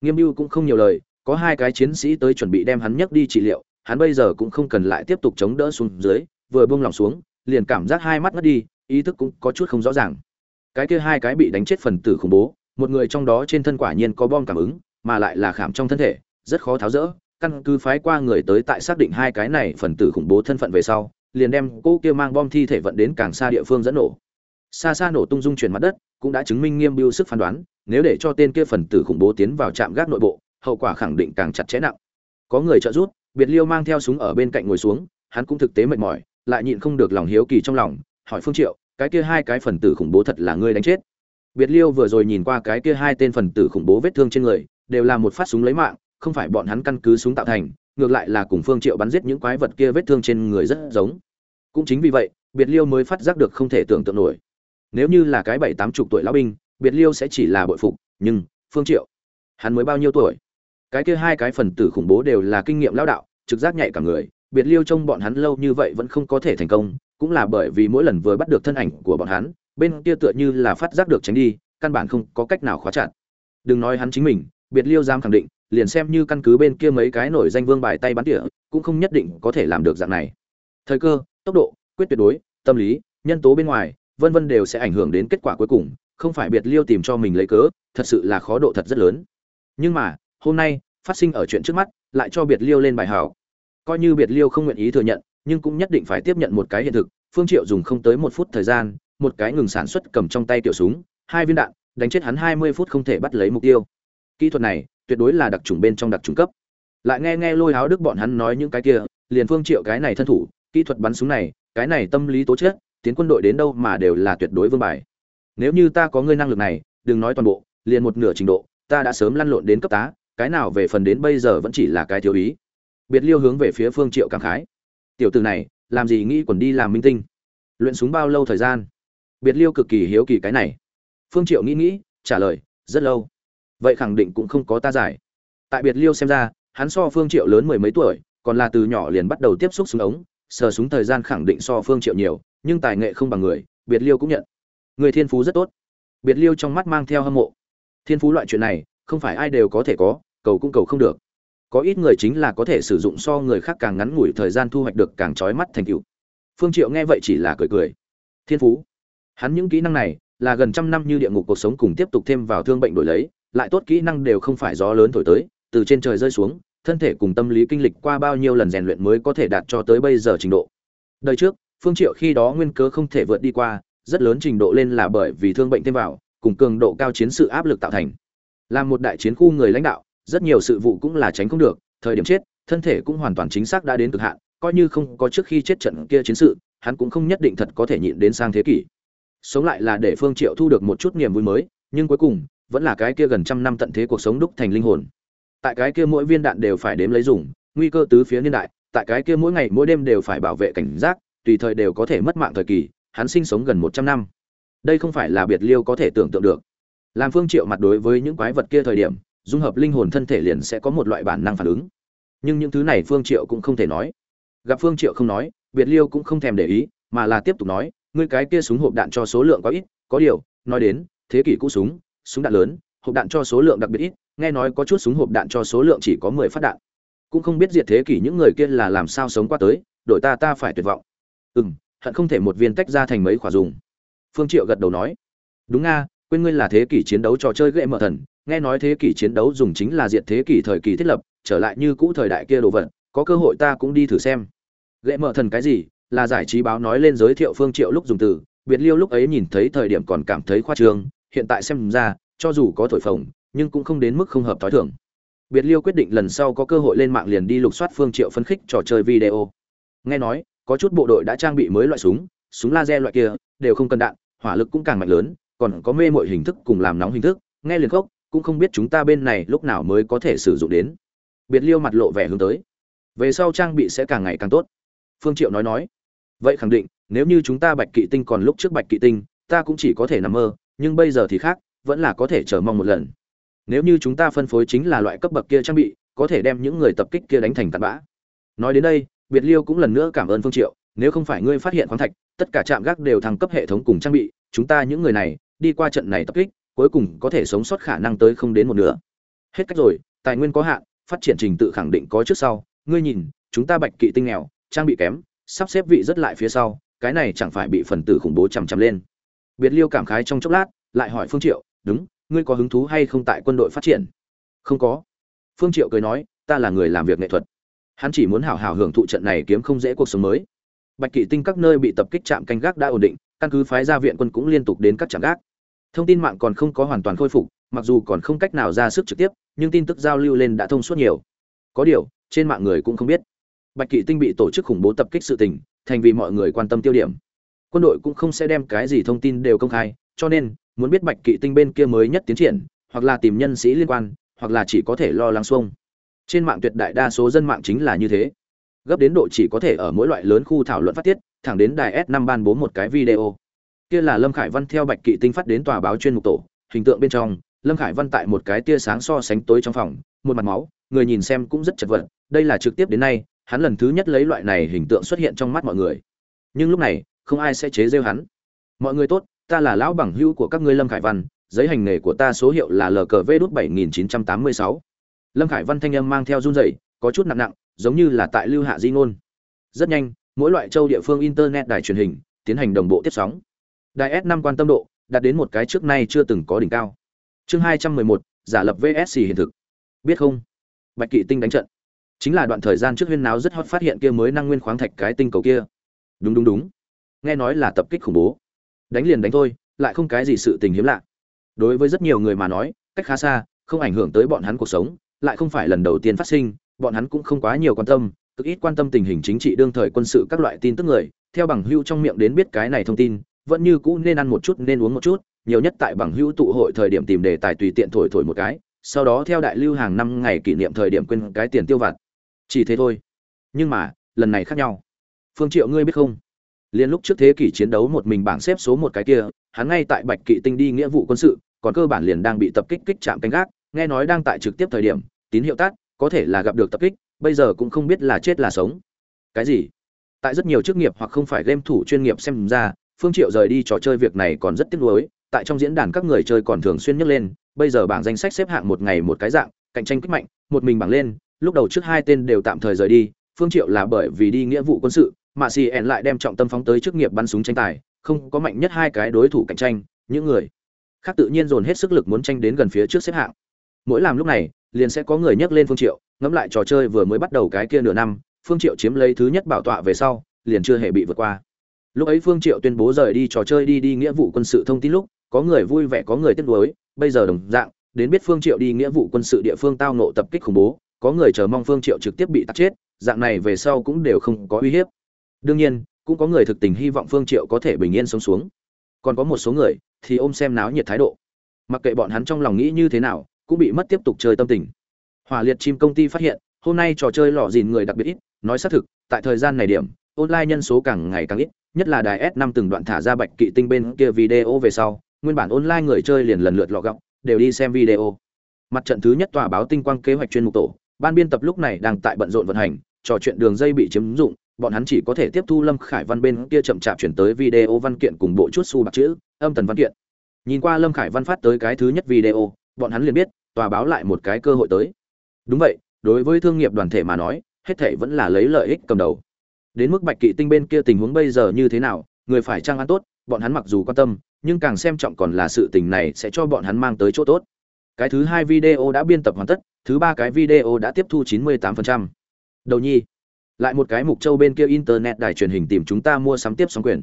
Speaker 1: Nghiêm mưu cũng không nhiều lời, có hai cái chiến sĩ tới chuẩn bị đem hắn nhấc đi trị liệu, hắn bây giờ cũng không cần lại tiếp tục chống đỡ xuống dưới, vừa buông lòng xuống, liền cảm giác hai mắt ngất đi, ý thức cũng có chút không rõ ràng. Cái kia hai cái bị đánh chết phần tử khủng bố, một người trong đó trên thân quả nhiên có bom cảm ứng, mà lại là khảm trong thân thể, rất khó tháo rỡ. Căn cứ phái qua người tới tại xác định hai cái này phần tử khủng bố thân phận về sau liền đem cô kia mang bom thi thể vận đến càng xa địa phương dẫn nổ. Xa xa nổ tung dung chuyển mặt đất, cũng đã chứng minh nghiêm biêu sức phán đoán, nếu để cho tên kia phần tử khủng bố tiến vào trạm gác nội bộ, hậu quả khẳng định càng chặt chẽ nặng. Có người trợ giúp, biệt liêu mang theo súng ở bên cạnh ngồi xuống, hắn cũng thực tế mệt mỏi, lại nhịn không được lòng hiếu kỳ trong lòng, hỏi phương triệu, cái kia hai cái phần tử khủng bố thật là ngươi đánh chết? Biệt liêu vừa rồi nhìn qua cái kia hai tên phần tử khủng bố vết thương trên người, đều là một phát súng lấy mạng, không phải bọn hắn căn cứ súng tạo thành ngược lại là cùng phương triệu bắn giết những quái vật kia vết thương trên người rất giống. Cũng chính vì vậy, biệt liêu mới phát giác được không thể tưởng tượng nổi. Nếu như là cái bảy tám chục tuổi lão binh, biệt liêu sẽ chỉ là bội phục, nhưng phương triệu, hắn mới bao nhiêu tuổi? Cái kia hai cái phần tử khủng bố đều là kinh nghiệm lão đạo, trực giác nhạy cả người, biệt liêu trông bọn hắn lâu như vậy vẫn không có thể thành công, cũng là bởi vì mỗi lần vừa bắt được thân ảnh của bọn hắn, bên kia tựa như là phát giác được tránh đi, căn bản không có cách nào khóa chặt. Đừng nói hắn chính mình, biệt liêu dám khẳng định liền xem như căn cứ bên kia mấy cái nổi danh vương bài tay bắn tỉa, cũng không nhất định có thể làm được dạng này. Thời cơ, tốc độ, quyết tuyệt đối, tâm lý, nhân tố bên ngoài, vân vân đều sẽ ảnh hưởng đến kết quả cuối cùng, không phải biệt liêu tìm cho mình lấy cớ, thật sự là khó độ thật rất lớn. Nhưng mà, hôm nay, phát sinh ở chuyện trước mắt, lại cho biệt liêu lên bài hảo coi như biệt liêu không nguyện ý thừa nhận, nhưng cũng nhất định phải tiếp nhận một cái hiện thực, phương triệu dùng không tới một phút thời gian, một cái ngừng sản xuất cầm trong tay tiểu súng, hai viên đạn, đánh chết hắn hai mươi phút không thể bắt lấy mục tiêu. Kỹ thuật này tuyệt đối là đặc trùng bên trong đặc trùng cấp. Lại nghe nghe lôi háo đức bọn hắn nói những cái kia, liền phương triệu cái này thân thủ, kỹ thuật bắn súng này, cái này tâm lý tố chất, tiến quân đội đến đâu mà đều là tuyệt đối vương bài. Nếu như ta có ngươi năng lực này, đừng nói toàn bộ, liền một nửa trình độ, ta đã sớm lăn lộn đến cấp tá, cái nào về phần đến bây giờ vẫn chỉ là cái thiếu ý. Biệt liêu hướng về phía phương triệu cảm khái. Tiểu tử này, làm gì nghĩ quần đi làm minh tinh? Luyện súng bao lâu thời gian? Biệt liêu cực kỳ hiếu kỳ cái này. Phương triệu nghĩ nghĩ, trả lời, rất lâu vậy khẳng định cũng không có ta giải. Tại biệt liêu xem ra, hắn so phương triệu lớn mười mấy tuổi, còn là từ nhỏ liền bắt đầu tiếp xúc súng ống, sờ súng thời gian khẳng định so phương triệu nhiều, nhưng tài nghệ không bằng người, biệt liêu cũng nhận. Người thiên phú rất tốt. Biệt liêu trong mắt mang theo hâm mộ. Thiên phú loại chuyện này, không phải ai đều có thể có, cầu cũng cầu không được. Có ít người chính là có thể sử dụng so người khác càng ngắn ngủi thời gian thu hoạch được càng trói mắt thành tựu. Phương triệu nghe vậy chỉ là cười cười. Thiên phú. Hắn những kỹ năng này là gần trăm năm như địa ngục cuộc sống cùng tiếp tục thêm vào thương bệnh đổi lấy lại tốt kỹ năng đều không phải gió lớn thổi tới, từ trên trời rơi xuống, thân thể cùng tâm lý kinh lịch qua bao nhiêu lần rèn luyện mới có thể đạt cho tới bây giờ trình độ. Đời trước, phương triệu khi đó nguyên cớ không thể vượt đi qua, rất lớn trình độ lên là bởi vì thương bệnh thêm vào, cùng cường độ cao chiến sự áp lực tạo thành. Làm một đại chiến khu người lãnh đạo, rất nhiều sự vụ cũng là tránh không được, thời điểm chết, thân thể cũng hoàn toàn chính xác đã đến cực hạn, coi như không có trước khi chết trận kia chiến sự, hắn cũng không nhất định thật có thể nhịn đến sang thế kỷ. Sống lại là để phương triệu thu được một chút niềm vui mới, nhưng cuối cùng vẫn là cái kia gần trăm năm tận thế cuộc sống đúc thành linh hồn. Tại cái kia mỗi viên đạn đều phải đếm lấy dùng, nguy cơ tứ phía niên đại, tại cái kia mỗi ngày mỗi đêm đều phải bảo vệ cảnh giác, tùy thời đều có thể mất mạng thời kỳ, hắn sinh sống gần một trăm năm. Đây không phải là biệt liêu có thể tưởng tượng được. Làm phương triệu mặt đối với những quái vật kia thời điểm, dung hợp linh hồn thân thể liền sẽ có một loại bản năng phản ứng. Nhưng những thứ này phương triệu cũng không thể nói. Gặp phương triệu không nói, biệt liêu cũng không thèm để ý, mà là tiếp tục nói, ngươi cái kia súng hộp đạn cho số lượng quá ít, có điều, nói đến, thế kỷ cũ súng súng đạn lớn, hộp đạn cho số lượng đặc biệt ít, nghe nói có chút súng hộp đạn cho số lượng chỉ có mười phát đạn. Cũng không biết diệt thế kỷ những người kia là làm sao sống qua tới, đội ta ta phải tuyệt vọng. Ừm, hận không thể một viên tách ra thành mấy quả dùng. Phương triệu gật đầu nói. Đúng nga quên ngươi là thế kỷ chiến đấu trò chơi gậy mở thần, nghe nói thế kỷ chiến đấu dùng chính là diệt thế kỷ thời kỳ thiết lập, trở lại như cũ thời đại kia đồ vật, có cơ hội ta cũng đi thử xem. Gậy mở thần cái gì? Là giải trí báo nói lên giới thiệu phương triệu lúc dùng từ, biệt liêu lúc ấy nhìn thấy thời điểm còn cảm thấy khoa trương hiện tại xem ra, cho dù có thổi phồng, nhưng cũng không đến mức không hợp thói thường. Biệt liêu quyết định lần sau có cơ hội lên mạng liền đi lục soát phương triệu phân khích trò chơi video. Nghe nói, có chút bộ đội đã trang bị mới loại súng súng laser loại kia, đều không cần đạn, hỏa lực cũng càng mạnh lớn, còn có mê mọi hình thức cùng làm nóng hình thức, nghe liền khốc, cũng không biết chúng ta bên này lúc nào mới có thể sử dụng đến. Biệt liêu mặt lộ vẻ hướng tới. Về sau trang bị sẽ càng ngày càng tốt. Phương triệu nói nói. Vậy khẳng định, nếu như chúng ta bạch kỵ tinh còn lúc trước bạch kỵ tinh, ta cũng chỉ có thể nằm mơ nhưng bây giờ thì khác, vẫn là có thể chờ mong một lần. Nếu như chúng ta phân phối chính là loại cấp bậc kia trang bị, có thể đem những người tập kích kia đánh thành tàn bã. Nói đến đây biệt liêu cũng lần nữa cảm ơn phương triệu, nếu không phải ngươi phát hiện khoáng thạch, tất cả trạm gác đều thăng cấp hệ thống cùng trang bị, chúng ta những người này, đi qua trận này tập kích, cuối cùng có thể sống sót khả năng tới không đến một nửa. Hết cách rồi, tài nguyên có hạn, phát triển trình tự khẳng định có trước sau. Ngươi nhìn, chúng ta bạch kỵ tinh nghèo, trang bị kém, sắp xếp vị rất lại phía sau, cái này chẳng phải bị phần tử khủng bố chằm chằm lên biệt liêu cảm khái trong chốc lát, lại hỏi phương triệu, đúng, ngươi có hứng thú hay không tại quân đội phát triển? Không có. Phương triệu cười nói, ta là người làm việc nghệ thuật. Hắn chỉ muốn hảo hảo hưởng thụ trận này kiếm không dễ cuộc sống mới. Bạch kỵ tinh các nơi bị tập kích trạm canh gác đã ổn định, căn cứ phái ra viện quân cũng liên tục đến các trạm gác. Thông tin mạng còn không có hoàn toàn khôi phục, mặc dù còn không cách nào ra sức trực tiếp, nhưng tin tức giao lưu lên đã thông suốt nhiều. Có điều, trên mạng người cũng không biết. Bạch kỵ tinh bị tổ chức khủng bố tập kích sự tình, thành vì mọi người quan tâm tiêu điểm quân đội cũng không sẽ đem cái gì thông tin đều công khai, cho nên, muốn biết bạch kỵ tinh bên kia mới nhất tiến triển, hoặc là tìm nhân sĩ liên quan, hoặc là chỉ có thể lo lắng xuông. Trên mạng tuyệt đại đa số dân mạng chính là như thế. Gấp đến độ chỉ có thể ở mỗi loại lớn khu thảo luận phát tiết, thẳng đến đài s 5 ban bố một cái video. Kia là lâm khải văn theo bạch kỵ tinh phát đến tòa báo chuyên mục tổ, hình tượng bên trong, lâm khải văn tại một cái tia sáng so sánh tối trong phòng, một mặt máu, người nhìn xem cũng rất chật vật, đây là trực tiếp đến nay, hắn lần thứ nhất lấy loại này hình tượng xuất hiện trong mắt mọi người. Nhưng lúc này không ai sẽ chế rêu hắn. Mọi người tốt ta là lão bằng hữu của các ngươi lâm khải văn giấy hành nghề của ta số hiệu là lkv đút bảy nghìn chín trăm tám mươi sáu. Lâm khải văn thanh âm mang theo run rẩy có chút nặng nặng giống như là tại lưu hạ di ngôn. Rất nhanh mỗi loại châu địa phương internet đài truyền hình tiến hành đồng bộ tiếp sóng. Đài s 5 quan tâm độ đạt đến một cái trước nay chưa từng có đỉnh cao. Chương 211, giả lập vsc hiện thực. Biết không? Bạch kỵ tinh đánh trận. Chính là đoạn thời gian trước huyên náo rất hot phát hiện kia mới năng nguyên khoáng thạch cái tinh cầu kia. Đúng đúng đúng nghe nói là tập kích khủng bố. Đánh liền đánh thôi, lại không cái gì sự tình hiếm lạ. Đối với rất nhiều người mà nói, cách khá xa, không ảnh hưởng tới bọn hắn cuộc sống, lại không phải lần đầu tiên phát sinh, bọn hắn cũng không quá nhiều quan tâm, cực ít quan tâm tình hình chính trị đương thời quân sự các loại tin tức người. Theo bằng hữu trong miệng đến biết cái này thông tin, vẫn như cũ nên ăn một chút nên uống một chút, nhiều nhất tại bằng hữu tụ hội thời điểm tìm đề tài tùy tiện thổi thổi một cái, sau đó theo đại lưu hàng năm ngày kỷ niệm thời điểm quên cái tiền tiêu vặt. Chỉ thế thôi. Nhưng mà, lần này khác nhau. Phương triệu ngươi biết không? Liên lúc trước thế kỷ chiến đấu một mình bảng xếp số một cái kia, hắn ngay tại bạch kỵ tinh đi nghĩa vụ quân sự, còn cơ bản liền đang bị tập kích kích chạm canh gác, nghe nói đang tại trực tiếp thời điểm, tín hiệu tắt, có thể là gặp được tập kích, bây giờ cũng không biết là chết là sống. Cái gì? Tại rất nhiều chức nghiệp hoặc không phải game thủ chuyên nghiệp xem ra, phương triệu rời đi trò chơi việc này còn rất tiếc nuối, tại trong diễn đàn các người chơi còn thường xuyên nhắc lên, bây giờ bảng danh sách xếp hạng một ngày một cái dạng, cạnh tranh kích mạnh, một mình bảng lên, lúc đầu trước hai tên đều tạm thời rời đi, phương triệu là bởi vì đi nghĩa vụ quân sự mạ xì ẹn lại đem trọng tâm phóng tới chức nghiệp bắn súng tranh tài, không có mạnh nhất hai cái đối thủ cạnh tranh, những người khác tự nhiên dồn hết sức lực muốn tranh đến gần phía trước xếp hạng. Mỗi làm lúc này, liền sẽ có người nhắc lên phương triệu, ngẫm lại trò chơi vừa mới bắt đầu cái kia nửa năm, phương triệu chiếm lấy thứ nhất bảo tọa về sau, liền chưa hề bị vượt qua. Lúc ấy phương triệu tuyên bố rời đi trò chơi đi đi nghĩa vụ quân sự thông tin lúc, có người vui vẻ, có người tiếc nuối, bây giờ đồng dạng, đến biết phương triệu đi nghĩa vụ quân sự địa phương tao nộ tập kích khủng bố, có người chờ mong phương triệu trực tiếp bị tắt chết, dạng này về sau cũng đều không có uy hiếp đương nhiên, cũng có người thực tình hy vọng phương triệu có thể bình yên sống xuống. Còn có một số người thì ôm xem náo nhiệt thái độ. Mặc kệ bọn hắn trong lòng nghĩ như thế nào, cũng bị mất tiếp tục chơi tâm tình. Hỏa liệt chim công ty phát hiện, hôm nay trò chơi lò dìn người đặc biệt ít, nói xác thực, tại thời gian này điểm, online nhân số càng ngày càng ít, nhất là đài s 5 từng đoạn thả ra bạch kỵ tinh bên kia video về sau, nguyên bản online người chơi liền lần lượt lọ gọng, đều đi xem video. Mặt trận thứ nhất tòa báo tinh quang kế hoạch chuyên mục tổ, ban biên tập lúc này đang tại bận rộn vận hành, trò chuyện đường dây bị chiếm dụng bọn hắn chỉ có thể tiếp thu lâm khải văn bên kia chậm chạp chuyển tới video văn kiện cùng bộ chút su bạc chữ, âm tần văn kiện. Nhìn qua lâm khải văn phát tới cái thứ nhất video, bọn hắn liền biết, tòa báo lại một cái cơ hội tới. Đúng vậy, đối với thương nghiệp đoàn thể mà nói, hết thể vẫn là lấy lợi ích cầm đầu. Đến mức bạch kỵ tinh bên kia tình huống bây giờ như thế nào, người phải trang ăn tốt, bọn hắn mặc dù quan tâm, nhưng càng xem trọng còn là sự tình này sẽ cho bọn hắn mang tới chỗ tốt. Cái thứ hai video đã biên tập hoàn tất, thứ ba cái video đã tiếp thu 98%. đầu nhi lại một cái mục châu bên kia internet đài truyền hình tìm chúng ta mua sắm tiếp sóng quyền.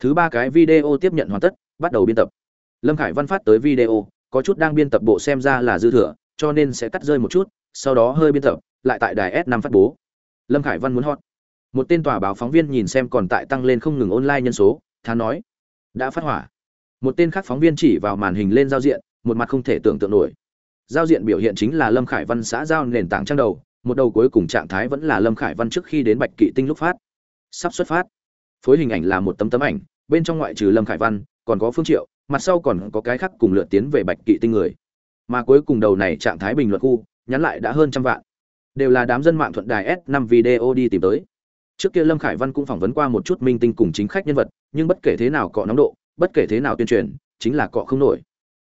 Speaker 1: Thứ ba cái video tiếp nhận hoàn tất, bắt đầu biên tập. Lâm khải văn phát tới video, có chút đang biên tập bộ xem ra là dư thừa, cho nên sẽ cắt rơi một chút, sau đó hơi biên tập, lại tại đài s 5 phát bố. Lâm khải văn muốn hot. Một tên tòa báo phóng viên nhìn xem còn tại tăng lên không ngừng online nhân số, thán nói, đã phát hỏa. Một tên khác phóng viên chỉ vào màn hình lên giao diện, một mặt không thể tưởng tượng nổi. Giao diện biểu hiện chính là lâm khải văn xã giao nền tảng trang đầu một đầu cuối cùng trạng thái vẫn là lâm khải văn trước khi đến bạch kỵ tinh lúc phát. Sắp xuất phát. Phối hình ảnh là một tấm tấm ảnh, bên trong ngoại trừ lâm khải văn, còn có phương triệu, mặt sau còn có cái khác cùng lượt tiến về bạch kỵ tinh người. Mà cuối cùng đầu này trạng thái bình luận khu, nhắn lại đã hơn trăm vạn. Đều là đám dân mạng thuận đài s 5 video đi tìm tới. Trước kia lâm khải văn cũng phỏng vấn qua một chút minh tinh cùng chính khách nhân vật, nhưng bất kể thế nào cọ nóng độ, bất kể thế nào tuyên truyền, chính là cọ không nổi.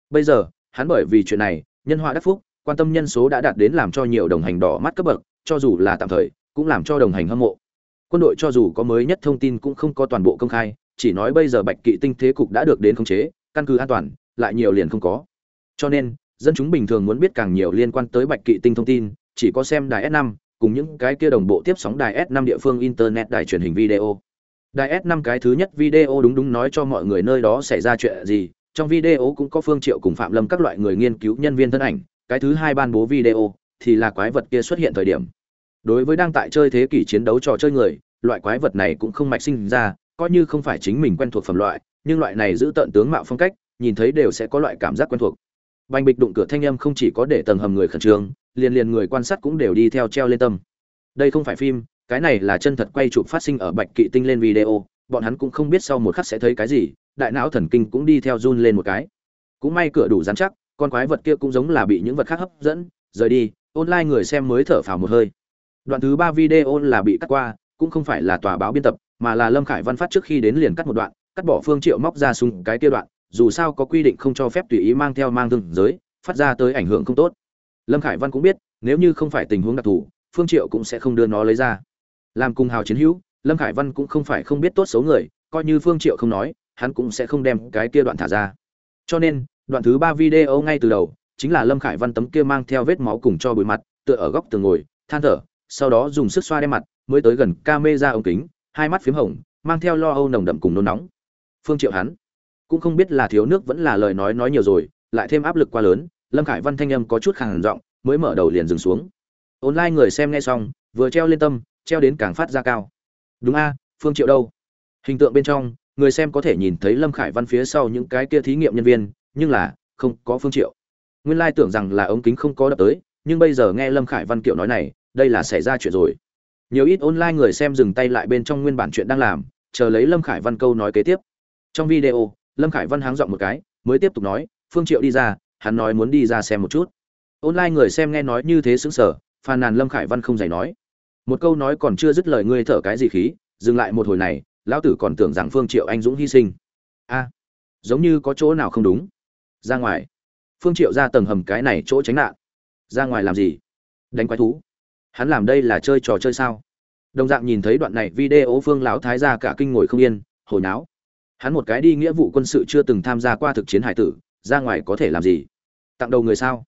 Speaker 1: Bây giờ, hắn bởi vì chuyện này, nhân họa đắc phúc quan tâm nhân số đã đạt đến làm cho nhiều đồng hành đỏ mắt cấp bậc, cho dù là tạm thời, cũng làm cho đồng hành hâm mộ. Quân đội cho dù có mới nhất thông tin cũng không có toàn bộ công khai, chỉ nói bây giờ bạch kỵ tinh thế cục đã được đến khống chế, căn cứ an toàn, lại nhiều liền không có. Cho nên, dân chúng bình thường muốn biết càng nhiều liên quan tới bạch kỵ tinh thông tin, chỉ có xem đài s 5 cùng những cái kia đồng bộ tiếp sóng đài s 5 địa phương internet đài truyền hình video. Đài s 5 cái thứ nhất video đúng đúng nói cho mọi người nơi đó xảy ra chuyện gì trong video cũng có phương triệu cùng phạm lâm các loại người nghiên cứu nhân viên thân ảnh, cái thứ hai ban bố video thì là quái vật kia xuất hiện thời điểm. Đối với đang tại chơi thế kỷ chiến đấu trò chơi người, loại quái vật này cũng không mạch sinh ra, coi như không phải chính mình quen thuộc phẩm loại, nhưng loại này giữ tận tướng mạo phong cách, nhìn thấy đều sẽ có loại cảm giác quen thuộc. Bành bịch đụng cửa thanh âm không chỉ có để tầng hầm người khẩn trương, liền liền người quan sát cũng đều đi theo treo lên tâm. Đây không phải phim, cái này là chân thật quay chụp phát sinh ở bạch kỵ tinh lên video, bọn hắn cũng không biết sau một khắc sẽ thấy cái gì đại não thần kinh cũng đi theo run lên một cái. Cũng may cửa đủ dán chắc, con quái vật kia cũng giống là bị những vật khác hấp dẫn. Rời đi, online người xem mới thở phào một hơi. Đoạn thứ ba video là bị cắt qua, cũng không phải là tòa báo biên tập, mà là lâm khải văn phát trước khi đến liền cắt một đoạn, cắt bỏ phương triệu móc ra súng cái kia đoạn. Dù sao có quy định không cho phép tùy ý mang theo mang thương giới, phát ra tới ảnh hưởng không tốt. Lâm khải văn cũng biết, nếu như không phải tình huống đặc thù, phương triệu cũng sẽ không đưa nó lấy ra. Làm cùng hào chiến hữu, lâm khải văn cũng không phải không biết tốt xấu người, coi như phương triệu không nói hắn cũng sẽ không đem cái kia đoạn thả ra. Cho nên, đoạn thứ ba video ngay từ đầu, chính là lâm khải văn tấm kia mang theo vết máu cùng cho bụi mặt, tựa ở góc tường ngồi, than thở, sau đó dùng sức xoa đem mặt, mới tới gần camera ống kính, hai mắt phím hồng, mang theo lo âu nồng đậm cùng nôn nóng. Phương triệu hắn cũng không biết là thiếu nước vẫn là lời nói nói nhiều rồi, lại thêm áp lực quá lớn, lâm khải văn thanh âm có chút khàn giọng, mới mở đầu liền dừng xuống. Online người xem nghe xong, vừa treo lên tâm, treo đến càng phát ra cao. Đúng a, phương triệu đâu? Hình tượng bên trong người xem có thể nhìn thấy lâm khải văn phía sau những cái kia thí nghiệm nhân viên, nhưng là, không có phương triệu. Nguyên lai tưởng rằng là ống kính không có đập tới, nhưng bây giờ nghe lâm khải văn kiệu nói này, đây là xảy ra chuyện rồi. Nhiều ít online người xem dừng tay lại bên trong nguyên bản chuyện đang làm, chờ lấy lâm khải văn câu nói kế tiếp. Trong video, lâm khải văn háng dọn một cái, mới tiếp tục nói, phương triệu đi ra, hắn nói muốn đi ra xem một chút. Online người xem nghe nói như thế sững sờ, phàn nàn lâm khải văn không dày nói. Một câu nói còn chưa dứt lời ngươi thở cái gì khí, dừng lại một hồi này lão tử còn tưởng rằng phương triệu anh dũng hy sinh. A, giống như có chỗ nào không đúng. Ra ngoài. Phương triệu ra tầng hầm cái này chỗ tránh nạn. Ra ngoài làm gì? Đánh quái thú. Hắn làm đây là chơi trò chơi sao? Đồng dạng nhìn thấy đoạn này video phương lão thái gia cả kinh ngồi không yên hồi náo hắn một cái đi nghĩa vụ quân sự chưa từng tham gia qua thực chiến hải tử, ra ngoài có thể làm gì? Tặng đầu người sao?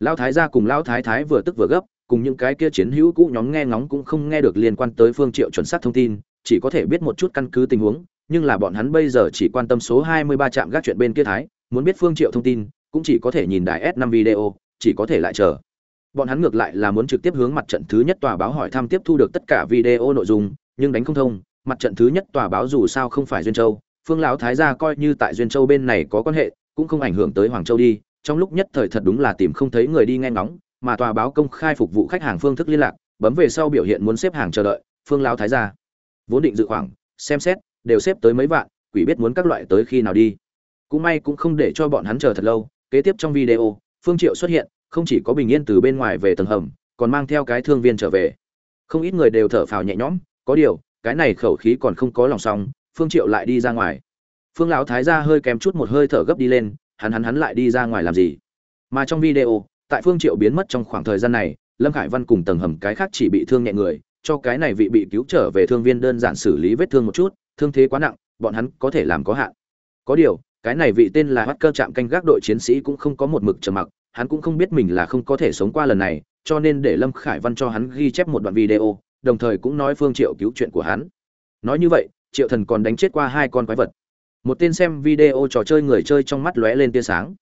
Speaker 1: Lão thái gia cùng lão thái thái vừa tức vừa gấp, cùng những cái kia chiến hữu cũ nhóm nghe ngóng cũng không nghe được liên quan tới phương triệu chuẩn xác thông tin chỉ có thể biết một chút căn cứ tình huống, nhưng là bọn hắn bây giờ chỉ quan tâm số 23 trạm gác chuyện bên kia thái, muốn biết phương triệu thông tin, cũng chỉ có thể nhìn đài S5 video, chỉ có thể lại chờ. Bọn hắn ngược lại là muốn trực tiếp hướng mặt trận thứ nhất tòa báo hỏi thăm tiếp thu được tất cả video nội dung, nhưng đánh không thông, mặt trận thứ nhất tòa báo dù sao không phải duyên châu, phương lão thái gia coi như tại duyên châu bên này có quan hệ, cũng không ảnh hưởng tới hoàng châu đi, trong lúc nhất thời thật đúng là tìm không thấy người đi nghe ngóng, mà tòa báo công khai phục vụ khách hàng phương thức liên lạc, bấm về sau biểu hiện muốn xếp hàng chờ đợi, phương lão thái gia vốn định dự khoảng, xem xét, đều xếp tới mấy vạn, quỷ biết muốn các loại tới khi nào đi. Cũng may cũng không để cho bọn hắn chờ thật lâu, kế tiếp trong video, phương triệu xuất hiện, không chỉ có bình yên từ bên ngoài về tầng hầm, còn mang theo cái thương viên trở về. Không ít người đều thở phào nhẹ nhõm, có điều, cái này khẩu khí còn không có lòng xong, phương triệu lại đi ra ngoài. Phương lão thái gia hơi kém chút một hơi thở gấp đi lên, hắn hắn hắn lại đi ra ngoài làm gì? Mà trong video, tại phương triệu biến mất trong khoảng thời gian này, lâm khải văn cùng tầng hầm cái khác chỉ bị thương nhẹ người cho cái này vị bị cứu trở về thương viên đơn giản xử lý vết thương một chút thương thế quá nặng bọn hắn có thể làm có hạn có điều cái này vị tên là Hacker trạm canh gác đội chiến sĩ cũng không có một mực trầm mặc, hắn cũng không biết mình là không có thể sống qua lần này, cho nên để Lâm Khải Văn cho hắn ghi chép một đoạn video, đồng thời cũng nói Phương Triệu cứu chuyện của hắn. Nói như vậy, Triệu Thần còn đánh chết qua hai con quái vật. Một tên xem video trò chơi người chơi trong mắt lóe lên tia sáng.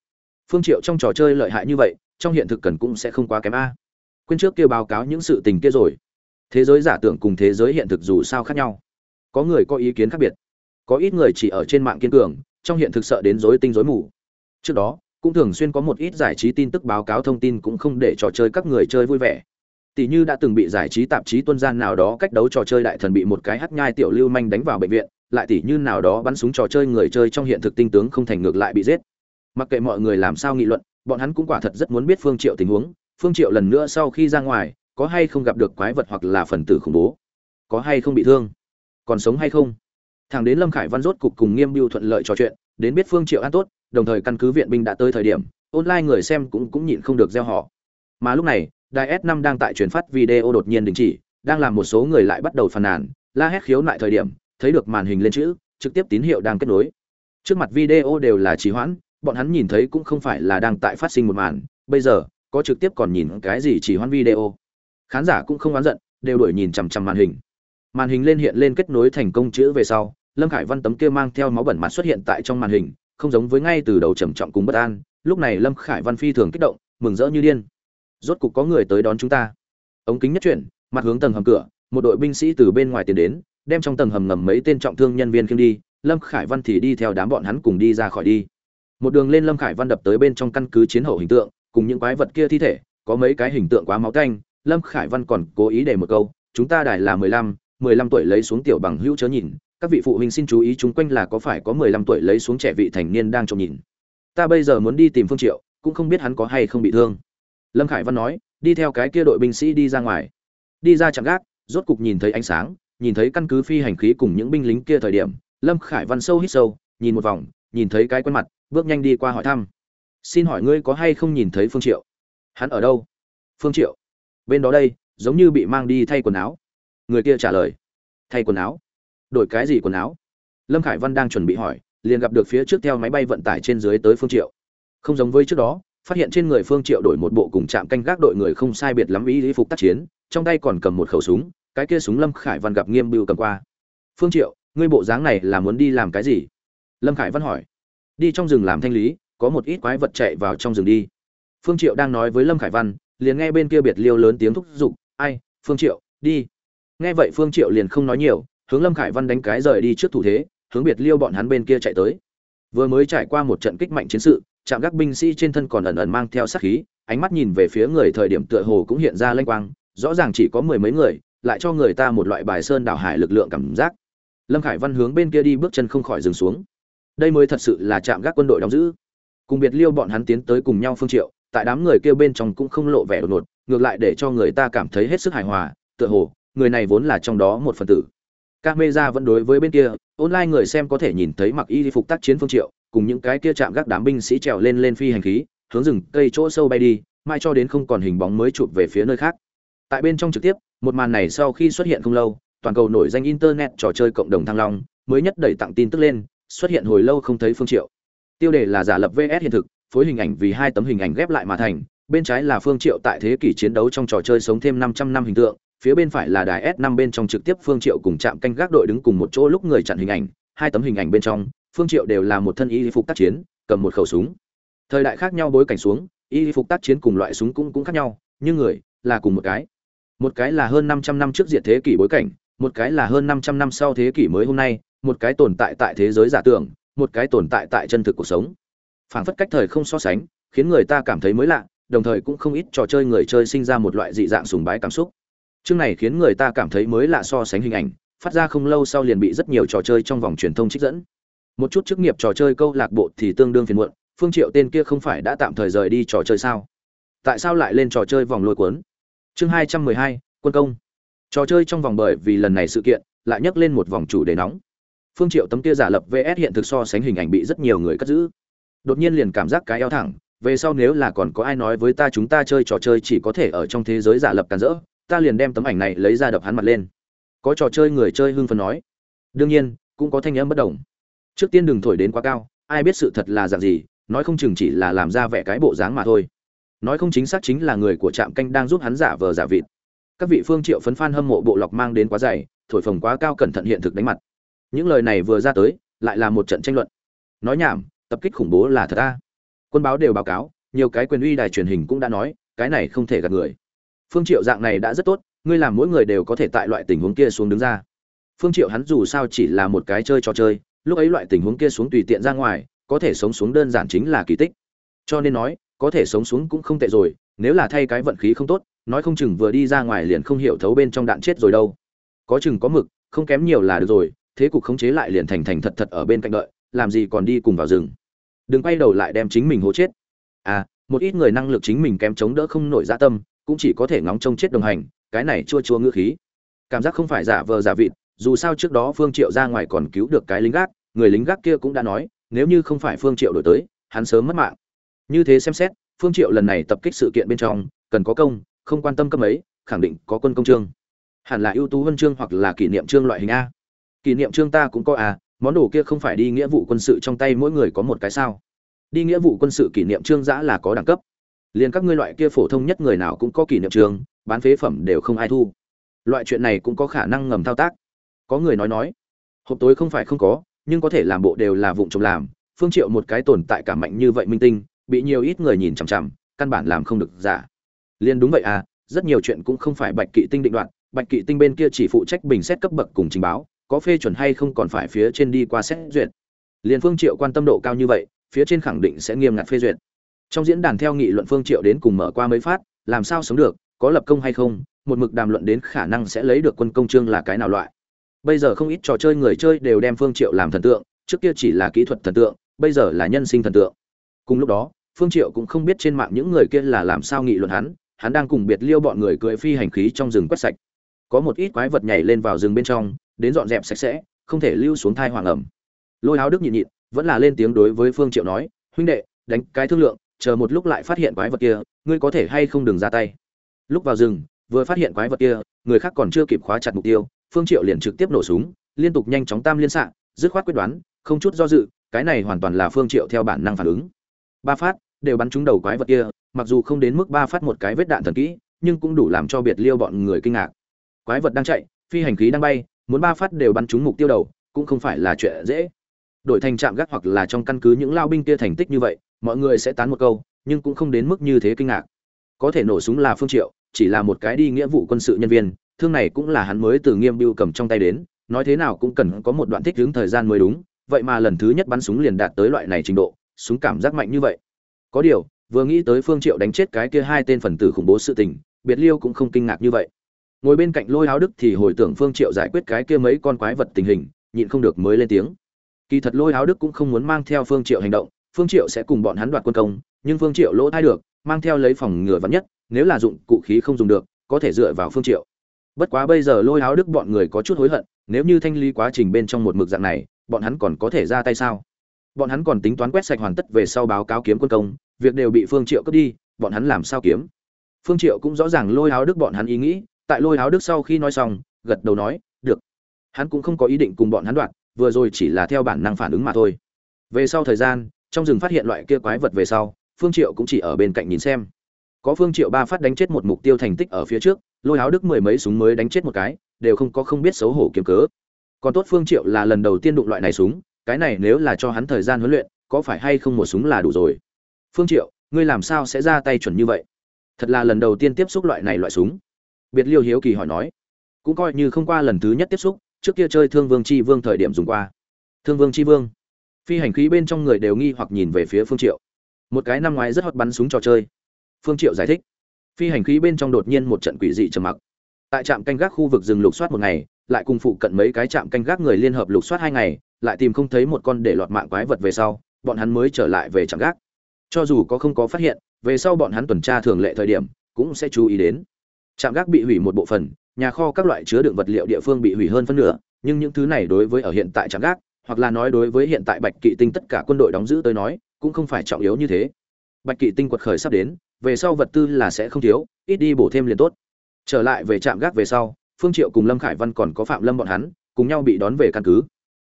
Speaker 1: Phương Triệu trong trò chơi lợi hại như vậy, trong hiện thực cần cũng sẽ không quá kém a. Quên trước kia báo cáo những sự tình kia rồi. Thế giới giả tưởng cùng thế giới hiện thực dù sao khác nhau. Có người có ý kiến khác biệt. Có ít người chỉ ở trên mạng kiên cường, trong hiện thực sợ đến rối tinh rối mù. Trước đó, cũng thường xuyên có một ít giải trí tin tức báo cáo thông tin cũng không để trò chơi các người chơi vui vẻ. Tỷ như đã từng bị giải trí tạp chí tuân gian nào đó cách đấu trò chơi đại thần bị một cái hắt nhai tiểu lưu manh đánh vào bệnh viện, lại tỷ như nào đó bắn súng trò chơi người chơi trong hiện thực tinh tướng không thành ngược lại bị giết. Mặc kệ mọi người làm sao nghị luận, bọn hắn cũng quả thật rất muốn biết Phương Triệu tình huống, Phương Triệu lần nữa sau khi ra ngoài, có hay không gặp được quái vật hoặc là phần tử khủng bố, có hay không bị thương, còn sống hay không? Thằng đến lâm khải văn rốt cục cùng nghiêm biêu thuận lợi trò chuyện đến biết phương triệu an tốt đồng thời căn cứ viện binh đã tới thời điểm online người xem cũng cũng nhịn không được gieo họ. Mà lúc này đài s 5 đang tại truyền phát video đột nhiên đình chỉ đang làm một số người lại bắt đầu phàn nàn la hét khiếu nại thời điểm thấy được màn hình lên chữ trực tiếp tín hiệu đang kết nối. Trước mặt video đều là trì hoãn bọn hắn nhìn thấy cũng không phải là đang tại phát sinh một màn bây giờ có trực tiếp còn nhìn cái gì chỉ hoãn video? Khán giả cũng không oán giận, đều đổi nhìn chằm chằm màn hình. Màn hình lên hiện lên kết nối thành công chữ về sau, lâm khải văn tấm kia mang theo máu bẩn mặt xuất hiện tại trong màn hình, không giống với ngay từ đầu trầm trọng cùng bất an. Lúc này lâm khải văn phi thường kích động, mừng rỡ như điên. Rốt cục có người tới đón chúng ta. Ống kính nhất chuyển, mặt hướng tầng hầm cửa, một đội binh sĩ từ bên ngoài tiến đến, đem trong tầng hầm ngầm mấy tên trọng thương nhân viên khiêng đi. Lâm khải văn thì đi theo đám bọn hắn cùng đi ra khỏi đi. Một đường lên lâm khải văn đập tới bên trong căn cứ chiến hậu hình tượng, cùng những quái vật kia thi thể, có mấy cái hình tượng quá máu tanh lâm khải văn còn cố ý để một câu, chúng ta đài là mười lăm mười lăm tuổi lấy xuống tiểu bằng hữu chớ nhìn, các vị phụ huynh xin chú ý chúng quanh là có phải có mười lăm tuổi lấy xuống trẻ vị thành niên đang trông nhìn. Ta bây giờ muốn đi tìm phương triệu, cũng không biết hắn có hay không bị thương. Lâm khải văn nói, đi theo cái kia đội binh sĩ đi ra ngoài. Đi ra chẳng gác, rốt cục nhìn thấy ánh sáng, nhìn thấy căn cứ phi hành khí cùng những binh lính kia thời điểm, lâm khải văn sâu hít sâu, nhìn một vòng, nhìn thấy cái quen mặt, bước nhanh đi qua hỏi thăm. Xin hỏi ngươi có hay không nhìn thấy phương triệu? Hắn ở đâu? Phương triệu bên đó đây, giống như bị mang đi thay quần áo. Người kia trả lời, thay quần áo? Đổi cái gì quần áo? Lâm khải văn đang chuẩn bị hỏi, liền gặp được phía trước theo máy bay vận tải trên dưới tới phương triệu. Không giống với trước đó, phát hiện trên người phương triệu đổi một bộ cùng chạm canh gác đội người không sai biệt lắm ý lý phục tác chiến, trong tay còn cầm một khẩu súng, cái kia súng lâm khải văn gặp nghiêm bưu cầm qua. Phương triệu, ngươi bộ dáng này là muốn đi làm cái gì? Lâm khải văn hỏi. Đi trong rừng làm thanh lý, có một ít quái vật chạy vào trong rừng đi. Phương triệu đang nói với lâm khải văn liền nghe bên kia biệt liêu lớn tiếng thúc giục, ai, phương triệu, đi. Nghe vậy phương triệu liền không nói nhiều, hướng lâm khải văn đánh cái rời đi trước thủ thế, hướng biệt liêu bọn hắn bên kia chạy tới. Vừa mới trải qua một trận kích mạnh chiến sự chạm gác binh sĩ trên thân còn ẩn ẩn mang theo sát khí, ánh mắt nhìn về phía người thời điểm tựa hồ cũng hiện ra lanh quang, rõ ràng chỉ có mười mấy người, lại cho người ta một loại bài sơn đảo hải lực lượng cảm giác. Lâm khải văn hướng bên kia đi bước chân không khỏi dừng xuống. Đây mới thật sự là chạm gác quân đội đóng giữ. Cùng biệt liêu bọn hắn tiến tới cùng nhau phương triệu tại đám người kia bên trong cũng không lộ vẻ đột ngột, ngược lại để cho người ta cảm thấy hết sức hài hòa, tựa hồ, người này vốn là trong đó một phần tử. Camera vẫn đối với bên kia, online người xem có thể nhìn thấy mặc y phục tác chiến phương triệu, cùng những cái kia chạm gác đám binh sĩ trèo lên lên phi hành khí, hướng rừng cây chỗ sâu bay đi, mai cho đến không còn hình bóng mới chụp về phía nơi khác. Tại bên trong trực tiếp, một màn này sau khi xuất hiện không lâu, toàn cầu nổi danh internet trò chơi cộng đồng thăng long mới nhất đẩy tặng tin tức lên, xuất hiện hồi lâu không thấy phương triệu. Tiêu đề là giả lập vs hiện thực phối hình ảnh vì hai tấm hình ảnh ghép lại mà thành, bên trái là phương triệu tại thế kỷ chiến đấu trong trò chơi sống thêm 500 năm hình tượng, phía bên phải là đài S5 bên trong trực tiếp phương triệu cùng chạm canh gác đội đứng cùng một chỗ lúc người chặn hình ảnh, hai tấm hình ảnh bên trong, phương triệu đều là một thân y phục tác chiến, cầm một khẩu súng. Thời đại khác nhau bối cảnh xuống, y phục tác chiến cùng loại súng cũng cũng khác nhau, nhưng người là cùng một cái. Một cái là hơn 500 năm trước diệt thế kỷ bối cảnh, một cái là hơn 500 năm sau thế kỷ mới hôm nay, một cái tồn tại tại thế giới giả tưởng, một cái tồn tại tại chân thực cuộc sống phảng phất cách thời không so sánh, khiến người ta cảm thấy mới lạ, đồng thời cũng không ít trò chơi người chơi sinh ra một loại dị dạng sùng bái cảm xúc. Chương này khiến người ta cảm thấy mới lạ so sánh hình ảnh, phát ra không lâu sau liền bị rất nhiều trò chơi trong vòng truyền thông trích dẫn. Một chút chức nghiệp trò chơi câu lạc bộ thì tương đương phiền muộn, phương triệu tên kia không phải đã tạm thời rời đi trò chơi sao? Tại sao lại lên trò chơi vòng lôi cuốn? Chương hai trăm mười hai, quân công. Trò chơi trong vòng bởi vì lần này sự kiện, lại nhắc lên một vòng chủ đề nóng. Phương triệu tấm kia giả lập vs hiện thực so sánh hình ảnh bị rất nhiều người cất giữ đột nhiên liền cảm giác cái eo thẳng, về sau nếu là còn có ai nói với ta chúng ta chơi trò chơi chỉ có thể ở trong thế giới giả lập càn rỡ, ta liền đem tấm ảnh này lấy ra đập hắn mặt lên. Có trò chơi người chơi hưng phấn nói. Đương nhiên, cũng có thanh âm bất đồng. Trước tiên đừng thổi đến quá cao, ai biết sự thật là dạng gì, nói không chừng chỉ là làm ra vẻ cái bộ dáng mà thôi. Nói không chính xác chính là người của trạm canh đang giúp hắn giả vờ giả vịt. Các vị phương triệu phấn phan hâm mộ bộ lọc mang đến quá dày, thổi phồng quá cao cẩn thận hiện thực đánh mặt. Những lời này vừa ra tới, lại là một trận tranh luận. Nói nhảm tập kích khủng bố là thật ta quân báo đều báo cáo, nhiều cái quyền uy đài truyền hình cũng đã nói, cái này không thể gạt người. Phương triệu dạng này đã rất tốt, ngươi làm mỗi người đều có thể tại loại tình huống kia xuống đứng ra. Phương triệu hắn dù sao chỉ là một cái chơi trò chơi, lúc ấy loại tình huống kia xuống tùy tiện ra ngoài, có thể sống xuống đơn giản chính là kỳ tích. Cho nên nói, có thể sống xuống cũng không tệ rồi, nếu là thay cái vận khí không tốt, nói không chừng vừa đi ra ngoài liền không hiểu thấu bên trong đạn chết rồi đâu. Có chừng có mực, không kém nhiều là được rồi, thế cục khống chế lại liền thành thành thật thật ở bên cạnh đợi, làm gì còn đi cùng vào rừng đừng quay đầu lại đem chính mình hố chết. À một ít người năng lực chính mình kém chống đỡ không nổi dạ tâm, cũng chỉ có thể ngóng trông chết đồng hành, cái này chua chua ngữ khí. Cảm giác không phải giả vờ giả vịt, dù sao trước đó phương triệu ra ngoài còn cứu được cái lính gác, người lính gác kia cũng đã nói, nếu như không phải phương triệu đổi tới, hắn sớm mất mạng. Như thế xem xét, phương triệu lần này tập kích sự kiện bên trong, cần có công, không quan tâm cấp ấy khẳng định có quân công trương. Hẳn là ưu tú huân chương hoặc là kỷ niệm trương loại hình a. Kỷ niệm trương ta cũng có à món đồ kia không phải đi nghĩa vụ quân sự trong tay mỗi người có một cái sao? Đi nghĩa vụ quân sự kỷ niệm trương giã là có đẳng cấp. Liền các ngươi loại kia phổ thông nhất người nào cũng có kỷ niệm trương, bán phế phẩm đều không ai thu. Loại chuyện này cũng có khả năng ngầm thao tác. Có người nói nói, hộp tối không phải không có, nhưng có thể làm bộ đều là vụng trộm làm. Phương triệu một cái tồn tại cảm mạnh như vậy minh tinh, bị nhiều ít người nhìn chằm chằm, căn bản làm không được giả. Liền đúng vậy à rất nhiều chuyện cũng không phải bạch kỵ tinh định đoạn bạch kỵ tinh bên kia chỉ phụ trách bình xét cấp bậc cùng trình báo có phê chuẩn hay không còn phải phía trên đi qua xét duyệt. Liền phương triệu quan tâm độ cao như vậy, phía trên khẳng định sẽ nghiêm ngặt phê duyệt. Trong diễn đàn theo nghị luận phương triệu đến cùng mở qua mấy phát, làm sao sống được, có lập công hay không, một mực đàm luận đến khả năng sẽ lấy được quân công trương là cái nào loại. Bây giờ không ít trò chơi người chơi đều đem phương triệu làm thần tượng, trước kia chỉ là kỹ thuật thần tượng, bây giờ là nhân sinh thần tượng. Cùng lúc đó, phương triệu cũng không biết trên mạng những người kia là làm sao nghị luận hắn hắn đang cùng biệt liêu bọn người cưỡi phi hành khí trong rừng quét sạch. Có một ít quái vật nhảy lên vào rừng bên trong đến dọn dẹp sạch sẽ, không thể lưu xuống thai hoàng ẩm. Lôi áo đức nhịn nhịn, vẫn là lên tiếng đối với phương triệu nói, huynh đệ, đánh cái thương lượng, chờ một lúc lại phát hiện quái vật kia, ngươi có thể hay không đừng ra tay. Lúc vào rừng, vừa phát hiện quái vật kia, người khác còn chưa kịp khóa chặt mục tiêu, phương triệu liền trực tiếp nổ súng, liên tục nhanh chóng tam liên xạ, dứt khoát quyết đoán, không chút do dự, cái này hoàn toàn là phương triệu theo bản năng phản ứng. Ba phát, đều bắn trúng đầu quái vật kia, mặc dù không đến mức ba phát một cái vết đạn thần kỹ, nhưng cũng đủ làm cho biệt liêu bọn người kinh ngạc. Quái vật đang chạy, phi hành khí đang bay muốn ba phát đều bắn trúng mục tiêu đầu, cũng không phải là chuyện dễ. Đổi thành trạm gác hoặc là trong căn cứ những lao binh kia thành tích như vậy, mọi người sẽ tán một câu, nhưng cũng không đến mức như thế kinh ngạc. Có thể nổ súng là phương triệu, chỉ là một cái đi nghĩa vụ quân sự nhân viên, thương này cũng là hắn mới từ nghiêm biêu cầm trong tay đến, nói thế nào cũng cần có một đoạn thích ứng thời gian mới đúng, vậy mà lần thứ nhất bắn súng liền đạt tới loại này trình độ, súng cảm giác mạnh như vậy. Có điều, vừa nghĩ tới phương triệu đánh chết cái kia hai tên phần tử khủng bố sự tình, biệt liêu cũng không kinh ngạc như vậy ngồi bên cạnh lôi áo đức thì hồi tưởng phương triệu giải quyết cái kia mấy con quái vật tình hình, nhịn không được mới lên tiếng. Kỳ thật lôi áo đức cũng không muốn mang theo phương triệu hành động, phương triệu sẽ cùng bọn hắn đoạt quân công, nhưng phương triệu lỗ thay được, mang theo lấy phòng ngừa vắn nhất, nếu là dụng cụ khí không dùng được, có thể dựa vào phương triệu. Bất quá bây giờ lôi áo đức bọn người có chút hối hận, nếu như thanh lý quá trình bên trong một mực dạng này, bọn hắn còn có thể ra tay sao? Bọn hắn còn tính toán quét sạch hoàn tất về sau báo cáo kiếm quân công, việc đều bị phương triệu cướp đi, bọn hắn làm sao kiếm? Phương triệu cũng rõ ràng lôi áo đức bọn hắn ý nghĩ tại lôi áo đức sau khi nói xong, gật đầu nói, được. Hắn cũng không có ý định cùng bọn hắn đoạt, vừa rồi chỉ là theo bản năng phản ứng mà thôi. Về sau thời gian, trong rừng phát hiện loại kia quái vật về sau, phương triệu cũng chỉ ở bên cạnh nhìn xem. Có phương triệu ba phát đánh chết một mục tiêu thành tích ở phía trước, lôi áo đức mười mấy súng mới đánh chết một cái, đều không có không biết xấu hổ kiếm cớ. Còn tốt phương triệu là lần đầu tiên đụng loại này súng, cái này nếu là cho hắn thời gian huấn luyện, có phải hay không một súng là đủ rồi? Phương triệu, ngươi làm sao sẽ ra tay chuẩn như vậy? Thật là lần đầu tiên tiếp xúc loại này loại súng biệt liêu hiếu kỳ hỏi nói, cũng coi như không qua lần thứ nhất tiếp xúc, trước kia chơi thương vương chi vương thời điểm dùng qua. Thương vương chi vương. Phi hành khí bên trong người đều nghi hoặc nhìn về phía phương triệu. Một cái năm ngoái rất hot bắn súng trò chơi. Phương triệu giải thích, phi hành khí bên trong đột nhiên một trận quỷ dị trầm mặc. Tại trạm canh gác khu vực rừng lục soát một ngày, lại cùng phụ cận mấy cái trạm canh gác người liên hợp lục soát hai ngày, lại tìm không thấy một con để lọt mạng quái vật về sau, bọn hắn mới trở lại về trạm gác. Cho dù có không có phát hiện, về sau bọn hắn tuần tra thường lệ thời điểm, cũng sẽ chú ý đến trạm gác bị hủy một bộ phận nhà kho các loại chứa đựng vật liệu địa phương bị hủy hơn phân nửa, nhưng những thứ này đối với ở hiện tại trạm gác, hoặc là nói đối với hiện tại bạch kỵ tinh tất cả quân đội đóng giữ tới nói, cũng không phải trọng yếu như thế. Bạch kỵ tinh quật khởi sắp đến, về sau vật tư là sẽ không thiếu, ít đi bổ thêm liền tốt. Trở lại về trạm gác về sau, phương triệu cùng lâm khải văn còn có phạm lâm bọn hắn, cùng nhau bị đón về căn cứ.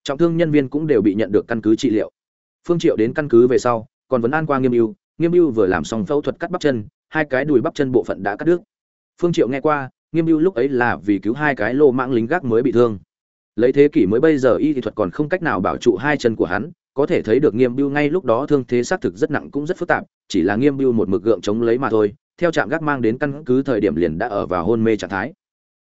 Speaker 1: Trọng thương nhân viên cũng đều bị nhận được căn cứ trị liệu. Phương triệu đến căn cứ về sau, còn vẫn an qua nghiêm ưu. Nghiêm ưu vừa làm xong phẫu thuật cắt bắp chân, hai cái đùi bắp chân bộ phận đã cắt đứt phương triệu nghe qua, nghiêm ưu lúc ấy là vì cứu hai cái lô mạng lính gác mới bị thương. Lấy thế kỷ mới bây giờ y thuật còn không cách nào bảo trụ hai chân của hắn, có thể thấy được nghiêm ưu ngay lúc đó thương thế xác thực rất nặng cũng rất phức tạp, chỉ là nghiêm ưu một mực gượng chống lấy mà thôi, theo trạm gác mang đến căn cứ thời điểm liền đã ở vào hôn mê trạng thái.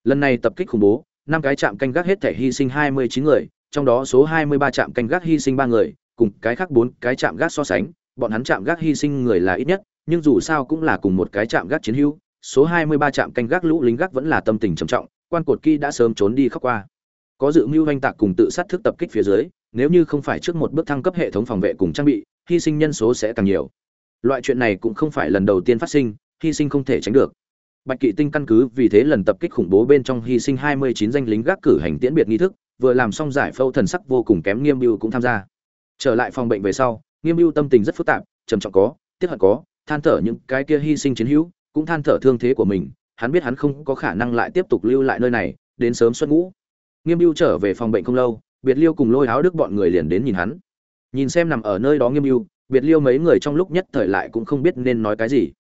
Speaker 1: Lần này tập kích khủng bố, năm cái trạm canh gác hết thể hy sinh hai mươi chín người, trong đó số hai mươi ba trạm canh gác hy sinh ba người, cùng cái khác bốn cái trạm gác so sánh, bọn hắn trạm gác hy sinh người là ít nhất, nhưng dù sao cũng là cùng một cái trạm gác chiến hữu số hai mươi ba trạm canh gác lũ lính gác vẫn là tâm tình trầm trọng, quan cột kỳ đã sớm trốn đi khóc qua. Có dự mưu hoành tạc cùng tự sát thức tập kích phía dưới, nếu như không phải trước một bước thăng cấp hệ thống phòng vệ cùng trang bị, hy sinh nhân số sẽ càng nhiều. Loại chuyện này cũng không phải lần đầu tiên phát sinh, hy sinh không thể tránh được. Bạch kỵ tinh căn cứ vì thế lần tập kích khủng bố bên trong hy sinh 29 danh lính gác cử hành tiễn biệt nghi thức, vừa làm xong giải phẫu thần sắc vô cùng kém nghiêm Bưu cũng tham gia. Trở lại phòng bệnh về sau, nghiêm Bưu tâm tình rất phức tạp, trầm trọng có, tiếc hận có, than thở những cái kia hy sinh chiến hữu cũng than thở thương thế của mình, hắn biết hắn không có khả năng lại tiếp tục lưu lại nơi này, đến sớm xuất ngũ. Nghiêm mưu trở về phòng bệnh không lâu, biệt liêu cùng lôi áo đức bọn người liền đến nhìn hắn. Nhìn xem nằm ở nơi đó nghiêm mưu biệt liêu mấy người trong lúc nhất thời lại cũng không biết nên nói cái gì.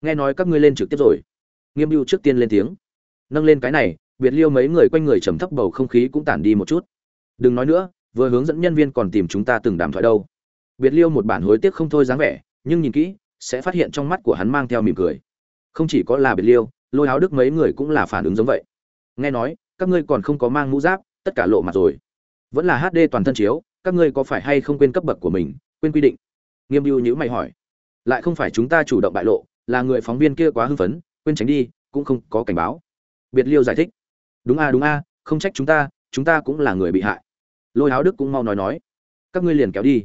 Speaker 1: Nghe nói các ngươi lên trực tiếp rồi. Nghiêm mưu trước tiên lên tiếng. Nâng lên cái này, biệt liêu mấy người quanh người trầm thấp bầu không khí cũng tản đi một chút. Đừng nói nữa, vừa hướng dẫn nhân viên còn tìm chúng ta từng đàm thoại đâu. Biệt liêu một bản hối tiếc không thôi dáng vẻ, nhưng nhìn kỹ, sẽ phát hiện trong mắt của hắn mang theo mỉm cười không chỉ có là biệt liêu, lôi áo đức mấy người cũng là phản ứng giống vậy. Nghe nói, các ngươi còn không có mang mũ giáp, tất cả lộ mặt rồi. Vẫn là hd toàn thân chiếu, các ngươi có phải hay không quên cấp bậc của mình, quên quy định? Nghiêm mưu nhữ mày hỏi. Lại không phải chúng ta chủ động bại lộ, là người phóng viên kia quá hưng phấn, quên tránh đi, cũng không có cảnh báo. Biệt liêu giải thích. Đúng a đúng a, không trách chúng ta chúng ta cũng là người bị hại. Lôi áo đức cũng mau nói nói. Các ngươi liền kéo đi.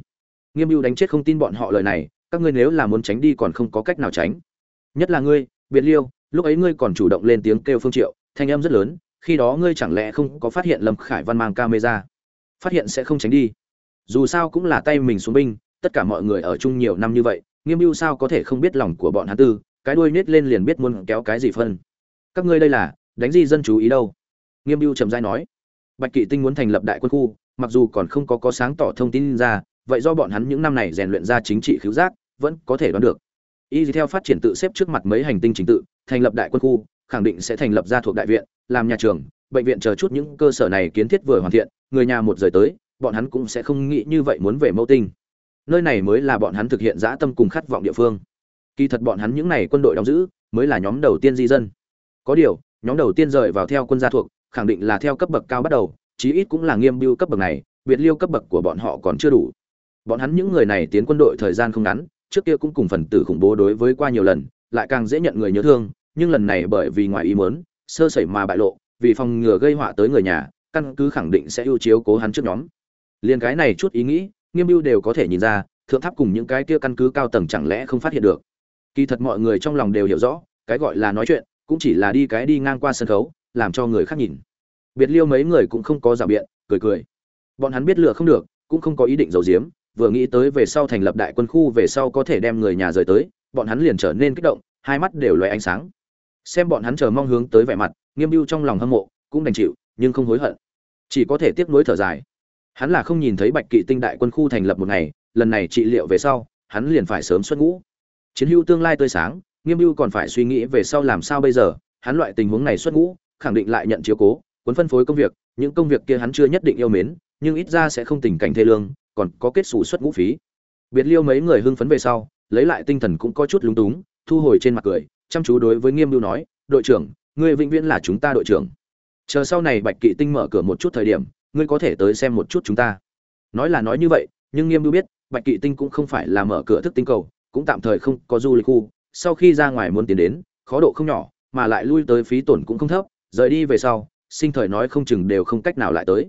Speaker 1: Nghiêm mưu đánh chết không tin bọn họ lời này, các ngươi nếu là muốn tránh đi còn không có cách nào tránh. Nhất là ngươi biệt liêu, lúc ấy ngươi còn chủ động lên tiếng kêu phương triệu, thanh âm rất lớn, khi đó ngươi chẳng lẽ không có phát hiện lâm khải văn mang camera? Phát hiện sẽ không tránh đi. Dù sao cũng là tay mình xuống binh, tất cả mọi người ở chung nhiều năm như vậy, nghiêm mưu sao có thể không biết lòng của bọn hắn tư, cái đuôi nết lên liền biết muốn kéo cái gì phân. Các ngươi đây là, đánh gì dân chú ý đâu? Nghiêm mưu trầm dai nói. Bạch kỵ tinh muốn thành lập đại quân khu, mặc dù còn không có có sáng tỏ thông tin ra, vậy do bọn hắn những năm này rèn luyện ra chính trị khiếu giác, vẫn có thể đoán được y theo phát triển tự xếp trước mặt mấy hành tinh trình tự, thành lập đại quân khu, khẳng định sẽ thành lập ra thuộc đại viện, làm nhà trường, bệnh viện chờ chút những cơ sở này kiến thiết vừa hoàn thiện, người nhà một rời tới, bọn hắn cũng sẽ không nghĩ như vậy muốn về mẫu tinh. Nơi này mới là bọn hắn thực hiện dã tâm cùng khát vọng địa phương. Kỳ thật bọn hắn những này quân đội đóng giữ, mới là nhóm đầu tiên di dân. Có điều, nhóm đầu tiên rời vào theo quân gia thuộc, khẳng định là theo cấp bậc cao bắt đầu, chí ít cũng là nghiêm biêu cấp bậc này, biệt liêu cấp bậc của bọn họ còn chưa đủ. Bọn hắn những người này tiến quân đội thời gian không ngắn trước kia cũng cùng phần tử khủng bố đối với qua nhiều lần, lại càng dễ nhận người nhớ thương, nhưng lần này bởi vì ngoài ý muốn, sơ sẩy mà bại lộ, vì phòng ngừa gây họa tới người nhà, căn cứ khẳng định sẽ ưu chiếu cố hắn trước nhóm. Liên cái này chút ý nghĩ, nghiêm biêu đều có thể nhìn ra, thượng tháp cùng những cái kia căn cứ cao tầng chẳng lẽ không phát hiện được. Kỳ thật mọi người trong lòng đều hiểu rõ, cái gọi là nói chuyện, cũng chỉ là đi cái đi ngang qua sân khấu, làm cho người khác nhìn. Biệt liêu mấy người cũng không có giả biện, cười cười. Bọn hắn biết lựa không được, cũng không có ý định giấu giếm vừa nghĩ tới về sau thành lập đại quân khu về sau có thể đem người nhà rời tới, bọn hắn liền trở nên kích động, hai mắt đều loay ánh sáng. Xem bọn hắn chờ mong hướng tới vẻ mặt, nghiêm Bưu trong lòng hâm mộ, cũng đành chịu, nhưng không hối hận. Chỉ có thể tiếp nối thở dài. Hắn là không nhìn thấy bạch kỵ tinh đại quân khu thành lập một ngày, lần này trị liệu về sau, hắn liền phải sớm xuất ngũ. Chiến hữu tương lai tươi sáng, nghiêm Bưu còn phải suy nghĩ về sau làm sao bây giờ, hắn loại tình huống này xuất ngũ, khẳng định lại nhận chiếu cố, cuốn phân phối công việc, những công việc kia hắn chưa nhất định yêu mến, nhưng ít ra sẽ không tình cảnh thê lương còn có kết xù xuất ngũ phí. Biệt liêu mấy người hưng phấn về sau, lấy lại tinh thần cũng có chút lúng túng, thu hồi trên mặt cười, chăm chú đối với nghiêm mưu nói, đội trưởng, ngươi vĩnh viễn là chúng ta đội trưởng. Chờ sau này bạch kỵ tinh mở cửa một chút thời điểm, ngươi có thể tới xem một chút chúng ta. Nói là nói như vậy, nhưng nghiêm mưu biết, bạch kỵ tinh cũng không phải là mở cửa thức tinh cầu, cũng tạm thời không có du lịch khu. Sau khi ra ngoài muốn tiến đến, khó độ không nhỏ, mà lại lui tới phí tổn cũng không thấp, rời đi về sau, sinh thời nói không chừng đều không cách nào lại tới.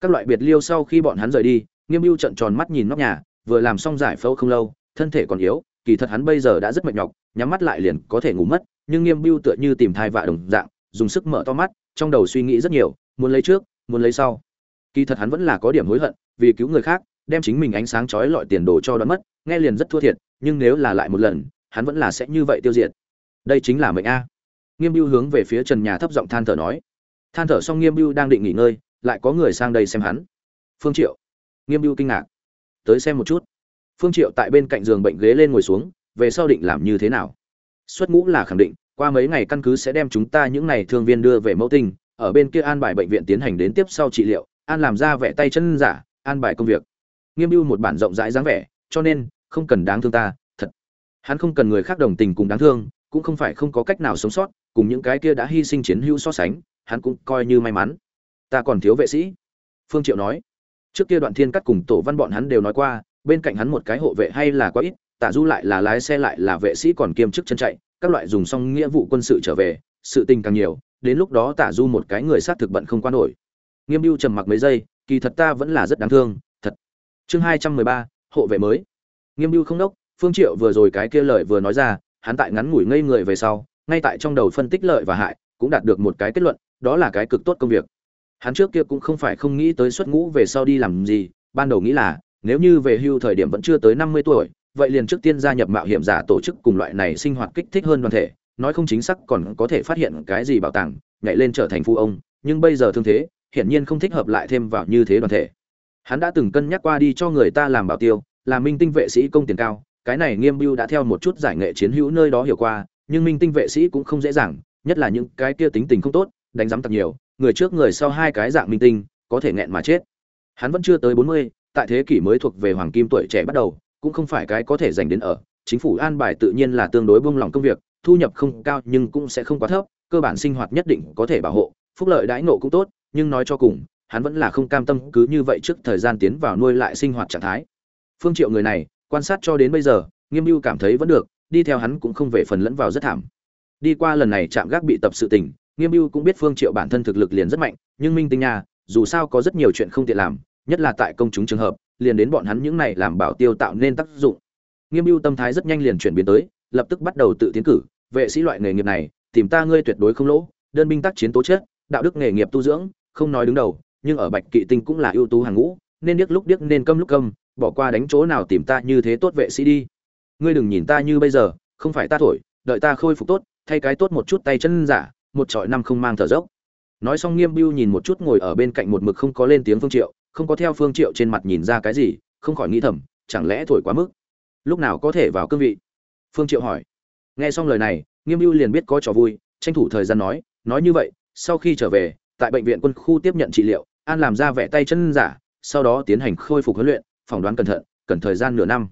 Speaker 1: Các loại biệt liêu sau khi bọn hắn rời đi nghiêm mưu trận tròn mắt nhìn nóc nhà, vừa làm xong giải phẫu không lâu, thân thể còn yếu, kỳ thật hắn bây giờ đã rất mệt nhọc, nhắm mắt lại liền có thể ngủ mất, nhưng nghiêm mưu tựa như tìm thai vạ đồng dạng, dùng sức mở to mắt, trong đầu suy nghĩ rất nhiều, muốn lấy trước, muốn lấy sau. Kỳ thật hắn vẫn là có điểm hối hận, vì cứu người khác, đem chính mình ánh sáng chói lọi tiền đồ cho đoán mất, nghe liền rất thua thiệt, nhưng nếu là lại một lần, hắn vẫn là sẽ như vậy tiêu diệt. Đây chính là mệnh a. Nghiêm mưu hướng về phía trần nhà thấp giọng than thở nói. Than thở xong nghiêm mưu đang định nghỉ ngơi, lại có người sang đây xem hắn. Phương triệu nghiêm Biêu kinh ngạc. Tới xem một chút. Phương triệu tại bên cạnh giường bệnh ghế lên ngồi xuống, về sau định làm như thế nào? Xuất ngũ là khẳng định, qua mấy ngày căn cứ sẽ đem chúng ta những này thương viên đưa về mẫu tinh, ở bên kia an bài bệnh viện tiến hành đến tiếp sau trị liệu, an làm ra vẻ tay chân giả, an bài công việc. Nghiêm Biêu một bản rộng rãi dáng vẻ, cho nên, không cần đáng thương ta, thật. Hắn không cần người khác đồng tình cùng đáng thương, cũng không phải không có cách nào sống sót, cùng những cái kia đã hy sinh chiến hữu so sánh, hắn cũng coi như may mắn. Ta còn thiếu vệ sĩ. Phương triệu nói trước kia đoạn thiên cắt cùng tổ văn bọn hắn đều nói qua, bên cạnh hắn một cái hộ vệ hay là quá ít, Tả du lại là lái xe lại là vệ sĩ còn kiêm chức chân chạy, các loại dùng xong nghĩa vụ quân sự trở về, sự tình càng nhiều, đến lúc đó Tả du một cái người sát thực bận không qua nổi. Nghiêm mưu trầm mặc mấy giây, kỳ thật ta vẫn là rất đáng thương, thật. Chương hai trăm mười ba, hộ vệ mới. Nghiêm mưu không đốc, phương triệu vừa rồi cái kia lời vừa nói ra, hắn tại ngắn ngủi ngây người về sau, ngay tại trong đầu phân tích lợi và hại, cũng đạt được một cái kết luận, đó là cái cực tốt công việc hắn trước kia cũng không phải không nghĩ tới xuất ngũ về sau đi làm gì, ban đầu nghĩ là, nếu như về hưu thời điểm vẫn chưa tới năm mươi tuổi, vậy liền trước tiên gia nhập mạo hiểm giả tổ chức cùng loại này sinh hoạt kích thích hơn đoàn thể. Nói không chính xác còn có thể phát hiện cái gì bảo tàng, nhảy lên trở thành phu ông, nhưng bây giờ thương thế, hiển nhiên không thích hợp lại thêm vào như thế đoàn thể. Hắn đã từng cân nhắc qua đi cho người ta làm bảo tiêu làm minh tinh vệ sĩ công tiền cao, cái này nghiêm bưu đã theo một chút giải nghệ chiến hữu nơi đó hiểu qua, nhưng minh tinh vệ sĩ cũng không dễ dàng, nhất là những cái kia tính tình không tốt, đánh giám tặc nhiều người trước người sau hai cái dạng minh tinh, có thể nghẹn mà chết. Hắn vẫn chưa tới bốn mươi, tại thế kỷ mới thuộc về hoàng kim tuổi trẻ bắt đầu, cũng không phải cái có thể dành đến ở. Chính phủ an bài tự nhiên là tương đối buông lòng công việc, thu nhập không cao nhưng cũng sẽ không quá thấp, cơ bản sinh hoạt nhất định có thể bảo hộ, phúc lợi đãi ngộ cũng tốt, nhưng nói cho cùng, hắn vẫn là không cam tâm cứ như vậy trước thời gian tiến vào nuôi lại sinh hoạt trạng thái. Phương triệu người này, quan sát cho đến bây giờ, nghiêm mưu cảm thấy vẫn được, đi theo hắn cũng không về phần lẫn vào rất thảm. Đi qua lần này chạm gác bị tập sự tình nghiêm mưu cũng biết phương triệu bản thân thực lực liền rất mạnh, nhưng minh tinh nha, dù sao có rất nhiều chuyện không tiện làm, nhất là tại công chúng trường hợp, liền đến bọn hắn những này làm bảo tiêu tạo nên tác dụng. Nghiêm mưu tâm thái rất nhanh liền chuyển biến tới, lập tức bắt đầu tự tiến cử, vệ sĩ loại nghề nghiệp này, tìm ta ngươi tuyệt đối không lỗ, đơn binh tác chiến tố chất, đạo đức nghề nghiệp tu dưỡng, không nói đứng đầu, nhưng ở bạch kỵ tinh cũng là ưu tú hàng ngũ, nên điếc lúc điếc nên câm lúc câm, bỏ qua đánh chỗ nào tìm ta như thế tốt vệ sĩ đi. Ngươi đừng nhìn ta như bây giờ, không phải ta thổi, đợi ta khôi phục tốt, thay cái tốt một chút tay chân giả một trọi năm không mang thở dốc. Nói xong nghiêm biêu nhìn một chút ngồi ở bên cạnh một mực không có lên tiếng phương triệu, không có theo phương triệu trên mặt nhìn ra cái gì, không khỏi nghĩ thầm, chẳng lẽ thổi quá mức? Lúc nào có thể vào cương vị? Phương triệu hỏi. Nghe xong lời này, nghiêm biêu liền biết có trò vui, tranh thủ thời gian nói nói như vậy, sau khi trở về, tại bệnh viện quân khu tiếp nhận trị liệu, an làm ra vẻ tay chân giả, sau đó tiến hành khôi phục huấn luyện, phỏng đoán cẩn thận, cần thời gian nửa năm.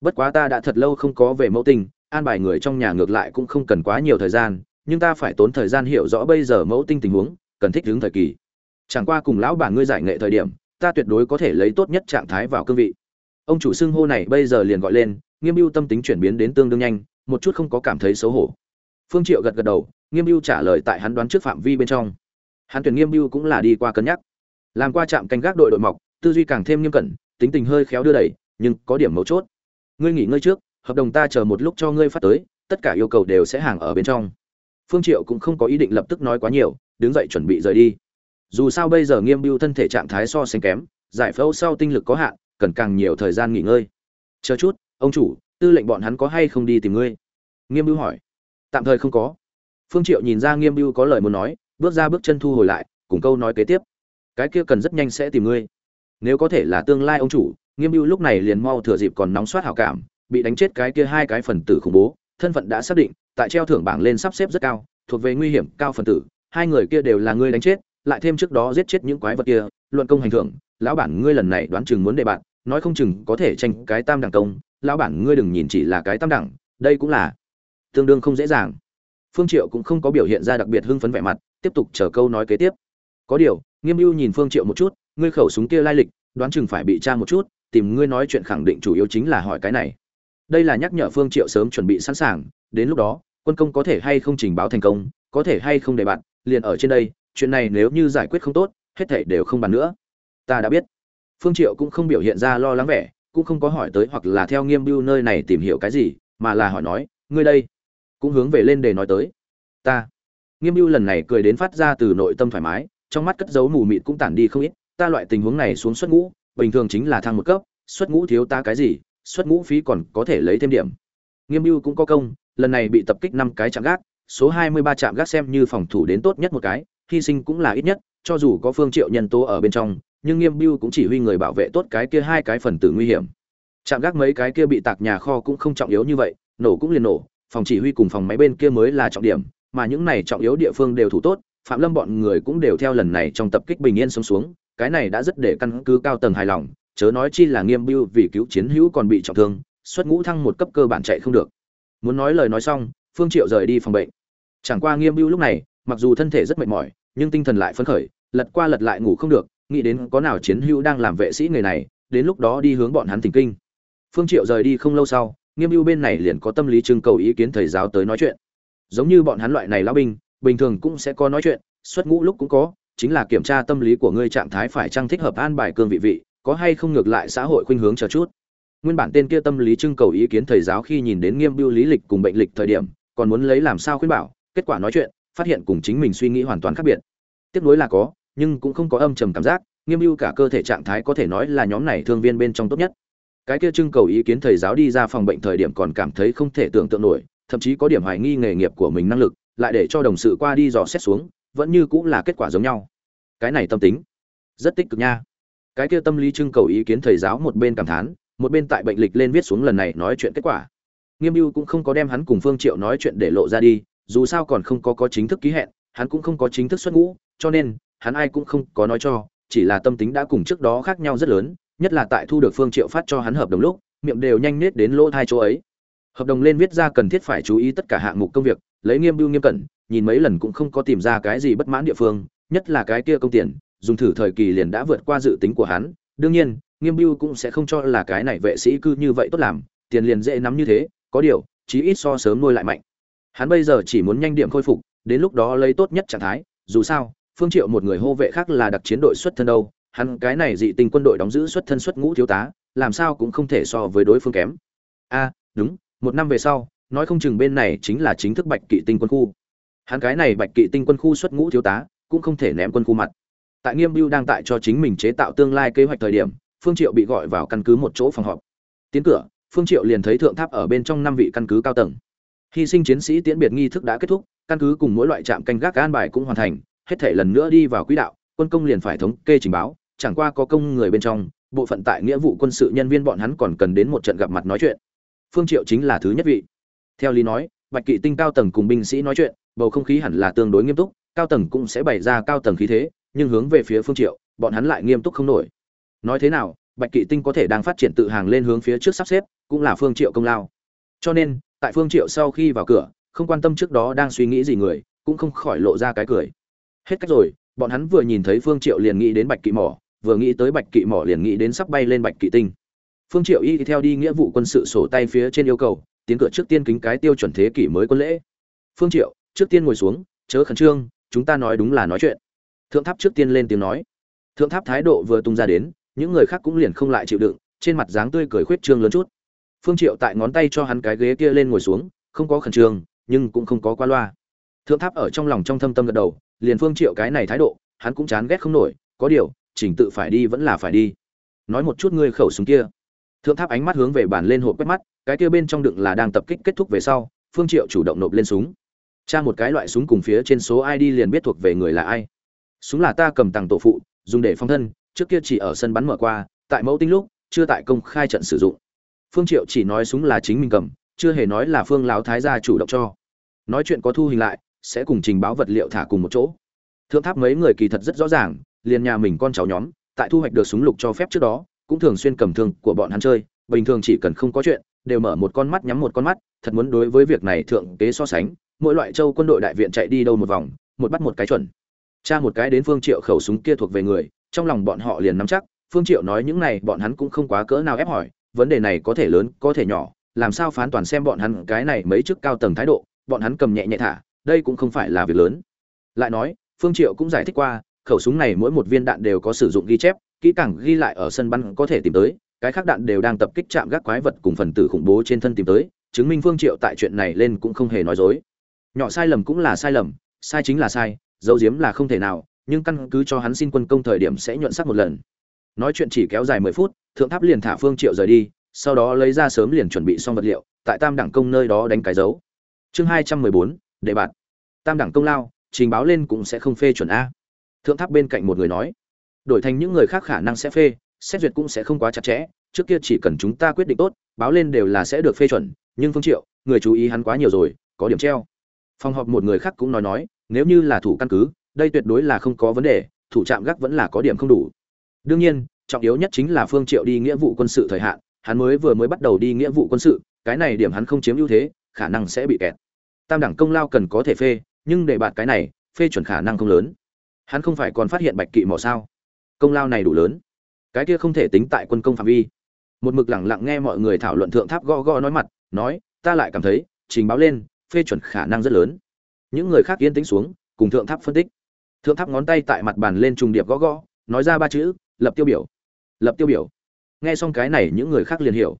Speaker 1: Bất quá ta đã thật lâu không có về mẫu tình, an bài người trong nhà ngược lại cũng không cần quá nhiều thời gian nhưng ta phải tốn thời gian hiểu rõ bây giờ mẫu tinh tình huống, cần thích ứng thời kỳ. Chẳng qua cùng lão bản ngươi giải nghệ thời điểm, ta tuyệt đối có thể lấy tốt nhất trạng thái vào cương vị. Ông chủ xưng hô này bây giờ liền gọi lên, nghiêm mưu tâm tính chuyển biến đến tương đương nhanh, một chút không có cảm thấy xấu hổ. Phương triệu gật gật đầu, nghiêm mưu trả lời tại hắn đoán trước phạm vi bên trong. Hắn tuyển nghiêm mưu cũng là đi qua cân nhắc. Làm qua trạm canh gác đội đội mọc, tư duy càng thêm nghiêm cẩn, tính tình hơi khéo đưa đẩy, nhưng có điểm mấu chốt. Ngươi nghỉ ngơi trước, hợp đồng ta chờ một lúc cho ngươi phát tới, tất cả yêu cầu đều sẽ hàng ở bên trong phương triệu cũng không có ý định lập tức nói quá nhiều, đứng dậy chuẩn bị rời đi. Dù sao bây giờ nghiêm biêu thân thể trạng thái so sánh kém, giải phẫu sau tinh lực có hạn, cần càng nhiều thời gian nghỉ ngơi. Chờ chút, ông chủ, tư lệnh bọn hắn có hay không đi tìm ngươi? Nghiêm biêu hỏi. Tạm thời không có. Phương triệu nhìn ra nghiêm biêu có lời muốn nói, bước ra bước chân thu hồi lại, cùng câu nói kế tiếp. Cái kia cần rất nhanh sẽ tìm ngươi. Nếu có thể là tương lai ông chủ, nghiêm biêu lúc này liền mau thừa dịp còn nóng soát hảo cảm, bị đánh chết cái kia hai cái phần tử khủng bố, thân phận đã xác định tại treo thưởng bảng lên sắp xếp rất cao, thuộc về nguy hiểm, cao phần tử, hai người kia đều là ngươi đánh chết, lại thêm trước đó giết chết những quái vật kia, luận công hành thưởng, lão bản ngươi lần này đoán chừng muốn đề bạn, nói không chừng có thể tranh cái tam đẳng công, lão bản ngươi đừng nhìn chỉ là cái tam đẳng, đây cũng là tương đương không dễ dàng. Phương triệu cũng không có biểu hiện ra đặc biệt hưng phấn vẻ mặt, tiếp tục chờ câu nói kế tiếp. Có điều, nghiêm Ưu nhìn phương triệu một chút, ngươi khẩu súng kia lai lịch, đoán chừng phải bị tra một chút, tìm ngươi nói chuyện khẳng định chủ yếu chính là hỏi cái này đây là nhắc nhở phương triệu sớm chuẩn bị sẵn sàng, đến lúc đó, quân công có thể hay không trình báo thành công, có thể hay không để bạn, liền ở trên đây, chuyện này nếu như giải quyết không tốt, hết thảy đều không bàn nữa. Ta đã biết. Phương triệu cũng không biểu hiện ra lo lắng vẻ, cũng không có hỏi tới hoặc là theo nghiêm Biêu nơi này tìm hiểu cái gì, mà là hỏi nói, ngươi đây? Cũng hướng về lên để nói tới. Ta. Nghiêm Biêu lần này cười đến phát ra từ nội tâm thoải mái, trong mắt cất giấu mù mịt cũng tản đi không ít, ta loại tình huống này xuống xuất ngũ, bình thường chính là thăng một cấp, xuất ngũ thiếu ta cái gì? Xuất ngũ phí còn có thể lấy thêm điểm. Nghiêm bưu cũng có công, lần này bị tập kích năm cái chạm gác, số 23 trạm gác xem như phòng thủ đến tốt nhất một cái, hy sinh cũng là ít nhất, cho dù có phương triệu nhân tố ở bên trong, nhưng nghiêm bưu cũng chỉ huy người bảo vệ tốt cái kia hai cái phần tử nguy hiểm. Trạm gác mấy cái kia bị tạc nhà kho cũng không trọng yếu như vậy, nổ cũng liền nổ, phòng chỉ huy cùng phòng máy bên kia mới là trọng điểm, mà những này trọng yếu địa phương đều thủ tốt, phạm lâm bọn người cũng đều theo lần này trong tập kích bình yên sống xuống, cái này đã rất để căn cứ cao tầng hài lòng chớ nói chi là nghiêm bưu vì cứu chiến hữu còn bị trọng thương, xuất ngũ thăng một cấp cơ bản chạy không được. Muốn nói lời nói xong, phương triệu rời đi phòng bệnh. Chẳng qua nghiêm bưu lúc này, mặc dù thân thể rất mệt mỏi, nhưng tinh thần lại phấn khởi, lật qua lật lại ngủ không được, nghĩ đến có nào chiến hữu đang làm vệ sĩ người này, đến lúc đó đi hướng bọn hắn thỉnh kinh. Phương triệu rời đi không lâu sau, nghiêm bưu bên này liền có tâm lý trưng cầu ý kiến thầy giáo tới nói chuyện. Giống như bọn hắn loại này lão binh, bình thường cũng sẽ có nói chuyện, xuất ngũ lúc cũng có, chính là kiểm tra tâm lý của ngươi trạng thái phải chăng thích hợp an bài cương vị vị có hay không ngược lại xã hội khuynh hướng chờ chút. Nguyên bản tên kia tâm lý trưng cầu ý kiến thầy giáo khi nhìn đến nghiêm bưu lý lịch cùng bệnh lịch thời điểm, còn muốn lấy làm sao khuyên bảo, kết quả nói chuyện, phát hiện cùng chính mình suy nghĩ hoàn toàn khác biệt. Tiếp nối là có, nhưng cũng không có âm trầm cảm giác, nghiêm biêu cả cơ thể trạng thái có thể nói là nhóm này thương viên bên trong tốt nhất. Cái kia trưng cầu ý kiến thầy giáo đi ra phòng bệnh thời điểm còn cảm thấy không thể tưởng tượng nổi, thậm chí có điểm hoài nghi nghề nghiệp của mình năng lực, lại để cho đồng sự qua đi dò xét xuống, vẫn như cũng là kết quả giống nhau. Cái này tâm tính, rất tích cực nha cái kia tâm lý trưng cầu ý kiến thầy giáo một bên cảm thán, một bên tại bệnh lịch lên viết xuống lần này nói chuyện kết quả. Nghiêm mưu cũng không có đem hắn cùng phương triệu nói chuyện để lộ ra đi, dù sao còn không có có chính thức ký hẹn, hắn cũng không có chính thức xuất ngũ, cho nên, hắn ai cũng không có nói cho, chỉ là tâm tính đã cùng trước đó khác nhau rất lớn, nhất là tại thu được phương triệu phát cho hắn hợp đồng lúc, miệng đều nhanh nết đến lỗ thai chỗ ấy. Hợp đồng lên viết ra cần thiết phải chú ý tất cả hạng mục công việc, lấy nghiêm mưu nghiêm cẩn, nhìn mấy lần cũng không có tìm ra cái gì bất mãn địa phương, nhất là cái kia công tiền dùng thử thời kỳ liền đã vượt qua dự tính của hắn. Đương nhiên, nghiêm bưu cũng sẽ không cho là cái này vệ sĩ cư như vậy tốt làm, tiền liền dễ nắm như thế, có điều, chí ít so sớm nuôi lại mạnh. Hắn bây giờ chỉ muốn nhanh điểm khôi phục, đến lúc đó lấy tốt nhất trạng thái, dù sao, phương triệu một người hô vệ khác là đặc chiến đội xuất thân đâu, hắn cái này dị tình quân đội đóng giữ xuất thân xuất ngũ thiếu tá, làm sao cũng không thể so với đối phương kém. A, đúng, một năm về sau, nói không chừng bên này chính là chính thức bạch kỵ tinh quân khu. Hắn cái này bạch kỵ tinh quân khu xuất ngũ thiếu tá, cũng không thể ném quân khu mặt tại nghiêm biêu đang tại cho chính mình chế tạo tương lai kế hoạch thời điểm, phương triệu bị gọi vào căn cứ một chỗ phòng họp. Tiến cửa, phương triệu liền thấy thượng tháp ở bên trong năm vị căn cứ cao tầng. Hy sinh chiến sĩ tiễn biệt nghi thức đã kết thúc, căn cứ cùng mỗi loại trạm canh gác an bài cũng hoàn thành, hết thể lần nữa đi vào quỹ đạo, quân công liền phải thống kê trình báo, chẳng qua có công người bên trong, bộ phận tại nghĩa vụ quân sự nhân viên bọn hắn còn cần đến một trận gặp mặt nói chuyện. Phương triệu chính là thứ nhất vị. Theo lý nói, bạch kỵ tinh cao tầng cùng binh sĩ nói chuyện, bầu không khí hẳn là tương đối nghiêm túc, cao tầng cũng sẽ bày ra cao tầng khí thế nhưng hướng về phía phương triệu, bọn hắn lại nghiêm túc không nổi. Nói thế nào, bạch kỵ tinh có thể đang phát triển tự hàng lên hướng phía trước sắp xếp, cũng là phương triệu công lao. Cho nên, tại phương triệu sau khi vào cửa, không quan tâm trước đó đang suy nghĩ gì người, cũng không khỏi lộ ra cái cười. Hết cách rồi, bọn hắn vừa nhìn thấy phương triệu liền nghĩ đến bạch kỵ mỏ, vừa nghĩ tới bạch kỵ mỏ liền nghĩ đến sắp bay lên bạch kỵ tinh. Phương triệu y theo đi nghĩa vụ quân sự sổ tay phía trên yêu cầu, tiến cửa trước tiên kính cái tiêu chuẩn thế kỷ mới quân lễ. Phương triệu, trước tiên ngồi xuống, chớ khẩn trương, chúng ta nói đúng là nói chuyện thượng tháp trước tiên lên tiếng nói. Thượng tháp thái độ vừa tung ra đến, những người khác cũng liền không lại chịu đựng, trên mặt dáng tươi cười khuyết trương lớn chút. Phương triệu tại ngón tay cho hắn cái ghế kia lên ngồi xuống, không có khẩn trương, nhưng cũng không có qua loa. Thượng tháp ở trong lòng trong thâm tâm gật đầu, liền phương triệu cái này thái độ, hắn cũng chán ghét không nổi, có điều, chỉnh tự phải đi vẫn là phải đi. Nói một chút ngươi khẩu súng kia. Thượng tháp ánh mắt hướng về bàn lên hộp quét mắt, cái kia bên trong đựng là đang tập kích kết thúc về sau, phương triệu chủ động nộp lên súng. Tra một cái loại súng cùng phía trên số id liền biết thuộc về người là ai súng là ta cầm tàng tổ phụ, dùng để phong thân, trước kia chỉ ở sân bắn mở qua, tại mẫu tinh lúc, chưa tại công khai trận sử dụng. Phương triệu chỉ nói súng là chính mình cầm, chưa hề nói là phương lão thái gia chủ động cho. Nói chuyện có thu hình lại, sẽ cùng trình báo vật liệu thả cùng một chỗ. Thượng tháp mấy người kỳ thật rất rõ ràng, liền nhà mình con cháu nhóm, tại thu hoạch được súng lục cho phép trước đó, cũng thường xuyên cầm thương của bọn hắn chơi, bình thường chỉ cần không có chuyện, đều mở một con mắt nhắm một con mắt, thật muốn đối với việc này thượng kế so sánh, mỗi loại châu quân đội đại viện chạy đi đâu một vòng, một bắt một cái chuẩn cha một cái đến phương triệu khẩu súng kia thuộc về người, trong lòng bọn họ liền nắm chắc, phương triệu nói những này bọn hắn cũng không quá cỡ nào ép hỏi, vấn đề này có thể lớn, có thể nhỏ, làm sao phán toàn xem bọn hắn cái này mấy chức cao tầng thái độ, bọn hắn cầm nhẹ nhẹ thả, đây cũng không phải là việc lớn. Lại nói, phương triệu cũng giải thích qua, khẩu súng này mỗi một viên đạn đều có sử dụng ghi chép, kỹ càng ghi lại ở sân bắn có thể tìm tới, cái khác đạn đều đang tập kích chạm gác quái vật cùng phần tử khủng bố trên thân tìm tới, chứng minh phương triệu tại chuyện này lên cũng không hề nói dối. Nhỏ sai lầm cũng là sai lầm, sai chính là sai dấu diếm là không thể nào, nhưng căn cứ cho hắn xin quân công thời điểm sẽ nhuận sắc một lần. Nói chuyện chỉ kéo dài mười phút, thượng tháp liền thả phương triệu rời đi, sau đó lấy ra sớm liền chuẩn bị xong vật liệu, tại tam đẳng công nơi đó đánh cái dấu. Chương hai trăm mười bốn, đệ bạt. Tam đẳng công lao, trình báo lên cũng sẽ không phê chuẩn a. Thượng tháp bên cạnh một người nói, đổi thành những người khác khả năng sẽ phê, xét duyệt cũng sẽ không quá chặt chẽ, trước kia chỉ cần chúng ta quyết định tốt, báo lên đều là sẽ được phê chuẩn, nhưng phương triệu, người chú ý hắn quá nhiều rồi, có điểm treo. Phòng họp một người khác cũng nói nói nếu như là thủ căn cứ, đây tuyệt đối là không có vấn đề, thủ trạm gác vẫn là có điểm không đủ. Đương nhiên, trọng yếu nhất chính là phương triệu đi nghĩa vụ quân sự thời hạn, hắn mới vừa mới bắt đầu đi nghĩa vụ quân sự, cái này điểm hắn không chiếm ưu thế, khả năng sẽ bị kẹt. Tam đẳng công lao cần có thể phê, nhưng để bạt cái này, phê chuẩn khả năng không lớn. Hắn không phải còn phát hiện bạch kỵ mỏ sao? Công lao này đủ lớn. Cái kia không thể tính tại quân công phạm vi. Một mực lẳng lặng nghe mọi người thảo luận thượng tháp gõ gõ nói mặt, nói, ta lại cảm thấy, trình báo lên, phê chuẩn khả năng rất lớn những người khác yên tĩnh xuống, cùng thượng tháp phân tích. Thượng tháp ngón tay tại mặt bàn lên trùng điệp gõ gõ, nói ra ba chữ, lập tiêu biểu. Lập tiêu biểu. Nghe xong cái này, những người khác liền hiểu.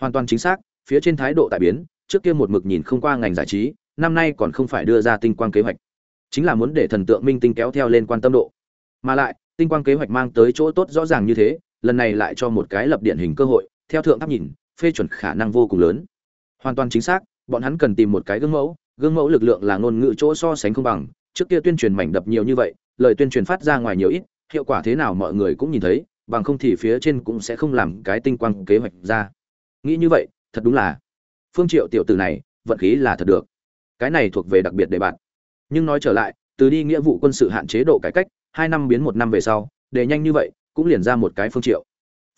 Speaker 1: Hoàn toàn chính xác, phía trên thái độ tại biến, trước kia một mực nhìn không qua ngành giải trí, năm nay còn không phải đưa ra tinh quang kế hoạch. Chính là muốn để thần tượng minh tinh kéo theo lên quan tâm độ. Mà lại, tinh quang kế hoạch mang tới chỗ tốt rõ ràng như thế, lần này lại cho một cái lập điển hình cơ hội, theo thượng tháp nhìn, phê chuẩn khả năng vô cùng lớn. Hoàn toàn chính xác, bọn hắn cần tìm một cái gương mẫu gương mẫu lực lượng là ngôn ngữ chỗ so sánh không bằng, trước kia tuyên truyền mảnh đập nhiều như vậy, lời tuyên truyền phát ra ngoài nhiều ít, hiệu quả thế nào mọi người cũng nhìn thấy, bằng không thì phía trên cũng sẽ không làm cái tinh quang kế hoạch ra. Nghĩ như vậy, thật đúng là, phương triệu tiểu tử này, vận khí là thật được. Cái này thuộc về đặc biệt để bạn nhưng nói trở lại, từ đi nghĩa vụ quân sự hạn chế độ cải cách, hai năm biến một năm về sau, để nhanh như vậy, cũng liền ra một cái phương triệu.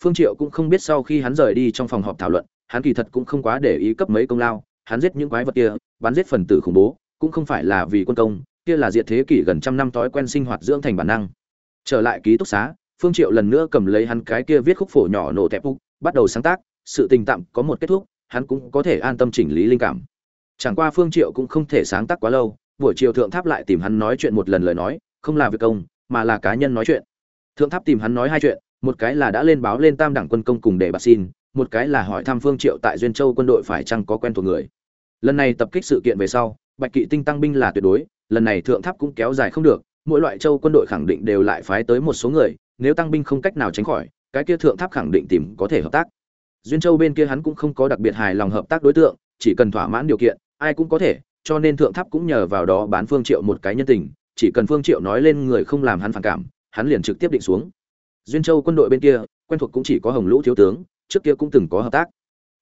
Speaker 1: Phương triệu cũng không biết sau khi hắn rời đi trong phòng họp thảo luận, hắn kỳ thật cũng không quá để ý cấp mấy công lao hắn giết những quái vật kia, bắn giết phần tử khủng bố, cũng không phải là vì quân công, kia là diệt thế kỷ gần trăm năm thói quen sinh hoạt dưỡng thành bản năng. Trở lại ký túc xá, phương triệu lần nữa cầm lấy hắn cái kia viết khúc phổ nhỏ nổ tẹp úc, bắt đầu sáng tác, sự tình tạm có một kết thúc, hắn cũng có thể an tâm chỉnh lý linh cảm. Chẳng qua phương triệu cũng không thể sáng tác quá lâu, buổi chiều thượng tháp lại tìm hắn nói chuyện một lần lời nói, không là việc công, mà là cá nhân nói chuyện. Thượng tháp tìm hắn nói hai chuyện, một cái là đã lên báo lên tam đẳng quân công cùng để bạc xin, một cái là hỏi thăm phương triệu tại duyên châu quân đội phải chăng có quen thuộc người lần này tập kích sự kiện về sau, bạch kỵ tinh tăng binh là tuyệt đối, lần này thượng tháp cũng kéo dài không được, mỗi loại châu quân đội khẳng định đều lại phái tới một số người, nếu tăng binh không cách nào tránh khỏi, cái kia thượng tháp khẳng định tìm có thể hợp tác. Duyên châu bên kia hắn cũng không có đặc biệt hài lòng hợp tác đối tượng, chỉ cần thỏa mãn điều kiện, ai cũng có thể, cho nên thượng tháp cũng nhờ vào đó bán phương triệu một cái nhân tình, chỉ cần phương triệu nói lên người không làm hắn phản cảm, hắn liền trực tiếp định xuống. Duyên châu quân đội bên kia, quen thuộc cũng chỉ có hồng lũ thiếu tướng, trước kia cũng từng có hợp tác.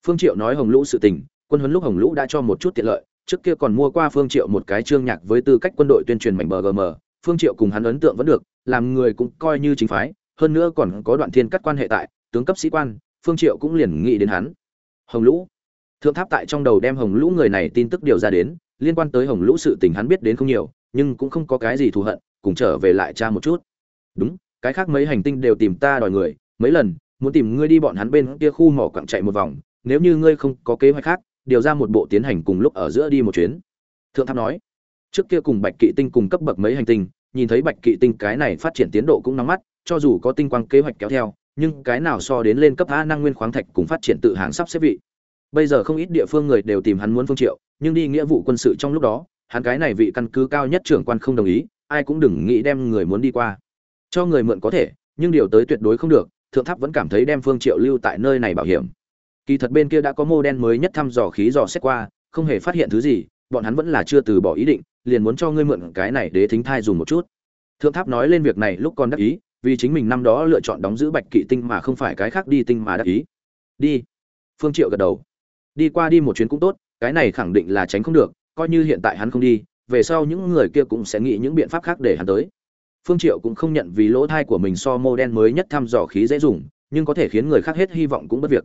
Speaker 1: Phương triệu nói hồng lũ sự tình quân huấn lúc hồng lũ đã cho một chút tiện lợi, trước kia còn mua qua phương triệu một cái chương nhạc với tư cách quân đội tuyên truyền mảnh bờ phương triệu cùng hắn ấn tượng vẫn được, làm người cũng coi như chính phái, hơn nữa còn có đoạn thiên cắt quan hệ tại, tướng cấp sĩ quan, phương triệu cũng liền nghĩ đến hắn. Hồng lũ. Thượng tháp tại trong đầu đem hồng lũ người này tin tức điều ra đến, liên quan tới hồng lũ sự tình hắn biết đến không nhiều, nhưng cũng không có cái gì thù hận, cùng trở về lại cha một chút. Đúng, cái khác mấy hành tinh đều tìm ta đòi người, mấy lần, muốn tìm ngươi đi bọn hắn bên kia khu mỏ quặng chạy một vòng, nếu như ngươi không có kế hoạch khác điều ra một bộ tiến hành cùng lúc ở giữa đi một chuyến. Thượng tháp nói, trước kia cùng bạch kỵ tinh cùng cấp bậc mấy hành tinh, nhìn thấy bạch kỵ tinh cái này phát triển tiến độ cũng nóng mắt, cho dù có tinh quang kế hoạch kéo theo, nhưng cái nào so đến lên cấp a năng nguyên khoáng thạch cùng phát triển tự hàng sắp xếp vị. Bây giờ không ít địa phương người đều tìm hắn muốn phương triệu, nhưng đi nghĩa vụ quân sự trong lúc đó, hắn cái này vị căn cứ cao nhất trưởng quan không đồng ý, ai cũng đừng nghĩ đem người muốn đi qua. Cho người mượn có thể, nhưng điều tới tuyệt đối không được, thượng tháp vẫn cảm thấy đem phương triệu lưu tại nơi này bảo hiểm kỳ thật bên kia đã có mô đen mới nhất thăm dò khí dò xét qua, không hề phát hiện thứ gì, bọn hắn vẫn là chưa từ bỏ ý định, liền muốn cho ngươi mượn cái này để thính thai dùng một chút. Thượng tháp nói lên việc này lúc còn đắc ý, vì chính mình năm đó lựa chọn đóng giữ bạch kỵ tinh mà không phải cái khác đi tinh mà đắc ý. Đi. Phương triệu gật đầu. Đi qua đi một chuyến cũng tốt, cái này khẳng định là tránh không được, coi như hiện tại hắn không đi, về sau những người kia cũng sẽ nghĩ những biện pháp khác để hắn tới. Phương triệu cũng không nhận vì lỗ thai của mình so mô đen mới nhất thăm dò khí dễ dùng, nhưng có thể khiến người khác hết hy vọng cũng bất việc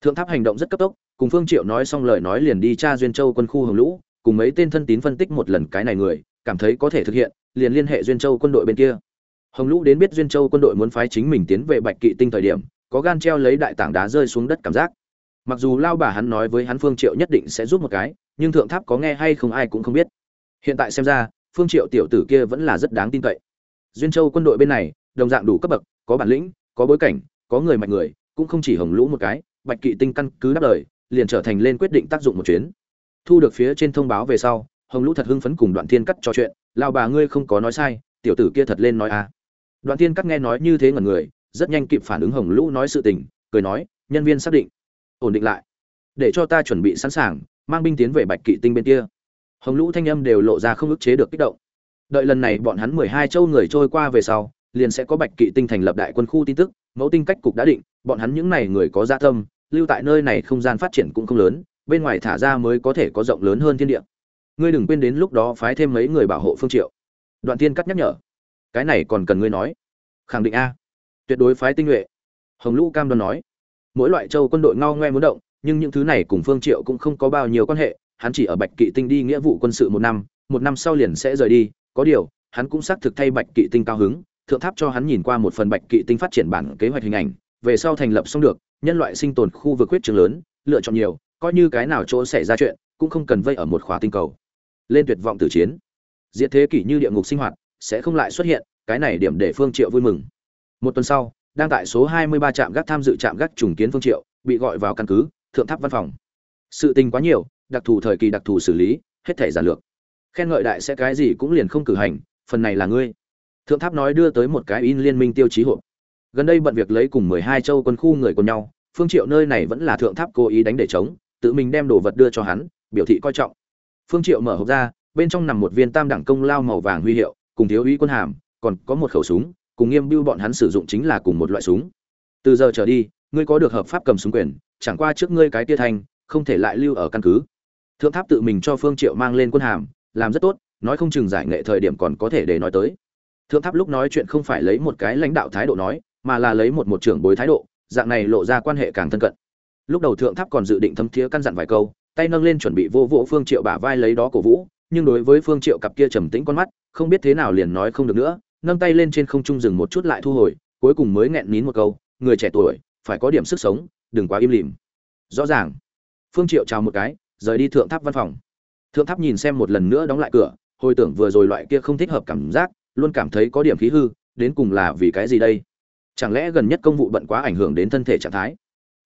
Speaker 1: thượng tháp hành động rất cấp tốc, cùng phương triệu nói xong lời nói liền đi tra duyên châu quân khu hồng lũ, cùng mấy tên thân tín phân tích một lần cái này người, cảm thấy có thể thực hiện, liền liên hệ duyên châu quân đội bên kia. Hồng lũ đến biết duyên châu quân đội muốn phái chính mình tiến về bạch kỵ tinh thời điểm, có gan treo lấy đại tảng đá rơi xuống đất cảm giác. Mặc dù lao bà hắn nói với hắn phương triệu nhất định sẽ giúp một cái, nhưng thượng tháp có nghe hay không ai cũng không biết. Hiện tại xem ra, phương triệu tiểu tử kia vẫn là rất đáng tin cậy. Duyên châu quân đội bên này, đồng dạng đủ cấp bậc, có bản lĩnh, có bối cảnh, có người mạnh người, cũng không chỉ hồng lũ một cái bạch kỵ tinh căn cứ đáp lời, liền trở thành lên quyết định tác dụng một chuyến. Thu được phía trên thông báo về sau, hồng lũ thật hưng phấn cùng đoạn thiên cắt trò chuyện lao bà ngươi không có nói sai, tiểu tử kia thật lên nói à đoạn thiên cắt nghe nói như thế ngẩn người, rất nhanh kịp phản ứng hồng lũ nói sự tình, cười nói, nhân viên xác định, ổn định lại. Để cho ta chuẩn bị sẵn sàng, mang binh tiến về bạch kỵ tinh bên kia. Hồng lũ thanh âm đều lộ ra không ức chế được kích động. Đợi lần này bọn hắn mười hai châu người trôi qua về sau liền sẽ có bạch kỵ tinh thành lập đại quân khu tin tức, mẫu tinh cách cục đã định, bọn hắn những này người có gia dạ tâm, lưu tại nơi này không gian phát triển cũng không lớn, bên ngoài thả ra mới có thể có rộng lớn hơn thiên địa. Ngươi đừng quên đến lúc đó phái thêm mấy người bảo hộ phương triệu. Đoạn tiên cắt nhắc nhở. Cái này còn cần ngươi nói. Khẳng định a. Tuyệt đối phái tinh nhuệ. Hồng lũ cam đoan nói. Mỗi loại châu quân đội ngao ngoe muốn động, nhưng những thứ này cùng phương triệu cũng không có bao nhiêu quan hệ, hắn chỉ ở bạch kỵ tinh đi nghĩa vụ quân sự một năm một năm sau liền sẽ rời đi, có điều, hắn cũng xác thực thay bạch kỵ tinh cao hứng thượng tháp cho hắn nhìn qua một phần bạch kỵ tinh phát triển bản kế hoạch hình ảnh, về sau thành lập xong được, nhân loại sinh tồn khu vực huyết trường lớn, lựa chọn nhiều, coi như cái nào chỗ xảy ra chuyện, cũng không cần vây ở một khóa tinh cầu. Lên tuyệt vọng tử chiến. Diệt thế kỷ như địa ngục sinh hoạt, sẽ không lại xuất hiện, cái này điểm để phương triệu vui mừng. Một tuần sau, đang tại số 23 trạm gác tham dự trạm gác trùng kiến phương triệu, bị gọi vào căn cứ, thượng tháp văn phòng. Sự tình quá nhiều, đặc thù thời kỳ đặc thù xử lý, hết thể giản lược. Khen ngợi đại sẽ cái gì cũng liền không cử hành, phần này là ngươi thượng tháp nói đưa tới một cái in liên minh tiêu chí hộp. Gần đây bận việc lấy cùng 12 châu quân khu người cùng nhau, phương triệu nơi này vẫn là thượng tháp cố ý đánh để chống, tự mình đem đồ vật đưa cho hắn, biểu thị coi trọng. Phương triệu mở hộp ra, bên trong nằm một viên tam đẳng công lao màu vàng huy hiệu, cùng thiếu úy quân hàm, còn có một khẩu súng, cùng nghiêm bưu bọn hắn sử dụng chính là cùng một loại súng. Từ giờ trở đi, ngươi có được hợp pháp cầm súng quyền, chẳng qua trước ngươi cái tia thanh không thể lại lưu ở căn cứ. Thượng tháp tự mình cho phương triệu mang lên quân hàm, làm rất tốt, nói không chừng giải nghệ thời điểm còn có thể để nói tới thượng tháp lúc nói chuyện không phải lấy một cái lãnh đạo thái độ nói, mà là lấy một một trưởng bối thái độ, dạng này lộ ra quan hệ càng thân cận. Lúc đầu thượng tháp còn dự định thâm thiế căn dặn vài câu, tay nâng lên chuẩn bị vô vỗ phương triệu bả vai lấy đó cổ vũ, nhưng đối với phương triệu cặp kia trầm tĩnh con mắt, không biết thế nào liền nói không được nữa, nâng tay lên trên không trung dừng một chút lại thu hồi, cuối cùng mới nghẹn nín một câu, người trẻ tuổi, phải có điểm sức sống, đừng quá im lìm. Rõ ràng. Phương triệu chào một cái, rời đi thượng tháp văn phòng. Thượng tháp nhìn xem một lần nữa đóng lại cửa, hồi tưởng vừa rồi loại kia không thích hợp cảm giác luôn cảm thấy có điểm khí hư, đến cùng là vì cái gì đây? Chẳng lẽ gần nhất công vụ bận quá ảnh hưởng đến thân thể trạng thái?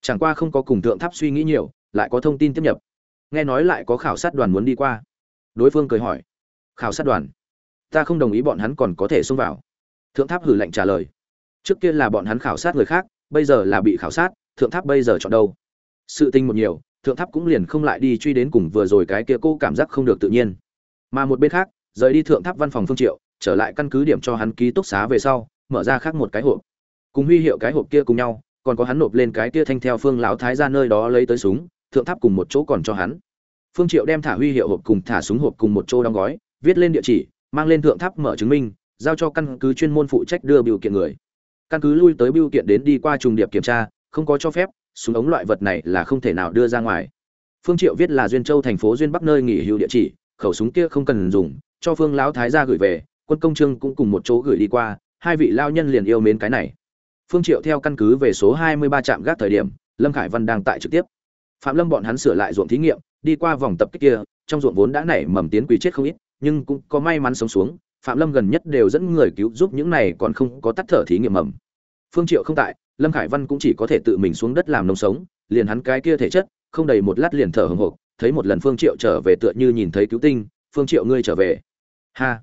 Speaker 1: Chẳng qua không có cùng thượng tháp suy nghĩ nhiều, lại có thông tin tiếp nhập. Nghe nói lại có khảo sát đoàn muốn đi qua. Đối phương cười hỏi. Khảo sát đoàn? Ta không đồng ý bọn hắn còn có thể xông vào. Thượng tháp hử lạnh trả lời. Trước kia là bọn hắn khảo sát người khác, bây giờ là bị khảo sát, thượng tháp bây giờ chọn đâu? Sự tình một nhiều, thượng tháp cũng liền không lại đi truy đến cùng vừa rồi cái kia cô cảm giác không được tự nhiên. Mà một bên khác, rời đi thượng tháp văn phòng phương triệu trở lại căn cứ điểm cho hắn ký túc xá về sau, mở ra khác một cái hộp. Cùng huy hiệu cái hộp kia cùng nhau, còn có hắn nộp lên cái kia thanh theo phương lão thái ra nơi đó lấy tới súng, thượng tháp cùng một chỗ còn cho hắn. Phương triệu đem thả huy hiệu hộp cùng thả súng hộp cùng một chỗ đóng gói, viết lên địa chỉ, mang lên thượng tháp mở chứng minh, giao cho căn cứ chuyên môn phụ trách đưa biểu kiện người. Căn cứ lui tới biểu kiện đến đi qua trùng điệp kiểm tra, không có cho phép, súng ống loại vật này là không thể nào đưa ra ngoài. Phương triệu viết là duyên châu thành phố duyên bắc nơi nghỉ hưu địa chỉ, khẩu súng kia không cần dùng, cho phương lão thái gia gửi về quân công trương cũng cùng một chỗ gửi đi qua, hai vị lao nhân liền yêu mến cái này. Phương triệu theo căn cứ về số 23 trạm gác thời điểm, lâm khải văn đang tại trực tiếp. Phạm lâm bọn hắn sửa lại ruộng thí nghiệm, đi qua vòng tập kích kia, trong ruộng vốn đã nảy mầm tiến quỷ chết không ít, nhưng cũng có may mắn sống xuống, phạm lâm gần nhất đều dẫn người cứu giúp những này còn không có tắt thở thí nghiệm mầm. Phương triệu không tại, lâm khải văn cũng chỉ có thể tự mình xuống đất làm nông sống, liền hắn cái kia thể chất, không đầy một lát liền thở hồng hộc, thấy một lần phương triệu trở về tựa như nhìn thấy cứu tinh, phương triệu ngươi trở về. Ha!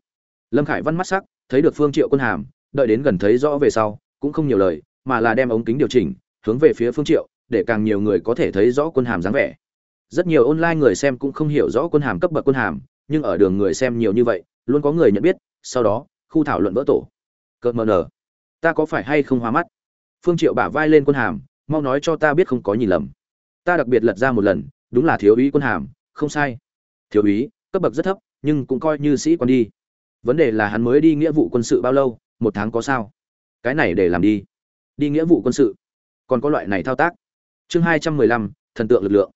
Speaker 1: Lâm khải văn mắt sắc, thấy được phương triệu quân hàm, đợi đến gần thấy rõ về sau, cũng không nhiều lời, mà là đem ống kính điều chỉnh, hướng về phía phương triệu, để càng nhiều người có thể thấy rõ quân hàm dáng vẻ. Rất nhiều online người xem cũng không hiểu rõ quân hàm cấp bậc quân hàm, nhưng ở đường người xem nhiều như vậy, luôn có người nhận biết, sau đó, khu thảo luận vỡ tổ. Cợt mờ nở. Ta có phải hay không hóa mắt? Phương triệu bả vai lên quân hàm, mau nói cho ta biết không có nhìn lầm. Ta đặc biệt lật ra một lần, đúng là thiếu úy quân hàm, không sai. Thiếu úy, cấp bậc rất thấp, nhưng cũng coi như sĩ quan đi vấn đề là hắn mới đi nghĩa vụ quân sự bao lâu, một tháng có sao? Cái này để làm đi. Đi nghĩa vụ quân sự. Còn có loại này thao tác. Chương hai trăm mười lăm, thần tượng lực lượng.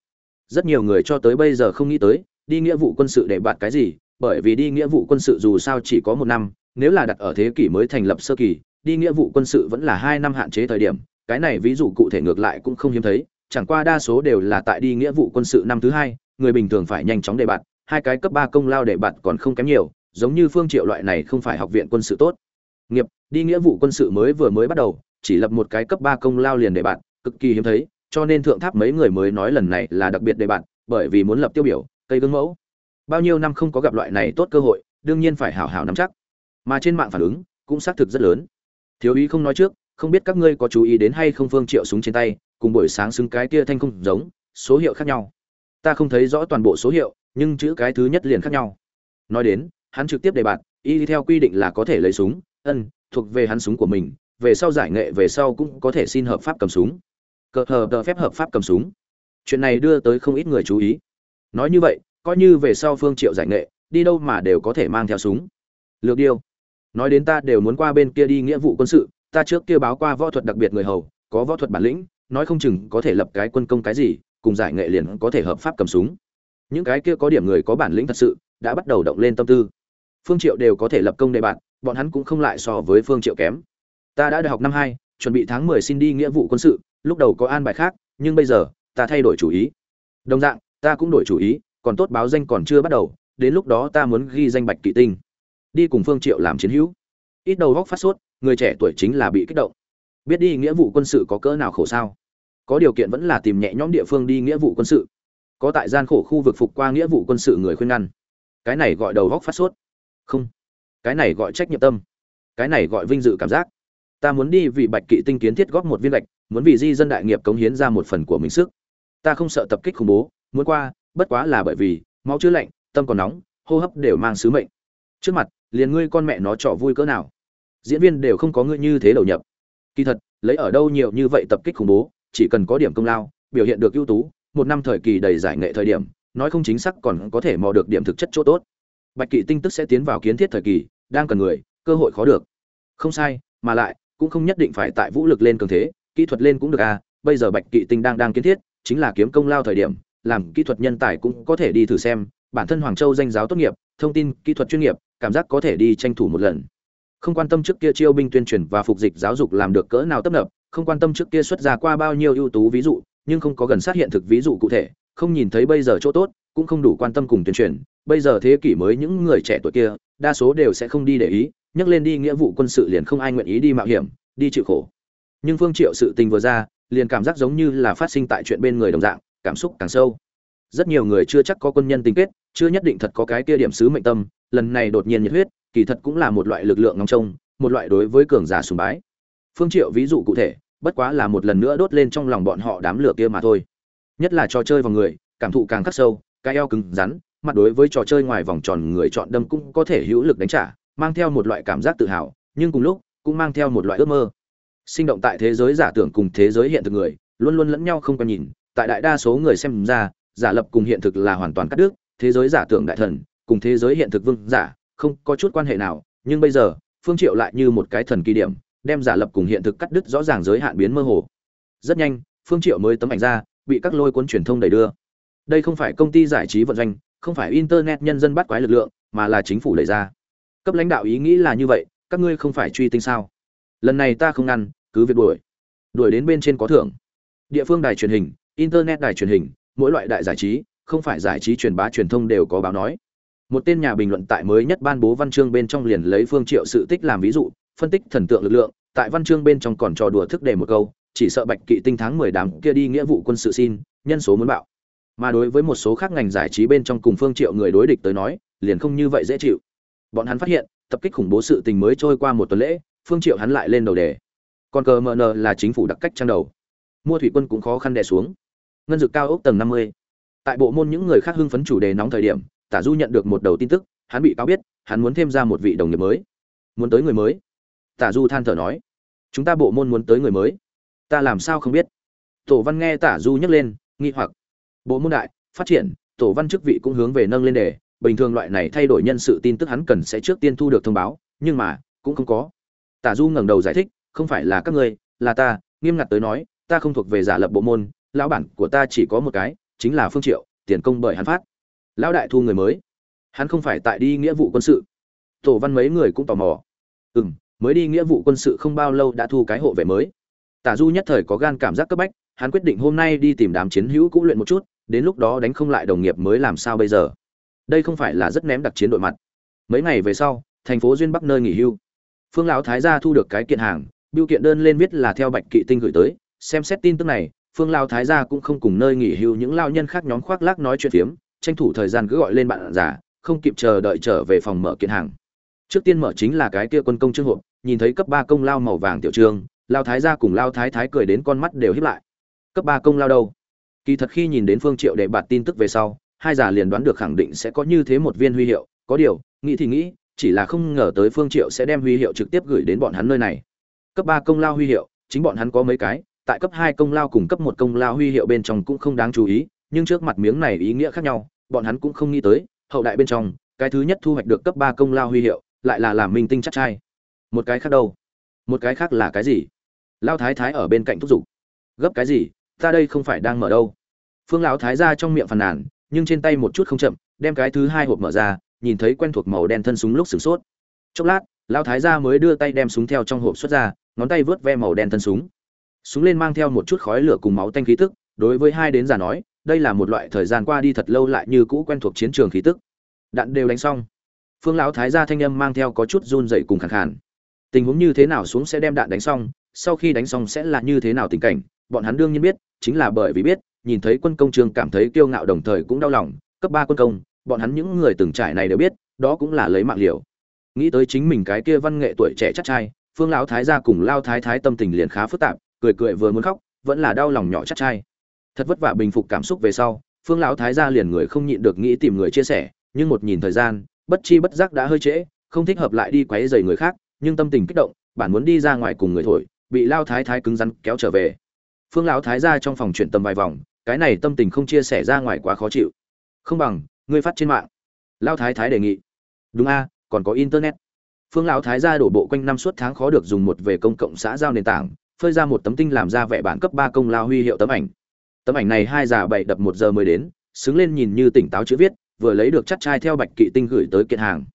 Speaker 1: Rất nhiều người cho tới bây giờ không nghĩ tới, đi nghĩa vụ quân sự để bạt cái gì, bởi vì đi nghĩa vụ quân sự dù sao chỉ có một năm, nếu là đặt ở thế kỷ mới thành lập sơ kỳ, đi nghĩa vụ quân sự vẫn là hai năm hạn chế thời điểm. Cái này ví dụ cụ thể ngược lại cũng không hiếm thấy, chẳng qua đa số đều là tại đi nghĩa vụ quân sự năm thứ hai, người bình thường phải nhanh chóng đề bạt, hai cái cấp ba công lao đề bạt còn không kém nhiều giống như phương triệu loại này không phải học viện quân sự tốt. Nghiệp đi nghĩa vụ quân sự mới vừa mới bắt đầu chỉ lập một cái cấp ba công lao liền để bạn cực kỳ hiếm thấy cho nên thượng tháp mấy người mới nói lần này là đặc biệt để bạn, bởi vì muốn lập tiêu biểu cây gương mẫu. Bao nhiêu năm không có gặp loại này tốt cơ hội đương nhiên phải hảo hảo nắm chắc. Mà trên mạng phản ứng cũng xác thực rất lớn. Thiếu úy không nói trước không biết các ngươi có chú ý đến hay không phương triệu súng trên tay cùng buổi sáng xứng cái kia thanh không giống số hiệu khác nhau. Ta không thấy rõ toàn bộ số hiệu nhưng chữ cái thứ nhất liền khác nhau. Nói đến hắn trực tiếp đề bạt, y theo quy định là có thể lấy súng, ân, thuộc về hắn súng của mình, về sau giải nghệ về sau cũng có thể xin hợp pháp cầm súng. Cờ hờ được phép hợp pháp cầm súng. Chuyện này đưa tới không ít người chú ý. Nói như vậy, coi như về sau phương triệu giải nghệ, đi đâu mà đều có thể mang theo súng. Lược điêu nói đến ta đều muốn qua bên kia đi nghĩa vụ quân sự, ta trước kia báo qua võ thuật đặc biệt người hầu, có võ thuật bản lĩnh, nói không chừng có thể lập cái quân công cái gì, cùng giải nghệ liền có thể hợp pháp cầm súng. Những cái kia có điểm người có bản lĩnh thật sự, đã bắt đầu động lên tâm tư phương triệu đều có thể lập công đề bạn bọn hắn cũng không lại so với phương triệu kém. Ta đã đại học năm hai, chuẩn bị tháng 10 xin đi nghĩa vụ quân sự, lúc đầu có an bài khác, nhưng bây giờ, ta thay đổi chủ ý. Đồng dạng, ta cũng đổi chủ ý, còn tốt báo danh còn chưa bắt đầu, đến lúc đó ta muốn ghi danh bạch kỵ tinh. Đi cùng phương triệu làm chiến hữu. Ít đầu góc phát sốt, người trẻ tuổi chính là bị kích động. Biết đi nghĩa vụ quân sự có cỡ nào khổ sao? Có điều kiện vẫn là tìm nhẹ nhõm địa phương đi nghĩa vụ quân sự. Có tại gian khổ khu vực phục qua nghĩa vụ quân sự người khuyên ngăn. Cái này gọi đầu góc phát sốt không. Cái này gọi trách nhiệm tâm. Cái này gọi vinh dự cảm giác. Ta muốn đi vì bạch kỵ tinh kiến thiết góp một viên gạch muốn vì di dân đại nghiệp cống hiến ra một phần của mình sức. Ta không sợ tập kích khủng bố, muốn qua, bất quá là bởi vì, máu chứa lạnh, tâm còn nóng, hô hấp đều mang sứ mệnh. Trước mặt, liền ngươi con mẹ nó trọ vui cỡ nào. Diễn viên đều không có ngươi như thế đầu nhập. Kỳ thật, lấy ở đâu nhiều như vậy tập kích khủng bố, chỉ cần có điểm công lao, biểu hiện được ưu tú, một năm thời kỳ đầy giải nghệ thời điểm, nói không chính xác còn có thể mò được điểm thực chất chỗ tốt bạch kỵ tinh tức sẽ tiến vào kiến thiết thời kỳ, đang cần người, cơ hội khó được. Không sai, mà lại, cũng không nhất định phải tại vũ lực lên cường thế, kỹ thuật lên cũng được à bây giờ bạch kỵ tinh đang đang kiến thiết, chính là kiếm công lao thời điểm, làm kỹ thuật nhân tài cũng có thể đi thử xem, bản thân hoàng châu danh giáo tốt nghiệp, thông tin kỹ thuật chuyên nghiệp, cảm giác có thể đi tranh thủ một lần. Không quan tâm trước kia chiêu binh tuyên truyền và phục dịch giáo dục làm được cỡ nào tấp nập, không quan tâm trước kia xuất ra qua bao nhiêu ưu tú ví dụ, nhưng không có gần sát hiện thực ví dụ cụ thể, không nhìn thấy bây giờ chỗ tốt, cũng không đủ quan tâm cùng tuyên truyền bây giờ thế kỷ mới những người trẻ tuổi kia, đa số đều sẽ không đi để ý, nhắc lên đi nghĩa vụ quân sự liền không ai nguyện ý đi mạo hiểm, đi chịu khổ. Nhưng phương triệu sự tình vừa ra, liền cảm giác giống như là phát sinh tại chuyện bên người đồng dạng, cảm xúc càng sâu. Rất nhiều người chưa chắc có quân nhân tình kết, chưa nhất định thật có cái kia điểm sứ mệnh tâm, lần này đột nhiên nhiệt huyết, kỳ thật cũng là một loại lực lượng ngóng trông, một loại đối với cường giả sùng bái. Phương triệu ví dụ cụ thể, bất quá là một lần nữa đốt lên trong lòng bọn họ đám lửa kia mà thôi. Nhất là trò chơi vào người, cảm thụ càng khắc sâu, cái eo cứng rắn mặt đối với trò chơi ngoài vòng tròn người chọn đâm cũng có thể hữu lực đánh trả, mang theo một loại cảm giác tự hào, nhưng cùng lúc, cũng mang theo một loại ước mơ. Sinh động tại thế giới giả tưởng cùng thế giới hiện thực người, luôn luôn lẫn nhau không quen nhìn, tại đại đa số người xem ra, giả lập cùng hiện thực là hoàn toàn cắt đứt, thế giới giả tưởng đại thần, cùng thế giới hiện thực vương giả, không có chút quan hệ nào, nhưng bây giờ, phương triệu lại như một cái thần kỳ điểm, đem giả lập cùng hiện thực cắt đứt rõ ràng giới hạn biến mơ hồ. Rất nhanh, phương triệu mới tấm ảnh ra, bị các lôi cuốn truyền thông đẩy đưa. Đây không phải công ty giải trí vận doanh không phải internet nhân dân bắt quái lực lượng, mà là chính phủ đẩy ra. Cấp lãnh đạo ý nghĩ là như vậy, các ngươi không phải truy tinh sao? Lần này ta không ngăn, cứ việc đuổi. Đuổi đến bên trên có thưởng. Địa phương đài truyền hình, internet đài truyền hình, mỗi loại đại giải trí, không phải giải trí truyền bá truyền thông đều có báo nói. Một tên nhà bình luận tại mới nhất ban bố văn chương bên trong liền lấy phương triệu sự tích làm ví dụ, phân tích thần tượng lực lượng, tại văn chương bên trong còn trò đùa thức để một câu, chỉ sợ bạch kỵ tinh tháng mười đám kia đi nghĩa vụ quân sự xin, nhân số muốn bạo mà đối với một số khác ngành giải trí bên trong cùng phương triệu người đối địch tới nói, liền không như vậy dễ chịu. Bọn hắn phát hiện, tập kích khủng bố sự tình mới trôi qua một tuần lễ, phương triệu hắn lại lên đầu đề. Còn cờ mờ nờ là chính phủ đặc cách trang đầu. Mua thủy quân cũng khó khăn đè xuống. Ngân dược cao ốc tầng 50. tại bộ môn những người khác hưng phấn chủ đề nóng thời điểm, tả du nhận được một đầu tin tức, hắn bị cáo biết, hắn muốn thêm ra một vị đồng nghiệp mới. Muốn tới người mới. Tả du than thở nói. Chúng ta bộ môn muốn tới người mới. Ta làm sao không biết. Tổ văn nghe tả du nhắc lên, nghi hoặc bộ môn đại, phát triển, tổ văn chức vị cũng hướng về nâng lên đề. Bình thường loại này thay đổi nhân sự tin tức hắn cần sẽ trước tiên thu được thông báo, nhưng mà, cũng không có. Tả du ngẩng đầu giải thích, không phải là các ngươi, là ta, nghiêm ngặt tới nói, ta không thuộc về giả lập bộ môn, lão bản của ta chỉ có một cái, chính là phương triệu, tiền công bởi hắn phát. Lão đại thu người mới. Hắn không phải tại đi nghĩa vụ quân sự. Tổ văn mấy người cũng tò mò. Ừm, mới đi nghĩa vụ quân sự không bao lâu đã thu cái hộ vệ mới. Tả du nhất thời có gan cảm giác cấp bách, hắn quyết định hôm nay đi tìm đám chiến hữu cũ luyện một chút đến lúc đó đánh không lại đồng nghiệp mới làm sao bây giờ? Đây không phải là rất ném đặc chiến đội mặt. Mấy ngày về sau, thành phố duyên bắc nơi nghỉ hưu. Phương lão thái gia thu được cái kiện hàng, biêu kiện đơn lên viết là theo bạch kỵ tinh gửi tới. Xem xét tin tức này, phương lao thái gia cũng không cùng nơi nghỉ hưu những lao nhân khác nhóm khoác lác nói chuyện phiếm, tranh thủ thời gian cứ gọi lên bạn già, không kịp chờ đợi trở về phòng mở kiện hàng. Trước tiên mở chính là cái kia quân công trương hộp, nhìn thấy cấp ba công lao màu vàng tiểu trương lao thái gia cùng lao thái thái cười đến con mắt đều hiếp lại. Cấp ba công lao đâu? Kỳ thật khi nhìn đến phương triệu để bạt tin tức về sau, hai già liền đoán được khẳng định sẽ có như thế một viên huy hiệu. Có điều, nghĩ thì nghĩ, chỉ là không ngờ tới phương triệu sẽ đem huy hiệu trực tiếp gửi đến bọn hắn nơi này. Cấp ba công lao huy hiệu, chính bọn hắn có mấy cái, tại cấp hai công lao cùng cấp một công lao huy hiệu bên trong cũng không đáng chú ý, nhưng trước mặt miếng này ý nghĩa khác nhau, bọn hắn cũng không nghĩ tới, hậu đại bên trong, cái thứ nhất thu hoạch được cấp ba công lao huy hiệu, lại là làm minh tinh chắc trai. Một cái khác đâu? Một cái khác là cái gì? Lao thái thái ở bên cạnh thúc giục. Gấp cái gì? Ta đây không phải đang mở đâu. Phương lão thái ra trong miệng phàn nàn, nhưng trên tay một chút không chậm, đem cái thứ hai hộp mở ra, nhìn thấy quen thuộc màu đen thân súng lúc sửng sốt. Chốc lát, lão thái gia mới đưa tay đem súng theo trong hộp xuất ra, ngón tay vớt ve màu đen thân súng. Súng lên mang theo một chút khói lửa cùng máu tanh khí tức, đối với hai đến già nói, đây là một loại thời gian qua đi thật lâu lại như cũ quen thuộc chiến trường khí tức. Đạn đều đánh xong. Phương lão thái gia thanh âm mang theo có chút run dậy cùng khẳng khàn. Tình huống như thế nào xuống sẽ đem đạn đánh xong, sau khi đánh xong sẽ là như thế nào tình cảnh, bọn hắn đương nhiên biết chính là bởi vì biết, nhìn thấy quân công trường cảm thấy kiêu ngạo đồng thời cũng đau lòng, cấp ba quân công, bọn hắn những người từng trải này đều biết, đó cũng là lấy mạng liều. Nghĩ tới chính mình cái kia văn nghệ tuổi trẻ chắc trai, phương lão thái gia cùng lao thái thái tâm tình liền khá phức tạp, cười cười vừa muốn khóc, vẫn là đau lòng nhỏ chắc trai. Thật vất vả bình phục cảm xúc về sau, phương lão thái gia liền người không nhịn được nghĩ tìm người chia sẻ, nhưng một nhìn thời gian, bất chi bất giác đã hơi trễ, không thích hợp lại đi quấy rầy người khác, nhưng tâm tình kích động, bản muốn đi ra ngoài cùng người thổi, bị lao thái thái cứng rắn kéo trở về phương lão thái gia trong phòng chuyển tầm vài vòng, cái này tâm tình không chia sẻ ra ngoài quá khó chịu. Không bằng, ngươi phát trên mạng. Lao thái thái đề nghị. Đúng a, còn có internet. Phương lão thái gia đổ bộ quanh năm suốt tháng khó được dùng một về công cộng xã giao nền tảng, phơi ra một tấm tinh làm ra vẻ bản cấp ba công lao huy hiệu tấm ảnh. Tấm ảnh này hai già bảy đập một giờ mới đến, xứng lên nhìn như tỉnh táo chữ viết, vừa lấy được chắc trai theo bạch kỵ tinh gửi tới kiện hàng.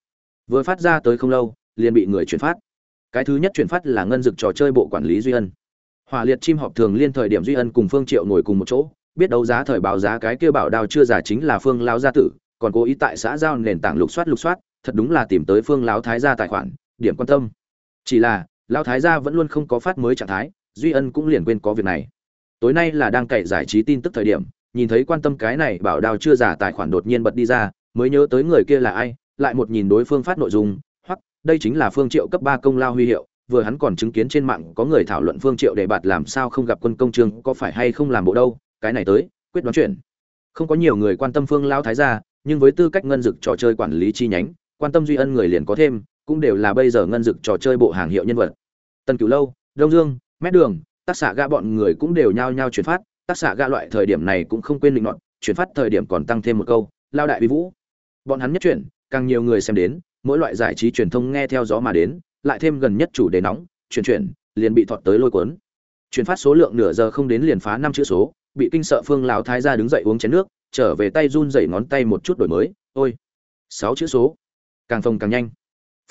Speaker 1: Vừa phát ra tới không lâu, liền bị người chuyển phát. Cái thứ nhất chuyển phát là ngân dực trò chơi bộ quản lý duy ân hỏa liệt chim họp thường liên thời điểm duy ân cùng phương triệu ngồi cùng một chỗ, biết đấu giá thời báo giá cái kia bảo đao chưa giả chính là phương lão gia tử, còn cố ý tại xã giao nền tảng lục soát lục soát, thật đúng là tìm tới phương lão thái gia tài khoản, điểm quan tâm. Chỉ là, lão thái gia vẫn luôn không có phát mới trạng thái, duy ân cũng liền quên có việc này. Tối nay là đang cậy giải trí tin tức thời điểm, nhìn thấy quan tâm cái này bảo đao chưa giả tài khoản đột nhiên bật đi ra, mới nhớ tới người kia là ai, lại một nhìn đối phương phát nội dung, hoặc, đây chính là phương triệu cấp ba công lao huy hiệu vừa hắn còn chứng kiến trên mạng có người thảo luận phương triệu để bạt làm sao không gặp quân công trường có phải hay không làm bộ đâu, cái này tới, quyết đoán chuyện. Không có nhiều người quan tâm phương lão thái gia, nhưng với tư cách ngân dực trò chơi quản lý chi nhánh, quan tâm duy ân người liền có thêm, cũng đều là bây giờ ngân dực trò chơi bộ hàng hiệu nhân vật. Tần cửu lâu, đông dương, mét đường, tác xạ gã bọn người cũng đều nhao nhao chuyển phát, tác xạ gã loại thời điểm này cũng không quên định nọt, chuyển phát thời điểm còn tăng thêm một câu, lao đại vi vũ. Bọn hắn nhất chuyển, càng nhiều người xem đến, mỗi loại giải trí truyền thông nghe theo gió mà đến lại thêm gần nhất chủ đề nóng, chuyển chuyển, liền bị thọt tới lôi cuốn. Chuyển phát số lượng nửa giờ không đến liền phá năm chữ số, bị kinh sợ phương lão thái gia đứng dậy uống chén nước, trở về tay run dậy ngón tay một chút đổi mới, ôi, sáu chữ số. Càng phồng càng nhanh.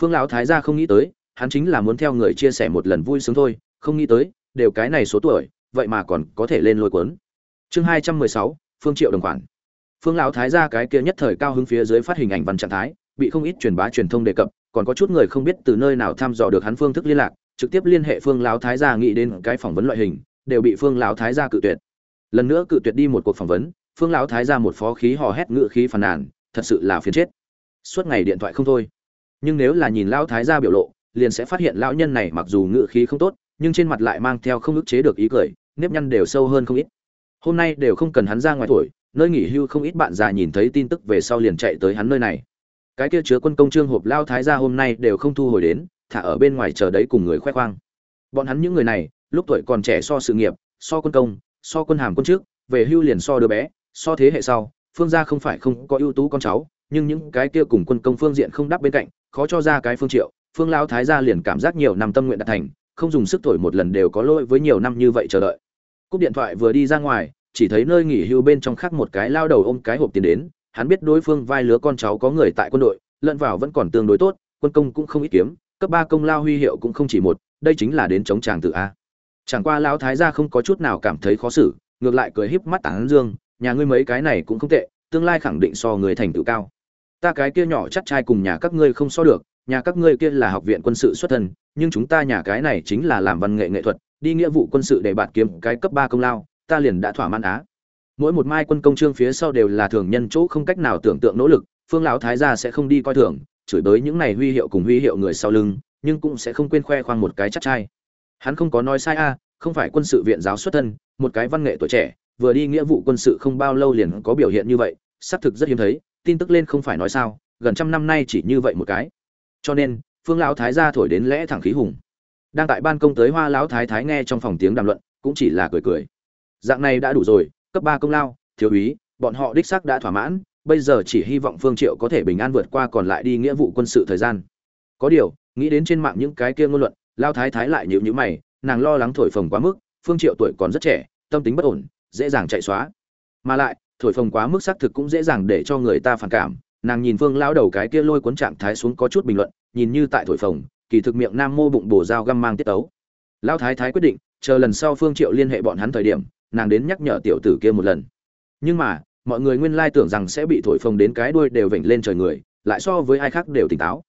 Speaker 1: Phương lão thái gia không nghĩ tới, hắn chính là muốn theo người chia sẻ một lần vui sướng thôi, không nghĩ tới, đều cái này số tuổi, vậy mà còn có thể lên lôi cuốn. Chương hai trăm mười sáu, phương triệu đồng khoản. Phương lão thái gia cái kia nhất thời cao hứng phía dưới phát hình ảnh văn trạng thái, bị không ít truyền bá truyền thông đề cập còn có chút người không biết từ nơi nào thăm dò được hắn phương thức liên lạc, trực tiếp liên hệ phương lão thái gia nghĩ đến cái phỏng vấn loại hình, đều bị phương lão thái gia cự tuyệt. Lần nữa cự tuyệt đi một cuộc phỏng vấn, phương lão thái gia một phó khí hò hét ngựa khí phàn nàn, thật sự là phiền chết. Suốt ngày điện thoại không thôi. Nhưng nếu là nhìn lão thái gia biểu lộ, liền sẽ phát hiện lão nhân này mặc dù ngựa khí không tốt, nhưng trên mặt lại mang theo không ức chế được ý cười, nếp nhăn đều sâu hơn không ít. Hôm nay đều không cần hắn ra ngoài tuổi, nơi nghỉ hưu không ít bạn già nhìn thấy tin tức về sau liền chạy tới hắn nơi này cái kia chứa quân công trương hộp lao thái gia hôm nay đều không thu hồi đến, thả ở bên ngoài chờ đấy cùng người khoe khoang. Bọn hắn những người này, lúc tuổi còn trẻ so sự nghiệp, so quân công, so quân hàm quân trước, về hưu liền so đứa bé, so thế hệ sau, phương gia không phải không có ưu tú con cháu, nhưng những cái kia cùng quân công phương diện không đáp bên cạnh, khó cho ra cái phương triệu, phương lao thái gia liền cảm giác nhiều năm tâm nguyện đạt thành, không dùng sức thổi một lần đều có lỗi với nhiều năm như vậy chờ đợi. Cúp điện thoại vừa đi ra ngoài, chỉ thấy nơi nghỉ hưu bên trong khác một cái lao đầu ôm cái hộp tiền đến hắn biết đối phương vai lứa con cháu có người tại quân đội, lẫn vào vẫn còn tương đối tốt, quân công cũng không ít kiếm, cấp ba công lao huy hiệu cũng không chỉ một, đây chính là đến chống tràng tự a. Chẳng qua lão thái gia không có chút nào cảm thấy khó xử, ngược lại cười híp mắt tảng dương, nhà ngươi mấy cái này cũng không tệ, tương lai khẳng định so người thành tựu cao. Ta cái kia nhỏ chắc trai cùng nhà các ngươi không so được, nhà các ngươi kia là học viện quân sự xuất thân, nhưng chúng ta nhà cái này chính là làm văn nghệ nghệ thuật, đi nghĩa vụ quân sự để bạt kiếm cái cấp ba công lao, ta liền đã thỏa mãn á mỗi một mai quân công trương phía sau đều là thường nhân chỗ không cách nào tưởng tượng nỗ lực, phương lão thái gia sẽ không đi coi thường, chửi bới những này huy hiệu cùng huy hiệu người sau lưng, nhưng cũng sẽ không quên khoe khoang một cái chắc trai. Hắn không có nói sai a, không phải quân sự viện giáo xuất thân, một cái văn nghệ tuổi trẻ, vừa đi nghĩa vụ quân sự không bao lâu liền có biểu hiện như vậy, xác thực rất hiếm thấy, tin tức lên không phải nói sao, gần trăm năm nay chỉ như vậy một cái. Cho nên, phương lão thái gia thổi đến lẽ thẳng khí hùng. Đang tại ban công tới hoa lão thái thái nghe trong phòng tiếng đàm luận, cũng chỉ là cười cười. Dạng này đã đủ rồi cấp ba công lao, thiếu úy, bọn họ đích xác đã thỏa mãn, bây giờ chỉ hy vọng phương triệu có thể bình an vượt qua còn lại đi nghĩa vụ quân sự thời gian. Có điều, nghĩ đến trên mạng những cái kia ngôn luận, lao thái thái lại nhíu nhíu mày, nàng lo lắng thổi phồng quá mức, phương triệu tuổi còn rất trẻ, tâm tính bất ổn, dễ dàng chạy xóa. Mà lại, thổi phồng quá mức xác thực cũng dễ dàng để cho người ta phản cảm, nàng nhìn phương lão đầu cái kia lôi cuốn trạng thái xuống có chút bình luận, nhìn như tại thổi phồng, kỳ thực miệng nam mô bụng bổ dao găm mang tiết tấu. Lão thái thái quyết định, chờ lần sau phương triệu liên hệ bọn hắn thời điểm nàng đến nhắc nhở tiểu tử kia một lần. Nhưng mà, mọi người nguyên lai tưởng rằng sẽ bị thổi phồng đến cái đuôi đều vểnh lên trời người, lại so với ai khác đều tỉnh táo.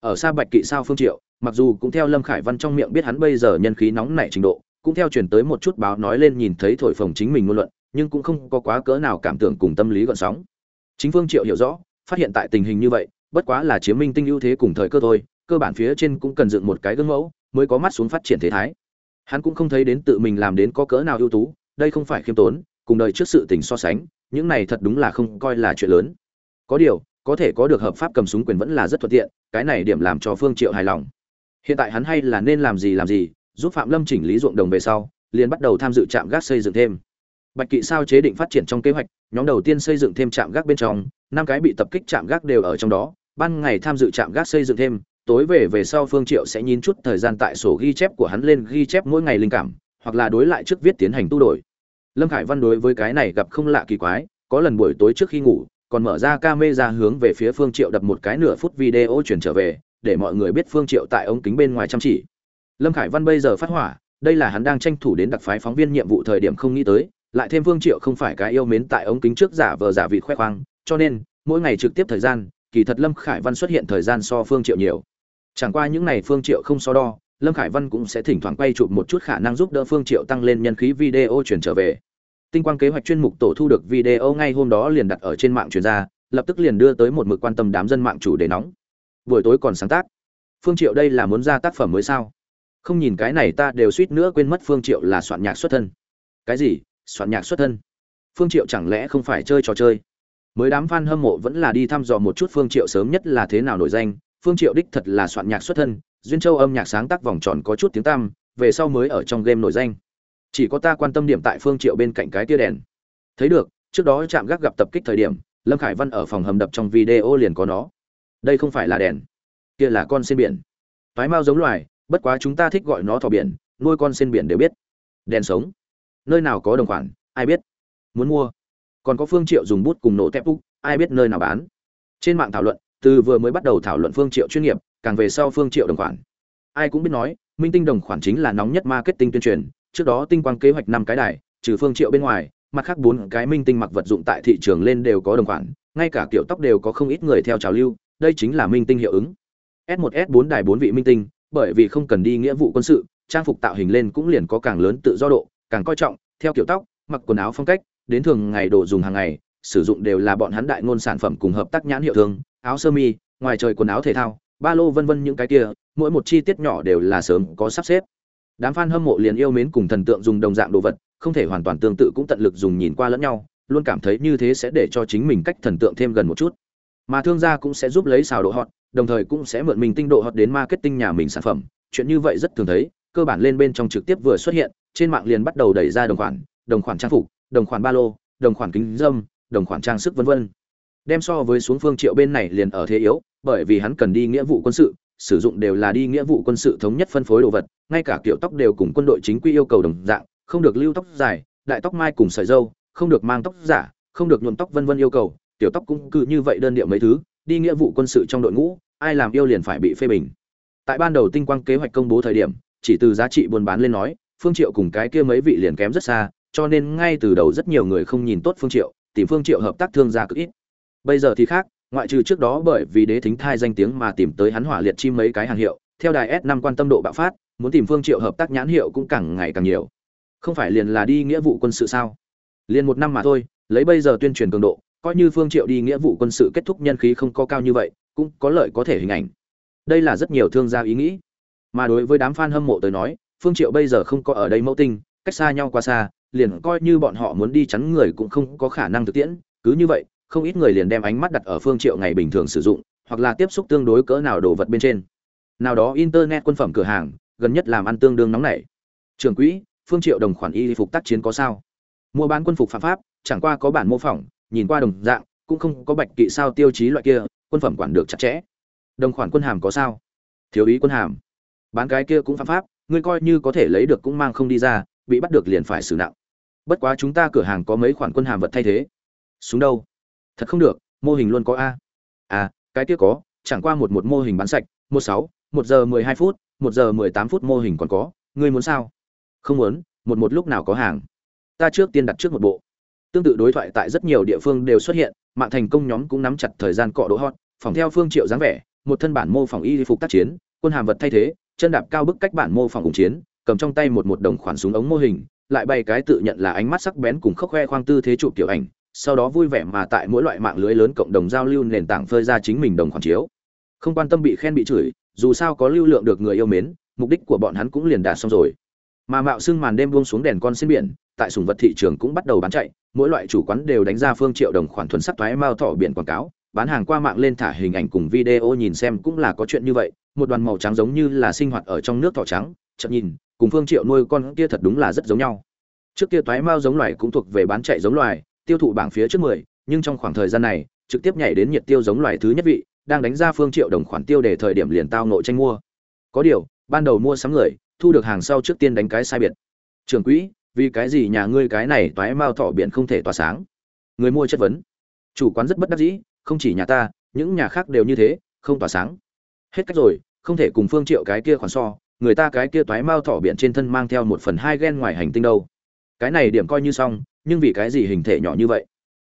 Speaker 1: Ở xa bạch kỵ sao phương triệu, mặc dù cũng theo lâm khải văn trong miệng biết hắn bây giờ nhân khí nóng nảy trình độ, cũng theo truyền tới một chút báo nói lên nhìn thấy thổi phồng chính mình ngôn luận, nhưng cũng không có quá cỡ nào cảm tưởng cùng tâm lý gợn sóng. Chính phương triệu hiểu rõ, phát hiện tại tình hình như vậy, bất quá là chiếm minh tinh ưu thế cùng thời cơ thôi, cơ bản phía trên cũng cần dựng một cái gương mẫu, mới có mắt xuống phát triển thế thái. Hắn cũng không thấy đến tự mình làm đến có cỡ nào ưu tú đây không phải khiêm tốn, cùng đời trước sự tình so sánh, những này thật đúng là không coi là chuyện lớn. Có điều, có thể có được hợp pháp cầm súng quyền vẫn là rất thuận tiện, cái này điểm làm cho phương triệu hài lòng. Hiện tại hắn hay là nên làm gì làm gì, giúp phạm lâm chỉnh lý ruộng đồng về sau, liền bắt đầu tham dự trạm gác xây dựng thêm. Bạch kỵ sao chế định phát triển trong kế hoạch, nhóm đầu tiên xây dựng thêm trạm gác bên trong, năm cái bị tập kích trạm gác đều ở trong đó, ban ngày tham dự trạm gác xây dựng thêm, tối về về sau phương triệu sẽ nhìn chút thời gian tại sổ ghi chép của hắn lên ghi chép mỗi ngày linh cảm, hoặc là đối lại trước viết tiến hành tu đổi lâm khải văn đối với cái này gặp không lạ kỳ quái, có lần buổi tối trước khi ngủ, còn mở ra camera hướng về phía phương triệu đập một cái nửa phút video chuyển trở về, để mọi người biết phương triệu tại ống kính bên ngoài chăm chỉ. Lâm khải văn bây giờ phát hỏa, đây là hắn đang tranh thủ đến đặc phái phóng viên nhiệm vụ thời điểm không nghĩ tới, lại thêm phương triệu không phải cái yêu mến tại ống kính trước giả vờ giả vị khoe khoang, cho nên, mỗi ngày trực tiếp thời gian, kỳ thật lâm khải văn xuất hiện thời gian so phương triệu nhiều. Chẳng qua những ngày phương triệu không so đo, lâm khải văn cũng sẽ thỉnh thoảng quay chụp một chút khả năng giúp đỡ phương triệu tăng lên nhân khí video chuyển trở về tinh quang kế hoạch chuyên mục tổ thu được video ngay hôm đó liền đặt ở trên mạng truyền ra, lập tức liền đưa tới một mực quan tâm đám dân mạng chủ đề nóng. Buổi tối còn sáng tác. Phương triệu đây là muốn ra tác phẩm mới sao? Không nhìn cái này ta đều suýt nữa quên mất phương triệu là soạn nhạc xuất thân. Cái gì? Soạn nhạc xuất thân? Phương triệu chẳng lẽ không phải chơi trò chơi? Mới đám fan hâm mộ vẫn là đi thăm dò một chút phương triệu sớm nhất là thế nào nổi danh. Phương triệu đích thật là soạn nhạc xuất thân, duyên châu âm nhạc sáng tác vòng tròn có chút tiếng tăm, về sau mới ở trong game nổi danh chỉ có ta quan tâm điểm tại phương triệu bên cạnh cái tia đèn. Thấy được, trước đó chạm gác gặp tập kích thời điểm, lâm khải văn ở phòng hầm đập trong video liền có nó. Đây không phải là đèn, kia là con sen biển. Toái mao giống loài, bất quá chúng ta thích gọi nó thỏ biển, nuôi con sen biển đều biết. Đèn sống. Nơi nào có đồng khoản, ai biết. Muốn mua. Còn có phương triệu dùng bút cùng nổ tép úc ai biết nơi nào bán. Trên mạng thảo luận, từ vừa mới bắt đầu thảo luận phương triệu chuyên nghiệp, càng về sau phương triệu đồng khoản. Ai cũng biết nói, minh tinh đồng khoản chính là nóng nhất marketing tuyên truyền trước đó tinh quang kế hoạch năm cái đài, trừ phương triệu bên ngoài, mặt khác bốn cái minh tinh mặc vật dụng tại thị trường lên đều có đồng khoản, ngay cả kiểu tóc đều có không ít người theo trào lưu, đây chính là minh tinh hiệu ứng. S 1 s 4 đài bốn vị minh tinh, bởi vì không cần đi nghĩa vụ quân sự, trang phục tạo hình lên cũng liền có càng lớn tự do độ, càng coi trọng, theo kiểu tóc, mặc quần áo phong cách, đến thường ngày đồ dùng hàng ngày, sử dụng đều là bọn hắn đại ngôn sản phẩm cùng hợp tác nhãn hiệu thương áo sơ mi, ngoài trời quần áo thể thao, ba lô vân vân những cái kia, mỗi một chi tiết nhỏ đều là sớm có sắp xếp đám fan hâm mộ liền yêu mến cùng thần tượng dùng đồng dạng đồ vật, không thể hoàn toàn tương tự cũng tận lực dùng nhìn qua lẫn nhau, luôn cảm thấy như thế sẽ để cho chính mình cách thần tượng thêm gần một chút. Mà thương gia cũng sẽ giúp lấy xào độ hot đồng thời cũng sẽ mượn mình tinh độ hot đến marketing nhà mình sản phẩm. Chuyện như vậy rất thường thấy, cơ bản lên bên trong trực tiếp vừa xuất hiện, trên mạng liền bắt đầu đẩy ra đồng khoản đồng khoản trang phục, đồng khoản ba lô, đồng khoản kính dâm, đồng khoản trang sức vân vân. Đem so với xuống phương triệu bên này liền ở thế yếu, bởi vì hắn cần đi nghĩa vụ quân sự sử dụng đều là đi nghĩa vụ quân sự thống nhất phân phối đồ vật, ngay cả kiểu tóc đều cùng quân đội chính quy yêu cầu đồng dạng, không được lưu tóc dài, đại tóc mai cùng sợi dâu, không được mang tóc giả, không được nhuộm tóc vân vân yêu cầu, tiểu tóc cũng cứ như vậy đơn điệu mấy thứ, đi nghĩa vụ quân sự trong đội ngũ, ai làm yêu liền phải bị phê bình. Tại ban đầu tinh quang kế hoạch công bố thời điểm, chỉ từ giá trị buôn bán lên nói, phương triệu cùng cái kia mấy vị liền kém rất xa, cho nên ngay từ đầu rất nhiều người không nhìn tốt phương triệu, tìm phương triệu hợp tác thương gia cực ít. Bây giờ thì khác ngoại trừ trước đó bởi vì đế thính thai danh tiếng mà tìm tới hắn hỏa liệt chim mấy cái hàng hiệu, theo đài s 5 quan tâm độ bạo phát, muốn tìm phương triệu hợp tác nhãn hiệu cũng càng ngày càng nhiều. Không phải liền là đi nghĩa vụ quân sự sao? Liền một năm mà thôi, lấy bây giờ tuyên truyền cường độ, coi như phương triệu đi nghĩa vụ quân sự kết thúc nhân khí không có cao như vậy, cũng có lợi có thể hình ảnh. Đây là rất nhiều thương gia ý nghĩ. Mà đối với đám fan hâm mộ tới nói, phương triệu bây giờ không có ở đây mẫu tinh, cách xa nhau quá xa, liền coi như bọn họ muốn đi chắn người cũng không có khả năng thực tiễn, cứ như vậy không ít người liền đem ánh mắt đặt ở phương triệu ngày bình thường sử dụng, hoặc là tiếp xúc tương đối cỡ nào đồ vật bên trên. Nào đó internet quân phẩm cửa hàng, gần nhất làm ăn tương đương nóng nảy. Trường quỹ, phương triệu đồng khoản y phục tác chiến có sao? Mua bán quân phục phạm pháp, chẳng qua có bản mô phỏng, nhìn qua đồng dạng, cũng không có bạch kỵ sao tiêu chí loại kia, quân phẩm quản được chặt chẽ. Đồng khoản quân hàm có sao? Thiếu ý quân hàm. Bán cái kia cũng phạm pháp, ngươi coi như có thể lấy được cũng mang không đi ra, bị bắt được liền phải xử nặng. Bất quá chúng ta cửa hàng có mấy khoản quân hàm vật thay thế. Súng đâu? Thật không được, mô hình luôn có a. À cái kia có, chẳng qua một một mô hình bán sạch, một sáu, một giờ mười hai phút, một giờ mười tám phút mô hình còn có, ngươi muốn sao? Không muốn, một một lúc nào có hàng. Ta trước tiên đặt trước một bộ. Tương tự đối thoại tại rất nhiều địa phương đều xuất hiện, mạng thành công nhóm cũng nắm chặt thời gian cọ đỗ hot, phòng theo phương triệu dáng vẻ, một thân bản mô phỏng y phục tác chiến, quân hàm vật thay thế, chân đạp cao bức cách bản mô phỏng cùng chiến, cầm trong tay một một đồng khoản súng ống mô hình, lại bay cái tự nhận là ánh mắt sắc bén cùng khốc khoe khoang tư thế chụp tiểu ảnh sau đó vui vẻ mà tại mỗi loại mạng lưới lớn cộng đồng giao lưu nền tảng phơi ra chính mình đồng khoản chiếu. Không quan tâm bị khen bị chửi, dù sao có lưu lượng được người yêu mến, mục đích của bọn hắn cũng liền đạt xong rồi. Mà mạo xưng màn đêm buông xuống đèn con xin biển, tại sùng vật thị trường cũng bắt đầu bán chạy, mỗi loại chủ quán đều đánh ra phương triệu đồng khoản thuần sắc thoái mao thỏ biển quảng cáo, bán hàng qua mạng lên thả hình ảnh cùng video nhìn xem cũng là có chuyện như vậy, một đoàn màu trắng giống như là sinh hoạt ở trong nước thỏ trắng chợt nhìn, cùng phương triệu nuôi con kia thật đúng là rất giống nhau. Trước kia thoái mao giống loài cũng thuộc về bán chạy giống loài tiêu thụ bảng phía trước 10, nhưng trong khoảng thời gian này trực tiếp nhảy đến nhiệt tiêu giống loài thứ nhất vị đang đánh ra phương triệu đồng khoản tiêu để thời điểm liền tao nội tranh mua. Có điều ban đầu mua sắm người thu được hàng sau trước tiên đánh cái sai biệt. Trưởng quỹ vì cái gì nhà ngươi cái này toái mao thọ biển không thể tỏa sáng? Người mua chất vấn. Chủ quán rất bất đắc dĩ không chỉ nhà ta những nhà khác đều như thế không tỏa sáng. Hết cách rồi không thể cùng phương triệu cái kia khoản so người ta cái kia toái mao thọ biển trên thân mang theo một phần hai gen ngoài hành tinh đâu. Cái này điểm coi như xong nhưng vì cái gì hình thể nhỏ như vậy?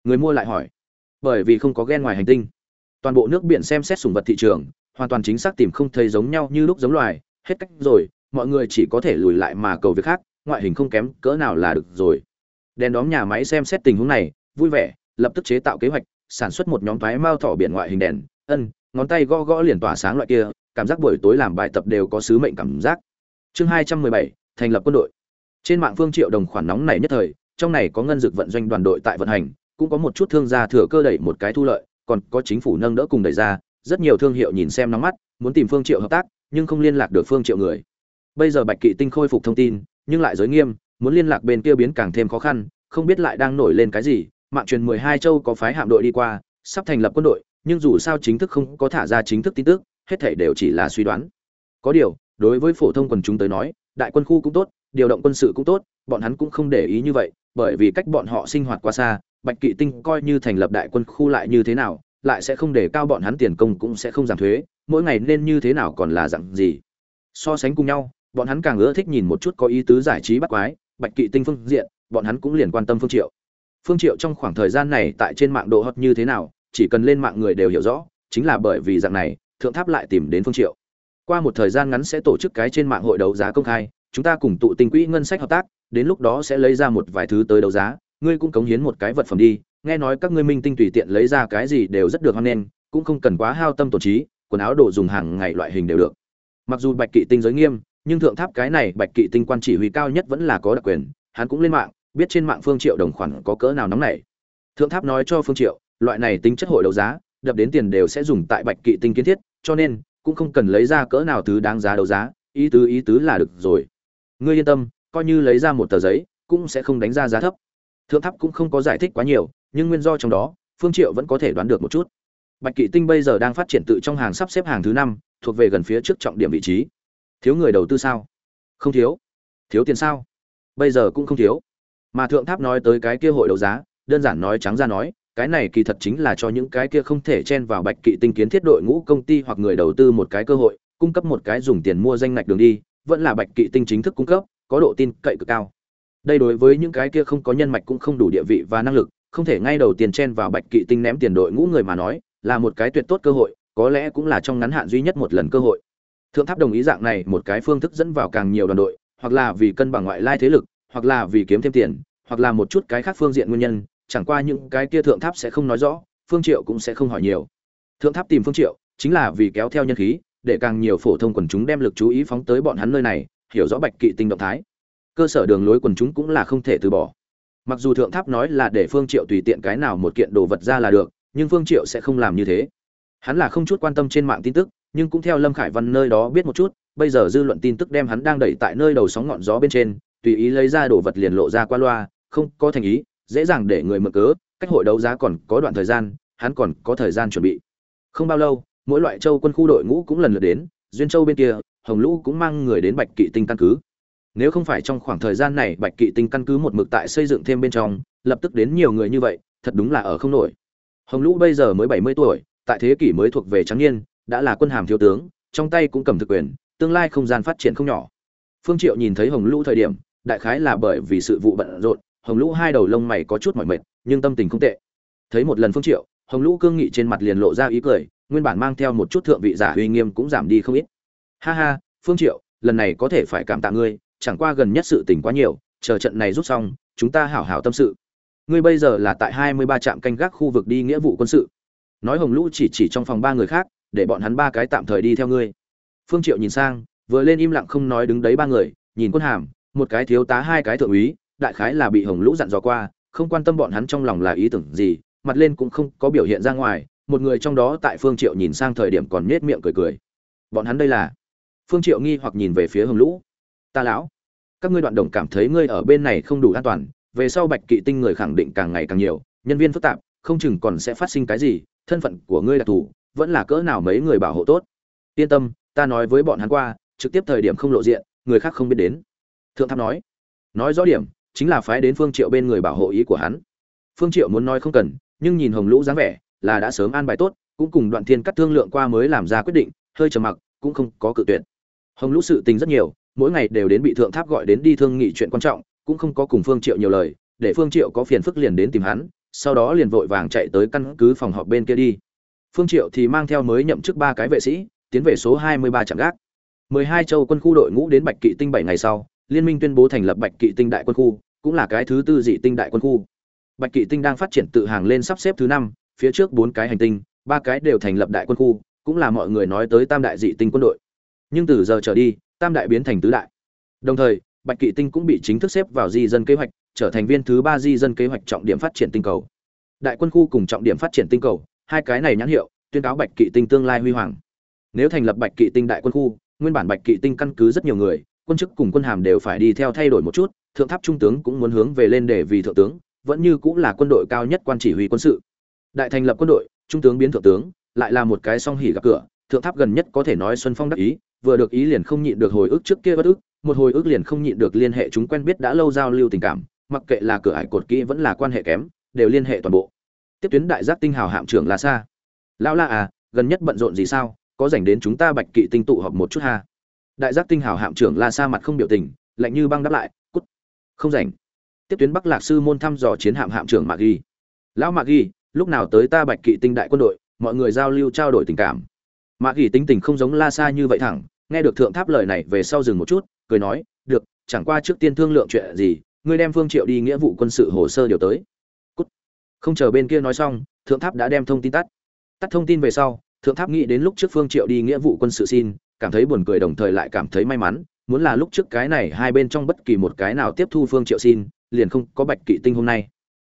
Speaker 1: Người mua lại hỏi. Bởi vì không có gen ngoài hành tinh. Toàn bộ nước biển xem xét sùng vật thị trường, hoàn toàn chính xác tìm không thấy giống nhau như lúc giống loài. Hết cách rồi, mọi người chỉ có thể lùi lại mà cầu việc khác, ngoại hình không kém, cỡ nào là được rồi. Đèn đóm nhà máy xem xét tình huống này, vui vẻ, lập tức chế tạo kế hoạch, sản xuất một nhóm thoái mao thỏ biển ngoại hình đèn, ân, ngón tay gõ gõ liền tỏa sáng loại kia, cảm giác buổi tối làm bài tập đều có sứ mệnh cảm giác. Chương hai trăm mười bảy, thành lập quân đội. Trên mạng phương triệu đồng khoản nóng này nhất thời trong này có ngân dược vận doanh đoàn đội tại vận hành, cũng có một chút thương gia thừa cơ đẩy một cái thu lợi, còn có chính phủ nâng đỡ cùng đẩy ra, rất nhiều thương hiệu nhìn xem nóng mắt, muốn tìm phương triệu hợp tác, nhưng không liên lạc được phương triệu người. Bây giờ bạch kỵ tinh khôi phục thông tin, nhưng lại giới nghiêm, muốn liên lạc bên kia biến càng thêm khó khăn, không biết lại đang nổi lên cái gì, mạng truyền 12 châu có phái hạm đội đi qua, sắp thành lập quân đội, nhưng dù sao chính thức không có thả ra chính thức tin tức, hết thảy đều chỉ là suy đoán. Có điều, đối với phổ thông quần chúng tới nói, đại quân khu cũng tốt, điều động quân sự cũng tốt, bọn hắn cũng không để ý như vậy bởi vì cách bọn họ sinh hoạt quá xa, bạch kỵ tinh coi như thành lập đại quân khu lại như thế nào, lại sẽ không để cao bọn hắn tiền công cũng sẽ không giảm thuế, mỗi ngày nên như thế nào còn là dạng gì. So sánh cùng nhau, bọn hắn càng ưa thích nhìn một chút có ý tứ giải trí bắt quái, bạch kỵ tinh phương diện, bọn hắn cũng liền quan tâm phương triệu. Phương triệu trong khoảng thời gian này tại trên mạng độ hot như thế nào, chỉ cần lên mạng người đều hiểu rõ, chính là bởi vì dạng này, thượng tháp lại tìm đến phương triệu. Qua một thời gian ngắn sẽ tổ chức cái trên mạng hội đấu giá công khai, chúng ta cùng tụ tinh quỹ ngân sách hợp tác đến lúc đó sẽ lấy ra một vài thứ tới đấu giá, ngươi cũng cống hiến một cái vật phẩm đi, nghe nói các ngươi minh tinh tùy tiện lấy ra cái gì đều rất được hoan nghênh, cũng không cần quá hao tâm tổn trí, quần áo đồ dùng hàng ngày loại hình đều được. Mặc dù bạch kỵ tinh giới nghiêm, nhưng thượng tháp cái này bạch kỵ tinh quan chỉ huy cao nhất vẫn là có đặc quyền, hắn cũng lên mạng, biết trên mạng phương triệu đồng khoản có cỡ nào nóng này thượng tháp nói cho phương triệu, loại này tính chất hội đấu giá, đập đến tiền đều sẽ dùng tại bạch kỵ tinh kiến thiết, cho nên, cũng không cần lấy ra cỡ nào thứ đáng giá đấu giá, ý tứ ý tứ là được rồi. Ngươi yên tâm coi như lấy ra một tờ giấy, cũng sẽ không đánh ra giá thấp. Thượng tháp cũng không có giải thích quá nhiều, nhưng nguyên do trong đó, phương triệu vẫn có thể đoán được một chút. Bạch kỵ tinh bây giờ đang phát triển tự trong hàng sắp xếp hàng thứ năm, thuộc về gần phía trước trọng điểm vị trí. Thiếu người đầu tư sao? Không thiếu. Thiếu tiền sao? Bây giờ cũng không thiếu. Mà thượng tháp nói tới cái kia hội đấu giá, đơn giản nói trắng ra nói, cái này kỳ thật chính là cho những cái kia không thể chen vào bạch kỵ tinh kiến thiết đội ngũ công ty hoặc người đầu tư một cái cơ hội, cung cấp một cái dùng tiền mua danh ngạch đường đi, vẫn là bạch kỵ tinh chính thức cung cấp có độ tin cậy cực cao. Đây đối với những cái kia không có nhân mạch cũng không đủ địa vị và năng lực, không thể ngay đầu tiền chen vào bạch kỵ tinh ném tiền đội ngũ người mà nói, là một cái tuyệt tốt cơ hội, có lẽ cũng là trong ngắn hạn duy nhất một lần cơ hội. Thượng tháp đồng ý dạng này một cái phương thức dẫn vào càng nhiều đoàn đội, hoặc là vì cân bằng ngoại lai thế lực, hoặc là vì kiếm thêm tiền, hoặc là một chút cái khác phương diện nguyên nhân, chẳng qua những cái kia thượng tháp sẽ không nói rõ, phương triệu cũng sẽ không hỏi nhiều. Thượng tháp tìm phương triệu, chính là vì kéo theo nhân khí, để càng nhiều phổ thông quần chúng đem lực chú ý phóng tới bọn hắn nơi này hiểu rõ bạch kỵ tinh động thái. Cơ sở đường lối quần chúng cũng là không thể từ bỏ. Mặc dù thượng tháp nói là để phương triệu tùy tiện cái nào một kiện đồ vật ra là được, nhưng phương triệu sẽ không làm như thế. Hắn là không chút quan tâm trên mạng tin tức, nhưng cũng theo lâm khải văn nơi đó biết một chút, bây giờ dư luận tin tức đem hắn đang đẩy tại nơi đầu sóng ngọn gió bên trên, tùy ý lấy ra đồ vật liền lộ ra qua loa, không có thành ý, dễ dàng để người mượn cớ, cách hội đấu giá còn có đoạn thời gian, hắn còn có thời gian chuẩn bị. Không bao lâu, mỗi loại châu quân khu đội ngũ cũng lần lượt đến, duyên châu bên kia hồng lũ cũng mang người đến bạch kỵ tinh căn cứ. Nếu không phải trong khoảng thời gian này bạch kỵ tinh căn cứ một mực tại xây dựng thêm bên trong, lập tức đến nhiều người như vậy, thật đúng là ở không nổi. Hồng lũ bây giờ mới bảy mươi tuổi, tại thế kỷ mới thuộc về trắng niên, đã là quân hàm thiếu tướng, trong tay cũng cầm thực quyền, tương lai không gian phát triển không nhỏ. Phương triệu nhìn thấy hồng lũ thời điểm, đại khái là bởi vì sự vụ bận rộn, hồng lũ hai đầu lông mày có chút mỏi mệt, nhưng tâm tình không tệ. Thấy một lần phương triệu, hồng lũ cương nghị trên mặt liền lộ ra ý cười, nguyên bản mang theo một chút thượng vị giả uy nghiêm cũng giảm đi không ít ha ha, phương triệu, lần này có thể phải cảm tạ ngươi, chẳng qua gần nhất sự tình quá nhiều, chờ trận này rút xong, chúng ta hảo hảo tâm sự. Ngươi bây giờ là tại 23 trạm canh gác khu vực đi nghĩa vụ quân sự. Nói hồng lũ chỉ chỉ trong phòng ba người khác, để bọn hắn ba cái tạm thời đi theo ngươi. Phương triệu nhìn sang, vừa lên im lặng không nói đứng đấy ba người, nhìn quân hàm, một cái thiếu tá hai cái thượng úy, đại khái là bị hồng lũ dặn dò qua, không quan tâm bọn hắn trong lòng là ý tưởng gì, mặt lên cũng không có biểu hiện ra ngoài, một người trong đó tại phương triệu nhìn sang thời điểm còn nết miệng cười cười. Bọn hắn đây là phương triệu nghi hoặc nhìn về phía hồng lũ. Ta lão, các ngươi đoạn đồng cảm thấy ngươi ở bên này không đủ an toàn, về sau bạch kỵ tinh người khẳng định càng ngày càng nhiều, nhân viên phức tạp, không chừng còn sẽ phát sinh cái gì, thân phận của ngươi đặc thù, vẫn là cỡ nào mấy người bảo hộ tốt. Yên tâm, ta nói với bọn hắn qua, trực tiếp thời điểm không lộ diện, người khác không biết đến. Thượng tháp nói. Nói rõ điểm, chính là phái đến phương triệu bên người bảo hộ ý của hắn. Phương triệu muốn nói không cần, nhưng nhìn hồng lũ dáng vẻ, là đã sớm an bài tốt, cũng cùng đoạn thiên cắt thương lượng qua mới làm ra quyết định, hơi trầm mặc, cũng không có cự tuyệt hồng lũ sự tình rất nhiều, mỗi ngày đều đến bị thượng tháp gọi đến đi thương nghị chuyện quan trọng, cũng không có cùng phương triệu nhiều lời, để phương triệu có phiền phức liền đến tìm hắn, sau đó liền vội vàng chạy tới căn cứ phòng họp bên kia đi. Phương triệu thì mang theo mới nhậm chức ba cái vệ sĩ, tiến về số 23 trạm gác. 12 châu quân khu đội ngũ đến bạch kỵ tinh 7 ngày sau, liên minh tuyên bố thành lập bạch kỵ tinh đại quân khu, cũng là cái thứ tư dị tinh đại quân khu. Bạch kỵ tinh đang phát triển tự hàng lên sắp xếp thứ năm, phía trước bốn cái hành tinh, ba cái đều thành lập đại quân khu, cũng là mọi người nói tới tam đại dị tinh quân đội nhưng từ giờ trở đi, tam đại biến thành tứ đại. Đồng thời, bạch kỵ tinh cũng bị chính thức xếp vào di dân kế hoạch, trở thành viên thứ ba di dân kế hoạch trọng điểm phát triển tinh cầu. Đại quân khu cùng trọng điểm phát triển tinh cầu, hai cái này nhãn hiệu, tuyên cáo bạch kỵ tinh tương lai huy hoàng. Nếu thành lập bạch kỵ tinh đại quân khu, nguyên bản bạch kỵ tinh căn cứ rất nhiều người, quân chức cùng quân hàm đều phải đi theo thay đổi một chút, thượng tháp trung tướng cũng muốn hướng về lên để vì thượng tướng, vẫn như cũng là quân đội cao nhất quan chỉ huy quân sự. Đại thành lập quân đội, trung tướng biến thượng tướng, lại là một cái song hỉ gặp cửa, thượng tháp gần nhất có thể nói xuân phong đắc ý vừa được ý liền không nhịn được hồi ức trước kia bất ức, một hồi ức liền không nhịn được liên hệ chúng quen biết đã lâu giao lưu tình cảm, mặc kệ là cửa ải cột kỹ vẫn là quan hệ kém, đều liên hệ toàn bộ. Tiếp tuyến đại giác tinh hào hạm trưởng là xa lão la à gần nhất bận rộn gì sao? Có dành đến chúng ta bạch kỵ tinh tụ họp một chút ha. Đại giác tinh hào hạm trưởng la sa mặt không biểu tình, lạnh như băng đáp lại, cút, không rảnh. Tiếp tuyến bắc lạc sư môn thăm dò chiến hạm hạm trưởng mạc ghi. Lão mạc ghi, lúc nào tới ta bạch kỵ tinh đại quân đội, mọi người giao lưu trao đổi tình cảm? Mạc ghi tính tình không giống la sa như vậy thẳng nghe được thượng tháp lời này về sau dừng một chút, cười nói, được, chẳng qua trước tiên thương lượng chuyện gì, ngươi đem phương triệu đi nghĩa vụ quân sự hồ sơ điều tới. Cút. không chờ bên kia nói xong, thượng tháp đã đem thông tin tắt. Tắt thông tin về sau, thượng tháp nghĩ đến lúc trước phương triệu đi nghĩa vụ quân sự xin, cảm thấy buồn cười đồng thời lại cảm thấy may mắn, muốn là lúc trước cái này hai bên trong bất kỳ một cái nào tiếp thu phương triệu xin, liền không có bạch kỵ tinh hôm nay.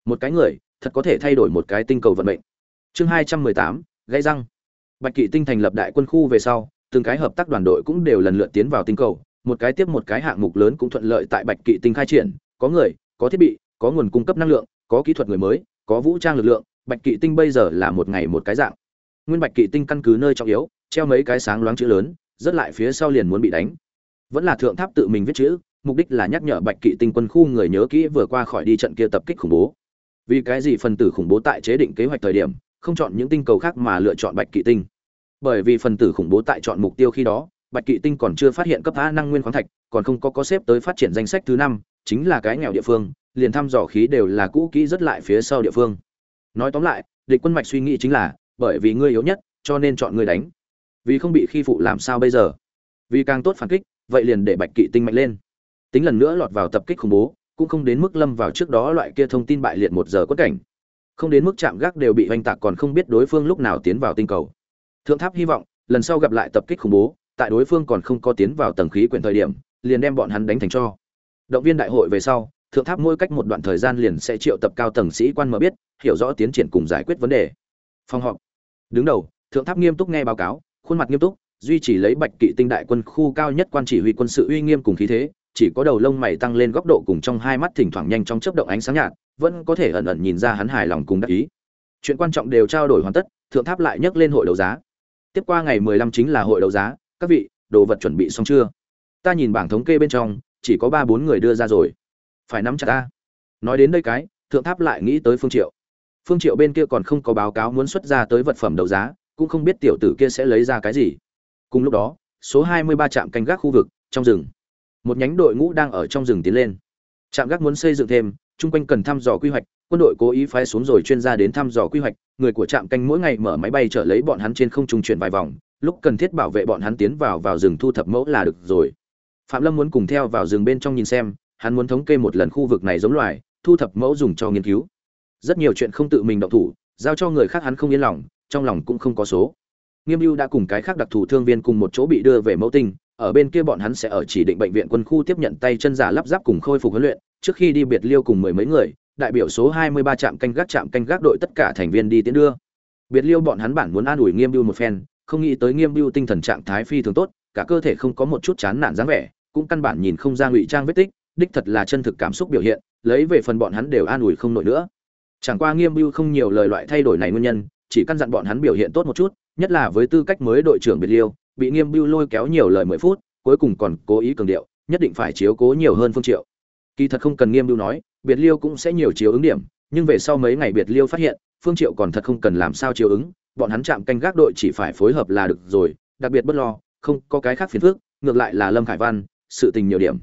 Speaker 1: Một cái người, thật có thể thay đổi một cái tinh cầu vận mệnh. Chương hai trăm mười tám, gãy răng. Bạch kỵ tinh thành lập đại quân khu về sau từng cái hợp tác đoàn đội cũng đều lần lượt tiến vào tinh cầu, một cái tiếp một cái hạng mục lớn cũng thuận lợi tại bạch kỵ tinh khai triển, có người, có thiết bị, có nguồn cung cấp năng lượng, có kỹ thuật người mới, có vũ trang lực lượng, bạch kỵ tinh bây giờ là một ngày một cái dạng. Nguyên bạch kỵ tinh căn cứ nơi trọng yếu, treo mấy cái sáng loáng chữ lớn, rất lại phía sau liền muốn bị đánh. Vẫn là thượng tháp tự mình viết chữ, mục đích là nhắc nhở bạch kỵ tinh quân khu người nhớ kỹ vừa qua khỏi đi trận kia tập kích khủng bố. Vì cái gì phần tử khủng bố tại chế định kế hoạch thời điểm, không chọn những tinh cầu khác mà lựa chọn bạch kỵ tinh? Bởi vì phần tử khủng bố tại chọn mục tiêu khi đó, bạch kỵ tinh còn chưa phát hiện cấp a năng nguyên khoáng thạch, còn không có có xếp tới phát triển danh sách thứ năm, chính là cái nghèo địa phương, liền thăm dò khí đều là cũ kỹ rất lại phía sau địa phương. Nói tóm lại, địch quân mạch suy nghĩ chính là, bởi vì ngươi yếu nhất, cho nên chọn ngươi đánh. Vì không bị khi phụ làm sao bây giờ? Vì càng tốt phản kích, vậy liền để bạch kỵ tinh mạnh lên. Tính lần nữa lọt vào tập kích khủng bố, cũng không đến mức lâm vào trước đó loại kia thông tin bại liệt một giờ quất cảnh. Không đến mức chạm gác đều bị oanh tạc còn không biết đối phương lúc nào tiến vào tinh cầu thượng tháp hy vọng, lần sau gặp lại tập kích khủng bố, tại đối phương còn không có tiến vào tầng khí quyển thời điểm, liền đem bọn hắn đánh thành cho. Động viên đại hội về sau, thượng tháp mỗi cách một đoạn thời gian liền sẽ triệu tập cao tầng sĩ quan mở biết, hiểu rõ tiến triển cùng giải quyết vấn đề. Phòng họp. Đứng đầu, thượng tháp nghiêm túc nghe báo cáo, khuôn mặt nghiêm túc, duy trì lấy bạch kỵ tinh đại quân khu cao nhất quan chỉ huy quân sự uy nghiêm cùng khí thế, chỉ có đầu lông mày tăng lên góc độ cùng trong hai mắt thỉnh thoảng nhanh trong chớp động ánh sáng nhạt, vẫn có thể ẩn ẩn nhìn ra hắn hài lòng cùng đắc ý. Chuyện quan trọng đều trao đổi hoàn tất, thượng tháp lại nhấc lên hội đấu giá tiếp qua ngày mười lăm chính là hội đấu giá, các vị, đồ vật chuẩn bị xong chưa? Ta nhìn bảng thống kê bên trong, chỉ có ba bốn người đưa ra rồi. Phải nắm chặt ta. Nói đến đây cái, thượng tháp lại nghĩ tới phương triệu. Phương triệu bên kia còn không có báo cáo muốn xuất ra tới vật phẩm đấu giá, cũng không biết tiểu tử kia sẽ lấy ra cái gì. Cùng lúc đó, số 23 trạm canh gác khu vực, trong rừng. Một nhánh đội ngũ đang ở trong rừng tiến lên. Trạm gác muốn xây dựng thêm, chung quanh cần thăm dò quy hoạch, quân đội cố ý phái xuống rồi chuyên gia đến thăm dò quy hoạch người của trạm canh mỗi ngày mở máy bay chở lấy bọn hắn trên không trung chuyển vài vòng, lúc cần thiết bảo vệ bọn hắn tiến vào vào rừng thu thập mẫu là được rồi. Phạm lâm muốn cùng theo vào rừng bên trong nhìn xem, hắn muốn thống kê một lần khu vực này giống loài, thu thập mẫu dùng cho nghiên cứu. Rất nhiều chuyện không tự mình động thủ, giao cho người khác hắn không yên lòng, trong lòng cũng không có số. Nghiêm mưu đã cùng cái khác đặc thù thương viên cùng một chỗ bị đưa về mẫu tinh, ở bên kia bọn hắn sẽ ở chỉ định bệnh viện quân khu tiếp nhận tay chân giả lắp ráp cùng khôi phục huấn luyện, trước khi đi biệt liêu cùng mười mấy người đại biểu số 23 trạm canh gác trạm canh gác đội tất cả thành viên đi tiến đưa. Biệt liêu bọn hắn bản muốn an ủi nghiêm bưu một phen, không nghĩ tới nghiêm bưu tinh thần trạng thái phi thường tốt, cả cơ thể không có một chút chán nản dáng vẻ, cũng căn bản nhìn không ra ngụy trang vết tích, đích thật là chân thực cảm xúc biểu hiện, lấy về phần bọn hắn đều an ủi không nổi nữa. Chẳng qua nghiêm bưu không nhiều lời loại thay đổi này nguyên nhân, chỉ căn dặn bọn hắn biểu hiện tốt một chút, nhất là với tư cách mới đội trưởng biệt liêu, bị nghiêm bưu lôi kéo nhiều lời mười phút, cuối cùng còn cố ý cường điệu, nhất định phải chiếu cố nhiều hơn phương triệu. Kỳ thật không cần nghiêm bưu nói biệt liêu cũng sẽ nhiều chiếu ứng điểm, nhưng về sau mấy ngày biệt liêu phát hiện, phương triệu còn thật không cần làm sao chiếu ứng, bọn hắn chạm canh gác đội chỉ phải phối hợp là được rồi, đặc biệt bất lo, không có cái khác phiền phức, ngược lại là lâm khải văn, sự tình nhiều điểm.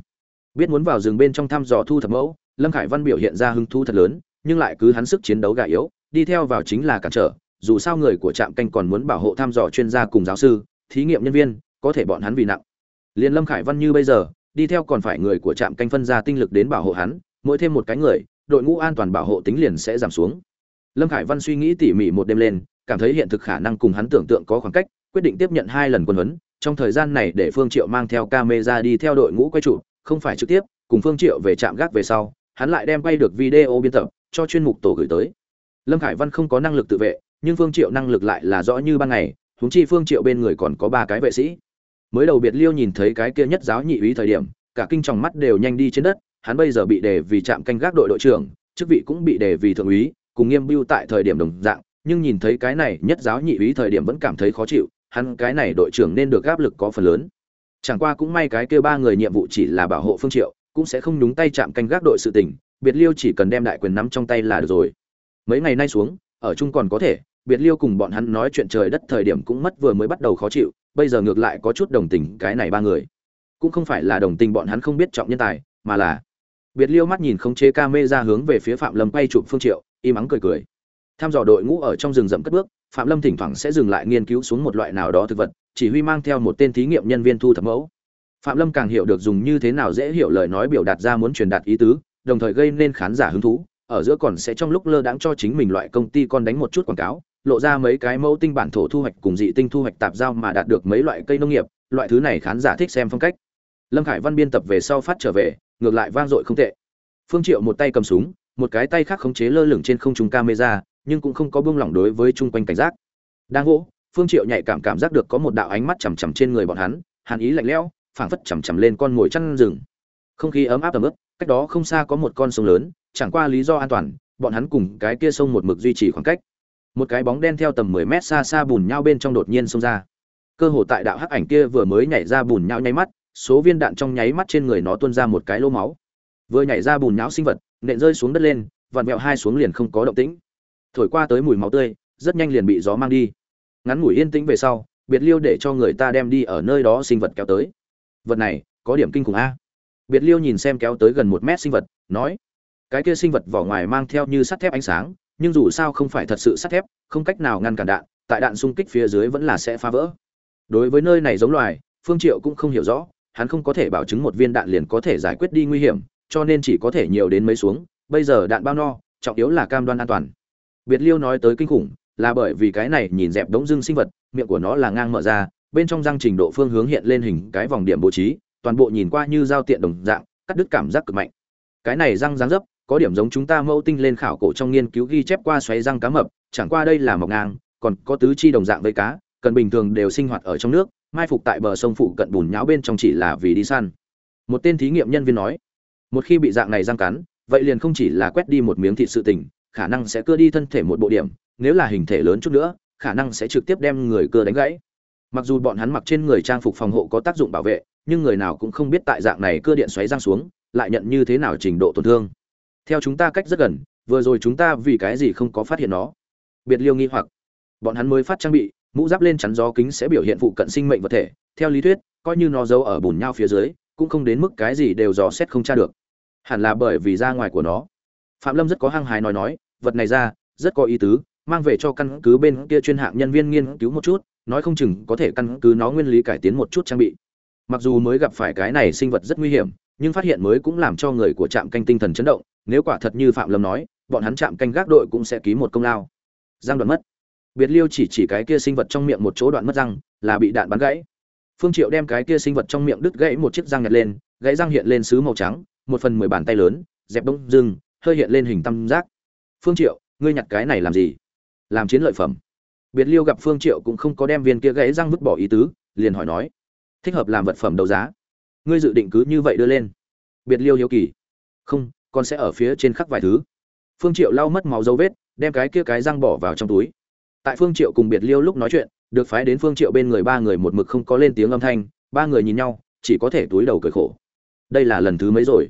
Speaker 1: Biết muốn vào rừng bên trong thăm dò thu thập mẫu, lâm khải văn biểu hiện ra hứng thú thật lớn, nhưng lại cứ hắn sức chiến đấu gà yếu, đi theo vào chính là cản trở, dù sao người của trạm canh còn muốn bảo hộ thăm dò chuyên gia cùng giáo sư, thí nghiệm nhân viên, có thể bọn hắn vì nặng. Liền lâm khải văn như bây giờ, đi theo còn phải người của trạm canh phân ra tinh lực đến bảo hộ hắn mỗi thêm một cái người, đội ngũ an toàn bảo hộ tính liền sẽ giảm xuống. Lâm khải văn suy nghĩ tỉ mỉ một đêm lên, cảm thấy hiện thực khả năng cùng hắn tưởng tượng có khoảng cách, quyết định tiếp nhận hai lần quân huấn. Trong thời gian này để phương triệu mang theo camera đi theo đội ngũ quay trụ, không phải trực tiếp, cùng phương triệu về trạm gác về sau, hắn lại đem quay được video biên tập, cho chuyên mục tổ gửi tới. Lâm khải văn không có năng lực tự vệ, nhưng phương triệu năng lực lại là rõ như ban ngày, huống chi phương triệu bên người còn có ba cái vệ sĩ. Mới đầu biệt liêu nhìn thấy cái kia nhất giáo nhị úy thời điểm, cả kinh tròng mắt đều nhanh đi trên đất hắn bây giờ bị đề vì trạm canh gác đội đội trưởng, chức vị cũng bị đề vì thượng úy, cùng nghiêm bưu tại thời điểm đồng dạng, nhưng nhìn thấy cái này nhất giáo nhị úy thời điểm vẫn cảm thấy khó chịu, hắn cái này đội trưởng nên được áp lực có phần lớn. Chẳng qua cũng may cái kia ba người nhiệm vụ chỉ là bảo hộ phương triệu, cũng sẽ không nhúng tay chạm canh gác đội sự tình, biệt liêu chỉ cần đem đại quyền nắm trong tay là được rồi. Mấy ngày nay xuống, ở chung còn có thể, biệt liêu cùng bọn hắn nói chuyện trời đất thời điểm cũng mất vừa mới bắt đầu khó chịu, bây giờ ngược lại có chút đồng tình cái này ba người. Cũng không phải là đồng tình bọn hắn không biết trọng nhân tài, mà là biệt liêu mắt nhìn khống chế ca mê ra hướng về phía phạm lâm quay chụp phương triệu im ắng cười cười. Tham dò đội ngũ ở trong rừng rậm cất bước, phạm lâm thỉnh thoảng sẽ dừng lại nghiên cứu xuống một loại nào đó thực vật, chỉ huy mang theo một tên thí nghiệm nhân viên thu thập mẫu. Phạm lâm càng hiểu được dùng như thế nào dễ hiểu lời nói biểu đạt ra muốn truyền đạt ý tứ, đồng thời gây nên khán giả hứng thú, ở giữa còn sẽ trong lúc lơ đãng cho chính mình loại công ty con đánh một chút quảng cáo, lộ ra mấy cái mẫu tinh bản thổ thu hoạch cùng dị tinh thu hoạch tạp giao mà đạt được mấy loại cây nông nghiệp, loại thứ này khán giả thích xem phong cách. Lâm khải văn biên tập về sau phát trở về ngược lại vang dội không tệ. Phương triệu một tay cầm súng, một cái tay khác khống chế lơ lửng trên không trung camera, nhưng cũng không có buông lỏng đối với chung quanh cảnh giác. Đang gỗ, phương triệu nhạy cảm cảm giác được có một đạo ánh mắt chằm chằm trên người bọn hắn, hàn ý lạnh lẽo, phảng phất chằm chằm lên con ngồi chăn rừng. Không khí ấm áp ấm ướt, cách đó không xa có một con sông lớn, chẳng qua lý do an toàn, bọn hắn cùng cái kia sông một mực duy trì khoảng cách. Một cái bóng đen theo tầm 10 mét xa xa bùn nhau bên trong đột nhiên xông ra. Cơ hồ tại đạo hắc ảnh kia vừa mới nhảy ra bùn nhau nháy mắt số viên đạn trong nháy mắt trên người nó tuôn ra một cái lỗ máu. Vừa nhảy ra bùn nhão sinh vật, nện rơi xuống đất lên, vặn vẹo hai xuống liền không có động tĩnh. Thổi qua tới mùi máu tươi, rất nhanh liền bị gió mang đi. Ngắn ngủi yên tĩnh về sau, biệt liêu để cho người ta đem đi ở nơi đó sinh vật kéo tới. Vật này, có điểm kinh khủng a. Biệt liêu nhìn xem kéo tới gần một mét sinh vật, nói, cái kia sinh vật vỏ ngoài mang theo như sắt thép ánh sáng, nhưng dù sao không phải thật sự sắt thép, không cách nào ngăn cản đạn, tại đạn xung kích phía dưới vẫn là sẽ phá vỡ. Đối với nơi này giống loài, phương triệu cũng không hiểu rõ hắn không có thể bảo chứng một viên đạn liền có thể giải quyết đi nguy hiểm, cho nên chỉ có thể nhiều đến mấy xuống, bây giờ đạn bao no, trọng yếu là cam đoan an toàn. Biệt liêu nói tới kinh khủng, là bởi vì cái này nhìn dẹp đống dưng sinh vật, miệng của nó là ngang mở ra, bên trong răng trình độ phương hướng hiện lên hình cái vòng điểm bố trí, toàn bộ nhìn qua như giao tiện đồng dạng, cắt đứt cảm giác cực mạnh. Cái này răng dáng dấp, có điểm giống chúng ta mẫu tinh lên khảo cổ trong nghiên cứu ghi chép qua xoáy răng cá mập, chẳng qua đây là mọc ngang, còn có tứ chi đồng dạng với cá, cần bình thường đều sinh hoạt ở trong nước mai phục tại bờ sông phụ cận bùn nháo bên trong chỉ là vì đi săn. Một tên thí nghiệm nhân viên nói, một khi bị dạng này răng cắn, vậy liền không chỉ là quét đi một miếng thịt sự tình, khả năng sẽ cưa đi thân thể một bộ điểm, nếu là hình thể lớn chút nữa, khả năng sẽ trực tiếp đem người cưa đánh gãy. Mặc dù bọn hắn mặc trên người trang phục phòng hộ có tác dụng bảo vệ, nhưng người nào cũng không biết tại dạng này cưa điện xoáy răng xuống, lại nhận như thế nào trình độ tổn thương. Theo chúng ta cách rất gần, vừa rồi chúng ta vì cái gì không có phát hiện nó? Biệt liêu nghi hoặc, bọn hắn mới phát trang bị mũ giáp lên chắn gió kính sẽ biểu hiện phụ cận sinh mệnh vật thể. Theo lý thuyết, coi như nó giấu ở bùn nhau phía dưới, cũng không đến mức cái gì đều dò xét không tra được. Hẳn là bởi vì ra ngoài của nó. Phạm lâm rất có hăng hái nói nói, vật này ra, rất có ý tứ, mang về cho căn cứ bên kia chuyên hạng nhân viên nghiên cứu một chút, nói không chừng có thể căn cứ nó nguyên lý cải tiến một chút trang bị. Mặc dù mới gặp phải cái này sinh vật rất nguy hiểm, nhưng phát hiện mới cũng làm cho người của trạm canh tinh thần chấn động, nếu quả thật như phạm lâm nói, bọn hắn trạm canh gác đội cũng sẽ ký một công lao. Giang đoạn mất biệt liêu chỉ chỉ cái kia sinh vật trong miệng một chỗ đoạn mất răng, là bị đạn bắn gãy. Phương triệu đem cái kia sinh vật trong miệng đứt gãy một chiếc răng nhặt lên, gãy răng hiện lên sứ màu trắng, một phần mười bàn tay lớn, dẹp đông dưng hơi hiện lên hình tam giác. Phương triệu, ngươi nhặt cái này làm gì? Làm chiến lợi phẩm. Biệt liêu gặp phương triệu cũng không có đem viên kia gãy răng vứt bỏ ý tứ, liền hỏi nói, thích hợp làm vật phẩm đấu giá? Ngươi dự định cứ như vậy đưa lên? Biệt liêu hiếu kỳ, không con sẽ ở phía trên khắc vài thứ. Phương triệu lau mất máu dấu vết, đem cái kia cái răng bỏ vào trong túi tại phương triệu cùng biệt liêu lúc nói chuyện, được phái đến phương triệu bên người ba người một mực không có lên tiếng âm thanh, ba người nhìn nhau, chỉ có thể túi đầu cười khổ. Đây là lần thứ mấy rồi?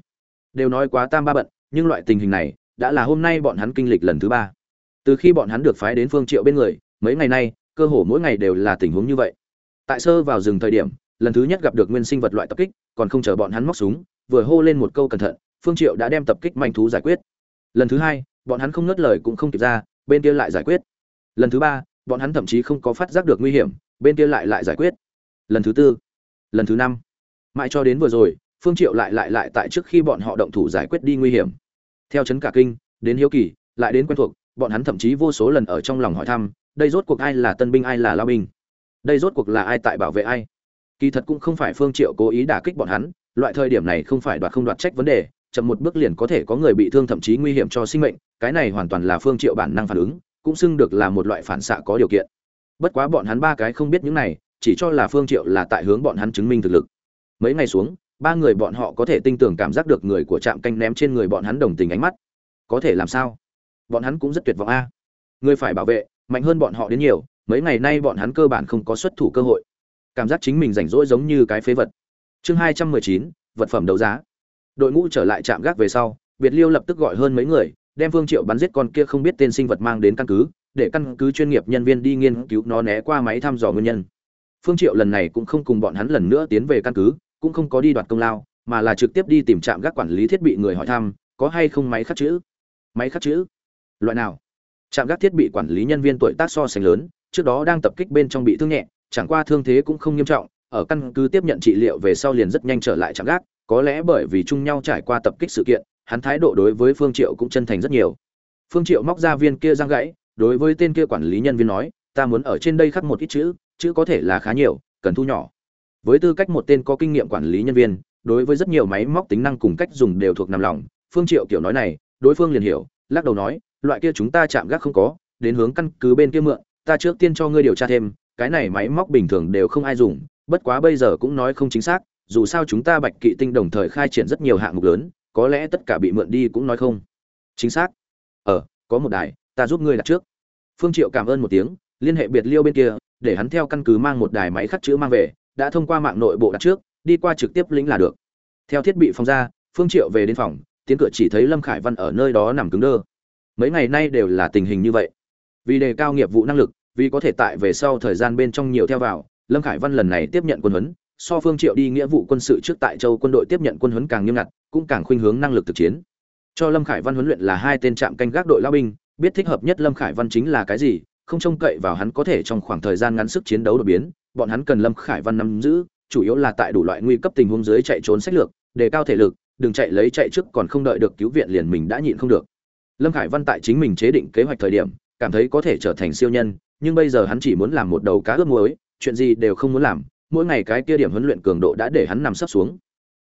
Speaker 1: Đều nói quá tam ba bận, nhưng loại tình hình này, đã là hôm nay bọn hắn kinh lịch lần thứ ba. Từ khi bọn hắn được phái đến phương triệu bên người, mấy ngày nay, cơ hồ mỗi ngày đều là tình huống như vậy. Tại sơ vào rừng thời điểm, lần thứ nhất gặp được nguyên sinh vật loại tập kích, còn không chờ bọn hắn móc súng, vừa hô lên một câu cẩn thận, phương triệu đã đem tập kích manh thú giải quyết. Lần thứ hai, bọn hắn không ngớt lời cũng không kịp ra, bên kia lại giải quyết lần thứ ba, bọn hắn thậm chí không có phát giác được nguy hiểm, bên kia lại lại giải quyết. Lần thứ tư, lần thứ năm. Mãi cho đến vừa rồi, phương triệu lại lại lại tại trước khi bọn họ động thủ giải quyết đi nguy hiểm. Theo chấn cả kinh, đến hiếu kỳ, lại đến quen thuộc, bọn hắn thậm chí vô số lần ở trong lòng hỏi thăm, đây rốt cuộc ai là tân binh, ai là lao binh? Đây rốt cuộc là ai tại bảo vệ ai? Kỳ thật cũng không phải phương triệu cố ý đả kích bọn hắn, loại thời điểm này không phải đoạt không đoạt trách vấn đề, chậm một bước liền có thể có người bị thương thậm chí nguy hiểm cho sinh mệnh, cái này hoàn toàn là phương triệu bản năng phản ứng cũng xưng được là một loại phản xạ có điều kiện. Bất quá bọn hắn ba cái không biết những này, chỉ cho là phương triệu là tại hướng bọn hắn chứng minh thực lực. Mấy ngày xuống, ba người bọn họ có thể tinh tường cảm giác được người của trạm canh ném trên người bọn hắn đồng tình ánh mắt. Có thể làm sao? Bọn hắn cũng rất tuyệt vọng a. Người phải bảo vệ, mạnh hơn bọn họ đến nhiều, mấy ngày nay bọn hắn cơ bản không có xuất thủ cơ hội. Cảm giác chính mình rảnh rỗi giống như cái phế vật. Chương hai trăm mười chín, vật phẩm đấu giá. Đội ngũ trở lại trạm gác về sau biệt liêu lập tức gọi hơn mấy người đem Vương triệu bắn giết con kia không biết tên sinh vật mang đến căn cứ, để căn cứ chuyên nghiệp nhân viên đi nghiên cứu nó né qua máy thăm dò nguyên nhân. Phương triệu lần này cũng không cùng bọn hắn lần nữa tiến về căn cứ, cũng không có đi đoạt công lao, mà là trực tiếp đi tìm trạm gác quản lý thiết bị người hỏi thăm, có hay không máy khắc chữ? Máy khắc chữ? Loại nào? Trạm gác thiết bị quản lý nhân viên tuổi tác so sánh lớn, trước đó đang tập kích bên trong bị thương nhẹ, chẳng qua thương thế cũng không nghiêm trọng, ở căn cứ tiếp nhận trị liệu về sau liền rất nhanh trở lại trạm gác, có lẽ bởi vì chung nhau trải qua tập kích sự kiện hắn thái độ đối với phương triệu cũng chân thành rất nhiều. Phương triệu móc ra viên kia răng gãy, đối với tên kia quản lý nhân viên nói, ta muốn ở trên đây khắc một ít chữ chữ có thể là khá nhiều, cần thu nhỏ. Với tư cách một tên có kinh nghiệm quản lý nhân viên, đối với rất nhiều máy móc tính năng cùng cách dùng đều thuộc nằm lòng, phương triệu kiểu nói này, đối phương liền hiểu, lắc đầu nói, loại kia chúng ta chạm gác không có, đến hướng căn cứ bên kia mượn, ta trước tiên cho ngươi điều tra thêm, cái này máy móc bình thường đều không ai dùng, bất quá bây giờ cũng nói không chính xác, dù sao chúng ta bạch kỵ tinh đồng thời khai triển rất nhiều hạng mục lớn có lẽ tất cả bị mượn đi cũng nói không. Chính xác. Ờ có một đài, ta giúp ngươi đặt trước. Phương triệu cảm ơn một tiếng, liên hệ biệt liêu bên kia, để hắn theo căn cứ mang một đài máy khắc chữ mang về, đã thông qua mạng nội bộ đặt trước, đi qua trực tiếp lĩnh là được. Theo thiết bị phòng ra, phương triệu về đến phòng, tiến cửa chỉ thấy lâm khải văn ở nơi đó nằm cứng đơ. Mấy ngày nay đều là tình hình như vậy. Vì đề cao nghiệp vụ năng lực, vì có thể tại về sau thời gian bên trong nhiều theo vào, lâm khải văn lần này tiếp nhận quân huấn so phương triệu đi nghĩa vụ quân sự trước tại châu quân đội tiếp nhận quân huấn càng nghiêm ngặt, cũng càng khuynh hướng năng lực thực chiến. Cho lâm khải văn huấn luyện là hai tên trạm canh gác đội lao binh, biết thích hợp nhất lâm khải văn chính là cái gì, không trông cậy vào hắn có thể trong khoảng thời gian ngắn sức chiến đấu đột biến, bọn hắn cần lâm khải văn nắm giữ, chủ yếu là tại đủ loại nguy cấp tình huống dưới chạy trốn sách lược, đề cao thể lực, đừng chạy lấy chạy trước còn không đợi được cứu viện liền mình đã nhịn không được. Lâm khải văn tại chính mình chế định kế hoạch thời điểm, cảm thấy có thể trở thành siêu nhân, nhưng bây giờ hắn chỉ muốn làm một đầu cá ướp muối, chuyện gì đều không muốn làm mỗi ngày cái kia điểm huấn luyện cường độ đã để hắn nằm sấp xuống.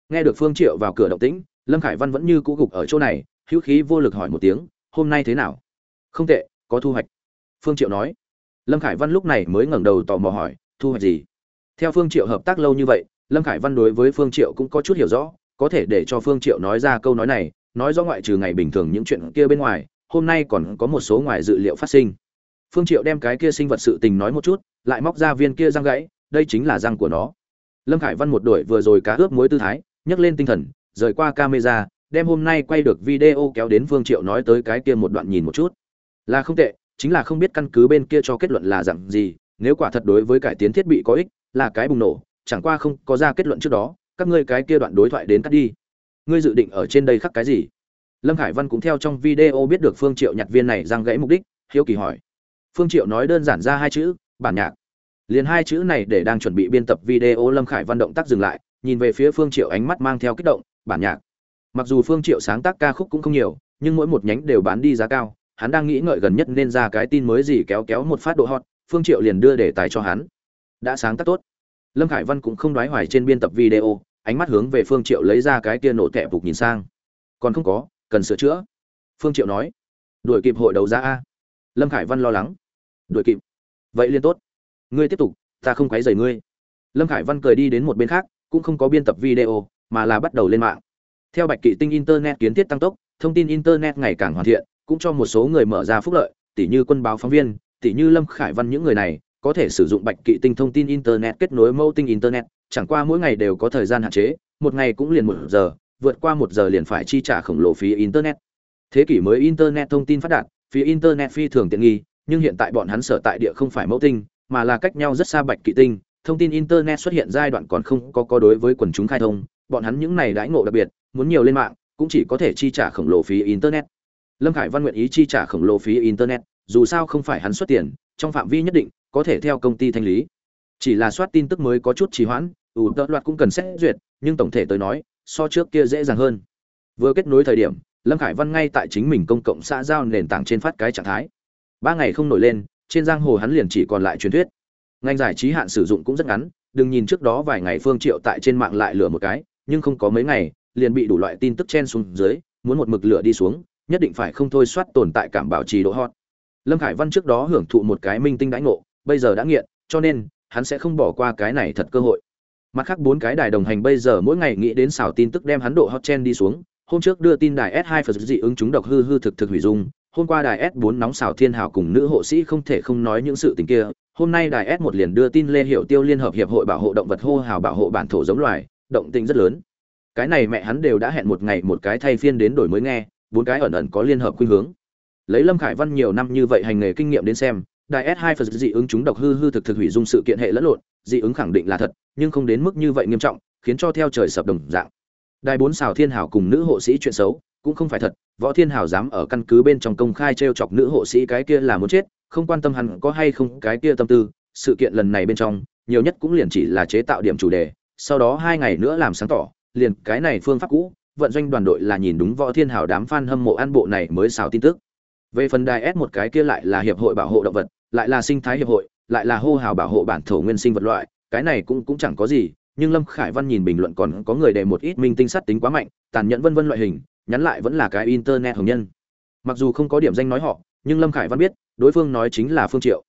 Speaker 1: Nghe được phương triệu vào cửa động tĩnh, lâm khải văn vẫn như cũ gục ở chỗ này, hữu khí vô lực hỏi một tiếng, hôm nay thế nào? Không tệ, có thu hoạch. Phương triệu nói. Lâm khải văn lúc này mới ngẩng đầu tò mò hỏi, thu hoạch gì? Theo phương triệu hợp tác lâu như vậy, lâm khải văn đối với phương triệu cũng có chút hiểu rõ, có thể để cho phương triệu nói ra câu nói này, nói rõ ngoại trừ ngày bình thường những chuyện kia bên ngoài, hôm nay còn có một số ngoài dự liệu phát sinh. Phương triệu đem cái kia sinh vật sự tình nói một chút, lại móc ra viên kia răng gãy đây chính là răng của nó. Lâm khải văn một đổi vừa rồi cá ướp muối tư thái, nhấc lên tinh thần, rời qua camera, đem hôm nay quay được video kéo đến Vương triệu nói tới cái kia một đoạn nhìn một chút. Là không tệ, chính là không biết căn cứ bên kia cho kết luận là dạng gì, nếu quả thật đối với cải tiến thiết bị có ích, là cái bùng nổ, chẳng qua không có ra kết luận trước đó, các ngươi cái kia đoạn đối thoại đến cắt đi. Ngươi dự định ở trên đây khắc cái gì? Lâm khải văn cũng theo trong video biết được phương triệu nhặt viên này răng gãy mục đích, hiếu kỳ hỏi. Phương triệu nói đơn giản ra hai chữ, bản nhạc liền hai chữ này để đang chuẩn bị biên tập video lâm khải văn động tác dừng lại, nhìn về phía phương triệu ánh mắt mang theo kích động, bản nhạc. Mặc dù phương triệu sáng tác ca khúc cũng không nhiều, nhưng mỗi một nhánh đều bán đi giá cao, hắn đang nghĩ ngợi gần nhất nên ra cái tin mới gì kéo kéo một phát độ hot, phương triệu liền đưa đề tài cho hắn. Đã sáng tác tốt. Lâm khải văn cũng không đoái hoài trên biên tập video, ánh mắt hướng về phương triệu lấy ra cái kia nổ tẹp phục nhìn sang. Còn không có, cần sửa chữa. Phương triệu nói. Đuổi kịp hội đấu giá a. Lâm khải văn lo lắng. Đuổi kịp. Vậy liên tốt ngươi tiếp tục, ta không quấy rầy ngươi. Lâm khải văn cười đi đến một bên khác, cũng không có biên tập video, mà là bắt đầu lên mạng. Theo bạch kỵ tinh internet kiến thiết tăng tốc, thông tin internet ngày càng hoàn thiện, cũng cho một số người mở ra phúc lợi tỷ như quân báo phóng viên tỷ như lâm khải văn những người này, có thể sử dụng bạch kỵ tinh thông tin internet kết nối mâu tinh internet, chẳng qua mỗi ngày đều có thời gian hạn chế, một ngày cũng liền một giờ, vượt qua một giờ liền phải chi trả khổng lồ phí internet. Thế kỷ mới internet thông tin phát đạt, phí internet phi thường tiện nghi, nhưng hiện tại bọn hắn sở tại địa không phải mẫu tinh mà là cách nhau rất xa bạch kỵ tinh. Thông tin internet xuất hiện giai đoạn còn không có có đối với quần chúng khai thông. Bọn hắn những này đãi ngộ đặc biệt, muốn nhiều lên mạng, cũng chỉ có thể chi trả khổng lồ phí internet. Lâm khải văn nguyện ý chi trả khổng lồ phí internet, dù sao không phải hắn xuất tiền, trong phạm vi nhất định, có thể theo công ty thanh lý. Chỉ là soát tin tức mới có chút trì hoãn, ủ tợ loạt cũng cần xét duyệt, nhưng tổng thể tới nói, so trước kia dễ dàng hơn. Vừa kết nối thời điểm, lâm khải văn ngay tại chính mình công cộng xã giao nền tảng trên phát cái trạng thái. Ba ngày không nổi lên trên giang hồ hắn liền chỉ còn lại truyền thuyết. Ngành giải trí hạn sử dụng cũng rất ngắn, đừng nhìn trước đó vài ngày phương triệu tại trên mạng lại lửa một cái, nhưng không có mấy ngày, liền bị đủ loại tin tức chen xuống dưới, muốn một mực lửa đi xuống, nhất định phải không thôi soát tồn tại cảm bảo trì độ hot. Lâm khải văn trước đó hưởng thụ một cái minh tinh đãi ngộ, bây giờ đã nghiện, cho nên, hắn sẽ không bỏ qua cái này thật cơ hội. Mặt khác bốn cái đài đồng hành bây giờ mỗi ngày nghĩ đến xào tin tức đem hắn độ hot chen đi xuống, hôm trước đưa tin đài s 2 phật dị ứng chúng độc hư hư thực thực hủy dung hôm qua đài s 4 nóng xào thiên hào cùng nữ hộ sĩ không thể không nói những sự tình kia. Hôm nay đài s 1 liền đưa tin lê hiệu tiêu liên hợp hiệp hội bảo hộ động vật hô hào bảo hộ bản thổ giống loài, động tình rất lớn. Cái này mẹ hắn đều đã hẹn một ngày một cái thay phiên đến đổi mới nghe, bốn cái ẩn ẩn có liên hợp khuynh hướng. Lấy lâm khải văn nhiều năm như vậy hành nghề kinh nghiệm đến xem, đài s 2 phật dị ứng chúng độc hư hư thực thực hủy dung sự kiện hệ lẫn lộn, dị ứng khẳng định là thật, nhưng không đến mức như vậy nghiêm trọng, khiến cho theo trời sập đồng dạng. Đài 4 xào thiên hảo cùng nữ hộ sĩ chuyện xấu cũng không phải thật, võ thiên hảo dám ở căn cứ bên trong công khai t r e o chọc nữ hộ sĩ cái kia là muốn chết, không quan tâm hắn có hay không cái kia tâm tư, sự kiện lần này bên trong, nhiều nhất cũng liền chỉ là chế tạo điểm chủ đề, sau đó hai ngày nữa làm sáng tỏ, liền cái này phương pháp cũ, vận doanh đoàn đội là nhìn đúng võ thiên hảo đám f a n hâm mộ an bộ này mới xào tin tức. Về phần đài s một cái kia lại là hiệp hội bảo hộ động vật, lại là sinh thái hiệp hội, lại là hô hào bảo hộ bản thổ nguyên sinh vật loại, cái này cũng cũng chẳng có gì, nhưng lâm khải văn nhìn bình luận còn có người để một ít minh tinh sắt tính quá mạnh, tàn nhẫn vân vân loại hình nhắn lại vẫn là cái internet hồng nhân. Mặc dù không có điểm danh nói họ, nhưng lâm khải văn biết, đối phương nói chính là phương triệu.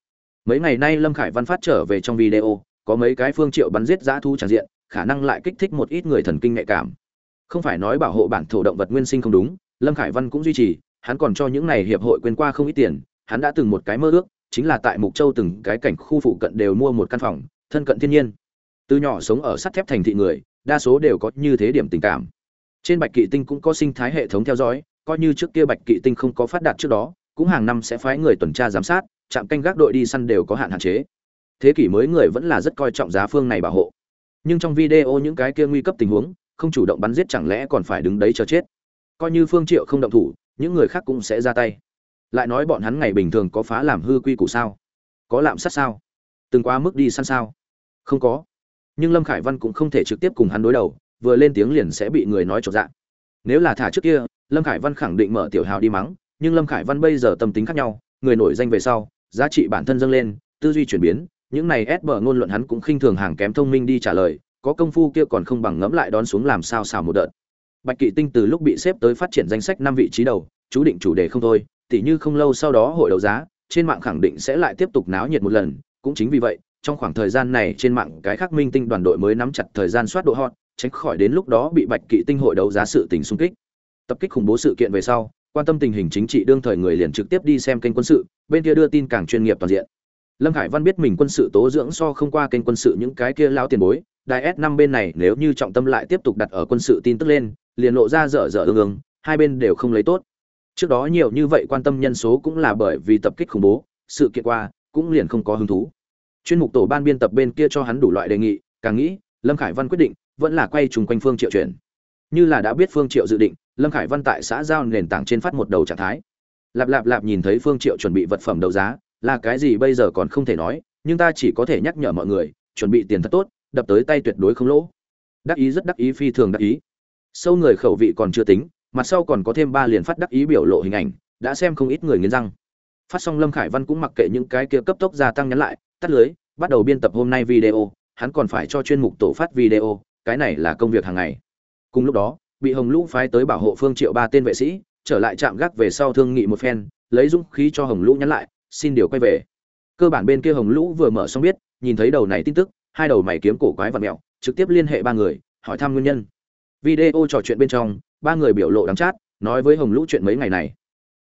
Speaker 1: Mấy ngày nay lâm khải văn phát trở về trong video, có mấy cái phương triệu bắn giết giã thu tràn diện, khả năng lại kích thích một ít người thần kinh nhạy cảm. Không phải nói bảo hộ bản thổ động vật nguyên sinh không đúng, lâm khải văn cũng duy trì, hắn còn cho những này hiệp hội quên qua không ít tiền, hắn đã từng một cái mơ ước, chính là tại mục châu từng cái cảnh khu phụ cận đều mua một căn phòng, thân cận thiên nhiên. Từ nhỏ sống ở sắt thép thành thị người, đa số đều có như thế điểm tình cảm trên bạch kỵ tinh cũng có sinh thái hệ thống theo dõi, coi như trước kia bạch kỵ tinh không có phát đạt trước đó, cũng hàng năm sẽ phái người tuần tra giám sát, trạm canh gác đội đi săn đều có hạn hạn chế. Thế kỷ mới người vẫn là rất coi trọng giá phương này bảo hộ. Nhưng trong video những cái kia nguy cấp tình huống, không chủ động bắn giết chẳng lẽ còn phải đứng đấy chờ chết. Coi như phương triệu không động thủ, những người khác cũng sẽ ra tay. Lại nói bọn hắn ngày bình thường có phá làm hư quy củ sao? Có lạm sát sao? Từng quá mức đi săn sao? Không có. Nhưng lâm khải văn cũng không thể trực tiếp cùng hắn đối đầu vừa lên tiếng liền sẽ bị người nói chột dạ. Nếu là thả trước kia, lâm khải văn khẳng định mở tiểu hào đi mắng, nhưng lâm khải văn bây giờ tâm tính khác nhau, người nổi danh về sau, giá trị bản thân dâng lên, tư duy chuyển biến, những này ép bờ ngôn luận hắn cũng khinh thường hàng kém thông minh đi trả lời, có công phu kia còn không bằng ngẫm lại đón xuống làm sao xào một đợt. Bạch kỵ tinh từ lúc bị xếp tới phát triển danh sách năm vị trí đầu, chú định chủ đề không thôi, tỉ như không lâu sau đó hội đấu giá, trên mạng khẳng định sẽ lại tiếp tục náo nhiệt một lần, cũng chính vì vậy, trong khoảng thời gian này trên mạng cái khác minh tinh đoàn đội mới nắm chặt thời gian soát độ hot tránh khỏi đến lúc đó bị bạch kỵ tinh hội đấu giá sự tình xung kích. Tập kích khủng bố sự kiện về sau, quan tâm tình hình chính trị đương thời người liền trực tiếp đi xem kênh quân sự, bên kia đưa tin càng chuyên nghiệp toàn diện. Lâm khải văn biết mình quân sự tố dưỡng so không qua kênh quân sự những cái kia lao tiền bối, đài s năm bên này nếu như trọng tâm lại tiếp tục đặt ở quân sự tin tức lên, liền lộ ra dở dở ương ương, hai bên đều không lấy tốt. Trước đó nhiều như vậy quan tâm nhân số cũng là bởi vì tập kích khủng bố, sự kiện qua, cũng liền không có hứng thú. Chuyên mục tổ ban biên tập bên kia cho hắn đủ loại đề nghị, càng nghĩ, lâm khải văn quyết định vẫn là quay trùng quanh phương triệu chuyển. Như là đã biết phương triệu dự định, lâm khải văn tại xã giao nền tảng trên phát một đầu trạng thái. Lạp lạp lạp nhìn thấy phương triệu chuẩn bị vật phẩm đấu giá, là cái gì bây giờ còn không thể nói, nhưng ta chỉ có thể nhắc nhở mọi người, chuẩn bị tiền thật tốt, đập tới tay tuyệt đối không lỗ. Đắc ý rất đắc ý, phi thường đắc ý. Sâu người khẩu vị còn chưa tính, mặt sau còn có thêm ba liền phát đắc ý biểu lộ hình ảnh, đã xem không ít người nghiến răng. Phát xong lâm khải văn cũng mặc kệ những cái kia cấp tốc gia tăng nhắn lại, tắt lưới, bắt đầu biên tập hôm nay video, hắn còn phải cho chuyên mục tổ phát video cái này là công việc hàng ngày. Cùng lúc đó, bị hồng lũ phái tới bảo hộ phương triệu ba tên vệ sĩ, trở lại trạm gác về sau thương nghị một phen, lấy dũng khí cho hồng lũ nhắn lại, xin điều quay về. Cơ bản bên kia hồng lũ vừa mở xong biết, nhìn thấy đầu này tin tức, hai đầu mày kiếm cổ quái và mẹo, trực tiếp liên hệ ba người, hỏi thăm nguyên nhân. Video trò chuyện bên trong, ba người biểu lộ đắng chát, nói với hồng lũ chuyện mấy ngày này.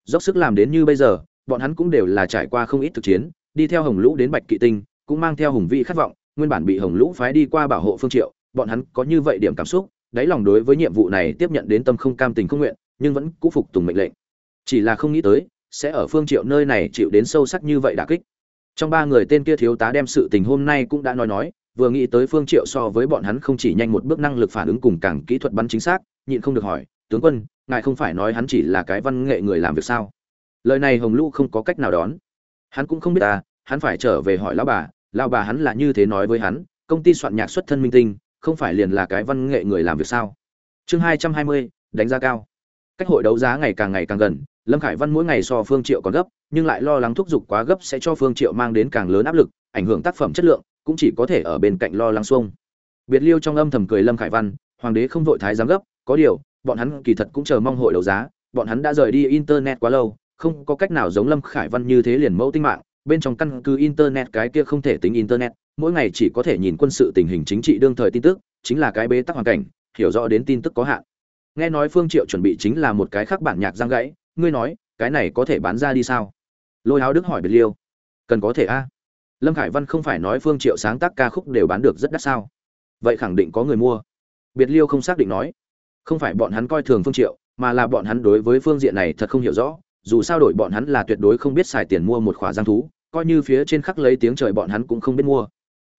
Speaker 1: Dốc sức làm đến như bây giờ, bọn hắn cũng đều là trải qua không ít thực chiến, đi theo hồng lũ đến bạch kỵ tinh, cũng mang theo hùng vị khát vọng, nguyên bản bị hồng lũ phái đi qua bảo hộ phương triệu bọn hắn có như vậy điểm cảm xúc, đáy lòng đối với nhiệm vụ này tiếp nhận đến tâm không cam tình không nguyện, nhưng vẫn cũ phục tùng mệnh lệnh. Chỉ là không nghĩ tới, sẽ ở phương triệu nơi này chịu đến sâu sắc như vậy đả kích. Trong ba người tên kia thiếu tá đem sự tình hôm nay cũng đã nói nói, vừa nghĩ tới phương triệu so với bọn hắn không chỉ nhanh một bước năng lực phản ứng cùng càng kỹ thuật bắn chính xác, nhịn không được hỏi, tướng quân, ngài không phải nói hắn chỉ là cái văn nghệ người làm việc sao? Lời này hồng lũ không có cách nào đón. Hắn cũng không biết ta hắn phải trở về hỏi lão bà lão bà hắn là như thế nói với hắn, công ty soạn nhạc xuất thân minh tinh không phải liền là cái văn nghệ người làm việc sao? Chương hai trăm hai mươi, đánh giá cao. Cách hội đấu giá ngày càng ngày càng gần, lâm khải văn mỗi ngày so phương triệu còn gấp, nhưng lại lo lắng thúc giục quá gấp sẽ cho phương triệu mang đến càng lớn áp lực, ảnh hưởng tác phẩm chất lượng, cũng chỉ có thể ở bên cạnh lo lắng xuông. Biệt liêu trong âm thầm cười lâm khải văn, hoàng đế không vội thái giám gấp, có điều, bọn hắn kỳ thật cũng chờ mong hội đấu giá, bọn hắn đã rời đi internet quá lâu, không có cách nào giống lâm khải văn như thế liền mẫu tinh mạng, bên trong căn cứ internet cái kia không thể tính internet mỗi ngày chỉ có thể nhìn quân sự tình hình chính trị đương thời tin tức, chính là cái bế tắc hoàn cảnh, hiểu rõ đến tin tức có hạn. Nghe nói phương triệu chuẩn bị chính là một cái khác bản nhạc giang gãy, ngươi nói, cái này có thể bán ra đi sao? Lôi áo đức hỏi biệt liêu. Cần có thể a. Lâm khải văn không phải nói phương triệu sáng tác ca khúc đều bán được rất đắt sao? Vậy khẳng định có người mua. Biệt liêu không xác định nói. Không phải bọn hắn coi thường phương triệu, mà là bọn hắn đối với phương diện này thật không hiểu rõ, dù sao đổi bọn hắn là tuyệt đối không biết xài tiền mua một khỏa giang thú, coi như phía trên khắc lấy tiếng trời bọn hắn cũng không biết mua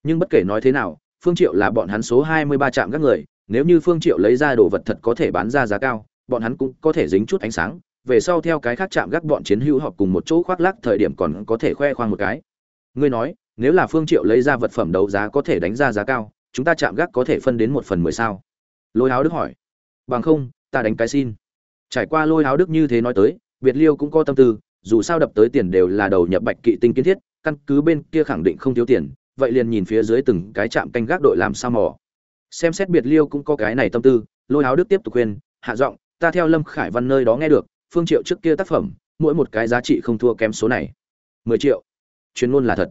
Speaker 1: nhưng bất kể nói thế nào, phương triệu là bọn hắn số 23 chạm các người, nếu như phương triệu lấy ra đồ vật thật có thể bán ra giá cao, bọn hắn cũng có thể dính chút ánh sáng, về sau theo cái khác chạm gác bọn chiến hữu họp cùng một chỗ khoác lác thời điểm còn có thể khoe khoang một cái. Ngươi nói, nếu là phương triệu lấy ra vật phẩm đấu giá có thể đánh ra giá cao, chúng ta chạm gác có thể phân đến một phần mười sao? Lôi áo đức hỏi. Bằng không, ta đánh cái xin. Trải qua lôi áo đức như thế nói tới biệt liêu cũng có tâm tư, dù sao đập tới tiền đều là đầu nhập bạch kỵ tinh kiến thiết, căn cứ bên kia khẳng định không thiếu tiền vậy liền nhìn phía dưới từng cái chạm canh gác đội làm sao mò. Xem xét biệt liêu cũng có cái này tâm tư, lôi áo đức tiếp tục khuyên, hạ giọng, ta theo lâm khải văn nơi đó nghe được, phương triệu trước kia tác phẩm, mỗi một cái giá trị không thua kém số này. Mười triệu. Chuyên luôn là thật.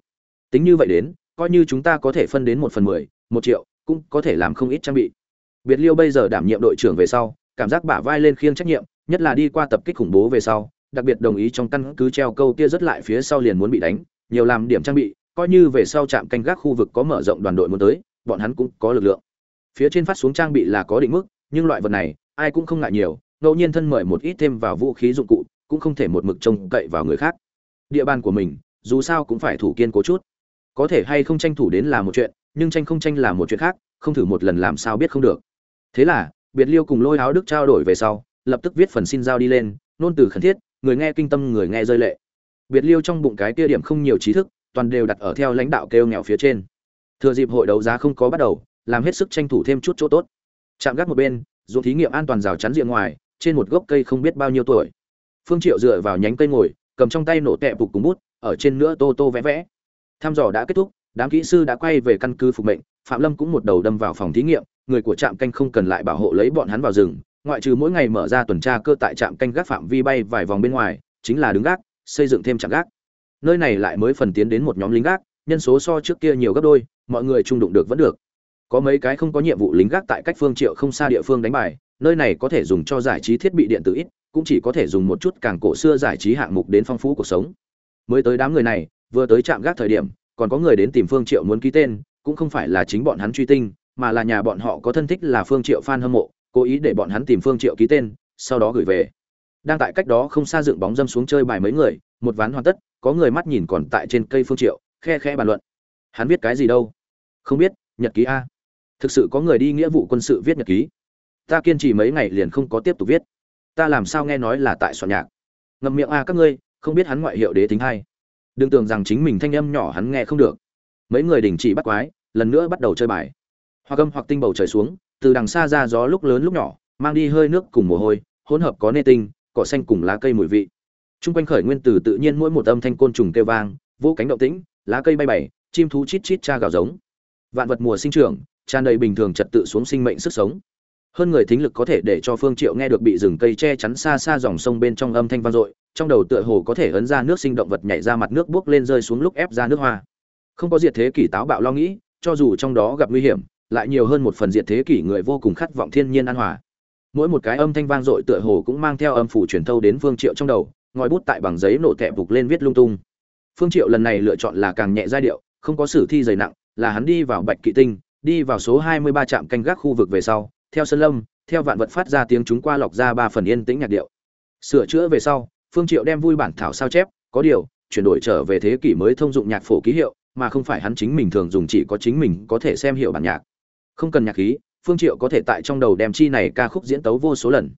Speaker 1: Tính như vậy đến, coi như chúng ta có thể phân đến một phần mười, một triệu, cũng có thể làm không ít trang bị. Biệt liêu bây giờ đảm nhiệm đội trưởng về sau, cảm giác bả vai lên khiêng trách nhiệm, nhất là đi qua tập kích khủng bố về sau, đặc biệt đồng ý trong căn cứ treo câu kia rất lại phía sau liền muốn bị đánh, nhiều làm điểm trang bị coi như về sau trạm canh gác khu vực có mở rộng đoàn đội muốn tới, bọn hắn cũng có lực lượng. Phía trên phát xuống trang bị là có định mức, nhưng loại vật này, ai cũng không ngại nhiều, ngẫu nhiên thân mời một ít thêm vào vũ khí dụng cụ, cũng không thể một mực trông cậy vào người khác. Địa bàn của mình, dù sao cũng phải thủ kiên cố chút. Có thể hay không tranh thủ đến là một chuyện, nhưng tranh không tranh là một chuyện khác, không thử một lần làm sao biết không được. Thế là, biệt liêu cùng lôi áo đức trao đổi về sau, lập tức viết phần xin giao đi lên, nôn từ khẩn thiết, người nghe kinh tâm người nghe rơi lệ. Biệt liêu trong bụng cái kia điểm không nhiều trí thức toàn đều đặt ở theo lãnh đạo kêu nghèo phía trên. Thừa dịp hội đấu giá không có bắt đầu, làm hết sức tranh thủ thêm chút chỗ tốt. Chạm gác một bên dùng thí nghiệm an toàn rào chắn diện ngoài, trên một gốc cây không biết bao nhiêu tuổi. Phương triệu dựa vào nhánh cây ngồi, cầm trong tay nổ tẹp phục cùng bút, ở trên nữa tô tô vẽ vẽ. Tham dò đã kết thúc, đám kỹ sư đã quay về căn cứ phục mệnh, phạm lâm cũng một đầu đâm vào phòng thí nghiệm, người của trạm canh không cần lại bảo hộ lấy bọn hắn vào rừng, ngoại trừ mỗi ngày mở ra tuần tra cơ tại trạm canh gác phạm vi bay vài vòng bên ngoài, chính là đứng gác, xây dựng thêm trạm gác nơi này lại mới phần tiến đến một nhóm lính gác, nhân số so trước kia nhiều gấp đôi, mọi người trung đụng được vẫn được. Có mấy cái không có nhiệm vụ lính gác tại cách phương triệu không xa địa phương đánh bài, nơi này có thể dùng cho giải trí thiết bị điện tử ít, cũng chỉ có thể dùng một chút càng cổ xưa giải trí hạng mục đến phong phú cuộc sống. Mới tới đám người này, vừa tới trạm gác thời điểm, còn có người đến tìm phương triệu muốn ký tên, cũng không phải là chính bọn hắn truy tinh, mà là nhà bọn họ có thân thích là phương triệu fan hâm mộ, cố ý để bọn hắn tìm phương triệu ký tên, sau đó gửi về. Đang tại cách đó không xa dựng bóng dâm xuống chơi bài mấy người, một ván hoàn tất có người mắt nhìn còn tại trên cây phương triệu, khe khe bàn luận. Hắn viết cái gì đâu? Không biết, nhật ký a. Thực sự có người đi nghĩa vụ quân sự viết nhật ký? Ta kiên trì mấy ngày liền không có tiếp tục viết. Ta làm sao nghe nói là tại soạn nhạc? Ngậm miệng a các ngươi, không biết hắn ngoại hiệu đế tính hay. Đừng tưởng rằng chính mình thanh âm nhỏ hắn nghe không được. Mấy người đình chỉ bắt quái, lần nữa bắt đầu chơi bài. Hoặc âm hoặc tinh bầu trời xuống, từ đằng xa ra gió lúc lớn lúc nhỏ, mang đi hơi nước cùng mồ hôi, hỗn hợp có nê tinh, cỏ xanh cùng lá cây mùi vị t r u n g quanh khởi nguyên từ tự nhiên mỗi một âm thanh côn trùng kêu vang, vô cánh động tĩnh, lá cây bay bày, chim thú chít chít cha gào giống. Vạn vật mùa sinh trưởng, tràn đầy bình thường trật tự xuống sinh mệnh sức sống. Hơn người thính lực có thể để cho phương triệu nghe được bị rừng cây che chắn xa xa dòng sông bên trong âm thanh vang dội, trong đầu tựa hồ có thể ấn ra nước sinh động vật nhảy ra mặt nước bước lên rơi xuống lúc ép ra nước hoa. Không có diệt thế kỷ táo bạo lo nghĩ, cho dù trong đó gặp nguy hiểm, lại nhiều hơn một phần diệt thế kỷ người vô cùng khát vọng thiên nhiên an hòa. Mỗi một cái âm thanh vang dội tựa hồ cũng mang theo âm phủ truyền thâu đến phương triệu trong đầu ngòi bút tại bằng giấy nổ tẹp vục lên viết lung tung phương triệu lần này lựa chọn là càng nhẹ giai điệu không có sử thi dày nặng là hắn đi vào bạch kỵ tinh đi vào số 23 trạm canh gác khu vực về sau, theo sơn lâm, theo vạn vật phát ra tiếng chúng qua lọc ra ba phần yên tĩnh nhạc điệu. Sửa chữa về sau, Phương Triệu đem vui bản thảo sao chép, có điều, chuyển đổi trở về thế kỷ mới thông dụng nhạc phổ ký hiệu, mà không phải hắn chính mình thường dùng chỉ có chính mình có thể xem hiểu bản nhạc. Không cần nhạc khí, Phương Triệu có thể tại trong đầu đem chi này ca khúc diễn tấu vô số lần.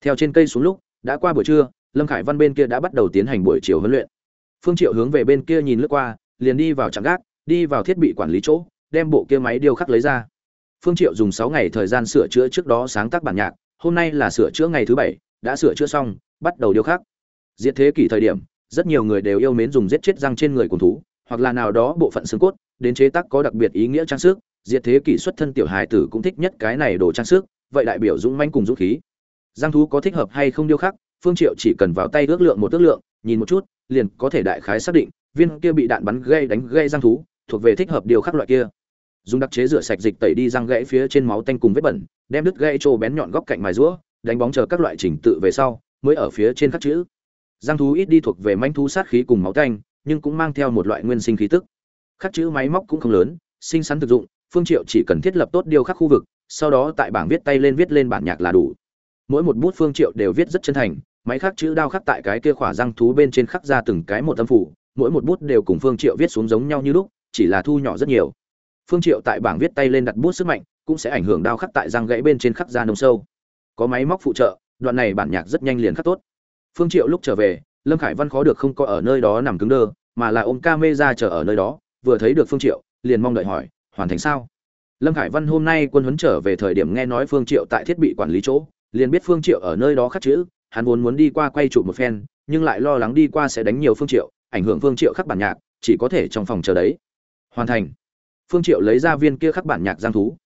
Speaker 1: Theo trên cây xuống lúc, đã qua buổi trưa, Lâm Khải Văn bên kia đã bắt đầu tiến hành buổi chiều huấn luyện. Phương Triệu hướng về bên kia nhìn lướt qua, liền đi vào trạm gác, đi vào thiết bị quản lý chỗ, đem bộ kia máy điêu khắc lấy ra. Phương triệu dùng 6 ngày thời gian sửa chữa trước đó sáng tác bản nhạc hôm nay là sửa chữa ngày thứ bảy đã sửa chữa xong bắt đầu điêu khắc. Diệt thế kỷ thời điểm rất nhiều người đều yêu mến dùng giết chết răng trên người cùng thú hoặc là nào đó bộ phận xương cốt đến chế tác có đặc biệt ý nghĩa trang sức. Diệt thế kỷ xuất thân tiểu hài tử cũng thích nhất cái này đồ trang sức vậy đại biểu dũng manh cùng dũng khí. Răng thú có thích hợp hay không điêu khắc phương triệu chỉ cần vào tay ước lượng một ước lượng, nhìn một chút, liền có thể đại khái xác định, viên kia bị đạn bắn gây đánh gây răng thú, thuộc về thích hợp điều khắc loại kia. Dùng đặc chế rửa sạch dịch tẩy đi răng gãy phía trên máu tanh cùng vết bẩn, đem đứt gãy trô bén nhọn góc cạnh mài rũa, đánh bóng chờ các loại trình tự về sau, mới ở phía trên khắc chữ. Răng thú ít đi thuộc về manh thú sát khí cùng máu tanh, nhưng cũng mang theo một loại nguyên sinh khí tức. Khắc chữ máy móc cũng không lớn sinh sắn thực dụng, phương triệu chỉ cần thiết lập tốt điều khắc khu vực, sau đó tại bảng viết tay lên viết lên bản nhạc là đủ. Mỗi một bút phương triệu đều viết rất chân thành máy khắc chữ đao khắc tại cái kia khỏa răng thú bên trên khắc ra từng cái một âm phủ, mỗi một bút đều cùng phương triệu viết xuống giống nhau như lúc, chỉ là thu nhỏ rất nhiều. Phương triệu tại bảng viết tay lên đặt bút sức mạnh, cũng sẽ ảnh hưởng đao khắc tại răng gãy bên trên khắc ra nông sâu. Có máy móc phụ trợ, đoạn này bản nhạc rất nhanh liền khắc tốt. Phương triệu lúc trở về, lâm khải văn khó được không có ở nơi đó nằm cứng đơ, mà là ôm ca mê ra chờ ở nơi đó, vừa thấy được phương triệu, liền mong đợi hỏi, hoàn thành sao? Lâm khải văn hôm nay quân huấn trở về thời điểm nghe nói phương triệu tại thiết bị quản lý chỗ, liền biết phương triệu ở nơi đó khắc chữ hắn vốn muốn đi qua quay trụ một phen, nhưng lại lo lắng đi qua sẽ đánh nhiều phương triệu, ảnh hưởng phương triệu khắc bản nhạc, chỉ có thể trong phòng chờ đấy. Hoàn thành. Phương triệu lấy ra viên kia khắc bản nhạc giang thú.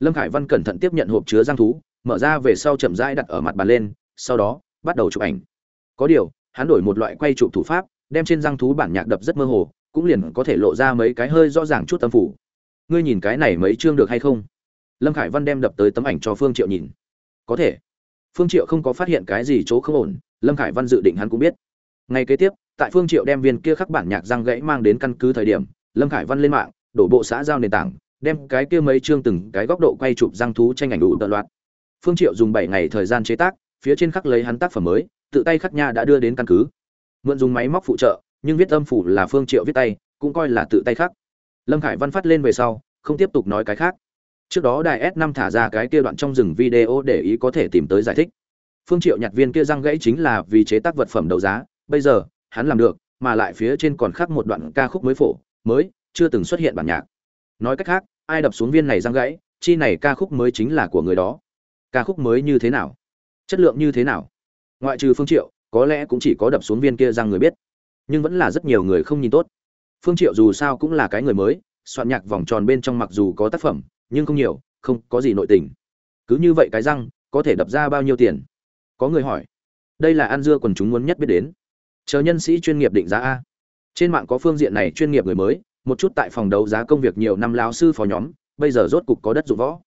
Speaker 1: Lâm khải văn cẩn thận tiếp nhận hộp chứa giang thú, mở ra về sau chậm rãi đặt ở mặt bàn lên, sau đó, bắt đầu chụp ảnh. Có điều, hắn đổi một loại quay chụp thủ pháp, đem trên giang thú bản nhạc đập rất mơ hồ, cũng liền có thể lộ ra mấy cái hơi rõ ràng chút tâm phủ ngươi nhìn cái này mấy chương được hay không? Lâm khải văn đem đập tới tấm ảnh cho phương triệu nhìn. Có thể phương triệu không có phát hiện cái gì chỗ không ổn, lâm khải văn dự định hắn cũng biết. Ngay kế tiếp, tại phương triệu đem viên kia khắc bản nhạc răng gãy mang đến căn cứ thời điểm, lâm khải văn lên mạng, đổ bộ xã giao nền tảng, đem cái kia mấy chương từng cái góc độ quay chụp răng thú tranh ảnh đủ tận loạt phương triệu dùng 7 ngày thời gian chế tác, phía trên khắc lấy hắn tác phẩm mới, tự tay khắc nha đã đưa đến căn cứ. Mượn dùng máy móc phụ trợ, nhưng viết âm phủ là phương triệu viết tay, cũng coi là tự tay khắc. Lâm khải văn phát lên về sau, không tiếp tục nói cái khác trước đó đài s 5 thả ra cái kia đoạn trong rừng video để ý có thể tìm tới giải thích. Phương triệu nhặt viên kia răng gãy chính là vì chế tác vật phẩm đấu giá. Bây giờ, hắn làm được, mà lại phía trên còn khắc một đoạn ca khúc mới phổ, mới, chưa từng xuất hiện bản nhạc. Nói cách khác, ai đập xuống viên này răng gãy, chi này ca khúc mới chính là của người đó. Ca khúc mới như thế nào? Chất lượng như thế nào? Ngoại trừ phương triệu, có lẽ cũng chỉ có đập xuống viên kia răng người biết. Nhưng vẫn là rất nhiều người không nhìn tốt. Phương triệu dù sao cũng là cái người mới, soạn nhạc vòng tròn bên trong mặc dù có tác phẩm nhưng không nhiều, không có gì nội tình. Cứ như vậy cái răng, có thể đập ra bao nhiêu tiền? Có người hỏi. Đây là ăn dưa quần chúng muốn nhất biết đến. Chờ nhân sĩ chuyên nghiệp định giá a. Trên mạng có phương diện này chuyên nghiệp người mới, một chút tại phòng đấu giá công việc nhiều năm lao sư phó nhóm, bây giờ rốt cục có đất dụng võ.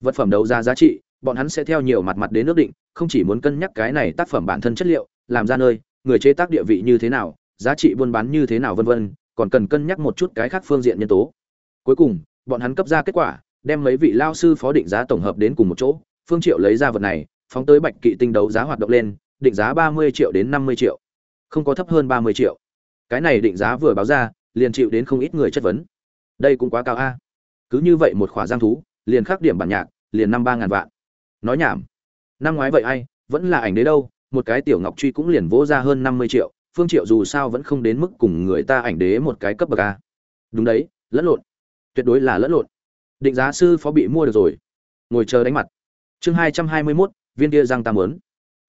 Speaker 1: Vật phẩm đấu giá giá trị, bọn hắn sẽ theo nhiều mặt mặt đến nước định, không chỉ muốn cân nhắc cái này tác phẩm bản thân chất liệu, làm ra nơi, người chế tác địa vị như thế nào, giá trị buôn bán như thế nào vân vân, còn cần cân nhắc một chút cái khác phương diện nhân tố. Cuối cùng, bọn hắn cấp ra kết quả đem mấy vị lao sư phó định giá tổng hợp đến cùng một chỗ, phương triệu lấy ra vật này, phóng tới bạch kỵ tinh đấu giá hoạt động lên, định giá ba mươi triệu đến năm mươi triệu. Không có thấp hơn ba mươi triệu. Cái này định giá vừa báo ra, liền chịu đến không ít người chất vấn. Đây cũng quá cao a. Cứ như vậy một khỏa giang thú, liền khắc điểm bản nhạc, liền năm ba ngàn vạn. Nói nhảm. Năm ngoái vậy ai, vẫn là ảnh đấy đâu, một cái tiểu ngọc truy cũng liền vỗ ra hơn năm mươi triệu. Phương triệu dù sao vẫn không đến mức cùng người ta ảnh đế một cái cấp bậc a. Đúng đấy, lẫn lộn. Tuyệt đối là lẫn lộn định giá sư phó bị mua được rồi. Ngồi chờ đánh mặt. Chương hai trăm hai mươi mốt, viên kia răng tam lớn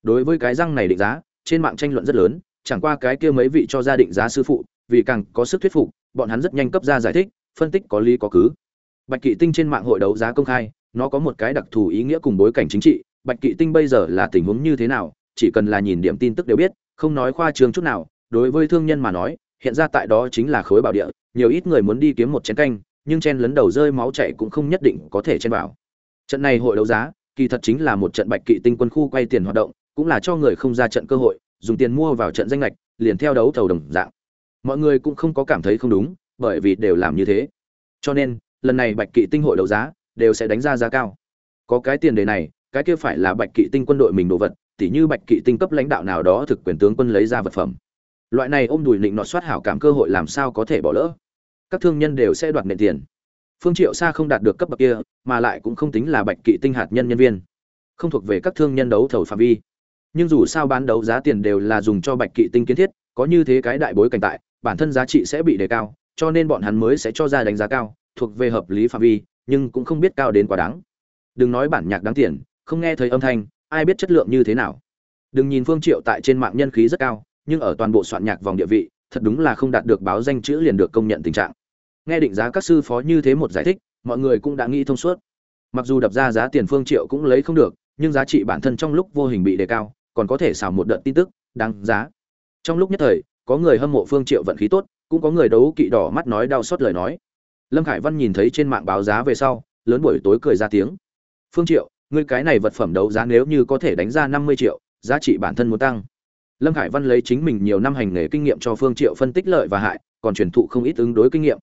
Speaker 1: đối với cái răng này định giá, trên mạng tranh luận rất lớn, chẳng qua cái kia mấy vị cho gia định giá sư phụ, vì càng có sức thuyết phục, bọn hắn rất nhanh cấp ra giải thích, phân tích có lý có cứ. Bạch kỵ tinh trên mạng hội đấu giá công khai, nó có một cái đặc thù ý nghĩa cùng bối cảnh chính trị. Bạch kỵ tinh bây giờ là tình huống như thế nào, chỉ cần là nhìn điểm tin tức đều biết, không nói khoa trương chút nào, đối với thương nhân mà nói, hiện ra tại đó chính là khối bảo địa, nhiều ít người muốn đi kiếm một chén canh nhưng chen lấn đầu rơi máu chảy cũng không nhất định có thể chen vào. Trận này hội đấu giá kỳ thật chính là một trận bạch kỵ tinh quân khu quay tiền hoạt động cũng là cho người không ra trận cơ hội dùng tiền mua vào trận danh ngạch, liền theo đấu thầu đồng dạng. Mọi người cũng không có cảm thấy không đúng bởi vì đều làm như thế. Cho nên lần này bạch kỵ tinh hội đấu giá đều sẽ đánh ra giá cao. Có cái tiền đề này cái kia phải là bạch kỵ tinh quân đội mình đồ vật tỉ như bạch kỵ tinh cấp lãnh đạo nào đó thực quyền tướng quân lấy ra vật phẩm. Loại này ôm đùi định nọ soát hảo cảm cơ hội làm sao có thể bỏ lỡ? Các thương nhân đều sẽ đoạt nền tiền. Phương triệu xa không đạt được cấp bậc kia, mà lại cũng không tính là bạch kỵ tinh hạt nhân nhân viên. Không thuộc về các thương nhân đấu thầu phạm vi. Nhưng dù sao bán đấu giá tiền đều là dùng cho bạch kỵ tinh kiến thiết, có như thế cái đại bối cảnh tại, bản thân giá trị sẽ bị đề cao, cho nên bọn hắn mới sẽ cho ra đánh giá cao, thuộc về hợp lý phạm vi, nhưng cũng không biết cao đến quá đáng. Đừng nói bản nhạc đáng tiền, không nghe thấy âm thanh, ai biết chất lượng như thế nào. Đừng nhìn phương triệu tại trên mạng nhân khí rất cao, nhưng ở toàn bộ soạn nhạc vòng địa vị, thật đúng là không đạt được báo danh chữ liền được công nhận tình trạng nghe định giá các sư phó như thế một giải thích, mọi người cũng đã nghĩ thông suốt. Mặc dù đập ra giá tiền phương triệu cũng lấy không được, nhưng giá trị bản thân trong lúc vô hình bị đề cao, còn có thể xào một đợt tin tức, đáng giá. Trong lúc nhất thời, có người hâm mộ phương triệu vận khí tốt, cũng có người đấu kỵ đỏ mắt nói đau xót lời nói. Lâm khải văn nhìn thấy trên mạng báo giá về sau, lớn buổi tối cười ra tiếng. Phương triệu, ngươi cái này vật phẩm đấu giá nếu như có thể đánh ra năm mươi triệu, giá trị bản thân muốn tăng. Lâm khải văn lấy chính mình nhiều năm hành nghề kinh nghiệm cho phương triệu phân tích lợi và hại, còn truyền thụ không ít ứng đối kinh nghiệm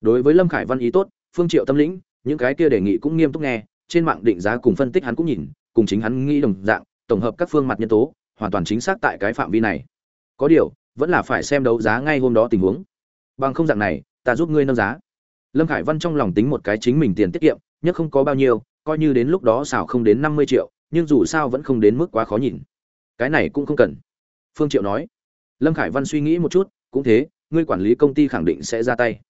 Speaker 1: đối với lâm khải văn ý tốt, phương triệu tâm lĩnh, những cái kia đề nghị cũng nghiêm túc nghe, trên mạng định giá cùng phân tích hắn cũng nhìn, cùng chính hắn nghĩ đồng dạng, tổng hợp các phương mặt nhân tố, hoàn toàn chính xác tại cái phạm vi này. Có điều, vẫn là phải xem đấu giá ngay hôm đó tình huống. Bằng không dạng này, ta giúp ngươi nâng giá. Lâm khải văn trong lòng tính một cái chính mình tiền tiết kiệm, nhất không có bao nhiêu, coi như đến lúc đó xảo không đến năm mươi triệu, nhưng dù sao vẫn không đến mức quá khó nhìn. Cái này cũng không cần. Phương triệu nói. Lâm khải văn suy nghĩ một chút, cũng thế, ngươi quản lý công ty khẳng định sẽ ra tay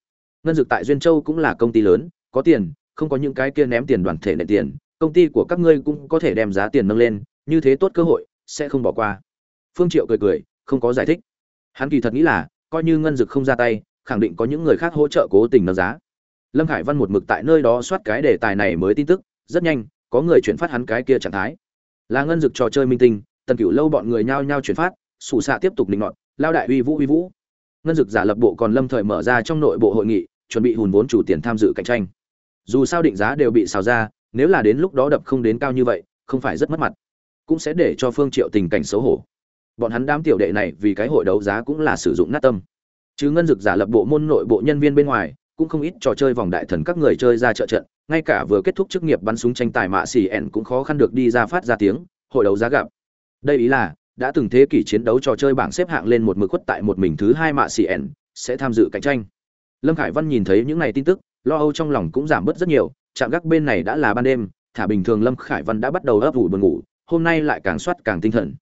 Speaker 1: ngân dược tại duyên châu cũng là công ty lớn, có tiền, không có những cái kia ném tiền đoàn thể nệ tiền, công ty của các ngươi cũng có thể đem giá tiền nâng lên, như thế tốt cơ hội, sẽ không bỏ qua. Phương triệu cười cười, không có giải thích. Hắn kỳ thật nghĩ là, coi như ngân dược không ra tay, khẳng định có những người khác hỗ trợ cố tình nâng giá. Lâm khải văn một mực tại nơi đó soát cái đề tài này mới tin tức, rất nhanh, có người chuyển phát hắn cái kia trạng thái. Là ngân dược trò chơi minh tinh, tần cửu lâu bọn người nhao nhao chuyển phát, sủ xạ tiếp tục định ngọn lao đại uy vũ uy vũ. Ngân dược giả lập bộ còn lâm thời mở ra trong nội bộ hội nghị chuẩn bị hùn vốn chủ tiền tham dự cạnh tranh. Dù sao định giá đều bị xào ra, nếu là đến lúc đó đập không đến cao như vậy, không phải rất mất mặt. Cũng sẽ để cho phương triệu tình cảnh xấu hổ. Bọn hắn đám tiểu đệ này vì cái hội đấu giá cũng là sử dụng nát tâm. Chứ ngân dược giả lập bộ môn nội bộ nhân viên bên ngoài, cũng không ít trò chơi vòng đại thần các người chơi ra trợ trận, ngay cả vừa kết thúc chức nghiệp bắn súng tranh tài mạ xì ẻn cũng khó khăn được đi ra phát ra tiếng, hội đấu giá gặp. Đây ý là, đã từng thế kỷ chiến đấu trò chơi bảng xếp hạng lên một mực khuất tại một mình thứ hai mạ xì ẻn sẽ tham dự cạnh tranh lâm khải văn nhìn thấy những này tin tức, lo âu trong lòng cũng giảm bớt rất nhiều, chạm gác bên này đã là ban đêm, thả bình thường lâm khải văn đã bắt đầu ấp ủ buồn ngủ, hôm nay lại càng soát càng tinh thần.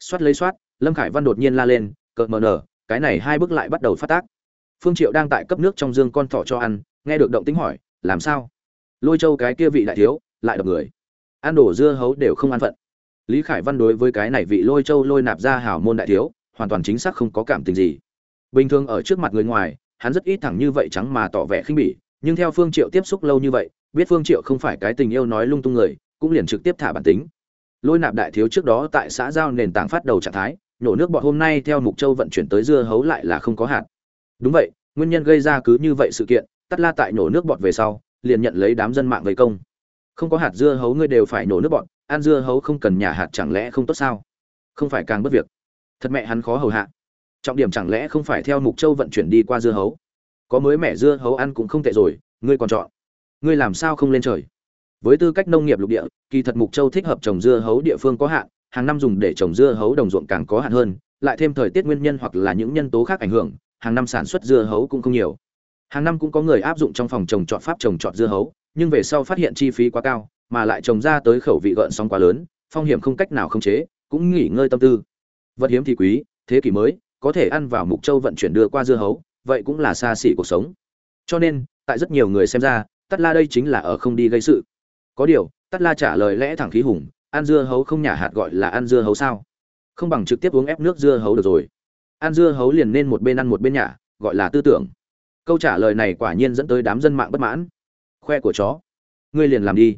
Speaker 1: Soát lấy soát, lâm khải văn đột nhiên la lên cợt mờ nở cái này hai bước lại bắt đầu phát tác. Phương triệu đang tại cấp nước trong dương con thỏ cho ăn, nghe được động tĩnh hỏi, làm sao? Lôi châu cái kia vị đại thiếu, lại đập người. Ăn đổ dưa hấu đều không ăn phận. Lý khải văn đối với cái này vị lôi châu lôi nạp ra hảo môn đại thiếu, hoàn toàn chính xác không có cảm tình gì. Bình thường ở trước mặt người ngoài hắn rất ít thẳng như vậy trắng mà tỏ vẻ khinh bỉ, nhưng theo phương triệu tiếp xúc lâu như vậy, biết phương triệu không phải cái tình yêu nói lung tung người, cũng liền trực tiếp thả bản tính. Lôi nạp đại thiếu trước đó tại xã giao nền tảng phát đầu trạng thái, nổ nước bọt hôm nay theo mục châu vận chuyển tới dưa hấu lại là không có hạt. Đúng vậy, nguyên nhân gây ra cứ như vậy sự kiện, tắt la tại nổ nước bọt về sau, liền nhận lấy đám dân mạng vây công. Không có hạt dưa hấu ngươi đều phải nổ nước bọt, ăn dưa hấu không cần nhà hạt chẳng lẽ không tốt sao? Không phải càng bất việc. Thật mẹ hắn khó hầu hạ trọng điểm chẳng lẽ không phải theo mục châu vận chuyển đi qua dưa hấu? Có mới mẻ dưa hấu ăn cũng không tệ rồi, ngươi còn chọn. Ngươi làm sao không lên trời? Với tư cách nông nghiệp lục địa, kỳ thật mục châu thích hợp trồng dưa hấu địa phương có hạn, hàng năm dùng để trồng dưa hấu đồng ruộng càng có hạn hơn, lại thêm thời tiết nguyên nhân hoặc là những nhân tố khác ảnh hưởng, hàng năm sản xuất dưa hấu cũng không nhiều. Hàng năm cũng có người áp dụng trong phòng trồng trọt pháp trồng trọt dưa hấu, nhưng về sau phát hiện chi phí quá cao, mà lại trồng ra tới khẩu vị gợn sóng quá lớn, phong hiểm không cách nào khống chế, cũng nghỉ ngơi tâm tư. Vật hiếm thì quý, thế kỷ mới có thể ăn vào mục châu vận chuyển đưa qua dưa hấu, vậy cũng là xa xỉ cuộc sống. Cho nên, tại rất nhiều người xem ra tắt la đây chính là ở không đi gây sự. Có điều tắt la trả lời lẽ thẳng khí hùng, ăn dưa hấu không nhả hạt gọi là ăn dưa hấu sao? Không bằng trực tiếp uống ép nước dưa hấu được rồi. Ăn dưa hấu liền nên một bên ăn một bên nhả gọi là tư tưởng. Câu trả lời này quả nhiên dẫn tới đám dân mạng bất mãn. Khoe của chó. Ngươi liền làm đi.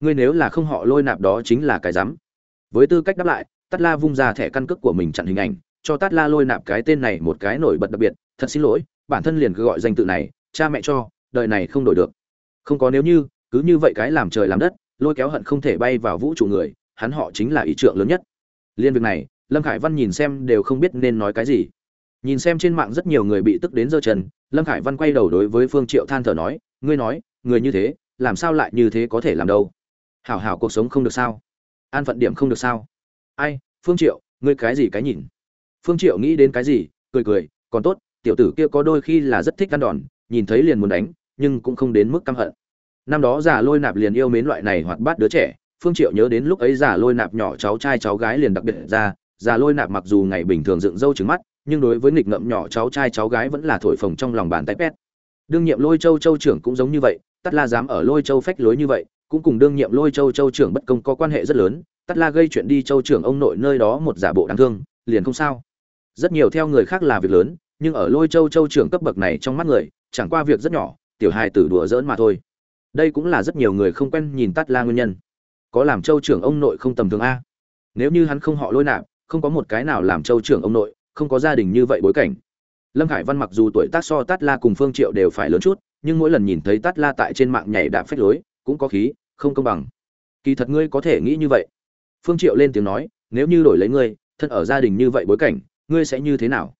Speaker 1: Ngươi nếu là không họ lôi nạp đó chính là cái rắm. Với tư cách đáp lại tắt la vung ra thẻ căn cước của mình chặn hình ảnh cho tát la lôi nạp cái tên này một cái nổi bật đặc biệt, thật xin lỗi, bản thân liền cứ gọi danh tự này, cha mẹ cho, đời này không đổi được. Không có nếu như, cứ như vậy cái làm trời làm đất, lôi kéo hận không thể bay vào vũ trụ người, hắn họ chính là ý trượng lớn nhất. Liên việc này, lâm khải văn nhìn xem đều không biết nên nói cái gì. Nhìn xem trên mạng rất nhiều người bị tức đến giơ chân, lâm khải văn quay đầu đối với phương triệu than thở nói, ngươi nói, người như thế, làm sao lại như thế có thể làm đâu? Hảo hảo cuộc sống không được sao? An phận điểm không được sao? Ai, phương triệu, ngươi cái gì cái nhìn? Phương triệu nghĩ đến cái gì, cười cười, còn tốt, tiểu tử kia có đôi khi là rất thích ăn đòn, nhìn thấy liền muốn đánh, nhưng cũng không đến mức căm hận. Năm đó giả lôi nạp liền yêu mến loại này hoạt bát đứa trẻ, phương triệu nhớ đến lúc ấy giả lôi nạp nhỏ cháu trai cháu gái liền đặc biệt ra Giả lôi nạp mặc dù ngày bình thường dựng râu trứng mắt, nhưng đối với nghịch ngợm nhỏ cháu trai cháu gái vẫn là thổi phồng trong lòng bàn tay pet đương nhiệm lôi châu châu trưởng cũng giống như vậy tắt la dám ở lôi châu phách lối như vậy, cũng cùng đương nhiệm lôi châu châu trưởng bất công có quan hệ rất lớn tắt la gây chuyện đi châu trưởng ông nội nơi đó một giả bộ đáng thương, liền không sao rất nhiều theo người khác là việc lớn, nhưng ở lôi châu châu trưởng cấp bậc này trong mắt người, chẳng qua việc rất nhỏ, tiểu hài tử đùa giỡn mà thôi. Đây cũng là rất nhiều người không quen nhìn tắt la nguyên nhân. Có làm châu trưởng ông nội không tầm thường a? Nếu như hắn không họ lôi nạp, không có một cái nào làm châu trưởng ông nội, không có gia đình như vậy bối cảnh. Lâm khải văn mặc dù tuổi tác so tát la cùng phương triệu đều phải lớn chút, nhưng mỗi lần nhìn thấy tát la tại trên mạng nhảy đạp phách lối, cũng có khí, không công bằng. Kỳ thật ngươi có thể nghĩ như vậy. Phương triệu lên tiếng nói, nếu như đổi lấy ngươi, thân ở gia đình như vậy bối cảnh ngươi sẽ như thế nào?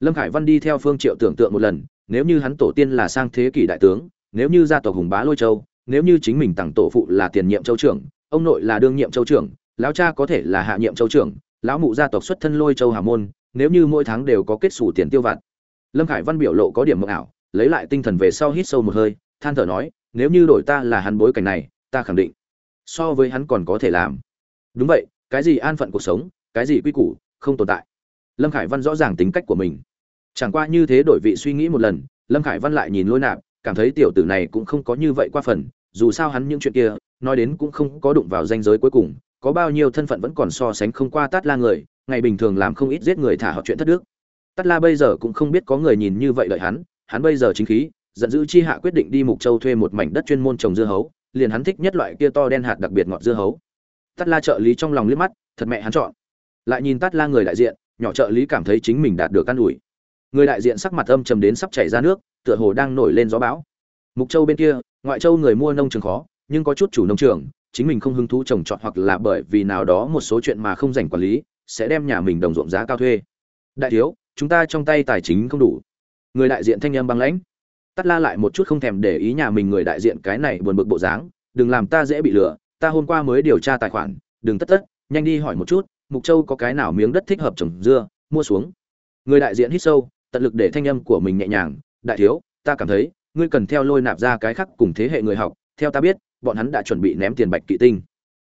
Speaker 1: Lâm khải văn đi theo phương triệu tưởng tượng một lần, nếu như hắn tổ tiên là sang thế kỷ đại tướng, nếu như gia tộc hùng bá lôi châu, nếu như chính mình tặng tổ phụ là tiền nhiệm châu trưởng, ông nội là đương nhiệm châu trưởng, lão cha có thể là hạ nhiệm châu trưởng, lão mụ gia tộc xuất thân lôi châu hà môn, nếu như mỗi tháng đều có kết xù tiền tiêu vặt. Lâm khải văn biểu lộ có điểm mộng ảo, lấy lại tinh thần về sau hít sâu một hơi, than thở nói, nếu như đổi ta là hắn bối cảnh này, ta khẳng định so với hắn còn có thể làm. Đúng vậy, cái gì an phận cuộc sống, cái gì quy củ, không tồn tại lâm khải văn rõ ràng tính cách của mình. Chẳng qua như thế đổi vị suy nghĩ một lần, lâm khải văn lại nhìn lôi nạp, cảm thấy tiểu tử này cũng không có như vậy qua phần, dù sao hắn những chuyện kia, nói đến cũng không có đụng vào danh giới cuối cùng, có bao nhiêu thân phận vẫn còn so sánh không qua tát la người, ngày bình thường làm không ít giết người thả họ chuyện thất đức. Tát la bây giờ cũng không biết có người nhìn như vậy đợi hắn hắn bây giờ chính khí, giận dữ chi hạ quyết định đi mục châu thuê một mảnh đất chuyên môn trồng dưa hấu, liền hắn thích nhất loại kia to đen hạt đặc biệt ngọt dưa hấu. Tát la trợ lý trong lòng liếc mắt, thật mẹ hắn chọn. Lại nhìn tát la người đại diện nhỏ trợ lý cảm thấy chính mình đạt được căn ủi. Người đại diện sắc mặt âm trầm đến sắp chảy ra nước, tựa hồ đang nổi lên gió bão. Mục châu bên kia, ngoại châu người mua nông trường khó, nhưng có chút chủ nông trường, chính mình không hứng thú trồng trọt hoặc là bởi vì nào đó một số chuyện mà không dành quản lý, sẽ đem nhà mình đồng ruộng giá cao thuê. Đại thiếu, chúng ta trong tay tài chính không đủ. Người đại diện thanh âm băng lãnh. Tắt la lại một chút không thèm để ý nhà mình người đại diện cái này buồn bực bộ dáng, đừng làm ta dễ bị lừa, ta hôm qua mới điều tra tài khoản, đừng tất tất, nhanh đi hỏi một chút mục châu có cái nào miếng đất thích hợp trồng dưa, mua xuống. Người đại diện hít sâu, tận lực để thanh âm của mình nhẹ nhàng, đại thiếu, ta cảm thấy, ngươi cần theo lôi nạp ra cái khác cùng thế hệ người học, theo ta biết, bọn hắn đã chuẩn bị ném tiền bạch kỵ tinh.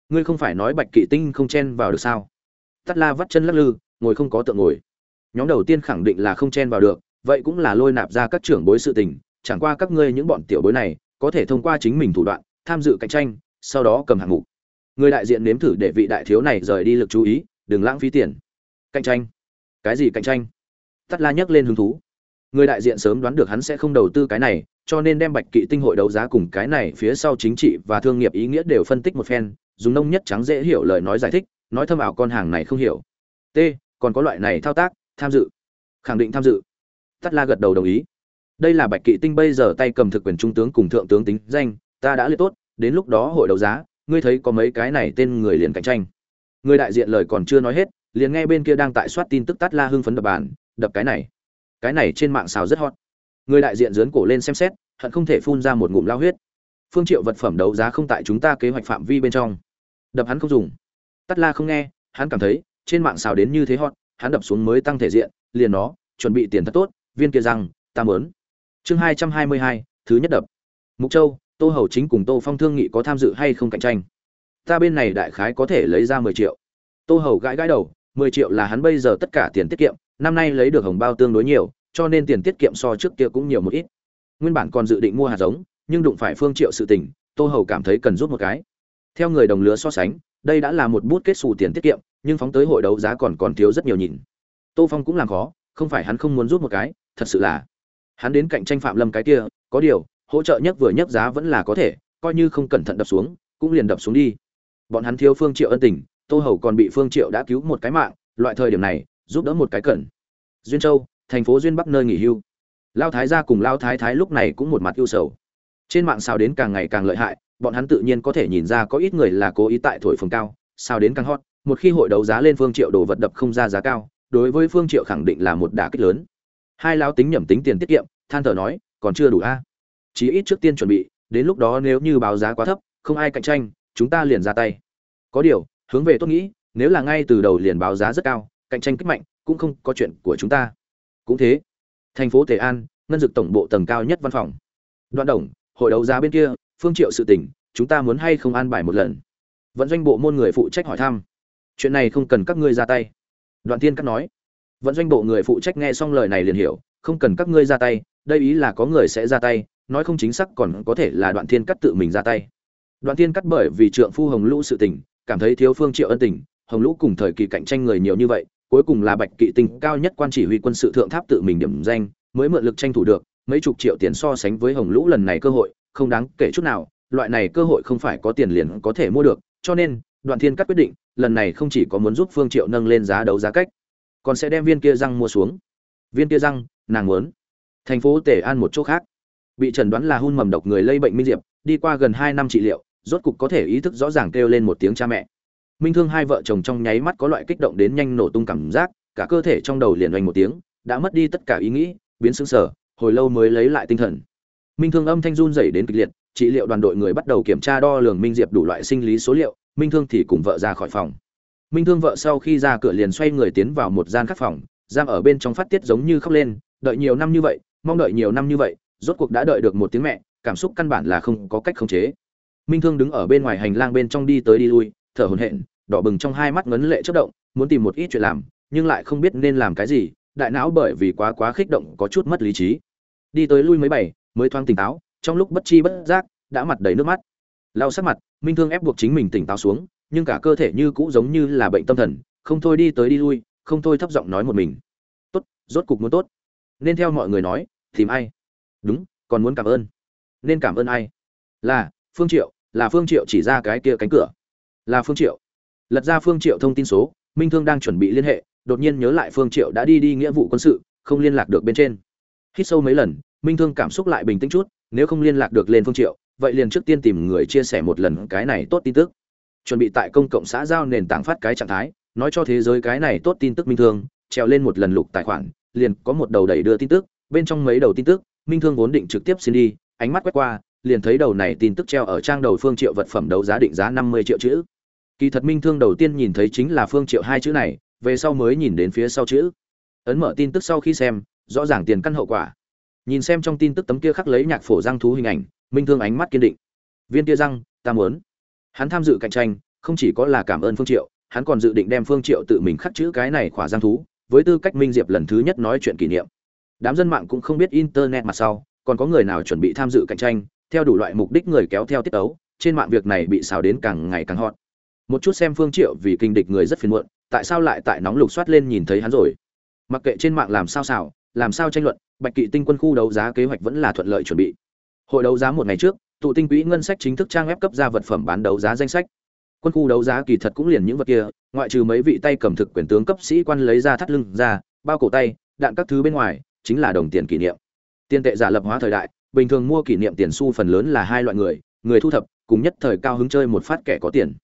Speaker 1: Ngươi không phải nói bạch kỵ tinh không chen vào được sao? Tắt la vắt chân lắc lư, ngồi không có tượng ngồi. Nhóm đầu tiên khẳng định là không chen vào được, vậy cũng là lôi nạp ra các trưởng bối sự tình, chẳng qua các ngươi những bọn tiểu bối này, có thể thông qua chính mình thủ đoạn, tham dự cạnh tranh, sau đó cầm hạng mục. Người đại diện nếm thử để vị đại thiếu này rời đi lực chú ý đừng lãng phí tiền. Cạnh tranh. Cái gì cạnh tranh? Tắt la nhắc lên hứng thú. Người đại diện sớm đoán được hắn sẽ không đầu tư cái này, cho nên đem bạch kỵ tinh hội đấu giá cùng cái này phía sau chính trị và thương nghiệp ý nghĩa đều phân tích một phen, dùng nông nhất trắng dễ hiểu lời nói giải thích, nói thâm ảo con hàng này không hiểu. T, còn có loại này thao tác, tham dự. Khẳng định tham dự. Tắt la gật đầu đồng ý. Đây là bạch kỵ tinh bây giờ tay cầm thực quyền trung tướng cùng thượng tướng tính danh, ta đã liệt tốt, đến lúc đó hội đấu giá, ngươi thấy có mấy cái này tên người liền cạnh tranh người đại diện lời còn chưa nói hết liền nghe bên kia đang tại soát tin tức tắt la hưng phấn đập bàn đập cái này. Cái này trên mạng xào rất hot. Người đại diện dướn cổ lên xem xét hận không thể phun ra một ngụm lao huyết. Phương triệu vật phẩm đấu giá không tại chúng ta kế hoạch phạm vi bên trong. Đập hắn không dùng. Tắt la không nghe hắn cảm thấy trên mạng xào đến như thế hot hắn đập xuống mới tăng thể diện liền nó chuẩn bị tiền thật tốt viên kia rằng, ta mớn chương hai trăm hai mươi hai thứ nhất đập. Mục châu tô hầu chính cùng tô phong thương nghị có tham dự hay không cạnh tranh? Ta bên này đại khái có thể lấy ra mười triệu. Tô hầu gãi gãi đầu, mười triệu là hắn bây giờ tất cả tiền tiết kiệm, năm nay lấy được hồng bao tương đối nhiều, cho nên tiền tiết kiệm so trước kia cũng nhiều một ít. Nguyên bản còn dự định mua hạt giống, nhưng đụng phải phương triệu sự tình, tô hầu cảm thấy cần rút một cái. Theo người đồng lứa so sánh, đây đã là một bút kết xù tiền tiết kiệm, nhưng phóng tới hội đấu giá còn còn thiếu rất nhiều nhìn. Tô phong cũng làm khó, không phải hắn không muốn rút một cái, thật sự là. Hắn đến cạnh tranh phạm lâm cái kia, có điều, hỗ trợ nhất vừa nhất giá vẫn là có thể, coi như không cẩn thận đập xuống, cũng liền đập xuống đi bọn hắn thiếu phương triệu ân tình, tô hầu còn bị phương triệu đã cứu một cái mạng, loại thời điểm này, giúp đỡ một cái cẩn. Duyên châu, thành phố duyên bắc nơi nghỉ hưu. Lao thái gia cùng lao thái thái lúc này cũng một mặt ưu sầu. Trên mạng sao đến càng ngày càng lợi hại, bọn hắn tự nhiên có thể nhìn ra có ít người là cố ý tại thổi phồng cao sao đến càng hot, một khi hội đấu giá lên phương triệu đồ vật đập không ra giá cao, đối với phương triệu khẳng định là một đả kích lớn. Hai lao tính nhẩm tính tiền tiết kiệm, than thở nói, còn chưa đủ a. Chí ít trước tiên chuẩn bị, đến lúc đó nếu như báo giá quá thấp, không ai cạnh tranh, chúng ta liền ra tay có điều, hướng về tôi nghĩ, nếu là ngay từ đầu liền báo giá rất cao, cạnh tranh kích mạnh, cũng không có chuyện của chúng ta. Cũng thế, thành phố tề an, ngân dực tổng bộ tầng cao nhất văn phòng. Đoạn đồng, hội đấu giá bên kia, phương triệu sự tình chúng ta muốn hay không an bài một lần? Vận doanh bộ môn người phụ trách hỏi thăm. Chuyện này không cần các ngươi ra tay. Đoạn tiên cắt nói. Vận doanh bộ người phụ trách nghe xong lời này liền hiểu, không cần các ngươi ra tay, đây ý là có người sẽ ra tay, nói không chính xác còn có thể là đoạn thiên cắt tự mình ra tay. Đoạn thiên cắt bởi vì trượng phu hồng lũ sự tình cảm thấy thiếu phương triệu ân tình, hồng lũ cùng thời kỳ cạnh tranh người nhiều như vậy, cuối cùng là bạch kỵ tinh cao nhất quan chỉ huy quân sự thượng tháp tự mình điểm danh, mới mượn lực tranh thủ được, mấy chục triệu tiền so sánh với hồng lũ lần này cơ hội, không đáng kể chút nào, loại này cơ hội không phải có tiền liền có thể mua được, cho nên, đoạn thiên cắt quyết định, lần này không chỉ có muốn giúp phương triệu nâng lên giá đấu giá cách, còn sẽ đem viên kia răng mua xuống. Viên kia răng, nàng muốn. Thành phố tể an một chỗ khác. Bị chẩn đoán là hun mầm độc người lây bệnh minh diệp đi qua gần hai năm trị liệu rốt cục có thể ý thức rõ ràng kêu lên một tiếng cha mẹ. Minh thương hai vợ chồng trong nháy mắt có loại kích động đến nhanh nổ tung cảm giác, cả cơ thể trong đầu liền oanh một tiếng, đã mất đi tất cả ý nghĩ, biến sững sờ, hồi lâu mới lấy lại tinh thần. Minh thương âm thanh run rẩy đến kịch liệt, trị liệu đoàn đội người bắt đầu kiểm tra đo lường minh diệp đủ loại sinh lý số liệu, minh thương thì cùng vợ ra khỏi phòng. Minh thương vợ sau khi ra cửa liền xoay người tiến vào một gian khắc phòng, giam ở bên trong phát tiết giống như khóc lên, đợi nhiều năm như vậy, mong đợi nhiều năm như vậy, rốt cuộc đã đợi được một tiếng mẹ, cảm xúc căn bản là không có cách khống chế minh thương đứng ở bên ngoài hành lang bên trong đi tới đi lui, thở hổn hển, đỏ bừng trong hai mắt ngấn lệ chớp động, muốn tìm một ít chuyện làm, nhưng lại không biết nên làm cái gì, đại não bởi vì quá quá kích động có chút mất lý trí. Đi tới lui mấy bảy, mới thoáng tỉnh táo, trong lúc bất chi bất giác, đã mặt đầy nước mắt. Lau sát mặt, minh thương ép buộc chính mình tỉnh táo xuống, nhưng cả cơ thể như cũ giống như là bệnh tâm thần, không thôi đi tới đi lui, không thôi thấp giọng nói một mình. Tốt, rốt cục muốn tốt. Nên theo mọi người nói, tìm ai? Đúng, còn muốn cảm ơn. Nên cảm ơn ai? Là, phương triệu là phương triệu chỉ ra cái kia cánh cửa. Là phương triệu. Lật ra phương triệu thông tin số, minh thương đang chuẩn bị liên hệ, đột nhiên nhớ lại phương triệu đã đi đi nghĩa vụ quân sự, không liên lạc được bên trên. Hít sâu mấy lần, minh thương cảm xúc lại bình tĩnh chút, nếu không liên lạc được lên phương triệu, vậy liền trước tiên tìm người chia sẻ một lần cái này tốt tin tức. Chuẩn bị tại công cộng xã giao nền tảng phát cái trạng thái, nói cho thế giới cái này tốt tin tức minh thương treo lên một lần lục tài khoản, liền có một đầu đẩy đưa tin tức, bên trong mấy đầu tin tức, minh thương vốn định trực tiếp xin đi, ánh mắt quét qua liền thấy đầu này tin tức treo ở trang đầu phương triệu vật phẩm đấu giá định giá 50 triệu chữ. Kỳ thật minh thương đầu tiên nhìn thấy chính là phương triệu hai chữ này, về sau mới nhìn đến phía sau chữ. Ấn mở tin tức sau khi xem, rõ ràng tiền căn hậu quả. Nhìn xem trong tin tức tấm kia khắc lấy nhạc phổ răng thú hình ảnh, minh thương ánh mắt kiên định. Viên kia răng, ta muốn. Hắn tham dự cạnh tranh, không chỉ có là cảm ơn phương triệu, hắn còn dự định đem phương triệu tự mình khắc chữ cái này khỏa răng thú, với tư cách minh diệp lần thứ nhất nói chuyện kỷ niệm. Đám dân mạng cũng không biết internet mặt sau, còn có người nào chuẩn bị tham dự cạnh tranh theo đủ loại mục đích người kéo theo tiết ấu, trên mạng việc này bị xào đến càng ngày càng hot. Một chút xem phương triệu vì kinh địch người rất phiền muộn, tại sao lại tại nóng lục soát lên nhìn thấy hắn rồi? Mặc kệ trên mạng làm sao xào, làm sao tranh luận, bạch kỵ tinh quân khu đấu giá kế hoạch vẫn là thuận lợi chuẩn bị. Hội đấu giá một ngày trước, tụ tinh quỹ ngân sách chính thức trang web cấp ra vật phẩm bán đấu giá danh sách. Quân khu đấu giá kỳ thật cũng liền những vật kia, ngoại trừ mấy vị tay cầm thực quyền tướng cấp sĩ quan lấy ra thắt lưng ra, bao cổ tay, đạn các thứ bên ngoài, chính là đồng tiền kỷ niệm. Tiền tệ giả lập hóa thời đại bình thường mua kỷ niệm tiền xu phần lớn là hai loại người người thu thập, cùng nhất thời cao hứng chơi một phát kẻ có tiền.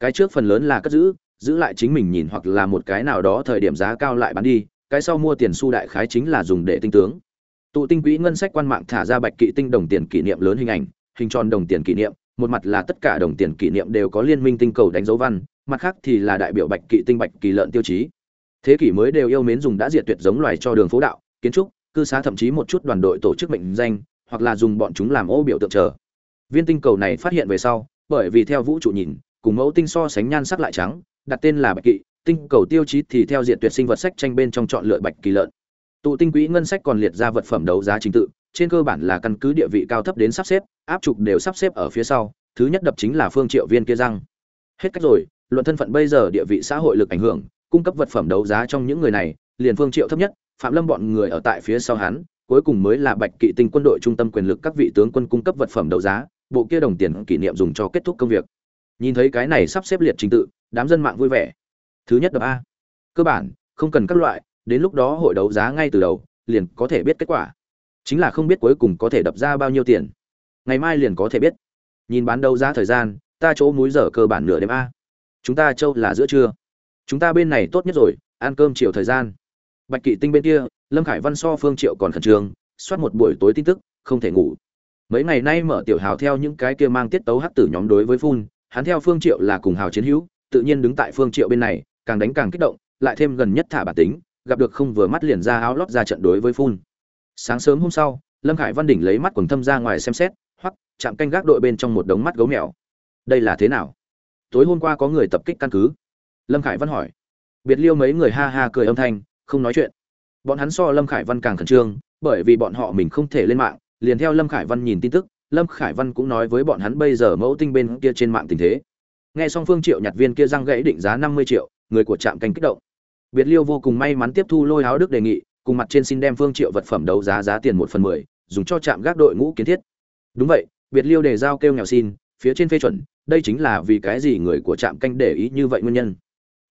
Speaker 1: Cái trước phần lớn là cất giữ giữ lại chính mình nhìn hoặc là một cái nào đó thời điểm giá cao lại bán đi, cái sau mua tiền xu đại khái chính là dùng để tinh tướng. Tụ tinh quỹ ngân sách quan mạng thả ra bạch kỵ tinh đồng tiền kỷ niệm lớn hình ảnh, hình tròn đồng tiền kỷ niệm, một mặt là tất cả đồng tiền kỷ niệm đều có liên minh tinh cầu đánh dấu văn, mặt khác thì là đại biểu bạch kỵ tinh bạch kỳ lợn tiêu chí. Thế kỷ mới đều yêu mến dùng đã diệt tuyệt giống loài cho đường phố đạo, kiến trúc, cư xá thậm chí một chút đoàn đội tổ chức mệnh danh hoặc là dùng bọn chúng làm ô biểu tượng chờ. viên tinh cầu này phát hiện về sau, bởi vì theo vũ trụ nhìn, cùng mẫu tinh so sánh nhan sắc lại trắng, đặt tên là bạch kỵ, tinh cầu tiêu chí thì theo diện tuyệt sinh vật sách tranh bên trong chọn lựa bạch kỳ lợn tụ tinh quỹ ngân sách còn liệt ra vật phẩm đấu giá trình tự, trên cơ bản là căn cứ địa vị cao thấp đến sắp xếp, áp trục đều sắp xếp ở phía sau, thứ nhất đập chính là phương triệu viên kia răng hết cách rồi, luận thân phận bây giờ địa vị xã hội lực ảnh hưởng, cung cấp vật phẩm đấu giá trong những người này, liền phương triệu thấp nhất, phạm lâm bọn người ở tại phía sau hắn cuối cùng mới là bạch kỵ tinh quân đội trung tâm quyền lực các vị tướng quân cung cấp vật phẩm đấu giá, bộ kia đồng tiền kỷ niệm dùng cho kết thúc công việc. Nhìn thấy cái này sắp xếp liệt trình tự, đám dân mạng vui vẻ. Thứ nhất đập a. Cơ bản, không cần các loại, đến lúc đó hội đấu giá ngay từ đầu, liền có thể biết kết quả. Chính là không biết cuối cùng có thể đập ra bao nhiêu tiền. Ngày mai liền có thể biết. Nhìn bán đấu giá thời gian, ta chỗ múi giờ cơ bản nửa đêm a. Chúng ta, châu là giữa trưa. Chúng ta bên này tốt nhất rồi, ăn cơm chiều thời gian bạch kỵ tinh bên kia, lâm khải văn so phương triệu còn khẩn trương, soát một buổi tối tin tức, không thể ngủ. Mấy ngày nay mở tiểu hào theo những cái kia mang tiết tấu hắc tử nhóm đối với phun, hắn theo phương triệu là cùng hào chiến hữu, tự nhiên đứng tại phương triệu bên này, càng đánh càng kích động, lại thêm gần nhất thả bản tính, gặp được không vừa mắt liền ra áo lót ra trận đối với phun. Sáng sớm hôm sau, lâm khải văn đỉnh lấy mắt quần thâm ra ngoài xem xét hoặc chạm canh gác đội bên trong một đống mắt gấu mèo. Đây là thế nào? Tối hôm qua có người tập kích căn cứ. Lâm khải văn hỏi. Biệt liêu mấy người ha ha cười âm thanh không nói chuyện. Bọn hắn so lâm khải văn càng khẩn trương, bởi vì bọn họ mình không thể lên mạng, liền theo lâm khải văn nhìn tin tức, lâm khải văn cũng nói với bọn hắn bây giờ mẫu tinh bên kia trên mạng tình thế. Nghe xong phương triệu nhặt viên kia răng gãy định giá năm mươi triệu, người của trạm canh kích động. Biệt liêu vô cùng may mắn tiếp thu lôi áo đức đề nghị, cùng mặt trên xin đem phương triệu vật phẩm đấu giá giá tiền một phần mười, dùng cho trạm gác đội ngũ kiến thiết. Đúng vậy, biệt liêu đề giao kêu nghèo xin, phía trên phê chuẩn, đây chính là vì cái gì người của trạm canh để ý như vậy nguyên nhân?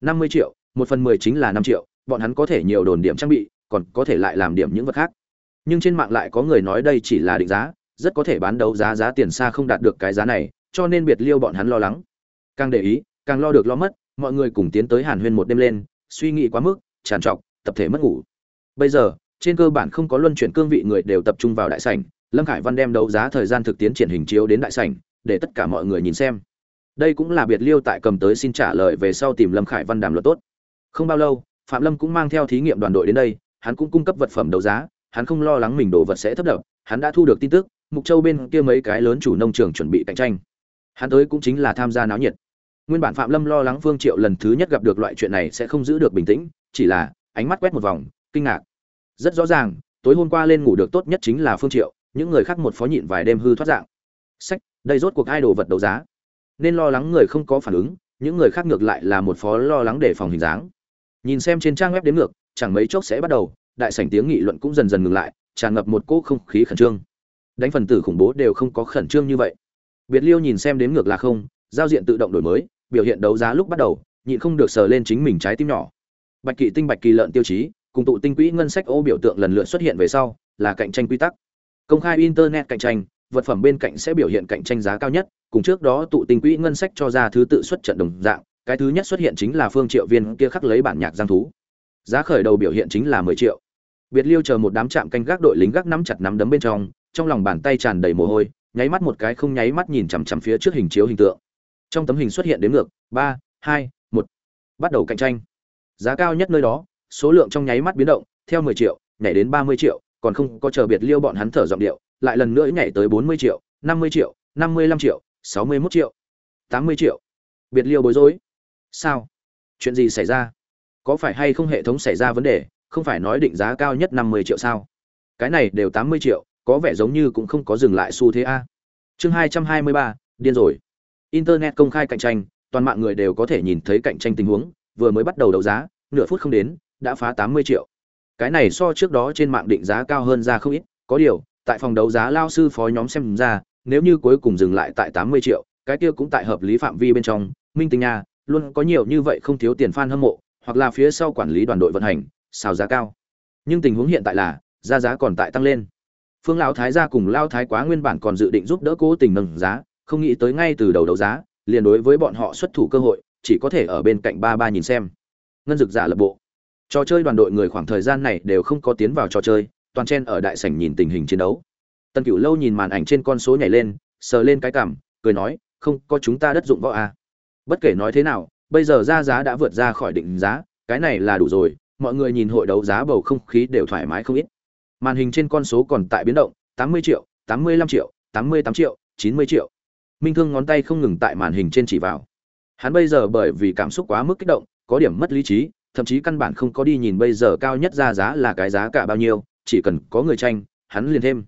Speaker 1: năm mươi triệu, một phần mười chính là năm triệu bọn hắn có thể nhiều đồn điểm trang bị, còn có thể lại làm điểm những vật khác. Nhưng trên mạng lại có người nói đây chỉ là định giá, rất có thể bán đấu giá giá tiền xa không đạt được cái giá này, cho nên biệt liêu bọn hắn lo lắng. Càng để ý, càng lo được lo mất, mọi người cùng tiến tới hàn huyên một đêm lên, suy nghĩ quá mức, tràn trọc, tập thể mất ngủ. Bây giờ, trên cơ bản không có luân chuyển cương vị người đều tập trung vào đại sảnh, lâm khải văn đem đấu giá thời gian thực tiến triển hình chiếu đến đại sảnh, để tất cả mọi người nhìn xem. Đây cũng là biệt liêu tại cầm tới xin trả lời về sau tìm lâm khải văn đàm luật tốt. Không bao lâu phạm lâm cũng mang theo thí nghiệm đoàn đội đến đây hắn cũng cung cấp vật phẩm đấu giá hắn không lo lắng mình đồ vật sẽ thấp đập, hắn đã thu được tin tức mục châu bên kia mấy cái lớn chủ nông trường chuẩn bị cạnh tranh. Hắn tới cũng chính là tham gia náo nhiệt. Nguyên bản phạm lâm lo lắng phương triệu lần thứ nhất gặp được loại chuyện này sẽ không giữ được bình tĩnh chỉ là ánh mắt quét một vòng kinh ngạc. Rất rõ ràng tối hôm qua lên ngủ được tốt nhất chính là phương triệu những người khác một phó nhịn vài đêm hư thoát dạng. Sách đây rốt cuộc ai đồ vật đấu giá? Nên lo lắng người không có phản ứng những người khác ngược lại là một phó lo lắng để phòng hình dáng nhìn xem trên trang web đến ngược, chẳng mấy chốc sẽ bắt đầu, đại sảnh tiếng nghị luận cũng dần dần ngừng lại, tràn ngập một cỗ không khí khẩn trương. Đánh phần tử khủng bố đều không có khẩn trương như vậy. Biệt liêu nhìn xem đến ngược là không, giao diện tự động đổi mới, biểu hiện đấu giá lúc bắt đầu, nhịn không được sờ lên chính mình trái tim nhỏ. Bạch kỵ tinh, bạch kỳ lợn tiêu chí, cùng tụ tinh quỹ ngân sách ô biểu tượng lần lượt xuất hiện về sau, là cạnh tranh quy tắc. Công khai internet cạnh tranh, vật phẩm bên cạnh sẽ biểu hiện cạnh tranh giá cao nhất, cùng trước đó tụ tinh quỹ ngân sách cho ra thứ tự xuất trận đồng dạng cái thứ nhất xuất hiện chính là phương triệu viên kia khắc lấy bản nhạc giang thú. Giá khởi đầu biểu hiện chính là 10 triệu. Biệt liêu chờ một đám chạm canh gác đội lính gác nắm chặt nắm đấm bên trong trong lòng bàn tay tràn đầy mồ hôi, nháy mắt một cái không nháy mắt nhìn chằm chằm phía trước hình chiếu hình tượng. Trong tấm hình xuất hiện đến ngược, ba, hai, một. Bắt đầu cạnh tranh. Giá cao nhất nơi đó, số lượng trong nháy mắt biến động, theo 10 triệu, nhảy đến 30 triệu, còn không có chờ biệt liêu bọn hắn thở giọng điệu, lại lần nữa nhảy tới 40 triệu 50 triệu 55 triệu 61 triệu 80 triệu. Biệt liêu bối rối sao? Chuyện gì xảy ra? Có phải hay không hệ thống xảy ra vấn đề không phải nói định giá cao nhất 50 triệu sao? Cái này đều 80 triệu có vẻ giống như cũng không có dừng lại xu thế a. Chương 223, điên rồi. Internet công khai cạnh tranh toàn mạng người đều có thể nhìn thấy cạnh tranh tình huống vừa mới bắt đầu đấu giá nửa phút không đến đã phá 80 triệu. Cái này so trước đó trên mạng định giá cao hơn ra không ít có điều tại phòng đấu giá lao sư phó nhóm xem ra nếu như cuối cùng dừng lại tại 80 triệu cái kia cũng tại hợp lý phạm vi bên trong. Minh tinh nha luôn có nhiều như vậy không thiếu tiền fan hâm mộ, hoặc là phía sau quản lý đoàn đội vận hành, xào giá cao. Nhưng tình huống hiện tại là, giá giá còn tại tăng lên. Phương lão thái gia cùng lão thái quá nguyên bản còn dự định giúp đỡ cố tình nâng giá, không nghĩ tới ngay từ đầu đấu giá, liền đối với bọn họ xuất thủ cơ hội, chỉ có thể ở bên cạnh ba ba nhìn xem. Ngân dực giả lập bộ. Trò chơi đoàn đội người khoảng thời gian này đều không có tiến vào trò chơi, toàn chen ở đại sảnh nhìn tình hình chiến đấu. Tân cửu lâu nhìn màn ảnh trên con số nhảy lên, sờ lên cái cảm, cười nói, không, có chúng ta đất dụng võ à bất kể nói thế nào, bây giờ ra giá đã vượt ra khỏi định giá, cái này là đủ rồi, mọi người nhìn hội đấu giá bầu không khí đều thoải mái không ít. Màn hình trên con số còn tại biến động 80 triệu 85 triệu 88 triệu 90 triệu. Minh thương ngón tay không ngừng tại màn hình trên chỉ vào. Hắn bây giờ bởi vì cảm xúc quá mức kích động, có điểm mất lý trí, thậm chí căn bản không có đi nhìn bây giờ cao nhất ra giá là cái giá cả bao nhiêu, chỉ cần có người tranh, hắn liền thêm.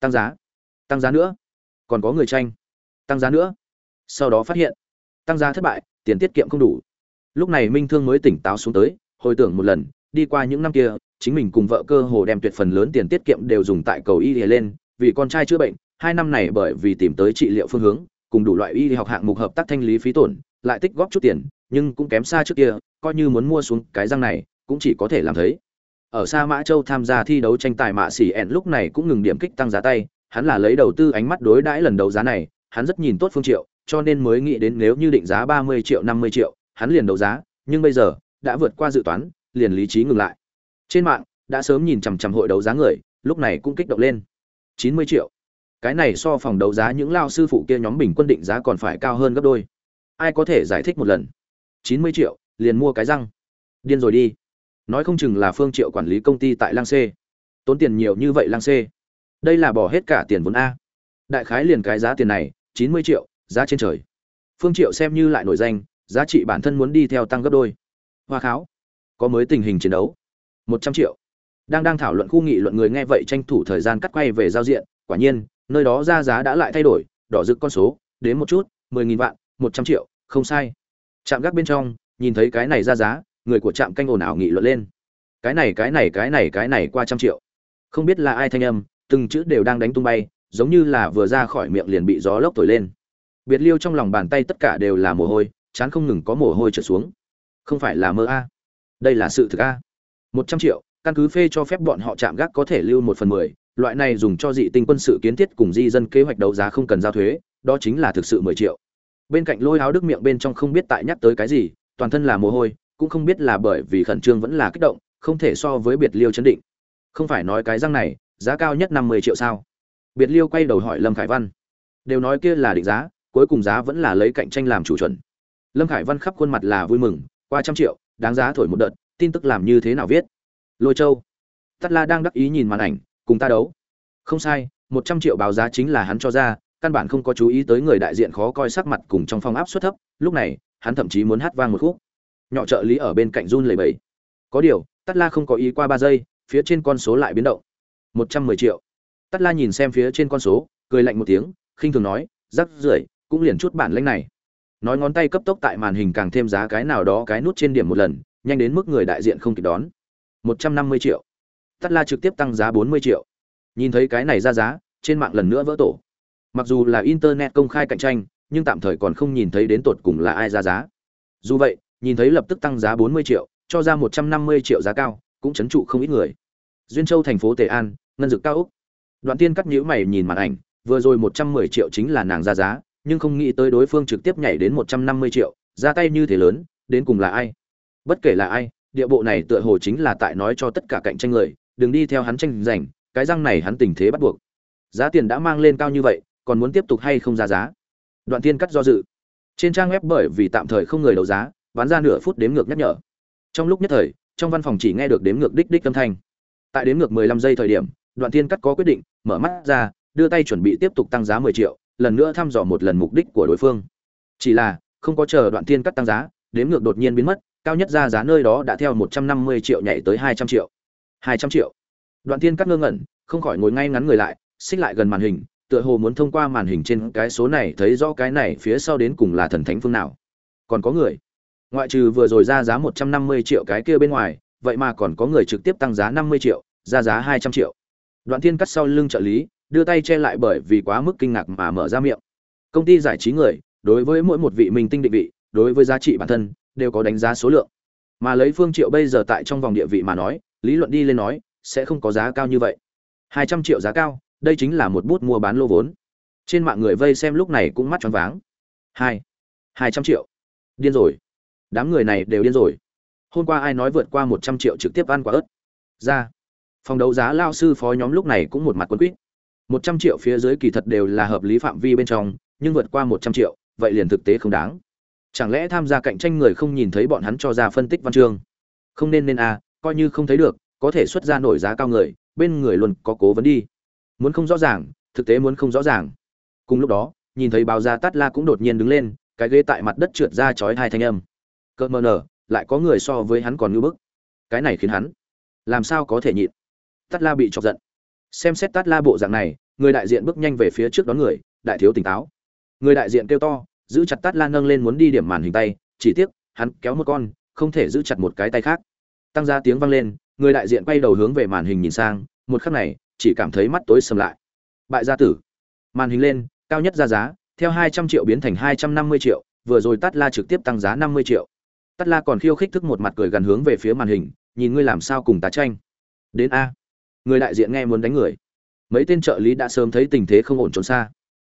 Speaker 1: Tăng giá. Tăng giá nữa. Còn có người tranh. Tăng giá nữa. Sau đó phát hiện tăng giá thất bại, tiền tiết kiệm không đủ. Lúc này minh thương mới tỉnh táo xuống tới, hồi tưởng một lần, đi qua những năm kia, chính mình cùng vợ cơ hồ đem tuyệt phần lớn tiền tiết kiệm đều dùng tại cầu y lên, vì con trai chữa bệnh, hai năm này bởi vì tìm tới trị liệu phương hướng, cùng đủ loại y học hạng mục hợp tác thanh lý phí tổn, lại tích góp chút tiền, nhưng cũng kém xa trước kia, coi như muốn mua xuống cái răng này, cũng chỉ có thể làm thấy. Ở xa mã châu tham gia thi đấu tranh tài mạ xỉ ẹn lúc này cũng ngừng điểm kích tăng giá tay, hắn là lấy đầu tư ánh mắt đối đãi lần đầu giá này, hắn rất nhìn tốt phương triệu cho nên mới nghĩ đến nếu như định giá 30 triệu 50 triệu, hắn liền đấu giá, nhưng bây giờ, đã vượt qua dự toán, liền lý trí ngừng lại. Trên mạng, đã sớm nhìn chằm chằm hội đấu giá người, lúc này cũng kích động lên. 90 triệu. Cái này so phòng đấu giá những lao sư phụ kia nhóm bình quân định giá còn phải cao hơn gấp đôi. Ai có thể giải thích một lần? 90 triệu, liền mua cái răng. Điên rồi đi. Nói không chừng là phương triệu quản lý công ty tại lang c. Tốn tiền nhiều như vậy lang c. Đây là bỏ hết cả tiền vốn a. Đại khái liền cái giá tiền này 90 triệu giá trên trời. Phương triệu xem như lại nổi danh, giá trị bản thân muốn đi theo tăng gấp đôi. Hoa kháo, có mới tình hình chiến đấu. 100 triệu. Đang đang thảo luận khu nghị luận người nghe vậy tranh thủ thời gian cắt quay về giao diện, quả nhiên, nơi đó ra giá đã lại thay đổi, đỏ rực con số, đến một chút, mười nghìn vạn 100 triệu, không sai. Trạm gác bên trong, nhìn thấy cái này ra giá, người của trạm canh ồn ào nghị luận lên. Cái này cái này cái này cái này qua trăm triệu. Không biết là ai thanh âm, từng chữ đều đang đánh tung bay, giống như là vừa ra khỏi miệng liền bị gió lốc thổi lên biệt liêu trong lòng bàn tay tất cả đều là mồ hôi, chán không ngừng có mồ hôi trở xuống. Không phải là mơ a? Đây là sự thực a. Một trăm triệu, căn cứ phê cho phép bọn họ chạm gác có thể lưu một phần mười, loại này dùng cho dị tinh quân sự kiến thiết cùng di dân kế hoạch đấu giá không cần giao thuế, đó chính là thực sự mười triệu. Bên cạnh lôi áo đức miệng bên trong không biết tại nhắc tới cái gì, toàn thân là mồ hôi, cũng không biết là bởi vì khẩn trương vẫn là kích động, không thể so với biệt liêu chấn định. Không phải nói cái răng này, giá cao nhất năm mươi triệu sao? Biệt liêu quay đầu hỏi lâm khải văn. Đều nói kia là định giá cuối cùng giá vẫn là lấy cạnh tranh làm chủ chuẩn. Lâm khải văn khắp khuôn mặt là vui mừng, qua trăm triệu, đáng giá thổi một đợt, tin tức làm như thế nào viết? Lôi châu. Tắt la đang đắc ý nhìn màn ảnh, cùng ta đấu. Không sai, một trăm triệu báo giá chính là hắn cho ra, căn bản không có chú ý tới người đại diện khó coi sắc mặt cùng trong phong áp suất thấp, lúc này, hắn thậm chí muốn hát vang một khúc. Nhỏ trợ lý ở bên cạnh run lầy bẫy có điều tắt la không có ý qua ba giây, phía trên con số lại biến động. Một trăm mười triệu. Tắt la nhìn xem phía trên con số, cười lạnh một tiếng, khinh thường nói, rắc rưởi cũng liền chút bản lĩnh này. Nói ngón tay cấp tốc tại màn hình càng thêm giá cái nào đó cái nút trên điểm một lần, nhanh đến mức người đại diện không kịp đón. Một trăm năm mươi triệu. Tắt la trực tiếp tăng giá bốn mươi triệu. Nhìn thấy cái này ra giá, trên mạng lần nữa vỡ tổ. Mặc dù là internet công khai cạnh tranh, nhưng tạm thời còn không nhìn thấy đến tột cùng là ai ra giá. Dù vậy, nhìn thấy lập tức tăng giá bốn mươi triệu, cho ra một trăm năm mươi triệu giá cao, cũng chấn trụ không ít người. Duyên châu thành phố tề an, ngân dực cao úc đoạn tiên cắt nhíu mày nhìn màn ảnh, vừa rồi một trăm mười triệu chính là nàng ra giá nhưng không nghĩ tới đối phương trực tiếp nhảy đến một trăm năm mươi triệu, ra tay như thế lớn, đến cùng là ai? Bất kể là ai, địa bộ này tựa hồ chính là tại nói cho tất cả cạnh tranh người, đừng đi theo hắn tranh giành, cái răng này hắn tình thế bắt buộc. Giá tiền đã mang lên cao như vậy, còn muốn tiếp tục hay không ra giá? Đoạn tiên cắt do dự. Trên trang web bởi vì tạm thời không người đấu giá, bán ra nửa phút đếm ngược nhắc nhở. Trong lúc nhất thời, trong văn phòng chỉ nghe được đếm ngược đích đích âm thanh. Tại đếm ngược 15 giây thời điểm, đoạn tiên cắt có quyết định, mở mắt ra, đưa tay chuẩn bị tiếp tục tăng giá 10 triệu lần nữa thăm dò một lần mục đích của đối phương. Chỉ là, không có chờ đoạn tiên cắt tăng giá, đếm ngược đột nhiên biến mất, cao nhất ra giá nơi đó đã theo 150 triệu nhảy tới 200 triệu. 200 triệu. Đoạn tiên cắt ngơ ngẩn, không khỏi ngồi ngay ngắn người lại, xích lại gần màn hình, tựa hồ muốn thông qua màn hình trên cái số này thấy rõ cái này phía sau đến cùng là thần thánh phương nào. Còn có người. Ngoại trừ vừa rồi ra giá 150 triệu cái kia bên ngoài, vậy mà còn có người trực tiếp tăng giá 50 triệu, ra giá 200 triệu. Đoạn thiên cắt sau lưng trợ lý đưa tay che lại bởi vì quá mức kinh ngạc mà mở ra miệng. Công ty giải trí người, đối với mỗi một vị minh tinh định vị, đối với giá trị bản thân, đều có đánh giá số lượng. Mà lấy phương triệu bây giờ tại trong vòng địa vị mà nói, lý luận đi lên nói, sẽ không có giá cao như vậy. 200 triệu giá cao, đây chính là một bút mua bán lô vốn. Trên mạng người vây xem lúc này cũng mắt tròn váng. Hai hai trăm triệu. Điên rồi. Đám người này đều điên rồi. Hôm qua ai nói vượt qua một trăm triệu trực tiếp ăn quả ớt? Ra. Phòng đấu giá lao sư phó nhóm lúc này cũng một mặt quân quýt một trăm triệu phía dưới kỳ thật đều là hợp lý phạm vi bên trong nhưng vượt qua một trăm triệu vậy liền thực tế không đáng. Chẳng lẽ tham gia cạnh tranh người không nhìn thấy bọn hắn cho ra phân tích văn chương? Không nên nên a à, coi như không thấy được có thể xuất ra nổi giá cao người bên người luôn có cố vấn đi. Muốn không rõ ràng thực tế muốn không rõ ràng. Cùng lúc đó nhìn thấy báo ra tát la cũng đột nhiên đứng lên cái ghế tại mặt đất trượt ra chói hai thanh âm. Cợt mờ nở lại có người so với hắn còn ngưỡng bức. Cái này khiến hắn làm sao có thể nhịn? Tát la bị chọc giận. Xem xét tát la bộ dạng này người đại diện bước nhanh về phía trước đón người, đại thiếu tỉnh táo. Người đại diện kêu to, giữ chặt tát Lan nâng lên muốn đi điểm màn hình tay, chỉ tiếc, hắn kéo một con, không thể giữ chặt một cái tay khác. Tăng ra tiếng vang lên, người đại diện quay đầu hướng về màn hình nhìn sang, một khắc này, chỉ cảm thấy mắt tối sầm lại. Bại gia tử. Màn hình lên, cao nhất ra giá, theo hai trăm triệu biến thành hai trăm năm mươi triệu, vừa rồi tát la trực tiếp tăng giá năm mươi triệu. Tát la còn khiêu khích thức một mặt cười gần hướng về phía màn hình, nhìn ngươi làm sao cùng tá tranh. Đến a. Người đại diện nghe muốn đánh người mấy tên trợ lý đã sớm thấy tình thế không ổn trốn xa.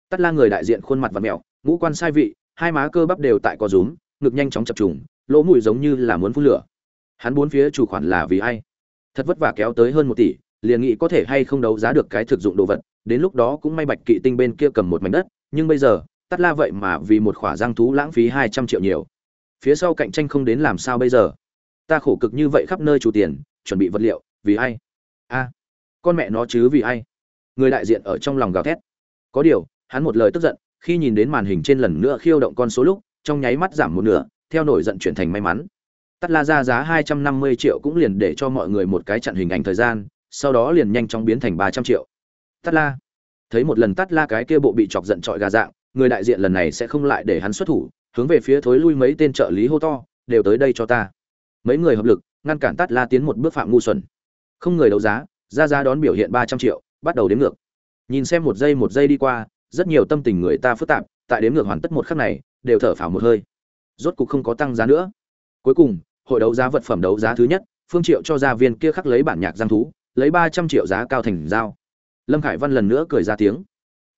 Speaker 1: Tắt la người đại diện khuôn mặt và mẹo, ngũ quan sai vị, hai má cơ bắp đều tại co rúm, ngực nhanh chóng chập trùng, lỗ mũi giống như là muốn phun lửa. Hắn bốn phía chủ khoản là vì ai? Thật vất vả kéo tới hơn một tỷ, liền nghĩ có thể hay không đấu giá được cái thực dụng đồ vật, đến lúc đó cũng may bạch kỵ tinh bên kia cầm một mảnh đất, nhưng bây giờ tắt la vậy mà vì một khỏa giang thú lãng phí hai trăm triệu nhiều. Phía sau cạnh tranh không đến làm sao bây giờ? Ta khổ cực như vậy khắp nơi chủ tiền, chuẩn bị vật liệu, vì ai? A, con mẹ nó chứ vì ai? Người đại diện ở trong lòng gào thét. Có điều, hắn một lời tức giận, khi nhìn đến màn hình trên lần nữa khiêu động con số lúc, trong nháy mắt giảm một nửa, theo nổi giận chuyển thành may mắn. Tắt la ra giá hai trăm năm mươi triệu cũng liền để cho mọi người một cái chặn hình ảnh thời gian, sau đó liền nhanh chóng biến thành ba trăm triệu. Tắt la. Thấy một lần tắt la cái kia bộ bị chọc giận trọi gà dạng, người đại diện lần này sẽ không lại để hắn xuất thủ, hướng về phía thối lui mấy tên trợ lý hô to, đều tới đây cho ta. Mấy người hợp lực, ngăn cản tắt la tiến một bước phạm ngu xuẩn. Không người đấu giá ra giá đón biểu hiện ba trăm triệu bắt đầu đếm ngược. Nhìn xem một giây một giây đi qua, rất nhiều tâm tình người ta phức tạp, tại đếm ngược hoàn tất một khắc này, đều thở phào một hơi. Rốt cục không có tăng giá nữa. Cuối cùng, hội đấu giá vật phẩm đấu giá thứ nhất, phương triệu cho gia viên kia khắc lấy bản nhạc giang thú, lấy ba trăm triệu giá cao thành giao lâm khải văn lần nữa cười ra tiếng.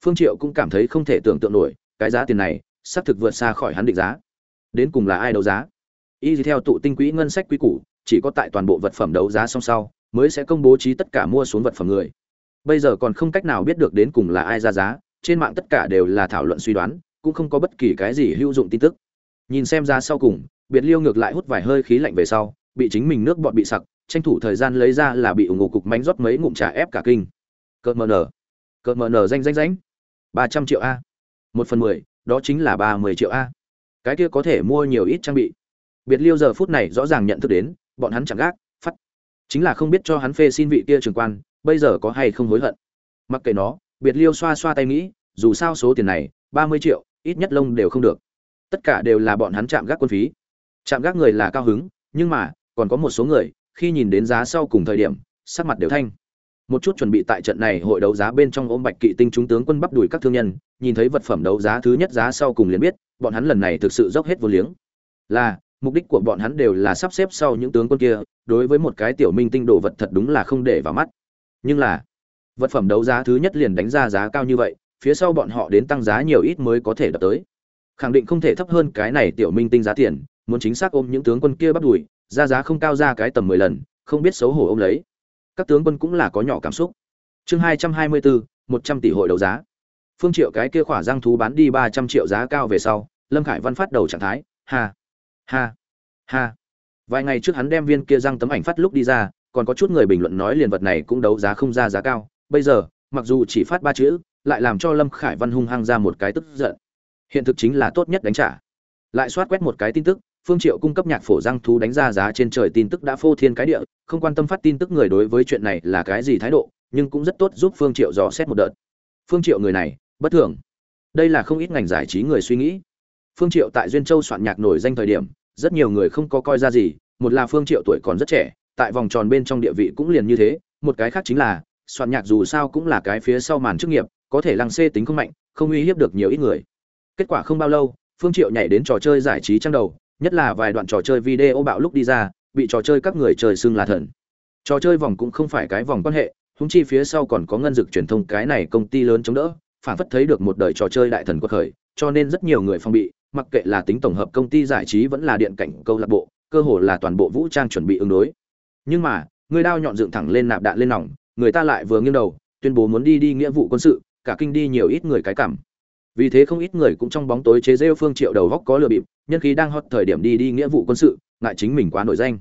Speaker 1: Phương triệu cũng cảm thấy không thể tưởng tượng nổi, cái giá tiền này, xác thực vượt xa khỏi hắn định giá. Đến cùng là ai đấu giá? Y theo tụ tinh quỹ ngân sách quý củ, chỉ có tại toàn bộ vật phẩm đấu giá song sau, mới sẽ công bố trí tất cả mua xuống vật phẩm người bây giờ còn không cách nào biết được đến cùng là ai ra giá, trên mạng tất cả đều là thảo luận suy đoán, cũng không có bất kỳ cái gì hữu dụng tin tức. Nhìn xem ra sau cùng, biệt liêu ngược lại hút vài hơi khí lạnh về sau, bị chính mình nước bọt bị sặc, tranh thủ thời gian lấy ra là bị ủng hộ cục mánh rót mấy ngụm trà ép cả kinh. Cợt mờ nở, cợt mờ nở danh danh danh ba trăm triệu a. Một phần mười, đó chính là ba mươi triệu a. Cái kia có thể mua nhiều ít trang bị. Biệt liêu giờ phút này rõ ràng nhận thức đến, bọn hắn chẳng gác phát chính là không biết cho hắn phê xin vị kia trường quan bây giờ có hay không hối hận? Mặc kệ nó, biệt liêu xoa xoa tay nghĩ, dù sao số tiền này, ba mươi triệu, ít nhất lông đều không được. Tất cả đều là bọn hắn chạm gác quân phí. Chạm gác người là cao hứng, nhưng mà, còn có một số người, khi nhìn đến giá sau cùng thời điểm, sắc mặt đều thanh. Một chút chuẩn bị tại trận này hội đấu giá bên trong ôm bạch kỵ tinh chúng tướng quân bắp đuổi các thương nhân, nhìn thấy vật phẩm đấu giá thứ nhất giá sau cùng liền biết, bọn hắn lần này thực sự dốc hết vô liếng. Là, mục đích của bọn hắn đều là sắp xếp sau những tướng quân kia, đối với một cái tiểu minh tinh đồ vật thật đúng là không để vào mắt nhưng là, vật phẩm đấu giá thứ nhất liền đánh ra giá cao như vậy, phía sau bọn họ đến tăng giá nhiều ít mới có thể đập tới. Khẳng định không thể thấp hơn cái này tiểu minh tinh giá tiền, muốn chính xác ôm những tướng quân kia bắt đuổi ra giá không cao ra cái tầm mười lần, không biết xấu hổ ôm lấy. Các tướng quân cũng là có nhỏ cảm xúc. Chương hai trăm hai mươi bốn, một trăm tỷ hội đấu giá. Phương triệu cái kia khỏa răng thú bán đi ba trăm triệu giá cao về sau, lâm khải văn phát đầu trạng thái, ha ha ha. Vài ngày trước hắn đem viên kia răng tấm ảnh phát lúc đi ra còn có chút người bình luận nói liền vật này cũng đấu giá không ra giá cao. Bây giờ, mặc dù chỉ phát ba chữ, lại làm cho lâm khải văn hung hăng ra một cái tức giận. Hiện thực chính là tốt nhất đánh trả. Lại soát quét một cái tin tức, phương triệu cung cấp nhạc phổ răng thú đánh ra giá trên trời tin tức đã phô thiên cái địa, không quan tâm phát tin tức người đối với chuyện này là cái gì thái độ, nhưng cũng rất tốt giúp phương triệu dò xét một đợt. Phương triệu người này, bất thường. Đây là không ít ngành giải trí người suy nghĩ. Phương triệu tại duyên châu soạn nhạc nổi danh thời điểm, rất nhiều người không có coi ra gì, một là phương triệu tuổi còn rất trẻ tại vòng tròn bên trong địa vị cũng liền như thế, một cái khác chính là, soạn nhạc dù sao cũng là cái phía sau màn chức nghiệp, có thể lăng xê tính không mạnh, không uy hiếp được nhiều ít người. Kết quả không bao lâu, phương triệu nhảy đến trò chơi giải trí trang đầu, nhất là vài đoạn trò chơi video bạo lúc đi ra, bị trò chơi các người trời xưng là thần. Trò chơi vòng cũng không phải cái vòng quan hệ húng chi phía sau còn có ngân dực truyền thông cái này công ty lớn chống đỡ, phản phất thấy được một đời trò chơi đại thần quật khởi, cho nên rất nhiều người phong bị, mặc kệ là tính tổng hợp công ty giải trí vẫn là điện cảnh câu lạc bộ, cơ hồ là toàn bộ vũ trang chuẩn bị ứng đối nhưng mà, người đao nhọn dựng thẳng lên nạp đạn lên nòng, người ta lại vừa nghiêng đầu, tuyên bố muốn đi đi nghĩa vụ quân sự, cả kinh đi nhiều ít người cái cảm. Vì thế không ít người cũng trong bóng tối chế rêu phương triệu đầu góc có lừa bịp, nhân khí đang hot thời điểm đi đi nghĩa vụ quân sự, ngại chính mình quá nổi danh.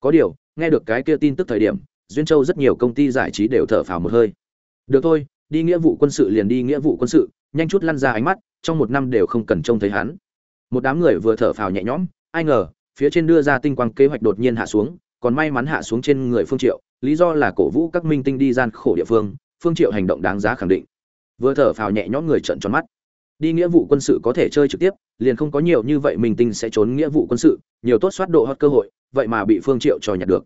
Speaker 1: Có điều, nghe được cái kia tin tức thời điểm, duyên châu rất nhiều công ty giải trí đều thở phào một hơi. Được thôi, đi nghĩa vụ quân sự liền đi nghĩa vụ quân sự, nhanh chút lăn ra ánh mắt, trong một năm đều không cần trông thấy hắn. Một đám người vừa thở phào nhẹ nhõm, ai ngờ, phía trên đưa ra tinh quang kế hoạch đột nhiên hạ xuống còn may mắn hạ xuống trên người phương triệu, lý do là cổ vũ các minh tinh đi gian khổ địa phương phương triệu hành động đáng giá khẳng định. Vừa thở phào nhẹ nhõm người trợn tròn mắt. Đi nghĩa vụ quân sự có thể chơi trực tiếp, liền không có nhiều như vậy minh tinh sẽ trốn nghĩa vụ quân sự, nhiều tốt soát độ hot cơ hội, vậy mà bị phương triệu cho nhặt được.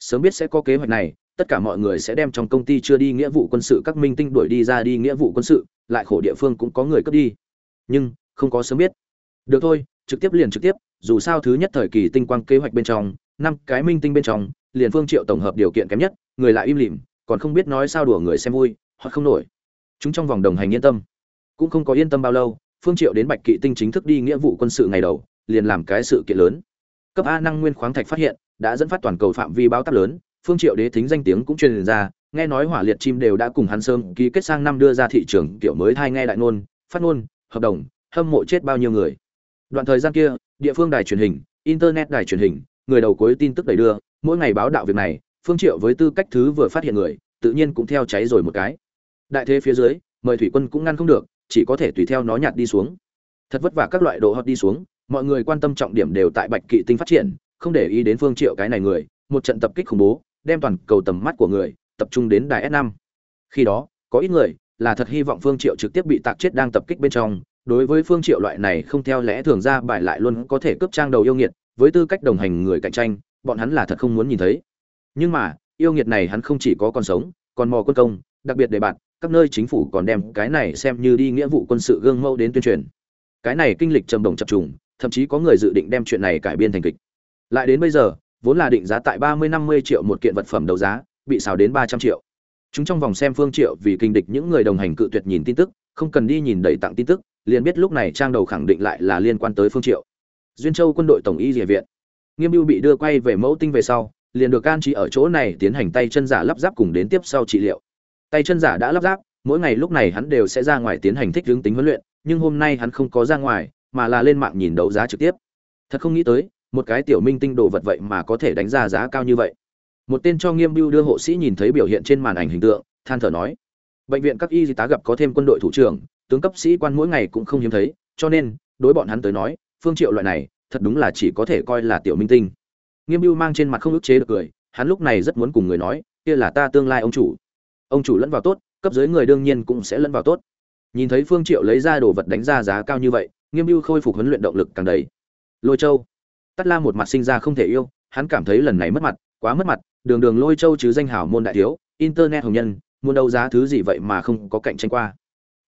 Speaker 1: Sớm biết sẽ có kế hoạch này, tất cả mọi người sẽ đem trong công ty chưa đi nghĩa vụ quân sự các minh tinh đuổi đi ra đi nghĩa vụ quân sự, lại khổ địa phương cũng có người cướp đi. Nhưng, không có sớm biết. Được thôi, trực tiếp liền trực tiếp, dù sao thứ nhất thời kỳ tinh quang kế hoạch bên trong năm cái minh tinh bên trong, liền phương triệu tổng hợp điều kiện kém nhất, người lại im lìm, còn không biết nói sao đùa người xem vui, hoặc không nổi. Chúng trong vòng đồng hành yên tâm. Cũng không có yên tâm bao lâu, phương triệu đến bạch kỵ tinh chính thức đi nghĩa vụ quân sự ngày đầu, liền làm cái sự kiện lớn. Cấp a năng nguyên khoáng thạch phát hiện, đã dẫn phát toàn cầu phạm vi báo táp lớn, phương triệu đế thính danh tiếng cũng truyền ra, nghe nói hỏa liệt chim đều đã cùng hắn sớm ký kết sang năm đưa ra thị trường, kiểu mới thay nghe đại ngôn, phát ngôn, hợp đồng, hâm mộ chết bao nhiêu người. Đoạn thời gian kia, địa phương đài truyền hình, internet đài truyền hình người đầu cuối tin tức đầy đưa, mỗi ngày báo đạo việc này, phương triệu với tư cách thứ vừa phát hiện người, tự nhiên cũng theo cháy rồi một cái. Đại thế phía dưới, mời thủy quân cũng ngăn không được, chỉ có thể tùy theo nó nhạt đi xuống. Thật vất vả các loại độ hot đi xuống, mọi người quan tâm trọng điểm đều tại bạch kỵ tinh phát triển, không để ý đến phương triệu cái này người, một trận tập kích khủng bố, đem toàn cầu tầm mắt của người, tập trung đến đài s 5 khi đó, có ít người, là thật hy vọng phương triệu trực tiếp bị tạc chết đang tập kích bên trong, đối với phương triệu loại này không theo lẽ thường ra bài lại luôn có thể cướp trang đầu yêu nghiệt với tư cách đồng hành người cạnh tranh, bọn hắn là thật không muốn nhìn thấy. Nhưng mà, yêu nghiệt này hắn không chỉ có còn sống, còn mò quân công, đặc biệt để bạn các nơi chính phủ còn đem cái này xem như đi nghĩa vụ quân sự gương mẫu đến tuyên truyền. Cái này kinh lịch trầm đồng chập trùng, thậm chí có người dự định đem chuyện này cải biên thành kịch. Lại đến bây giờ, vốn là định giá tại ba mươi năm mươi triệu một kiện vật phẩm đấu giá, bị xào đến ba trăm triệu. Chúng trong vòng xem phương triệu vì kinh địch những người đồng hành cự tuyệt nhìn tin tức, không cần đi nhìn đầy tặng tin tức, liền biết lúc này trang đầu khẳng định lại là liên quan tới phương triệu duyên châu quân đội tổng y địa viện. Nghiêm mưu bị đưa quay về mẫu tinh về sau, liền được can trí ở chỗ này tiến hành tay chân giả lắp ráp cùng đến tiếp sau trị liệu. Tay chân giả đã lắp ráp, mỗi ngày lúc này hắn đều sẽ ra ngoài tiến hành thích hướng tính huấn luyện, nhưng hôm nay hắn không có ra ngoài, mà là lên mạng nhìn đấu giá trực tiếp. Thật không nghĩ tới, một cái tiểu minh tinh đồ vật vậy mà có thể đánh ra giá cao như vậy. Một tên cho nghiêm mưu đưa hộ sĩ nhìn thấy biểu hiện trên màn ảnh hình tượng, than thở nói, bệnh viện các y tá gặp có thêm quân đội thủ trưởng, tướng cấp sĩ quan mỗi ngày cũng không hiếm thấy, cho nên, đối bọn hắn tới nói phương triệu loại này, thật đúng là chỉ có thể coi là tiểu minh tinh. Nghiêm mưu mang trên mặt không ức chế được cười, hắn lúc này rất muốn cùng người nói, kia là ta tương lai ông chủ. Ông chủ lẫn vào tốt, cấp dưới người đương nhiên cũng sẽ lẫn vào tốt. Nhìn thấy phương triệu lấy ra đồ vật đánh ra giá cao như vậy, nghiêm mưu khôi phục huấn luyện động lực càng đầy. Lôi châu. Tắt la một mặt sinh ra không thể yêu, hắn cảm thấy lần này mất mặt, quá mất mặt, đường đường lôi châu chứ danh hảo môn đại thiếu, internet hồng nhân, muốn đấu giá thứ gì vậy mà không có cạnh tranh qua.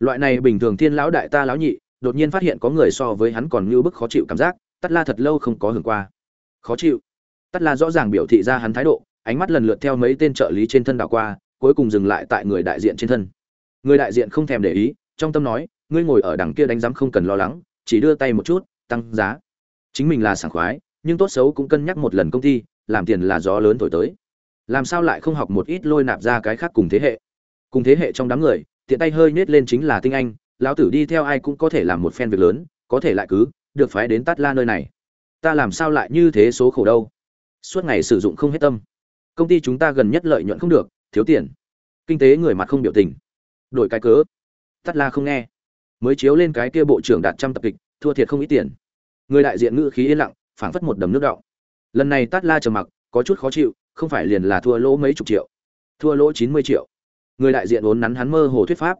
Speaker 1: Loại này bình thường thiên lão đại ta lão nhị đột nhiên phát hiện có người so với hắn còn như bức khó chịu cảm giác tắt la thật lâu không có hưởng qua. Khó chịu. Tắt la rõ ràng biểu thị ra hắn thái độ, ánh mắt lần lượt theo mấy tên trợ lý trên thân đảo qua, cuối cùng dừng lại tại người đại diện trên thân. Người đại diện không thèm để ý, trong tâm nói, ngươi ngồi ở đằng kia đánh giám không cần lo lắng, chỉ đưa tay một chút, tăng giá. Chính mình là sảng khoái, nhưng tốt xấu cũng cân nhắc một lần công ty, làm tiền là gió lớn thổi tới. Làm sao lại không học một ít lôi nạp ra cái khác cùng thế hệ? Cùng thế hệ trong đám người, tiện tay hơi nết lên chính là tinh anh lão tử đi theo ai cũng có thể làm một phen việc lớn, có thể lại cứ, được phái đến tát la nơi này. Ta làm sao lại như thế số khổ đâu? Suốt ngày sử dụng không hết tâm. Công ty chúng ta gần nhất lợi nhuận không được, thiếu tiền. Kinh tế người mặt không biểu tình. Đổi cái cớ. Tát la không nghe. Mới chiếu lên cái kia bộ trưởng đạt trăm tập kịch, thua thiệt không ít tiền. Người đại diện ngữ khí yên lặng, phảng phất một đầm nước đọng. Lần này tát la trầm mặc, có chút khó chịu, không phải liền là thua lỗ mấy chục triệu. Thua lỗ chín mươi triệu. Người đại diện vốn nắn hắn mơ hồ thuyết pháp.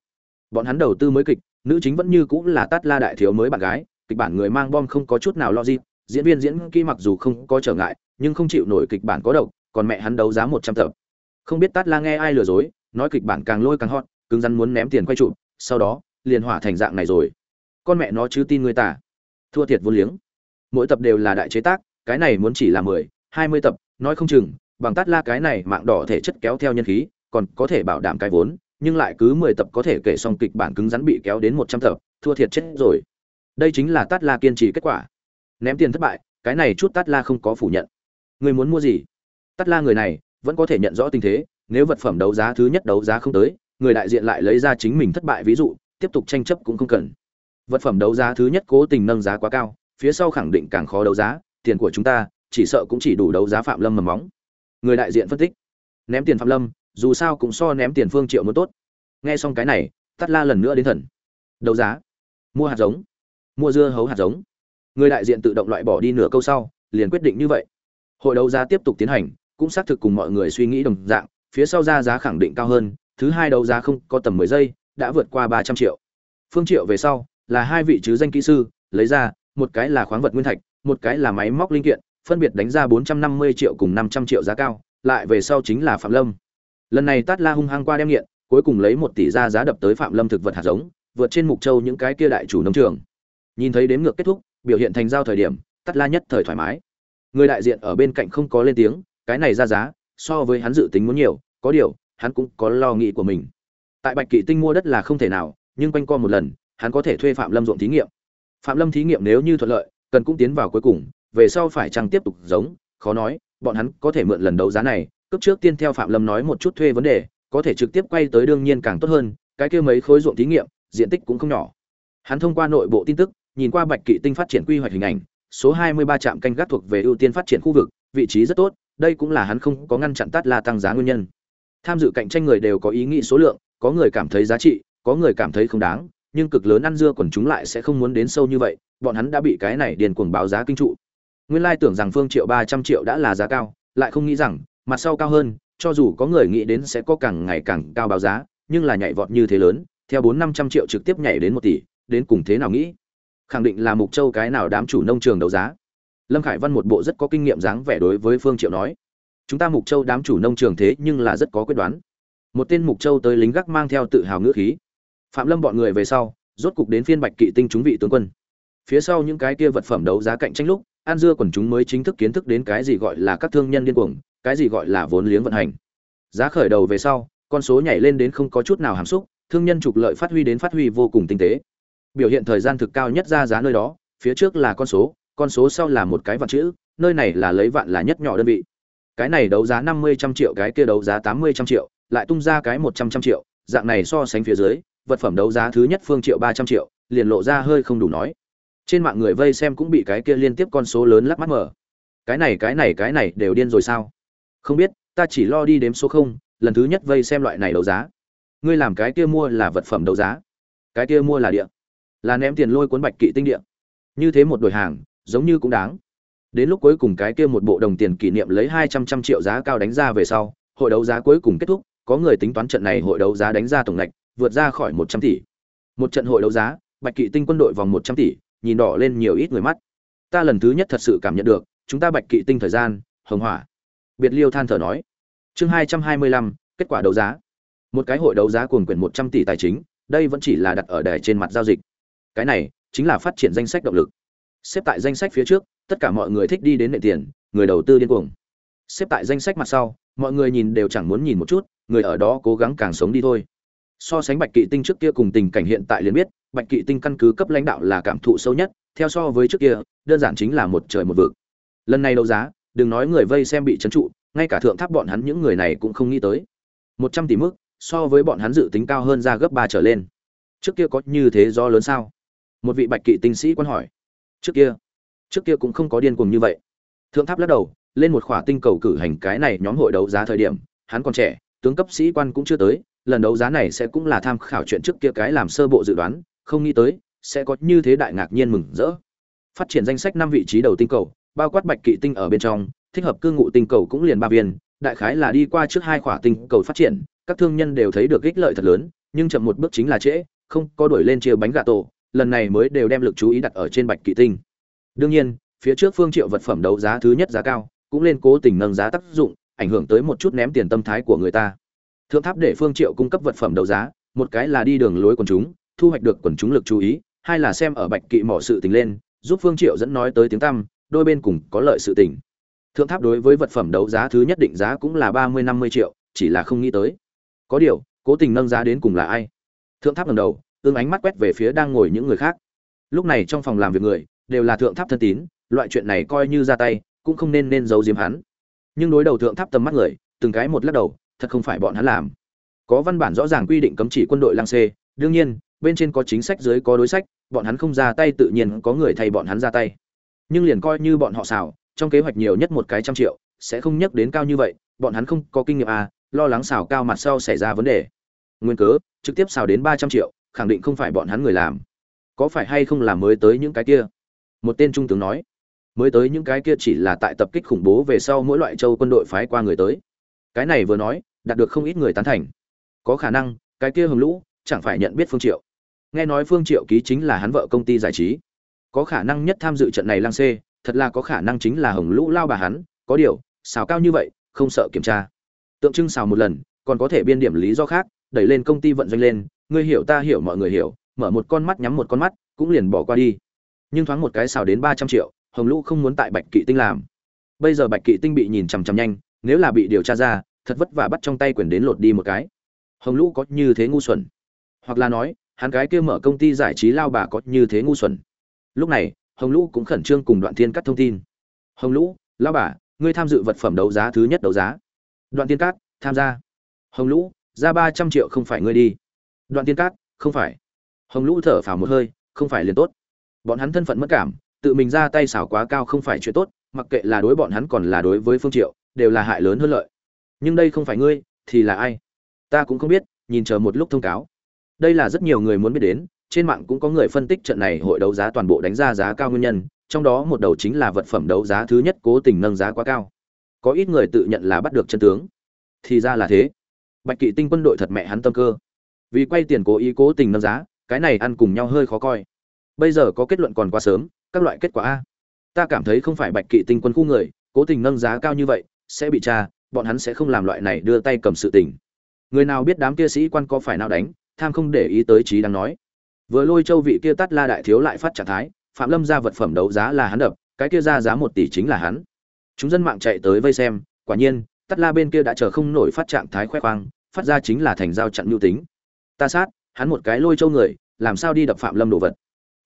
Speaker 1: Bọn hắn đầu tư mới kịch nữ chính vẫn như cũng là tát la đại thiếu mới bạn gái, kịch bản người mang bom không có chút nào lo gì diễn viên diễn kỹ mặc dù không có trở ngại, nhưng không chịu nổi kịch bản có độc, còn mẹ hắn đấu giá một trăm tập. Không biết tát la nghe ai lừa dối, nói kịch bản càng lôi càng hot, cứng rắn muốn ném tiền quay chụp, sau đó, liền hỏa thành dạng này rồi. Con mẹ nó chứ tin người ta. Thua thiệt vô liếng. Mỗi tập đều là đại chế tác, cái này muốn chỉ là mười, hai mươi tập, nói không chừng, bằng tát la cái này mạng đỏ thể chất kéo theo nhân khí, còn có thể bảo đảm cái vốn nhưng lại cứ mười tập có thể kể xong kịch bản cứng rắn bị kéo đến một trăm tập, thua thiệt chết rồi. Đây chính là tát la kiên trì kết quả. Ném tiền thất bại, cái này chút tát la không có phủ nhận. Người muốn mua gì? Tát la người này vẫn có thể nhận rõ tình thế, nếu vật phẩm đấu giá thứ nhất đấu giá không tới, người đại diện lại lấy ra chính mình thất bại ví dụ, tiếp tục tranh chấp cũng không cần. Vật phẩm đấu giá thứ nhất cố tình nâng giá quá cao, phía sau khẳng định càng khó đấu giá, tiền của chúng ta chỉ sợ cũng chỉ đủ đấu giá phạm lâm mầm móng. Người đại diện phân tích. Ném tiền phạm lâm dù sao cũng so ném tiền phương triệu muốn tốt. Nghe xong cái này tắt la lần nữa đến thần. Đấu giá. Mua hạt giống. Mua dưa hấu hạt giống. Người đại diện tự động loại bỏ đi nửa câu sau, liền quyết định như vậy. Hội đấu giá tiếp tục tiến hành, cũng xác thực cùng mọi người suy nghĩ đồng dạng, phía sau ra giá khẳng định cao hơn, thứ hai đấu giá không có tầm mười giây, đã vượt qua ba trăm triệu. Phương triệu về sau, là hai vị chứ danh kỹ sư, lấy ra, một cái là khoáng vật nguyên thạch, một cái là máy móc linh kiện, phân biệt đánh ra bốn trăm năm mươi triệu cùng năm trăm triệu giá cao, lại về sau chính là phạm lâm lần này tát la hung hăng qua đem nghiện, cuối cùng lấy một tỷ ra giá đập tới phạm lâm thực vật hạt giống, vượt trên mục châu những cái kia đại chủ nông trường. Nhìn thấy đếm ngược kết thúc, biểu hiện thành giao thời điểm, tát la nhất thời thoải mái. Người đại diện ở bên cạnh không có lên tiếng, cái này ra giá, so với hắn dự tính muốn nhiều, có điều, hắn cũng có lo nghĩ của mình. Tại bạch kỵ tinh mua đất là không thể nào, nhưng quanh co một lần, hắn có thể thuê phạm lâm ruộng thí nghiệm. Phạm lâm thí nghiệm nếu như thuận lợi, cần cũng tiến vào cuối cùng, về sau phải chăng tiếp tục giống, khó nói, bọn hắn có thể mượn lần đấu giá này cấp trước tiên theo phạm lâm nói một chút thuê vấn đề, có thể trực tiếp quay tới đương nhiên càng tốt hơn, cái kia mấy khối ruộng thí nghiệm, diện tích cũng không nhỏ. Hắn thông qua nội bộ tin tức, nhìn qua bạch kỵ tinh phát triển quy hoạch hình ảnh, số 23 trạm canh gác thuộc về ưu tiên phát triển khu vực, vị trí rất tốt, đây cũng là hắn không có ngăn chặn tát la tăng giá nguyên nhân. Tham dự cạnh tranh người đều có ý nghĩ số lượng, có người cảm thấy giá trị, có người cảm thấy không đáng, nhưng cực lớn ăn dưa quần chúng lại sẽ không muốn đến sâu như vậy, bọn hắn đã bị cái này điền cuồng báo giá kinh trụ. Nguyên lai tưởng rằng phương triệu ba trăm triệu đã là giá cao, lại không nghĩ rằng mặt sau cao hơn, cho dù có người nghĩ đến sẽ có càng ngày càng cao báo giá, nhưng là nhảy vọt như thế lớn, theo bốn năm trăm triệu trực tiếp nhảy đến một tỷ, đến cùng thế nào nghĩ? Khẳng định là mục châu cái nào đám chủ nông trường đấu giá? Lâm khải văn một bộ rất có kinh nghiệm dáng vẻ đối với phương triệu nói, chúng ta mục châu đám chủ nông trường thế nhưng là rất có quyết đoán. Một tên mục châu tới lính gác mang theo tự hào ngữ khí. Phạm lâm bọn người về sau, rốt cục đến phiên bạch kỵ tinh chúng vị tướng quân. Phía sau những cái kia vật phẩm đấu giá cạnh tranh lúc, an dưa quần chúng mới chính thức kiến thức đến cái gì gọi là các thương nhân điên cuồng cái gì gọi là vốn liếng vận hành. Giá khởi đầu về sau, con số nhảy lên đến không có chút nào hàm xúc, thương nhân trục lợi phát huy đến phát huy vô cùng tinh tế. Biểu hiện thời gian thực cao nhất ra giá nơi đó, phía trước là con số con số sau là một cái vạn chữ, nơi này là lấy vạn là nhất nhỏ đơn vị. Cái này đấu giá năm mươi trăm triệu, cái kia đấu giá tám mươi trăm triệu, lại tung ra cái một trăm trăm triệu, dạng này so sánh phía dưới, vật phẩm đấu giá thứ nhất phương triệu ba trăm triệu, liền lộ ra hơi không đủ nói. Trên mạng người vây xem cũng bị cái kia liên tiếp con số lớn lắc mắt mở. Cái này cái này cái này đều điên rồi sao? Không biết, ta chỉ lo đi đếm số không, lần thứ nhất vây xem loại này đấu giá. Ngươi làm cái kia mua là vật phẩm đấu giá. Cái kia mua là địa. Là ném tiền lôi cuốn bạch kỵ tinh địa. Như thế một đổi hàng, giống như cũng đáng. Đến lúc cuối cùng cái kia một bộ đồng tiền kỷ niệm lấy hai trăm trăm triệu giá cao đánh ra về sau, hội đấu giá cuối cùng kết thúc, có người tính toán trận này hội đấu giá đánh ra tổng ngạch vượt ra khỏi một trăm tỷ. Một trận hội đấu giá, bạch kỵ tinh quân đội vòng một trăm tỷ, nhìn đỏ lên nhiều ít người mắt. Ta lần thứ nhất thật sự cảm nhận được, chúng ta bạch kỵ tinh thời gian, hồng hỏa biệt liêu than thở nói. Chương hai trăm hai mươi lăm, kết quả đấu giá. Một cái hội đấu giá cuồng quyển một trăm tỷ tài chính, đây vẫn chỉ là đặt ở đài trên mặt giao dịch. Cái này chính là phát triển danh sách động lực. Xếp tại danh sách phía trước, tất cả mọi người thích đi đến nệ tiền, người đầu tư điên cuồng. Xếp tại danh sách mặt sau, mọi người nhìn đều chẳng muốn nhìn một chút, người ở đó cố gắng càng sống đi thôi. So sánh bạch kỵ tinh trước kia cùng tình cảnh hiện tại liền biết, bạch kỵ tinh căn cứ cấp lãnh đạo là cảm thụ sâu nhất, theo so với trước kia, đơn giản chính là một trời một vực. Lần này đấu giá đừng nói người vây xem bị trấn trụ, ngay cả thượng tháp bọn hắn những người này cũng không nghĩ tới. Một trăm tỷ mức, so với bọn hắn dự tính cao hơn ra gấp ba trở lên. Trước kia có như thế do lớn sao? Một vị bạch kỵ tinh sĩ quan hỏi. Trước kia trước kia cũng không có điên cuồng như vậy. Thượng tháp lắc đầu, lên một khỏa tinh cầu cử hành cái này nhóm hội đấu giá thời điểm, hắn còn trẻ, tướng cấp sĩ quan cũng chưa tới, lần đấu giá này sẽ cũng là tham khảo chuyện trước kia cái làm sơ bộ dự đoán, không nghĩ tới, sẽ có như thế đại ngạc nhiên mừng rỡ. Phát triển danh sách năm vị trí đầu tinh cầu bao quát bạch kỵ tinh ở bên trong, thích hợp cư ngụ tinh cầu cũng liền ba viên, đại khái là đi qua trước hai khỏa tinh cầu phát triển, các thương nhân đều thấy được ích lợi thật lớn, nhưng chậm một bước chính là trễ, không có đuổi lên chia bánh gà tổ, lần này mới đều đem lực chú ý đặt ở trên bạch kỵ tinh. Đương nhiên, phía trước phương triệu vật phẩm đấu giá thứ nhất giá cao, cũng lên cố tình nâng giá tác dụng, ảnh hưởng tới một chút ném tiền tâm thái của người ta. Thượng tháp để phương triệu cung cấp vật phẩm đấu giá, một cái là đi đường lối quần chúng, thu hoạch được quần chúng lực chú ý, hai là xem ở bạch kỵ mỏ sự tình lên, giúp phương triệu dẫn nói tới tiếng tăm đôi bên cùng có lợi sự tình. Thượng tháp đối với vật phẩm đấu giá thứ nhất định giá cũng là ba mươi, năm mươi triệu, chỉ là không nghĩ tới. Có điều, cố tình nâng giá đến cùng là ai? Thượng tháp lần đầu ương ánh mắt quét về phía đang ngồi những người khác. Lúc này trong phòng làm việc người, đều là thượng tháp thân tín, loại chuyện này coi như ra tay, cũng không nên nên giấu giếm hắn. Nhưng đối đầu thượng tháp tầm mắt người, từng cái một lắc đầu, thật không phải bọn hắn làm. Có văn bản rõ ràng quy định cấm chỉ quân đội lang xê, đương nhiên, bên trên có chính sách dưới có đối sách, bọn hắn không ra tay tự nhiên có người thay bọn hắn ra tay nhưng liền coi như bọn họ xào, trong kế hoạch nhiều nhất một cái trăm triệu, sẽ không nhắc đến cao như vậy, bọn hắn không có kinh nghiệm à lo lắng xào cao mặt sau xảy ra vấn đề. Nguyên cớ, trực tiếp xào đến ba trăm triệu, khẳng định không phải bọn hắn người làm. Có phải hay không làm mới tới những cái kia? Một tên trung tướng nói. Mới tới những cái kia chỉ là tại tập kích khủng bố về sau mỗi loại châu quân đội phái qua người tới. Cái này vừa nói, đạt được không ít người tán thành. Có khả năng, cái kia hồng lũ, chẳng phải nhận biết phương triệu. Nghe nói phương triệu ký chính là hắn vợ công ty giải trí có khả năng nhất tham dự trận này lang xê, thật là có khả năng chính là hồng lũ lao bà hắn, có điều, xào cao như vậy, không sợ kiểm tra. Tượng trưng xào một lần, còn có thể biên điểm lý do khác, đẩy lên công ty vận doanh lên, ngươi hiểu ta hiểu mọi người hiểu, mở một con mắt nhắm một con mắt, cũng liền bỏ qua đi. Nhưng thoáng một cái xào đến ba trăm triệu, hồng lũ không muốn tại bạch kỵ tinh làm. Bây giờ bạch kỵ tinh bị nhìn chằm chằm nhanh, nếu là bị điều tra ra, thật vất vả bắt trong tay quyền đến lột đi một cái. Hồng lũ có như thế ngu xuẩn. Hoặc là nói, hắn cái kia mở công ty giải trí lao bà có như thế ngu xuẩn lúc này, hồng lũ cũng khẩn trương cùng đoạn thiên cắt thông tin. Hồng lũ lao bà, ngươi tham dự vật phẩm đấu giá thứ nhất đấu giá. Đoạn tiên cát, tham gia. Hồng lũ, ra ba trăm triệu không phải ngươi đi. Đoạn tiên cát, không phải. Hồng lũ thở phào một hơi, không phải liền tốt. Bọn hắn thân phận mất cảm, tự mình ra tay xảo quá cao không phải chuyện tốt, mặc kệ là đối bọn hắn còn là đối với phương triệu, đều là hại lớn hơn lợi. Nhưng đây không phải ngươi, thì là ai? Ta cũng không biết, nhìn chờ một lúc thông cáo. Đây là rất nhiều người muốn biết đến trên mạng cũng có người phân tích trận này hội đấu giá toàn bộ đánh ra giá cao nguyên nhân, trong đó một đầu chính là vật phẩm đấu giá thứ nhất cố tình nâng giá quá cao. Có ít người tự nhận là bắt được chân tướng. Thì ra là thế. Bạch kỵ tinh quân đội thật mẹ hắn tâm cơ. Vì quay tiền cố ý cố tình nâng giá, cái này ăn cùng nhau hơi khó coi. Bây giờ có kết luận còn quá sớm, các loại kết quả a. Ta cảm thấy không phải bạch kỵ tinh quân khu người, cố tình nâng giá cao như vậy, sẽ bị tra, bọn hắn sẽ không làm loại này đưa tay cầm sự tình. Người nào biết đám kia sĩ quan có phải nào đánh, tham không để ý tới trí đang nói vừa lôi châu vị kia tắt la đại thiếu lại phát trạng thái, phạm lâm ra vật phẩm đấu giá là hắn đập, cái kia ra giá một tỷ chính là hắn. Chúng dân mạng chạy tới vây xem, quả nhiên tắt la bên kia đã chờ không nổi phát trạng thái khoe khoang, phát ra chính là thành giao chặn mưu tính. Ta sát, hắn một cái lôi châu người, làm sao đi đập phạm lâm đồ vật?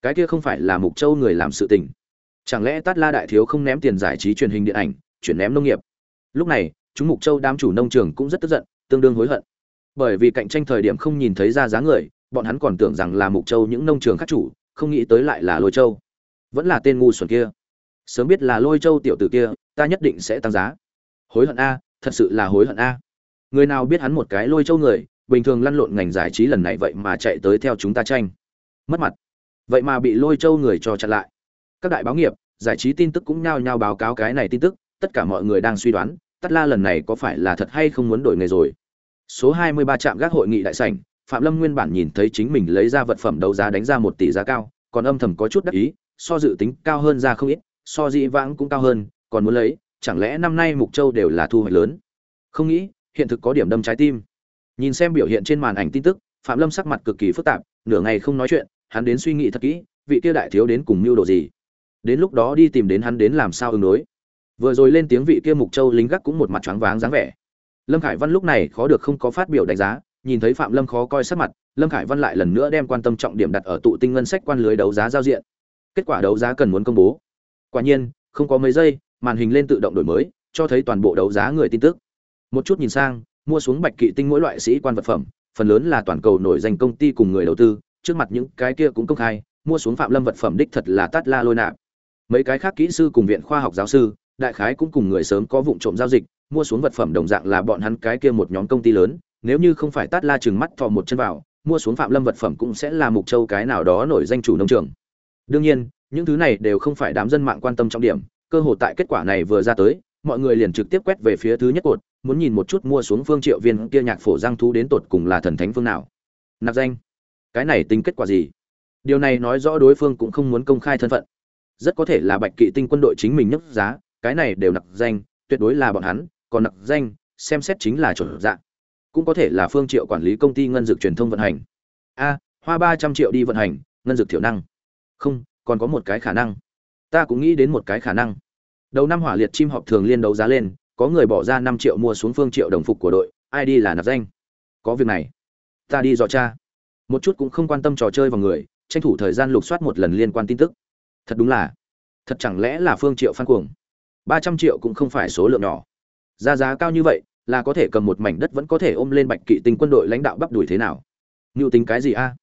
Speaker 1: Cái kia không phải là mục châu người làm sự tình. Chẳng lẽ tát la đại thiếu không ném tiền giải trí truyền hình điện ảnh, chuyển ném nông nghiệp? Lúc này, chúng mục châu đám chủ nông trường cũng rất tức giận, tương đương hối hận. Bởi vì cạnh tranh thời điểm không nhìn thấy ra giá người bọn hắn còn tưởng rằng là mục châu những nông trường khác chủ, không nghĩ tới lại là lôi châu. Vẫn là tên ngu xuẩn kia. Sớm biết là lôi châu tiểu tử kia, ta nhất định sẽ tăng giá. Hối hận a, thật sự là hối hận a. Người nào biết hắn một cái lôi châu người, bình thường lăn lộn ngành giải trí lần này vậy mà chạy tới theo chúng ta tranh. Mất mặt. Vậy mà bị lôi châu người cho chặn lại. Các đại báo nghiệp, giải trí tin tức cũng nhao nhao báo cáo cái này tin tức, tất cả mọi người đang suy đoán tất la lần này có phải là thật hay không muốn đổi nghề rồi. Số 23 trạm gác hội nghị đại sảnh phạm lâm nguyên bản nhìn thấy chính mình lấy ra vật phẩm đấu giá đánh ra một tỷ giá cao, còn âm thầm có chút đắc ý, so dự tính cao hơn ra không ít, so dĩ vãng cũng cao hơn, còn muốn lấy, chẳng lẽ năm nay mục châu đều là thu hoạch lớn? Không nghĩ, hiện thực có điểm đâm trái tim. Nhìn xem biểu hiện trên màn ảnh tin tức, phạm lâm sắc mặt cực kỳ phức tạp, nửa ngày không nói chuyện, hắn đến suy nghĩ thật kỹ, vị kia đại thiếu đến cùng mưu đồ gì? Đến lúc đó đi tìm đến hắn đến làm sao ứng đối? Vừa rồi lên tiếng vị kia mục châu lính gác cũng một mặt choáng váng dáng vẻ. Lâm khải văn lúc này khó được không có phát biểu đánh giá nhìn thấy phạm lâm khó coi sắc mặt, lâm khải văn lại lần nữa đem quan tâm trọng điểm đặt ở tụ tinh ngân sách quan lưới đấu giá giao diện. Kết quả đấu giá cần muốn công bố. Quả nhiên, không có mấy giây, màn hình lên tự động đổi mới, cho thấy toàn bộ đấu giá người tin tức. Một chút nhìn sang, mua xuống bạch kỵ tinh mỗi loại sĩ quan vật phẩm, phần lớn là toàn cầu nổi danh công ty cùng người đầu tư, trước mặt những cái kia cũng công khai, mua xuống phạm lâm vật phẩm đích thật là tát la lôi nạp. Mấy cái khác kỹ sư cùng viện khoa học giáo sư, đại khái cũng cùng người sớm có vụ trộm giao dịch, mua xuống vật phẩm đồng dạng là bọn hắn cái kia một nhóm công ty lớn nếu như không phải tát la chừng mắt thò một chân vào, mua xuống phạm lâm vật phẩm cũng sẽ là mục châu cái nào đó nổi danh chủ nông trường. Đương nhiên, những thứ này đều không phải đám dân mạng quan tâm trọng điểm, cơ hội tại kết quả này vừa ra tới, mọi người liền trực tiếp quét về phía thứ nhất cột, muốn nhìn một chút mua xuống phương triệu viên kia nhạc phổ giang thú đến tột cùng là thần thánh phương nào. Nạp danh. Cái này tính kết quả gì? Điều này nói rõ đối phương cũng không muốn công khai thân phận. Rất có thể là bạch kỵ tinh quân đội chính mình nhấc giá, cái này đều nặc danh, tuyệt đối là bọn hắn, còn nặc danh, xem xét chính là chuẩn dạng cũng có thể là phương triệu quản lý công ty ngân dược truyền thông vận hành. A, hoa ba trăm triệu đi vận hành, ngân dược thiểu năng. Không, còn có một cái khả năng. Ta cũng nghĩ đến một cái khả năng. Đầu năm hỏa liệt chim họp thường liên đấu giá lên, có người bỏ ra năm triệu mua xuống phương triệu đồng phục của đội, ai đi là nạp danh. Có việc này. Ta đi dò cha một chút cũng không quan tâm trò chơi vào người, tranh thủ thời gian lục soát một lần liên quan tin tức. Thật đúng là. Thật chẳng lẽ là phương triệu phan cuồng? Ba trăm triệu cũng không phải số lượng nhỏ. Ra giá cao như vậy là có thể cầm một mảnh đất vẫn có thể ôm lên bạch kỵ tinh quân đội lãnh đạo bắp đuổi thế nào? Ngưu tính cái gì a?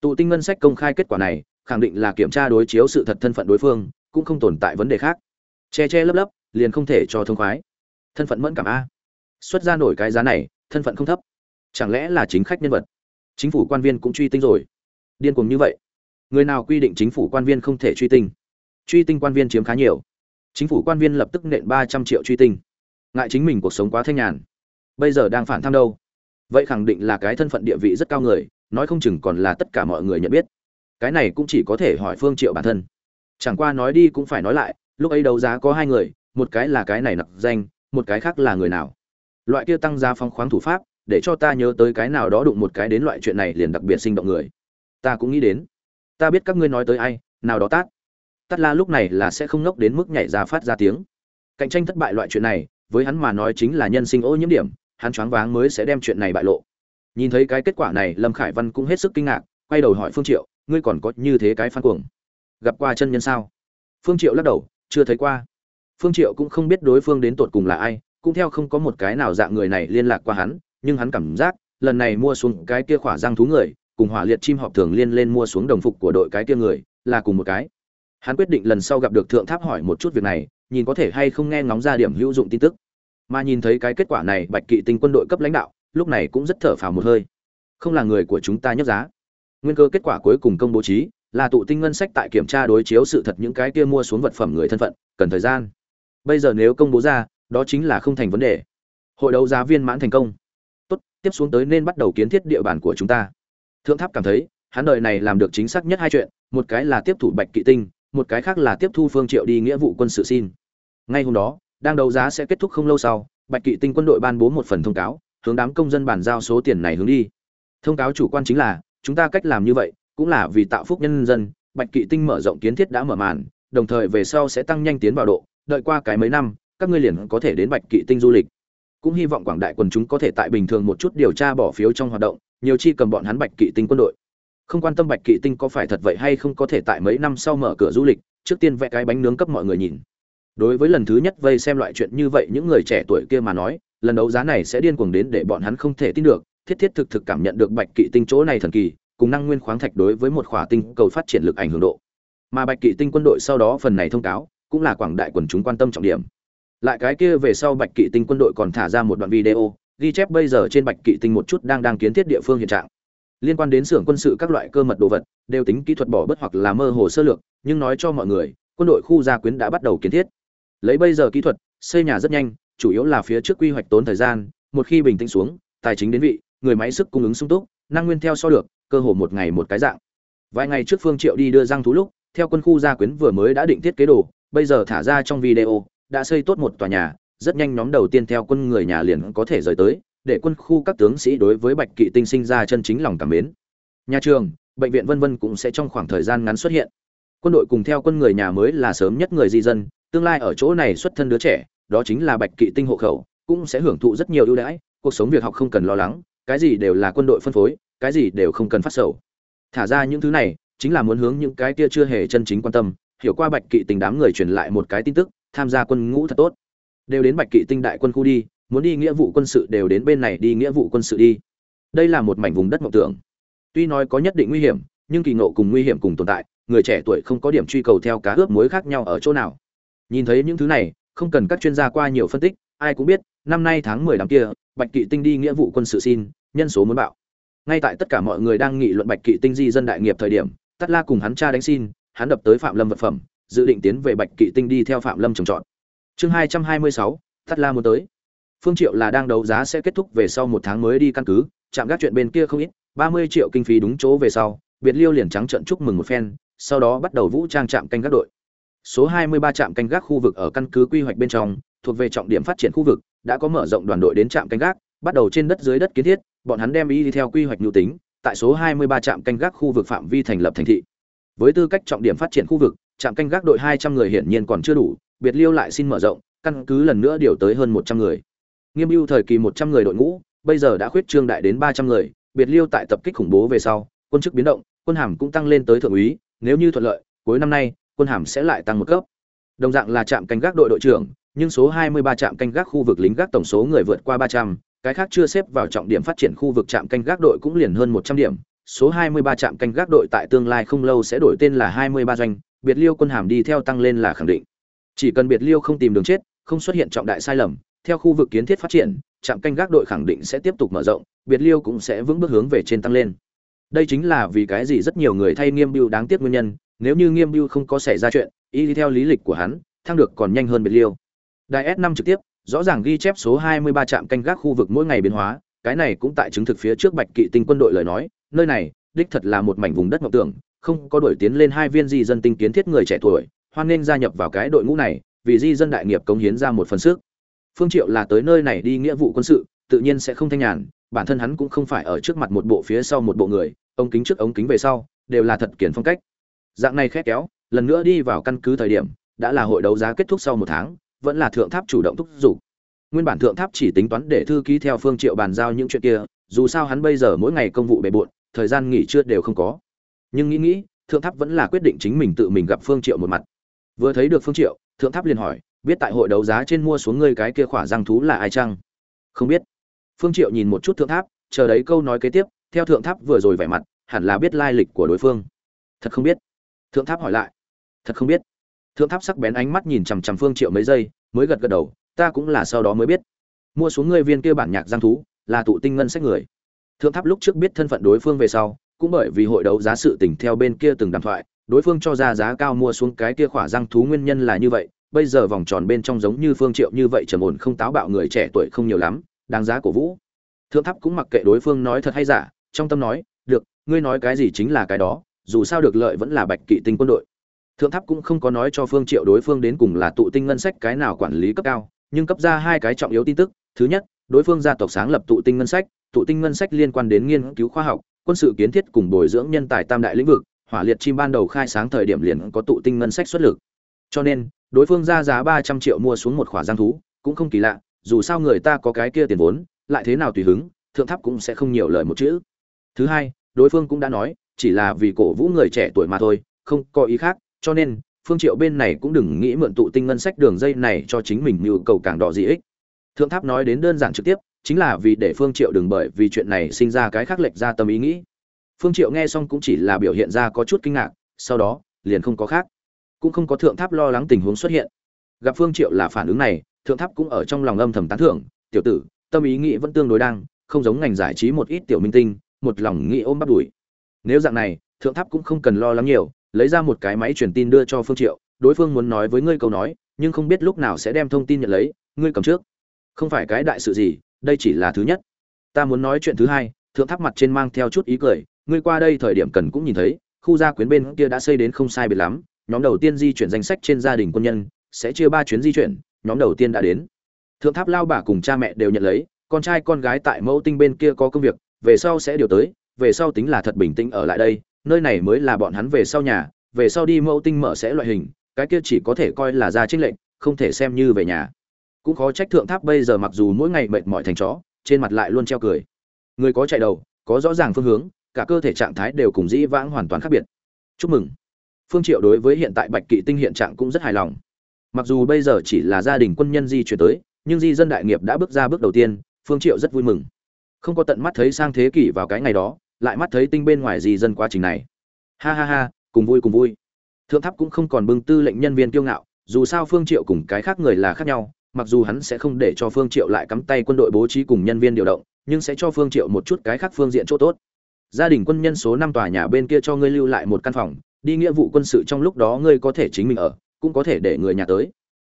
Speaker 1: Tụ tinh ngân sách công khai kết quả này, khẳng định là kiểm tra đối chiếu sự thật thân phận đối phương, cũng không tồn tại vấn đề khác. Che che lấp lấp, liền không thể cho thông khoái. Thân phận mẫn cảm a. Xuất ra nổi cái giá này, thân phận không thấp. Chẳng lẽ là chính khách nhân vật? Chính phủ quan viên cũng truy tinh rồi. Điên cuồng như vậy. Người nào quy định chính phủ quan viên không thể truy tinh? Truy tinh quan viên chiếm khá nhiều. Chính phủ quan viên lập tức nện ba trăm triệu truy tinh ngại chính mình cuộc sống quá thanh nhàn. Bây giờ đang phản tham đâu? Vậy khẳng định là cái thân phận địa vị rất cao người, nói không chừng còn là tất cả mọi người nhận biết. Cái này cũng chỉ có thể hỏi phương triệu bản thân. Chẳng qua nói đi cũng phải nói lại, lúc ấy đấu giá có hai người, một cái là cái này nặc danh, một cái khác là người nào. Loại kia tăng giá phong khoáng thủ pháp, để cho ta nhớ tới cái nào đó đụng một cái đến loại chuyện này liền đặc biệt sinh động người. Ta cũng nghĩ đến. Ta biết các ngươi nói tới ai, nào đó tát. Tát la lúc này là sẽ không ngốc đến mức nhảy ra phát ra tiếng. Cạnh tranh thất bại loại chuyện này với hắn mà nói chính là nhân sinh ô nhiễm điểm, hắn choáng váng mới sẽ đem chuyện này bại lộ. Nhìn thấy cái kết quả này, lâm khải văn cũng hết sức kinh ngạc, quay đầu hỏi phương triệu, ngươi còn có như thế cái phan cuồng? Gặp qua chân nhân sao? Phương triệu lắc đầu, chưa thấy qua. Phương triệu cũng không biết đối phương đến tột cùng là ai, cũng theo không có một cái nào dạng người này liên lạc qua hắn, nhưng hắn cảm giác, lần này mua xuống cái kia khỏa răng thú người, cùng hỏa liệt chim họp thường liên lên mua xuống đồng phục của đội cái kia người, là cùng một cái. Hắn quyết định lần sau gặp được thượng tháp hỏi một chút việc này nhìn có thể hay không nghe ngóng ra điểm hữu dụng tin tức. Mà nhìn thấy cái kết quả này, bạch kỵ tinh quân đội cấp lãnh đạo, lúc này cũng rất thở phào một hơi. Không là người của chúng ta nhất giá. Nguyên cơ kết quả cuối cùng công bố trí là tụ tinh ngân sách tại kiểm tra đối chiếu sự thật những cái kia mua xuống vật phẩm người thân phận, cần thời gian. Bây giờ nếu công bố ra, đó chính là không thành vấn đề. Hội đấu giá viên mãn thành công. Tốt, tiếp xuống tới nên bắt đầu kiến thiết địa bàn của chúng ta. Thượng tháp cảm thấy, hắn đời này làm được chính xác nhất hai chuyện, một cái là tiếp thủ bạch kỵ tinh một cái khác là tiếp thu phương triệu đi nghĩa vụ quân sự xin. Ngay hôm đó, đang đấu giá sẽ kết thúc không lâu sau, bạch kỵ tinh quân đội ban bố một phần thông cáo, hướng đám công dân bàn giao số tiền này hướng đi. Thông cáo chủ quan chính là, chúng ta cách làm như vậy, cũng là vì tạo phúc nhân dân, bạch kỵ tinh mở rộng kiến thiết đã mở màn, đồng thời về sau sẽ tăng nhanh tiến vào độ, đợi qua cái mấy năm, các ngươi liền có thể đến bạch kỵ tinh du lịch. Cũng hy vọng quảng đại quần chúng có thể tại bình thường một chút điều tra bỏ phiếu trong hoạt động, nhiều chi cầm bọn hắn bạch kỵ tinh quân đội không quan tâm bạch kỵ tinh có phải thật vậy hay không có thể tại mấy năm sau mở cửa du lịch, trước tiên vẽ cái bánh nướng cấp mọi người nhìn. Đối với lần thứ nhất vây xem loại chuyện như vậy những người trẻ tuổi kia mà nói, lần đấu giá này sẽ điên cuồng đến để bọn hắn không thể tin được, thiết thiết thực thực cảm nhận được bạch kỵ tinh chỗ này thần kỳ, cùng năng nguyên khoáng thạch đối với một khỏa tinh cầu phát triển lực ảnh hưởng độ. Mà bạch kỵ tinh quân đội sau đó phần này thông cáo, cũng là quảng đại quần chúng quan tâm trọng điểm. Lại cái kia về sau bạch kỵ tinh quân đội còn thả ra một đoạn video, ghi chép bây giờ trên bạch kỵ tinh một chút đang đang kiến thiết địa phương hiện trạng liên quan đến xưởng quân sự các loại cơ mật đồ vật, đều tính kỹ thuật bỏ bớt hoặc là mơ hồ sơ lược, nhưng nói cho mọi người, quân đội khu gia quyến đã bắt đầu kiến thiết. Lấy bây giờ kỹ thuật, xây nhà rất nhanh, chủ yếu là phía trước quy hoạch tốn thời gian, một khi bình tĩnh xuống, tài chính đến vị, người máy sức cung ứng sung túc, năng nguyên theo so được, cơ hồ một ngày một cái dạng. Vài ngày trước phương triệu đi đưa răng thú lúc, theo quân khu gia quyến vừa mới đã định thiết kế đồ, bây giờ thả ra trong video, đã xây tốt một tòa nhà, rất nhanh nhóm đầu tiên theo quân người nhà liền có thể rời tới để quân khu các tướng sĩ đối với bạch kỵ tinh sinh ra chân chính lòng cảm mến. Nhà trường, bệnh viện vân vân cũng sẽ trong khoảng thời gian ngắn xuất hiện. Quân đội cùng theo quân người nhà mới là sớm nhất người di dân, tương lai ở chỗ này xuất thân đứa trẻ, đó chính là bạch kỵ tinh hộ khẩu, cũng sẽ hưởng thụ rất nhiều ưu đãi, cuộc sống việc học không cần lo lắng, cái gì đều là quân đội phân phối, cái gì đều không cần phát sầu. Thả ra những thứ này, chính là muốn hướng những cái kia chưa hề chân chính quan tâm, hiểu qua bạch kỵ tình đám người truyền lại một cái tin tức, tham gia quân ngũ thật tốt. Đều đến bạch kỵ tinh đại quân khu đi muốn đi nghĩa vụ quân sự đều đến bên này đi nghĩa vụ quân sự đi. Đây là một mảnh vùng đất mộng tưởng. Tuy nói có nhất định nguy hiểm, nhưng kỳ ngộ cùng nguy hiểm cùng tồn tại, người trẻ tuổi không có điểm truy cầu theo cá ướp muối khác nhau ở chỗ nào. Nhìn thấy những thứ này, không cần các chuyên gia qua nhiều phân tích, ai cũng biết, năm nay tháng mười đám kia, bạch kỵ tinh đi nghĩa vụ quân sự xin, nhân số muốn bạo. Ngay tại tất cả mọi người đang nghị luận bạch kỵ tinh di dân đại nghiệp thời điểm tắt la cùng hắn cha đánh xin, hắn đập tới phạm lâm vật phẩm, dự định tiến về bạch kỵ tinh đi theo phạm lâm trồng trọt. Chương hai trăm hai mươi sáu tắt la muốn tới phương triệu là đang đấu giá sẽ kết thúc về sau một tháng mới đi căn cứ, chạm gác chuyện bên kia không ít, ba mươi triệu kinh phí đúng chỗ về sau biệt liêu liền trắng trận chúc mừng một phen, sau đó bắt đầu vũ trang trạm canh gác đội. Số hai mươi ba trạm canh gác khu vực ở căn cứ quy hoạch bên trong, thuộc về trọng điểm phát triển khu vực, đã có mở rộng đoàn đội đến trạm canh gác, bắt đầu trên đất dưới đất kiến thiết, bọn hắn đem đi theo quy hoạch nhu tính, tại số 23 trạm canh gác khu vực phạm vi thành lập thành thị. Với tư cách trọng điểm phát triển khu vực, trạm canh gác đội 200 người hiển nhiên còn chưa đủ biệt liêu lại xin mở rộng, căn cứ lần nữa điều tới hơn 100 người nghiêm ưu thời kỳ 100 người đội ngũ bây giờ đã khuyết trương đại đến 300 người biệt liêu tại tập kích khủng bố về sau quân chức biến động quân hàm cũng tăng lên tới thượng úy nếu như thuận lợi cuối năm nay quân hàm sẽ lại tăng một cấp đồng dạng là trạm canh gác đội đội trưởng nhưng số 23 trạm canh gác khu vực lính gác tổng số người vượt qua 300, cái khác chưa xếp vào trọng điểm phát triển khu vực trạm canh gác đội cũng liền hơn 100 điểm. Số 23 trạm canh gác đội tại tương lai không lâu sẽ đổi tên là 23 doanh, biệt liêu quân hàm đi theo tăng lên là khẳng định. Chỉ cần biệt liêu không tìm đường chết, không xuất hiện trọng đại sai lầm, theo khu vực kiến thiết phát triển, trạm canh gác đội khẳng định sẽ tiếp tục mở rộng, biệt liêu cũng sẽ vững bước hướng về trên tăng lên. Đây chính là vì cái gì rất nhiều người thay Nghiêm Bưu đáng tiếc nguyên nhân, nếu như Nghiêm Bưu không có xảy ra chuyện, y theo lý lịch của hắn, thăng được còn nhanh hơn biệt liêu. Đài S5 trực tiếp, rõ ràng ghi chép số 23 trạm canh gác khu vực mỗi ngày biến hóa, cái này cũng tại chứng thực phía trước Bạch Kỵ tinh quân đội lời nói, nơi này đích thật là một mảnh vùng đất ngọc tưởng, không có đổi tiến lên hai viên di dân tinh kiến thiết người trẻ tuổi, hoan nên gia nhập vào cái đội ngũ này, vì di dân đại nghiệp cống hiến ra một phần sức. Phương Triệu là tới nơi này đi nghĩa vụ quân sự, tự nhiên sẽ không thanh nhàn, bản thân hắn cũng không phải ở trước mặt một bộ phía sau một bộ người, ống kính trước ống kính về sau, đều là thật kiển phong cách. Dạng này khét kéo, lần nữa đi vào căn cứ thời điểm, đã là hội đấu giá kết thúc sau một tháng, vẫn là thượng tháp chủ động thúc giục. Nguyên bản thượng tháp chỉ tính toán để thư ký theo phương triệu bàn giao những chuyện kia dù sao hắn bây giờ mỗi ngày công vụ bề bộn thời gian nghỉ trưa đều không có. Nhưng nghĩ nghĩ thượng tháp vẫn là quyết định chính mình tự mình gặp phương triệu một mặt. Vừa thấy được phương triệu thượng tháp liền hỏi biết tại hội đấu giá trên mua xuống ngươi cái kia khỏa răng thú là ai chăng? Không biết. Phương triệu nhìn một chút thượng tháp, chờ đấy câu nói kế tiếp, theo thượng tháp vừa rồi vẻ mặt, hẳn là biết lai lịch của đối phương. Thật không biết. Thượng tháp hỏi lại. Thật không biết. Thượng tháp sắc bén ánh mắt nhìn chằm chằm phương triệu mấy giây, mới gật gật đầu, ta cũng là sau đó mới biết. Mua xuống ngươi viên kia bản nhạc giang thú, là tụ tinh ngân sách người. Thượng tháp lúc trước biết thân phận đối phương về sau, cũng bởi vì hội đấu giá sự tình theo bên kia từng đàm thoại, đối phương cho ra giá cao mua xuống cái kia khỏa giang thú nguyên nhân là như vậy bây giờ vòng tròn bên trong giống như phương triệu như vậy trầm ổn không táo bạo người trẻ tuổi không nhiều lắm, đáng giá cổ vũ. Thượng tháp cũng mặc kệ đối phương nói thật hay giả, trong tâm nói, được, ngươi nói cái gì chính là cái đó, dù sao được lợi vẫn là bạch kỵ tinh quân đội. Thượng tháp cũng không có nói cho phương triệu đối phương đến cùng là tụ tinh ngân sách cái nào quản lý cấp cao, nhưng cấp ra hai cái trọng yếu tin tức. Thứ nhất, đối phương gia tộc sáng lập tụ tinh ngân sách, tụ tinh ngân sách liên quan đến nghiên cứu khoa học, quân sự kiến thiết cùng bồi dưỡng nhân tài tam đại lĩnh vực, hỏa liệt chim ban đầu khai sáng thời điểm liền có tụ tinh ngân sách xuất lực. Cho nên đối phương ra giá ba trăm triệu mua xuống một khỏa giang thú, cũng không kỳ lạ, dù sao người ta có cái kia tiền vốn, lại thế nào tùy hứng, thượng tháp cũng sẽ không nhiều lời một chữ. Thứ hai, đối phương cũng đã nói, chỉ là vì cổ vũ người trẻ tuổi mà thôi, không có ý khác, cho nên, phương triệu bên này cũng đừng nghĩ mượn tụ tinh ngân sách đường dây này cho chính mình nhu cầu càng đỏ gì ích. Thượng tháp nói đến đơn giản trực tiếp, chính là vì để phương triệu đừng bởi vì chuyện này sinh ra cái khác lệch ra tâm ý nghĩ. Phương triệu nghe xong cũng chỉ là biểu hiện ra có chút kinh ngạc, sau đó, liền không có khác cũng không có thượng tháp lo lắng tình huống xuất hiện. Gặp phương triệu là phản ứng này, thượng tháp cũng ở trong lòng âm thầm tán thưởng, tiểu tử, tâm ý nghĩ vẫn tương đối đang, không giống ngành giải trí một ít tiểu minh tinh, một lòng nghĩ ôm bắt đuổi. Nếu dạng này, thượng tháp cũng không cần lo lắng nhiều, lấy ra một cái máy truyền tin đưa cho phương triệu, đối phương muốn nói với ngươi câu nói, nhưng không biết lúc nào sẽ đem thông tin nhận lấy, ngươi cầm trước. Không phải cái đại sự gì, đây chỉ là thứ nhất. Ta muốn nói chuyện thứ hai. Thượng tháp mặt trên mang theo chút ý cười, ngươi qua đây thời điểm cần cũng nhìn thấy, khu gia quyến bên kia đã xây đến không sai biệt lắm nhóm đầu tiên di chuyển danh sách trên gia đình quân nhân, sẽ chia ba chuyến di chuyển, nhóm đầu tiên đã đến. Thượng tháp lao bà cùng cha mẹ đều nhận lấy, con trai con gái tại mẫu tinh bên kia có công việc, về sau sẽ điều tới, về sau tính là thật bình tĩnh ở lại đây, nơi này mới là bọn hắn về sau nhà, về sau đi mẫu tinh mở sẽ loại hình, cái kia chỉ có thể coi là ra trích lệnh không thể xem như về nhà. Cũng khó trách thượng tháp bây giờ mặc dù mỗi ngày mệt mỏi thành chó, trên mặt lại luôn treo cười. Người có chạy đầu, có rõ ràng phương hướng, cả cơ thể trạng thái đều cùng dĩ vãng hoàn toàn khác biệt. Chúc mừng phương triệu đối với hiện tại bạch kỵ tinh hiện trạng cũng rất hài lòng. Mặc dù bây giờ chỉ là gia đình quân nhân di chuyển tới, nhưng di dân đại nghiệp đã bước ra bước đầu tiên, phương triệu rất vui mừng. Không có tận mắt thấy sang thế kỷ vào cái ngày đó, lại mắt thấy tinh bên ngoài di dân quá trình này. Ha ha ha, cùng vui cùng vui. Thượng tháp cũng không còn bưng tư lệnh nhân viên kiêu ngạo, dù sao phương triệu cùng cái khác người là khác nhau, mặc dù hắn sẽ không để cho phương triệu lại cắm tay quân đội bố trí cùng nhân viên điều động, nhưng sẽ cho phương triệu một chút cái khác phương diện chỗ tốt. Gia đình quân nhân số năm tòa nhà bên kia cho ngươi lưu lại một căn phòng đi nghĩa vụ quân sự trong lúc đó ngươi có thể chính mình ở, cũng có thể để người nhà tới.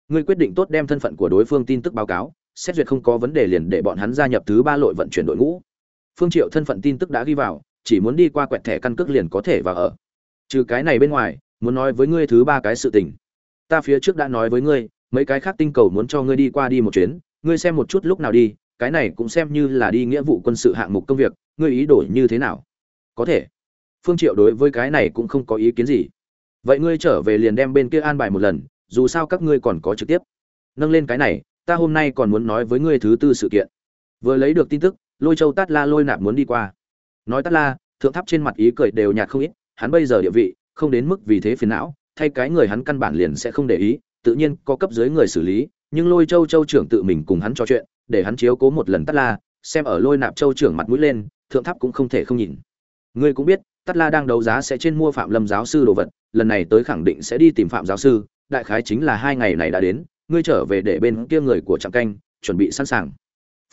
Speaker 1: Ngươi quyết định tốt đem thân phận của đối phương tin tức báo cáo, xét duyệt không có vấn đề liền để bọn hắn gia nhập thứ ba lội vận chuyển đội ngũ. Phương triệu thân phận tin tức đã ghi vào, chỉ muốn đi qua quẹt thẻ căn cước liền có thể vào ở. Trừ cái này bên ngoài, muốn nói với ngươi thứ ba cái sự tình. Ta phía trước đã nói với ngươi, mấy cái khác tinh cầu muốn cho ngươi đi qua đi một chuyến, ngươi xem một chút lúc nào đi, cái này cũng xem như là đi nghĩa vụ quân sự hạng mục công việc, ngươi ý đổi như thế nào? Có thể phương triệu đối với cái này cũng không có ý kiến gì. Vậy ngươi trở về liền đem bên kia an bài một lần, dù sao các ngươi còn có trực tiếp. Nâng lên cái này, ta hôm nay còn muốn nói với ngươi thứ tư sự kiện. Vừa lấy được tin tức, lôi châu tát la lôi nạp muốn đi qua. Nói tát la, thượng tháp trên mặt ý cười đều nhạt không ít, hắn bây giờ địa vị, không đến mức vì thế phiền não, thay cái người hắn căn bản liền sẽ không để ý, tự nhiên có cấp dưới người xử lý, nhưng lôi châu châu trưởng tự mình cùng hắn trò chuyện, để hắn chiếu cố một lần tát la, xem ở lôi nạp châu trưởng mặt mũi lên, thượng tháp cũng không thể không nhìn. Ngươi cũng biết tát la đang đấu giá sẽ trên mua phạm lâm giáo sư đồ vật, lần này tới khẳng định sẽ đi tìm phạm giáo sư, đại khái chính là hai ngày này đã đến, ngươi trở về để bên kia người của trạm canh, chuẩn bị sẵn sàng.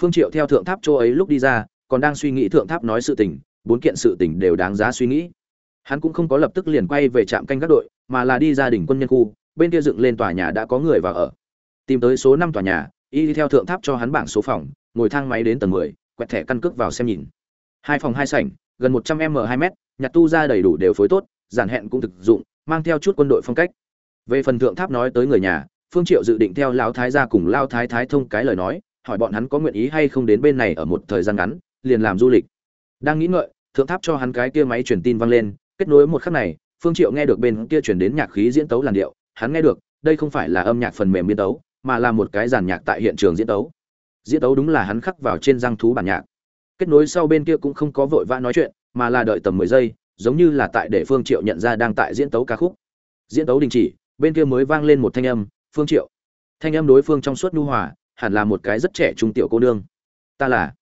Speaker 1: Phương triệu theo thượng tháp châu ấy lúc đi ra, còn đang suy nghĩ thượng tháp nói sự tình, bốn kiện sự tình đều đáng giá suy nghĩ. Hắn cũng không có lập tức liền quay về trạm canh các đội, mà là đi gia đình quân nhân khu, bên kia dựng lên tòa nhà đã có người vào ở. Tìm tới số năm tòa nhà, y đi theo thượng tháp cho hắn bảng số phòng, ngồi thang máy đến tầng mười, quẹt thẻ căn cước vào xem nhìn. Hai phòng hai sảnh, gần 100 m 2 m nhặt tu ra đầy đủ đều phối tốt, giản hẹn cũng thực dụng, mang theo chút quân đội phong cách. Về phần thượng tháp nói tới người nhà, phương triệu dự định theo lão thái gia cùng lao thái thái thông cái lời nói, hỏi bọn hắn có nguyện ý hay không đến bên này ở một thời gian ngắn, liền làm du lịch. Đang nghĩ ngợi, thượng tháp cho hắn cái kia máy truyền tin vang lên, kết nối một khắc này, phương triệu nghe được bên kia truyền đến nhạc khí diễn tấu làn điệu, hắn nghe được, đây không phải là âm nhạc phần mềm biên tấu, mà là một cái giàn nhạc tại hiện trường diễn tấu. Diễn tấu đúng là hắn khắc vào trên răng thú bản nhạc. Kết nối sau bên kia cũng không có vội vã nói chuyện mà là đợi tầm mười giây, giống như là tại để phương triệu nhận ra đang tại diễn tấu ca khúc. Diễn tấu đình chỉ, bên kia mới vang lên một thanh âm, phương triệu. Thanh âm đối phương trong suốt nhu hòa, hẳn là một cái rất trẻ trung tiểu cô nương. Ta là.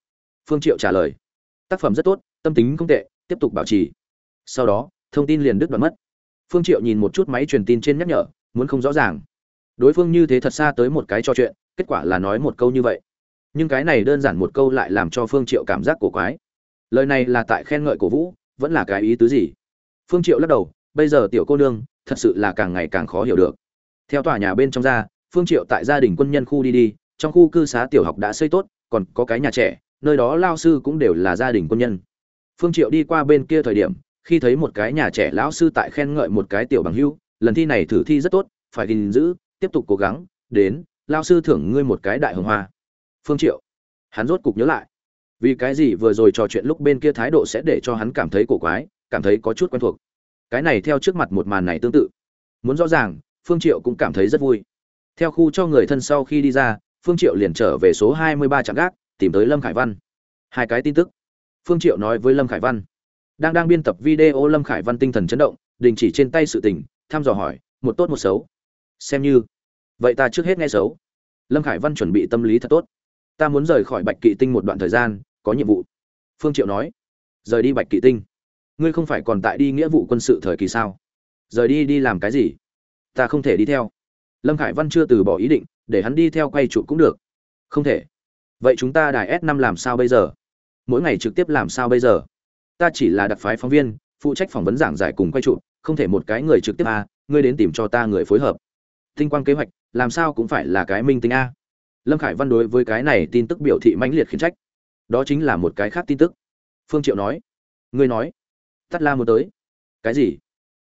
Speaker 1: Phương triệu trả lời. Tác phẩm rất tốt, tâm tính không tệ, tiếp tục bảo trì. Sau đó, thông tin liền đứt đoạn mất. Phương triệu nhìn một chút máy truyền tin trên nhắc nhở, muốn không rõ ràng. Đối phương như thế thật xa tới một cái trò chuyện, kết quả là nói một câu như vậy. Nhưng cái này đơn giản một câu lại làm cho phương triệu cảm giác cổ quái lời này là tại khen ngợi cổ vũ, vẫn là cái ý tứ gì? Phương triệu lắc đầu, bây giờ tiểu cô nương, thật sự là càng ngày càng khó hiểu được. Theo tòa nhà bên trong ra, phương triệu tại gia đình quân nhân khu đi đi, trong khu cư xá tiểu học đã xây tốt, còn có cái nhà trẻ, nơi đó lao sư cũng đều là gia đình quân nhân. Phương triệu đi qua bên kia thời điểm, khi thấy một cái nhà trẻ lão sư tại khen ngợi một cái tiểu bằng hưu, lần thi này thử thi rất tốt, phải gìn giữ, tiếp tục cố gắng, đến lao sư thưởng ngươi một cái đại hồng hoa. Phương triệu, hắn rốt cục nhớ lại vì cái gì vừa rồi trò chuyện lúc bên kia thái độ sẽ để cho hắn cảm thấy cổ quái, cảm thấy có chút quen thuộc. Cái này theo trước mặt một màn này tương tự. Muốn rõ ràng, phương triệu cũng cảm thấy rất vui. Theo khu cho người thân sau khi đi ra, phương triệu liền trở về số 23 trạm gác, tìm tới lâm khải văn. Hai cái tin tức. Phương triệu nói với lâm khải văn. Đang đang biên tập video, lâm khải văn tinh thần chấn động, đình chỉ trên tay sự tình, thăm dò hỏi, một tốt một xấu? Xem như. Vậy ta trước hết nghe xấu. Lâm khải văn chuẩn bị tâm lý thật tốt. Ta muốn rời khỏi bạch kỵ tinh một đoạn thời gian có nhiệm vụ. Phương triệu nói, rời đi bạch kỵ tinh. Ngươi không phải còn tại đi nghĩa vụ quân sự thời kỳ sao? Rời đi đi làm cái gì? Ta không thể đi theo. Lâm khải văn chưa từ bỏ ý định, để hắn đi theo quay trụ cũng được. Không thể. Vậy chúng ta đài s 5 làm sao bây giờ? Mỗi ngày trực tiếp làm sao bây giờ? Ta chỉ là đặc phái phóng viên, phụ trách phỏng vấn giảng giải cùng quay trụ, không thể một cái người trực tiếp a, ngươi đến tìm cho ta người phối hợp. Tinh quang kế hoạch, làm sao cũng phải là cái minh tinh a. Lâm khải văn đối với cái này tin tức biểu thị mãnh liệt khiến trách đó chính là một cái khác tin tức. Phương triệu nói. Ngươi nói. Tắt la muốn tới. Cái gì?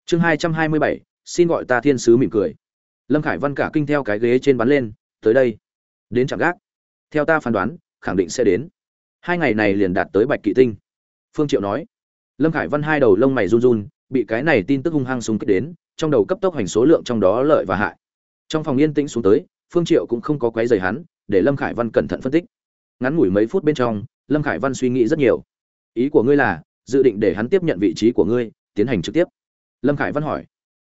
Speaker 1: Chương hai trăm hai mươi bảy, xin gọi ta thiên sứ mỉm cười. Lâm khải văn cả kinh theo cái ghế trên bắn lên. Tới đây. Đến chẳng gác. Theo ta phán đoán, khẳng định sẽ đến. Hai ngày này liền đạt tới bạch kỵ tinh. Phương triệu nói. Lâm khải văn hai đầu lông mày run run, bị cái này tin tức hung hăng súng kích đến, trong đầu cấp tốc hành số lượng trong đó lợi và hại. Trong phòng yên tĩnh xuống tới, phương triệu cũng không có quấy rầy hắn, để lâm khải văn cẩn thận phân tích. Ngắn ngủi mấy phút bên trong lâm khải văn suy nghĩ rất nhiều. Ý của ngươi là, dự định để hắn tiếp nhận vị trí của ngươi, tiến hành trực tiếp. Lâm khải văn hỏi.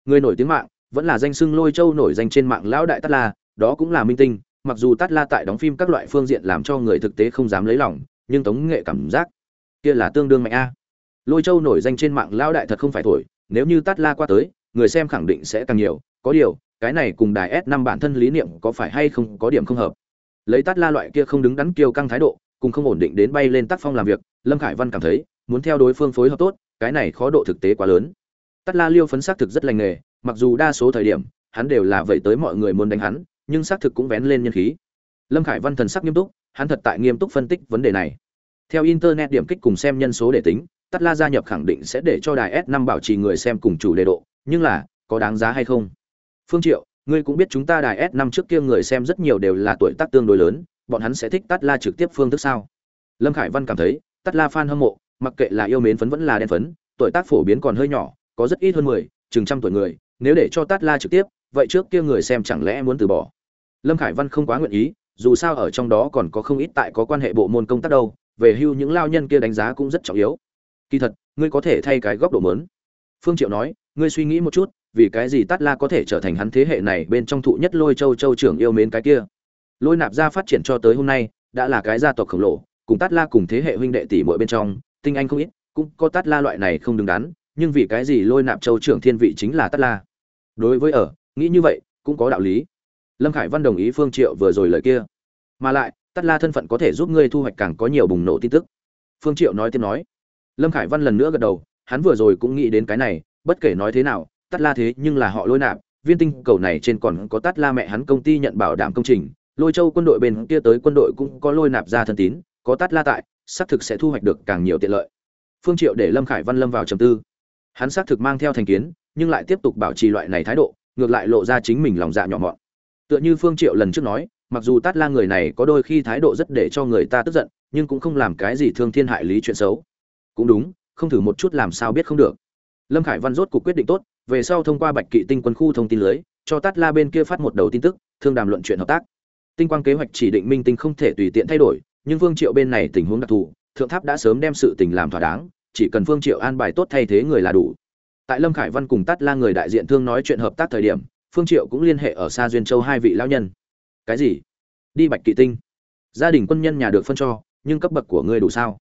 Speaker 1: Người nổi tiếng mạng, vẫn là danh xưng lôi châu nổi danh trên mạng lão đại tát la, đó cũng là minh tinh, mặc dù tát la tại đóng phim các loại phương diện làm cho người thực tế không dám lấy lòng, nhưng tống nghệ cảm giác kia là tương đương mạnh a. Lôi châu nổi danh trên mạng lão đại thật không phải thổi, nếu như tát la qua tới, người xem khẳng định sẽ càng nhiều. Có điều, cái này cùng đài s năm bản thân lý niệm có phải hay không có điểm không hợp. Lấy tát la loại kia không đứng đắn kiêu căng thái độ cùng không ổn định đến bay lên tác phong làm việc, lâm khải văn cảm thấy, muốn theo đối phương phối hợp tốt, cái này khó độ thực tế quá lớn. Tát la liêu phấn xác thực rất lành nghề, mặc dù đa số thời điểm, hắn đều là vậy tới mọi người muốn đánh hắn, nhưng xác thực cũng vén lên nhân khí. Lâm khải văn thần sắc nghiêm túc, hắn thật tại nghiêm túc phân tích vấn đề này. Theo internet điểm kích cùng xem nhân số để tính tát la gia nhập khẳng định sẽ để cho đài s 5 bảo trì người xem cùng chủ đề độ, nhưng là, có đáng giá hay không? Phương triệu, ngươi cũng biết chúng ta đài s 5 trước kia người xem rất nhiều đều là tuổi tác tương đối lớn bọn hắn sẽ thích tát la trực tiếp phương thức sao? Lâm khải văn cảm thấy, tát la fan hâm mộ, mặc kệ là yêu mến phấn vẫn là đen phấn, tuổi tác phổ biến còn hơi nhỏ, có rất ít hơn mười, chừng trăm tuổi người, nếu để cho tát la trực tiếp, vậy trước kia người xem chẳng lẽ muốn từ bỏ? Lâm khải văn không quá nguyện ý, dù sao ở trong đó còn có không ít tại có quan hệ bộ môn công tác đâu, về hưu những lao nhân kia đánh giá cũng rất trọng yếu. Kỳ thật, ngươi có thể thay cái góc độ muốn. Phương triệu nói, ngươi suy nghĩ một chút, vì cái gì tát la có thể trở thành hắn thế hệ này bên trong thụ nhất lôi châu châu trưởng yêu mến cái kia? Lôi nạp gia phát triển cho tới hôm nay, đã là cái gia tộc khổng lồ, cùng tát la cùng thế hệ huynh đệ tỷ muội bên trong, tinh anh không ít, cũng có tát la loại này không đứng đắn, nhưng vì cái gì lôi nạp châu trưởng thiên vị chính là tát la? Đối với ở, nghĩ như vậy, cũng có đạo lý. Lâm khải văn đồng ý phương triệu vừa rồi lời kia. Mà lại, tát la thân phận có thể giúp ngươi thu hoạch càng có nhiều bùng nổ tin tức. Phương triệu nói tiếp nói. Lâm khải văn lần nữa gật đầu, hắn vừa rồi cũng nghĩ đến cái này, bất kể nói thế nào, tát la thế nhưng là họ lôi nạp, viên tinh cầu này trên còn có tát la mẹ hắn công ty nhận bảo đảm công trình lôi châu quân đội bên kia tới quân đội cũng có lôi nạp ra thân tín, có tát la tại, xác thực sẽ thu hoạch được càng nhiều tiện lợi. Phương triệu để lâm khải văn lâm vào trầm tư. Hắn xác thực mang theo thành kiến, nhưng lại tiếp tục bảo trì loại này thái độ, ngược lại lộ ra chính mình lòng dạ nhỏ mọn. Tựa như phương triệu lần trước nói, mặc dù tát la người này có đôi khi thái độ rất để cho người ta tức giận, nhưng cũng không làm cái gì thương thiên hại lý chuyện xấu. Cũng đúng, không thử một chút làm sao biết không được. Lâm khải văn rốt cuộc quyết định tốt, về sau thông qua bạch kỵ tinh quân khu thông tin lưới, cho tát la bên kia phát một đầu tin tức, thương đàm luận chuyện hợp tác tinh quang kế hoạch chỉ định minh tinh không thể tùy tiện thay đổi, nhưng Vương triệu bên này tình huống đặc thù, thượng tháp đã sớm đem sự tình làm thỏa đáng, chỉ cần Vương triệu an bài tốt thay thế người là đủ. Tại lâm khải văn cùng tát la người đại diện thương nói chuyện hợp tác thời điểm, phương triệu cũng liên hệ ở xa duyên châu hai vị lão nhân. Cái gì? Đi bạch kỵ tinh. Gia đình quân nhân nhà được phân cho, nhưng cấp bậc của ngươi đủ sao?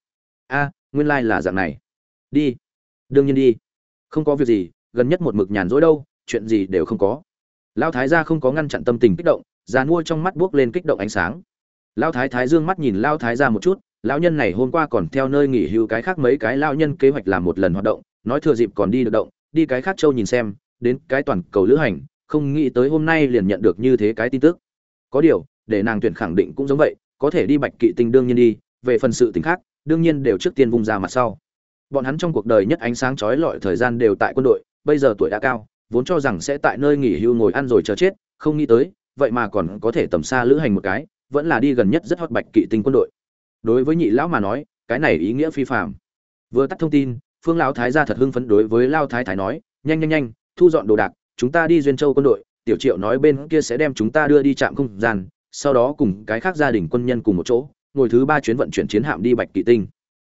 Speaker 1: A, nguyên lai like là dạng này. Đi. Đương nhiên đi. Không có việc gì, gần nhất một mực nhàn rỗi đâu, chuyện gì đều không có. Lão thái gia không có ngăn chặn tâm tình kích động già mua trong mắt buốc lên kích động ánh sáng. Lão thái thái dương mắt nhìn lão thái ra một chút, lão nhân này hôm qua còn theo nơi nghỉ hưu cái khác mấy cái lão nhân kế hoạch làm một lần hoạt động, nói thừa dịp còn đi được động, đi cái khác châu nhìn xem, đến cái toàn cầu lữ hành, không nghĩ tới hôm nay liền nhận được như thế cái tin tức. Có điều, để nàng tuyển khẳng định cũng giống vậy, có thể đi bạch kỵ tinh đương nhiên đi, về phần sự tình khác, đương nhiên đều trước tiên vung ra mặt sau. Bọn hắn trong cuộc đời nhất ánh sáng chói lọi thời gian đều tại quân đội, bây giờ tuổi đã cao, vốn cho rằng sẽ tại nơi nghỉ hưu ngồi ăn rồi chờ chết, không nghĩ tới vậy mà còn có thể tầm xa lữ hành một cái, vẫn là đi gần nhất rất hót bạch kỵ tinh quân đội. Đối với nhị lão mà nói, cái này ý nghĩa phi phạm vừa tắt thông tin, phương lão thái gia thật hưng phấn đối với lao thái thái nói, nhanh nhanh nhanh, thu dọn đồ đạc, chúng ta đi duyên châu quân đội, tiểu triệu nói bên kia sẽ đem chúng ta đưa đi trạm không gian, sau đó cùng cái khác gia đình quân nhân cùng một chỗ, ngồi thứ ba chuyến vận chuyển chiến hạm đi bạch kỵ tinh.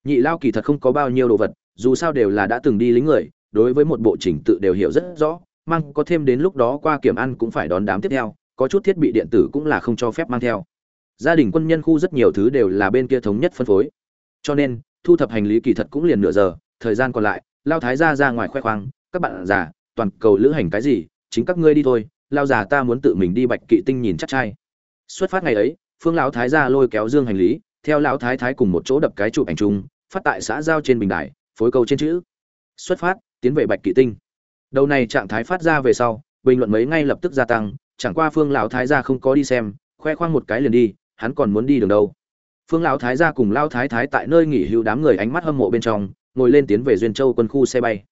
Speaker 1: Nhị lao kỳ thật không có bao nhiêu đồ vật, dù sao đều là đã từng đi lính người, đối với một bộ trình tự đều hiểu rất rõ, mang có thêm đến lúc đó qua kiểm ăn cũng phải đón đám tiếp theo có chút thiết bị điện tử cũng là không cho phép mang theo. Gia đình quân nhân khu rất nhiều thứ đều là bên kia thống nhất phân phối. Cho nên, thu thập hành lý kỳ thật cũng liền nửa giờ, thời gian còn lại, lao thái ra ra ngoài khoe khoang, các bạn già, toàn cầu lữ hành cái gì, chính các ngươi đi thôi, lao già ta muốn tự mình đi bạch kỵ tinh nhìn chắc trai. Xuất phát ngày ấy, phương lão thái ra lôi kéo dương hành lý, theo lão thái thái cùng một chỗ đập cái chụp ảnh chung, phát tại xã giao trên bình đài, phối câu trên chữ. Xuất phát, tiến về bạch kỵ tinh. Đầu này trạng thái phát ra về sau, bình luận mấy ngay lập tức gia tăng chẳng qua phương lão thái gia không có đi xem, khoe khoang một cái liền đi, hắn còn muốn đi đường đâu. Phương lão thái gia cùng lão thái thái tại nơi nghỉ hưu đám người ánh mắt hâm mộ bên trong, ngồi lên tiến về duyên châu quân khu xe bay.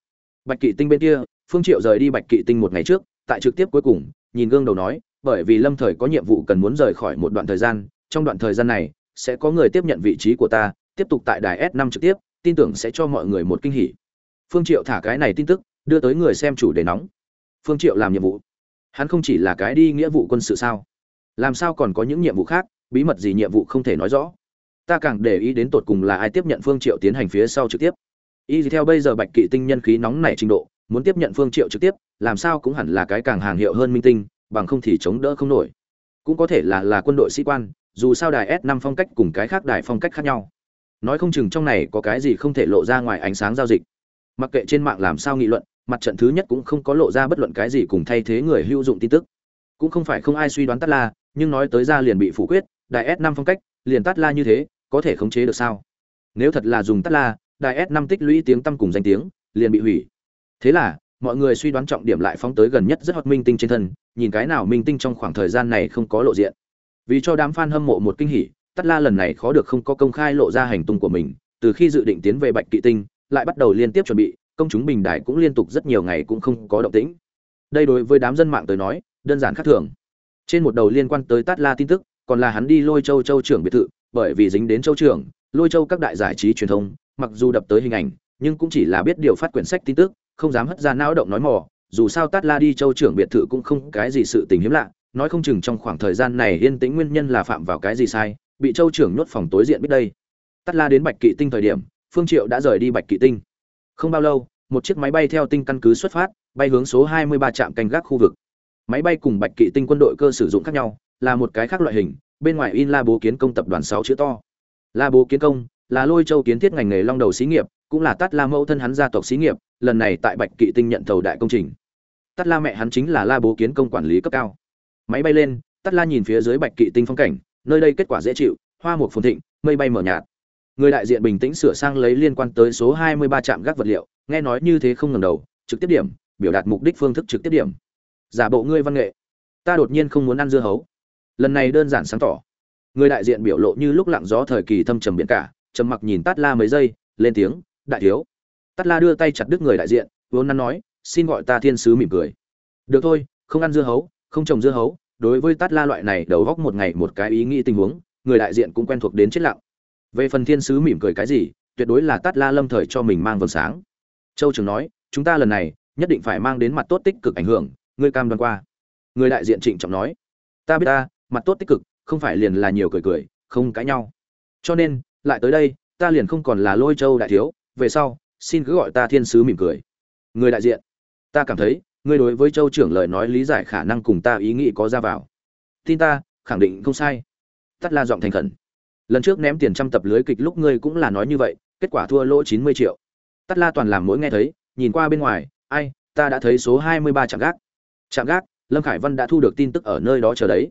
Speaker 1: Bạch kỵ tinh bên kia, phương triệu rời đi bạch kỵ tinh một ngày trước, tại trực tiếp cuối cùng, nhìn gương đầu nói, bởi vì lâm thời có nhiệm vụ cần muốn rời khỏi một đoạn thời gian, trong đoạn thời gian này, sẽ có người tiếp nhận vị trí của ta, tiếp tục tại đài s 5 trực tiếp, tin tưởng sẽ cho mọi người một kinh hỉ. Phương triệu thả cái này tin tức, đưa tới người xem chủ đề nóng. Phương triệu làm nhiệm vụ hắn không chỉ là cái đi nghĩa vụ quân sự sao? Làm sao còn có những nhiệm vụ khác? Bí mật gì nhiệm vụ không thể nói rõ. Ta càng để ý đến tột cùng là ai tiếp nhận phương triệu tiến hành phía sau trực tiếp. Y theo bây giờ bạch kỵ tinh nhân khí nóng nảy trình độ, muốn tiếp nhận phương triệu trực tiếp, làm sao cũng hẳn là cái càng hàng hiệu hơn minh tinh, bằng không thì chống đỡ không nổi. Cũng có thể là là quân đội sĩ quan, dù sao đài s 5 phong cách cùng cái khác đài phong cách khác nhau. Nói không chừng trong này có cái gì không thể lộ ra ngoài ánh sáng giao dịch. Mặc kệ trên mạng làm sao nghị luận mặt trận thứ nhất cũng không có lộ ra bất luận cái gì cùng thay thế người hữu dụng tin tức. Cũng không phải không ai suy đoán tắt la, nhưng nói tới ra liền bị phủ quyết đài s năm phong cách, liền tắt la như thế, có thể khống chế được sao? Nếu thật là dùng tắt la đài s năm tích lũy tiếng tăm cùng danh tiếng, liền bị hủy. Thế là, mọi người suy đoán trọng điểm lại phóng tới gần nhất rất hoạt minh tinh trên thân, nhìn cái nào minh tinh trong khoảng thời gian này không có lộ diện. Vì cho đám fan hâm mộ một kinh hỉ tắt la lần này khó được không có công khai lộ ra hành tung của mình, từ khi dự định tiến về bạch kỵ tinh, lại bắt đầu liên tiếp chuẩn bị công chúng bình đại cũng liên tục rất nhiều ngày cũng không có động tĩnh. Đây đối với đám dân mạng tới nói, đơn giản khác thường. Trên một đầu liên quan tới tát la tin tức, còn là hắn đi lôi châu châu trưởng biệt thự, bởi vì dính đến châu trưởng, lôi châu các đại giải trí truyền thông, mặc dù đập tới hình ảnh, nhưng cũng chỉ là biết điều phát quyển sách tin tức, không dám hất ra não động nói mò, dù sao tát la đi châu trưởng biệt thự cũng không cái gì sự tình hiếm lạ, nói không chừng trong khoảng thời gian này yên tĩnh nguyên nhân là phạm vào cái gì sai, bị châu trưởng nhốt phòng tối diện biết đây. Tát la đến bạch kỵ tinh thời điểm, phương triệu đã rời đi bạch kỵ tinh không bao lâu, một chiếc máy bay theo tinh căn cứ xuất phát, bay hướng số 23 trạm canh gác khu vực. Máy bay cùng bạch kỵ tinh quân đội cơ sử dụng khác nhau, là một cái khác loại hình, bên ngoài in la bố kiến công tập đoàn 6 chữ to. La bố kiến công là lôi châu kiến thiết ngành nghề long đầu xí nghiệp, cũng là tát la mẫu thân hắn gia tộc xí nghiệp, lần này tại bạch kỵ tinh nhận thầu đại công trình. Tát la mẹ hắn chính là la bố kiến công quản lý cấp cao. Máy bay lên, tát la nhìn phía dưới bạch kỵ tinh phong cảnh, nơi đây kết quả dễ chịu, hoa mục phồn thịnh, mây bay mở nhạt người đại diện bình tĩnh sửa sang lấy liên quan tới số 23 trạm gác vật liệu, nghe nói như thế không ngẩng đầu, trực tiếp điểm, biểu đạt mục đích phương thức trực tiếp điểm. Giả bộ ngươi văn nghệ, ta đột nhiên không muốn ăn dưa hấu. Lần này đơn giản sáng tỏ. Người đại diện biểu lộ như lúc lặng gió thời kỳ thâm trầm biển cả, trầm mặc nhìn tát la mấy giây, lên tiếng, đại thiếu. Tát la đưa tay chặt đứt người đại diện, vốn năn nói, xin gọi ta thiên sứ mỉm cười. Được thôi, không ăn dưa hấu, không trồng dưa hấu. Đối với tát la loại này đầu góc một ngày một cái ý nghĩ tình huống, người đại diện cũng quen thuộc đến chết lặng về phần thiên sứ mỉm cười cái gì, tuyệt đối là tát la lâm thời cho mình mang vầng sáng. Châu trường nói, chúng ta lần này, nhất định phải mang đến mặt tốt tích cực ảnh hưởng, ngươi cam đoan qua. Người đại diện trịnh trọng nói, ta biết ta, mặt tốt tích cực, không phải liền là nhiều cười cười, không cãi nhau. Cho nên, lại tới đây, ta liền không còn là lôi châu đại thiếu, về sau, xin cứ gọi ta thiên sứ mỉm cười. Người đại diện, ta cảm thấy, ngươi đối với châu trưởng lời nói lý giải khả năng cùng ta ý nghĩ có ra vào. Tin ta, khẳng định không sai. Tắt la giọng thành khẩn lần trước ném tiền trăm tập lưới kịch lúc ngươi cũng là nói như vậy, kết quả thua lỗ chín mươi triệu. Tắt la toàn làm mỗi nghe thấy, nhìn qua bên ngoài, ai, ta đã thấy số hai mươi ba trạm gác. Trạm gác? Lâm khải văn đã thu được tin tức ở nơi đó chờ đấy.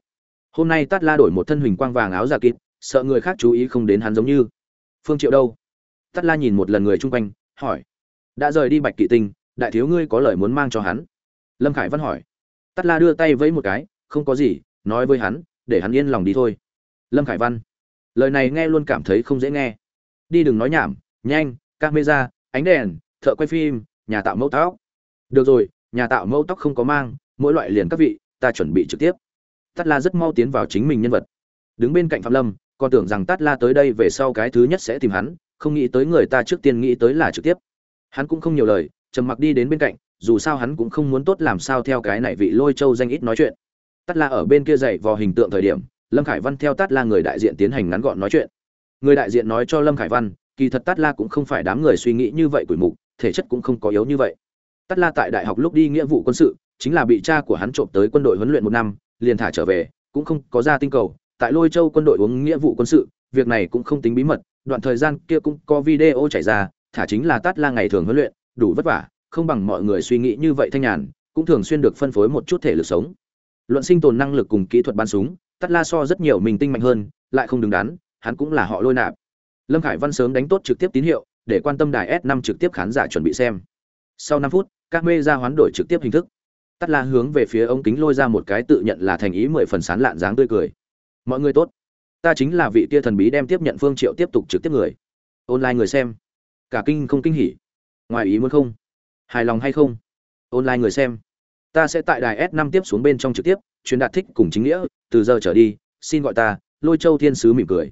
Speaker 1: Hôm nay tắt la đổi một thân huỳnh quang vàng áo giả kịp, sợ người khác chú ý không đến hắn giống như. Phương triệu đâu? Tắt la nhìn một lần người chung quanh, hỏi. Đã rời đi bạch kỵ tinh, đại thiếu ngươi có lời muốn mang cho hắn? Lâm khải văn hỏi. Tắt la đưa tay vẫy một cái, không có gì, nói với hắn, để hắn yên lòng đi thôi. Lâm khải văn lời này nghe luôn cảm thấy không dễ nghe. Đi đừng nói nhảm, nhanh, camera, ánh đèn, thợ quay phim, nhà tạo mẫu tóc. Được rồi, nhà tạo mẫu tóc không có mang, mỗi loại liền các vị, ta chuẩn bị trực tiếp. Tắt la rất mau tiến vào chính mình nhân vật. Đứng bên cạnh phạm lâm, còn tưởng rằng tắt la tới đây về sau cái thứ nhất sẽ tìm hắn, không nghĩ tới người ta trước tiên nghĩ tới là trực tiếp. Hắn cũng không nhiều lời, trầm mặc đi đến bên cạnh, dù sao hắn cũng không muốn tốt làm sao theo cái này vị lôi châu danh ít nói chuyện. Tắt la ở bên kia dậy vò hình tượng thời điểm lâm khải văn theo Tát la người đại diện tiến hành ngắn gọn nói chuyện. Người đại diện nói cho lâm khải văn, kỳ thật Tát la cũng không phải đám người suy nghĩ như vậy quỷ mục, thể chất cũng không có yếu như vậy. Tát la tại đại học lúc đi nghĩa vụ quân sự, chính là bị cha của hắn trộm tới quân đội huấn luyện một năm, liền thả trở về, cũng không có ra tinh cầu. Tại lôi châu quân đội uống nghĩa vụ quân sự, việc này cũng không tính bí mật, đoạn thời gian kia cũng có video chảy ra, thả chính là tát la ngày thường huấn luyện, đủ vất vả, không bằng mọi người suy nghĩ như vậy thanh nhàn, cũng thường xuyên được phân phối một chút thể lực sống. Luận sinh tồn năng lực cùng kỹ thuật bắn súng tắt la so rất nhiều mình tinh mạnh hơn, lại không đứng đắn, hắn cũng là họ lôi nạp. Lâm khải văn sớm đánh tốt trực tiếp tín hiệu, để quan tâm đài s 5 trực tiếp khán giả chuẩn bị xem. Sau năm phút, các mê ra hoán đổi trực tiếp hình thức. Tắt la hướng về phía ống kính lôi ra một cái tự nhận là thành ý mười phần sán lạn dáng tươi cười. Mọi người tốt. Ta chính là vị tia thần bí đem tiếp nhận phương triệu tiếp tục trực tiếp người. Online người xem. Cả kinh không kinh hỉ. Ngoài ý muốn không? Hài lòng hay không? Online người xem ta sẽ tại đài s 5 tiếp xuống bên trong trực tiếp, truyền đạt thích cùng chính nghĩa, từ giờ trở đi, xin gọi ta, lôi châu thiên sứ mỉm cười.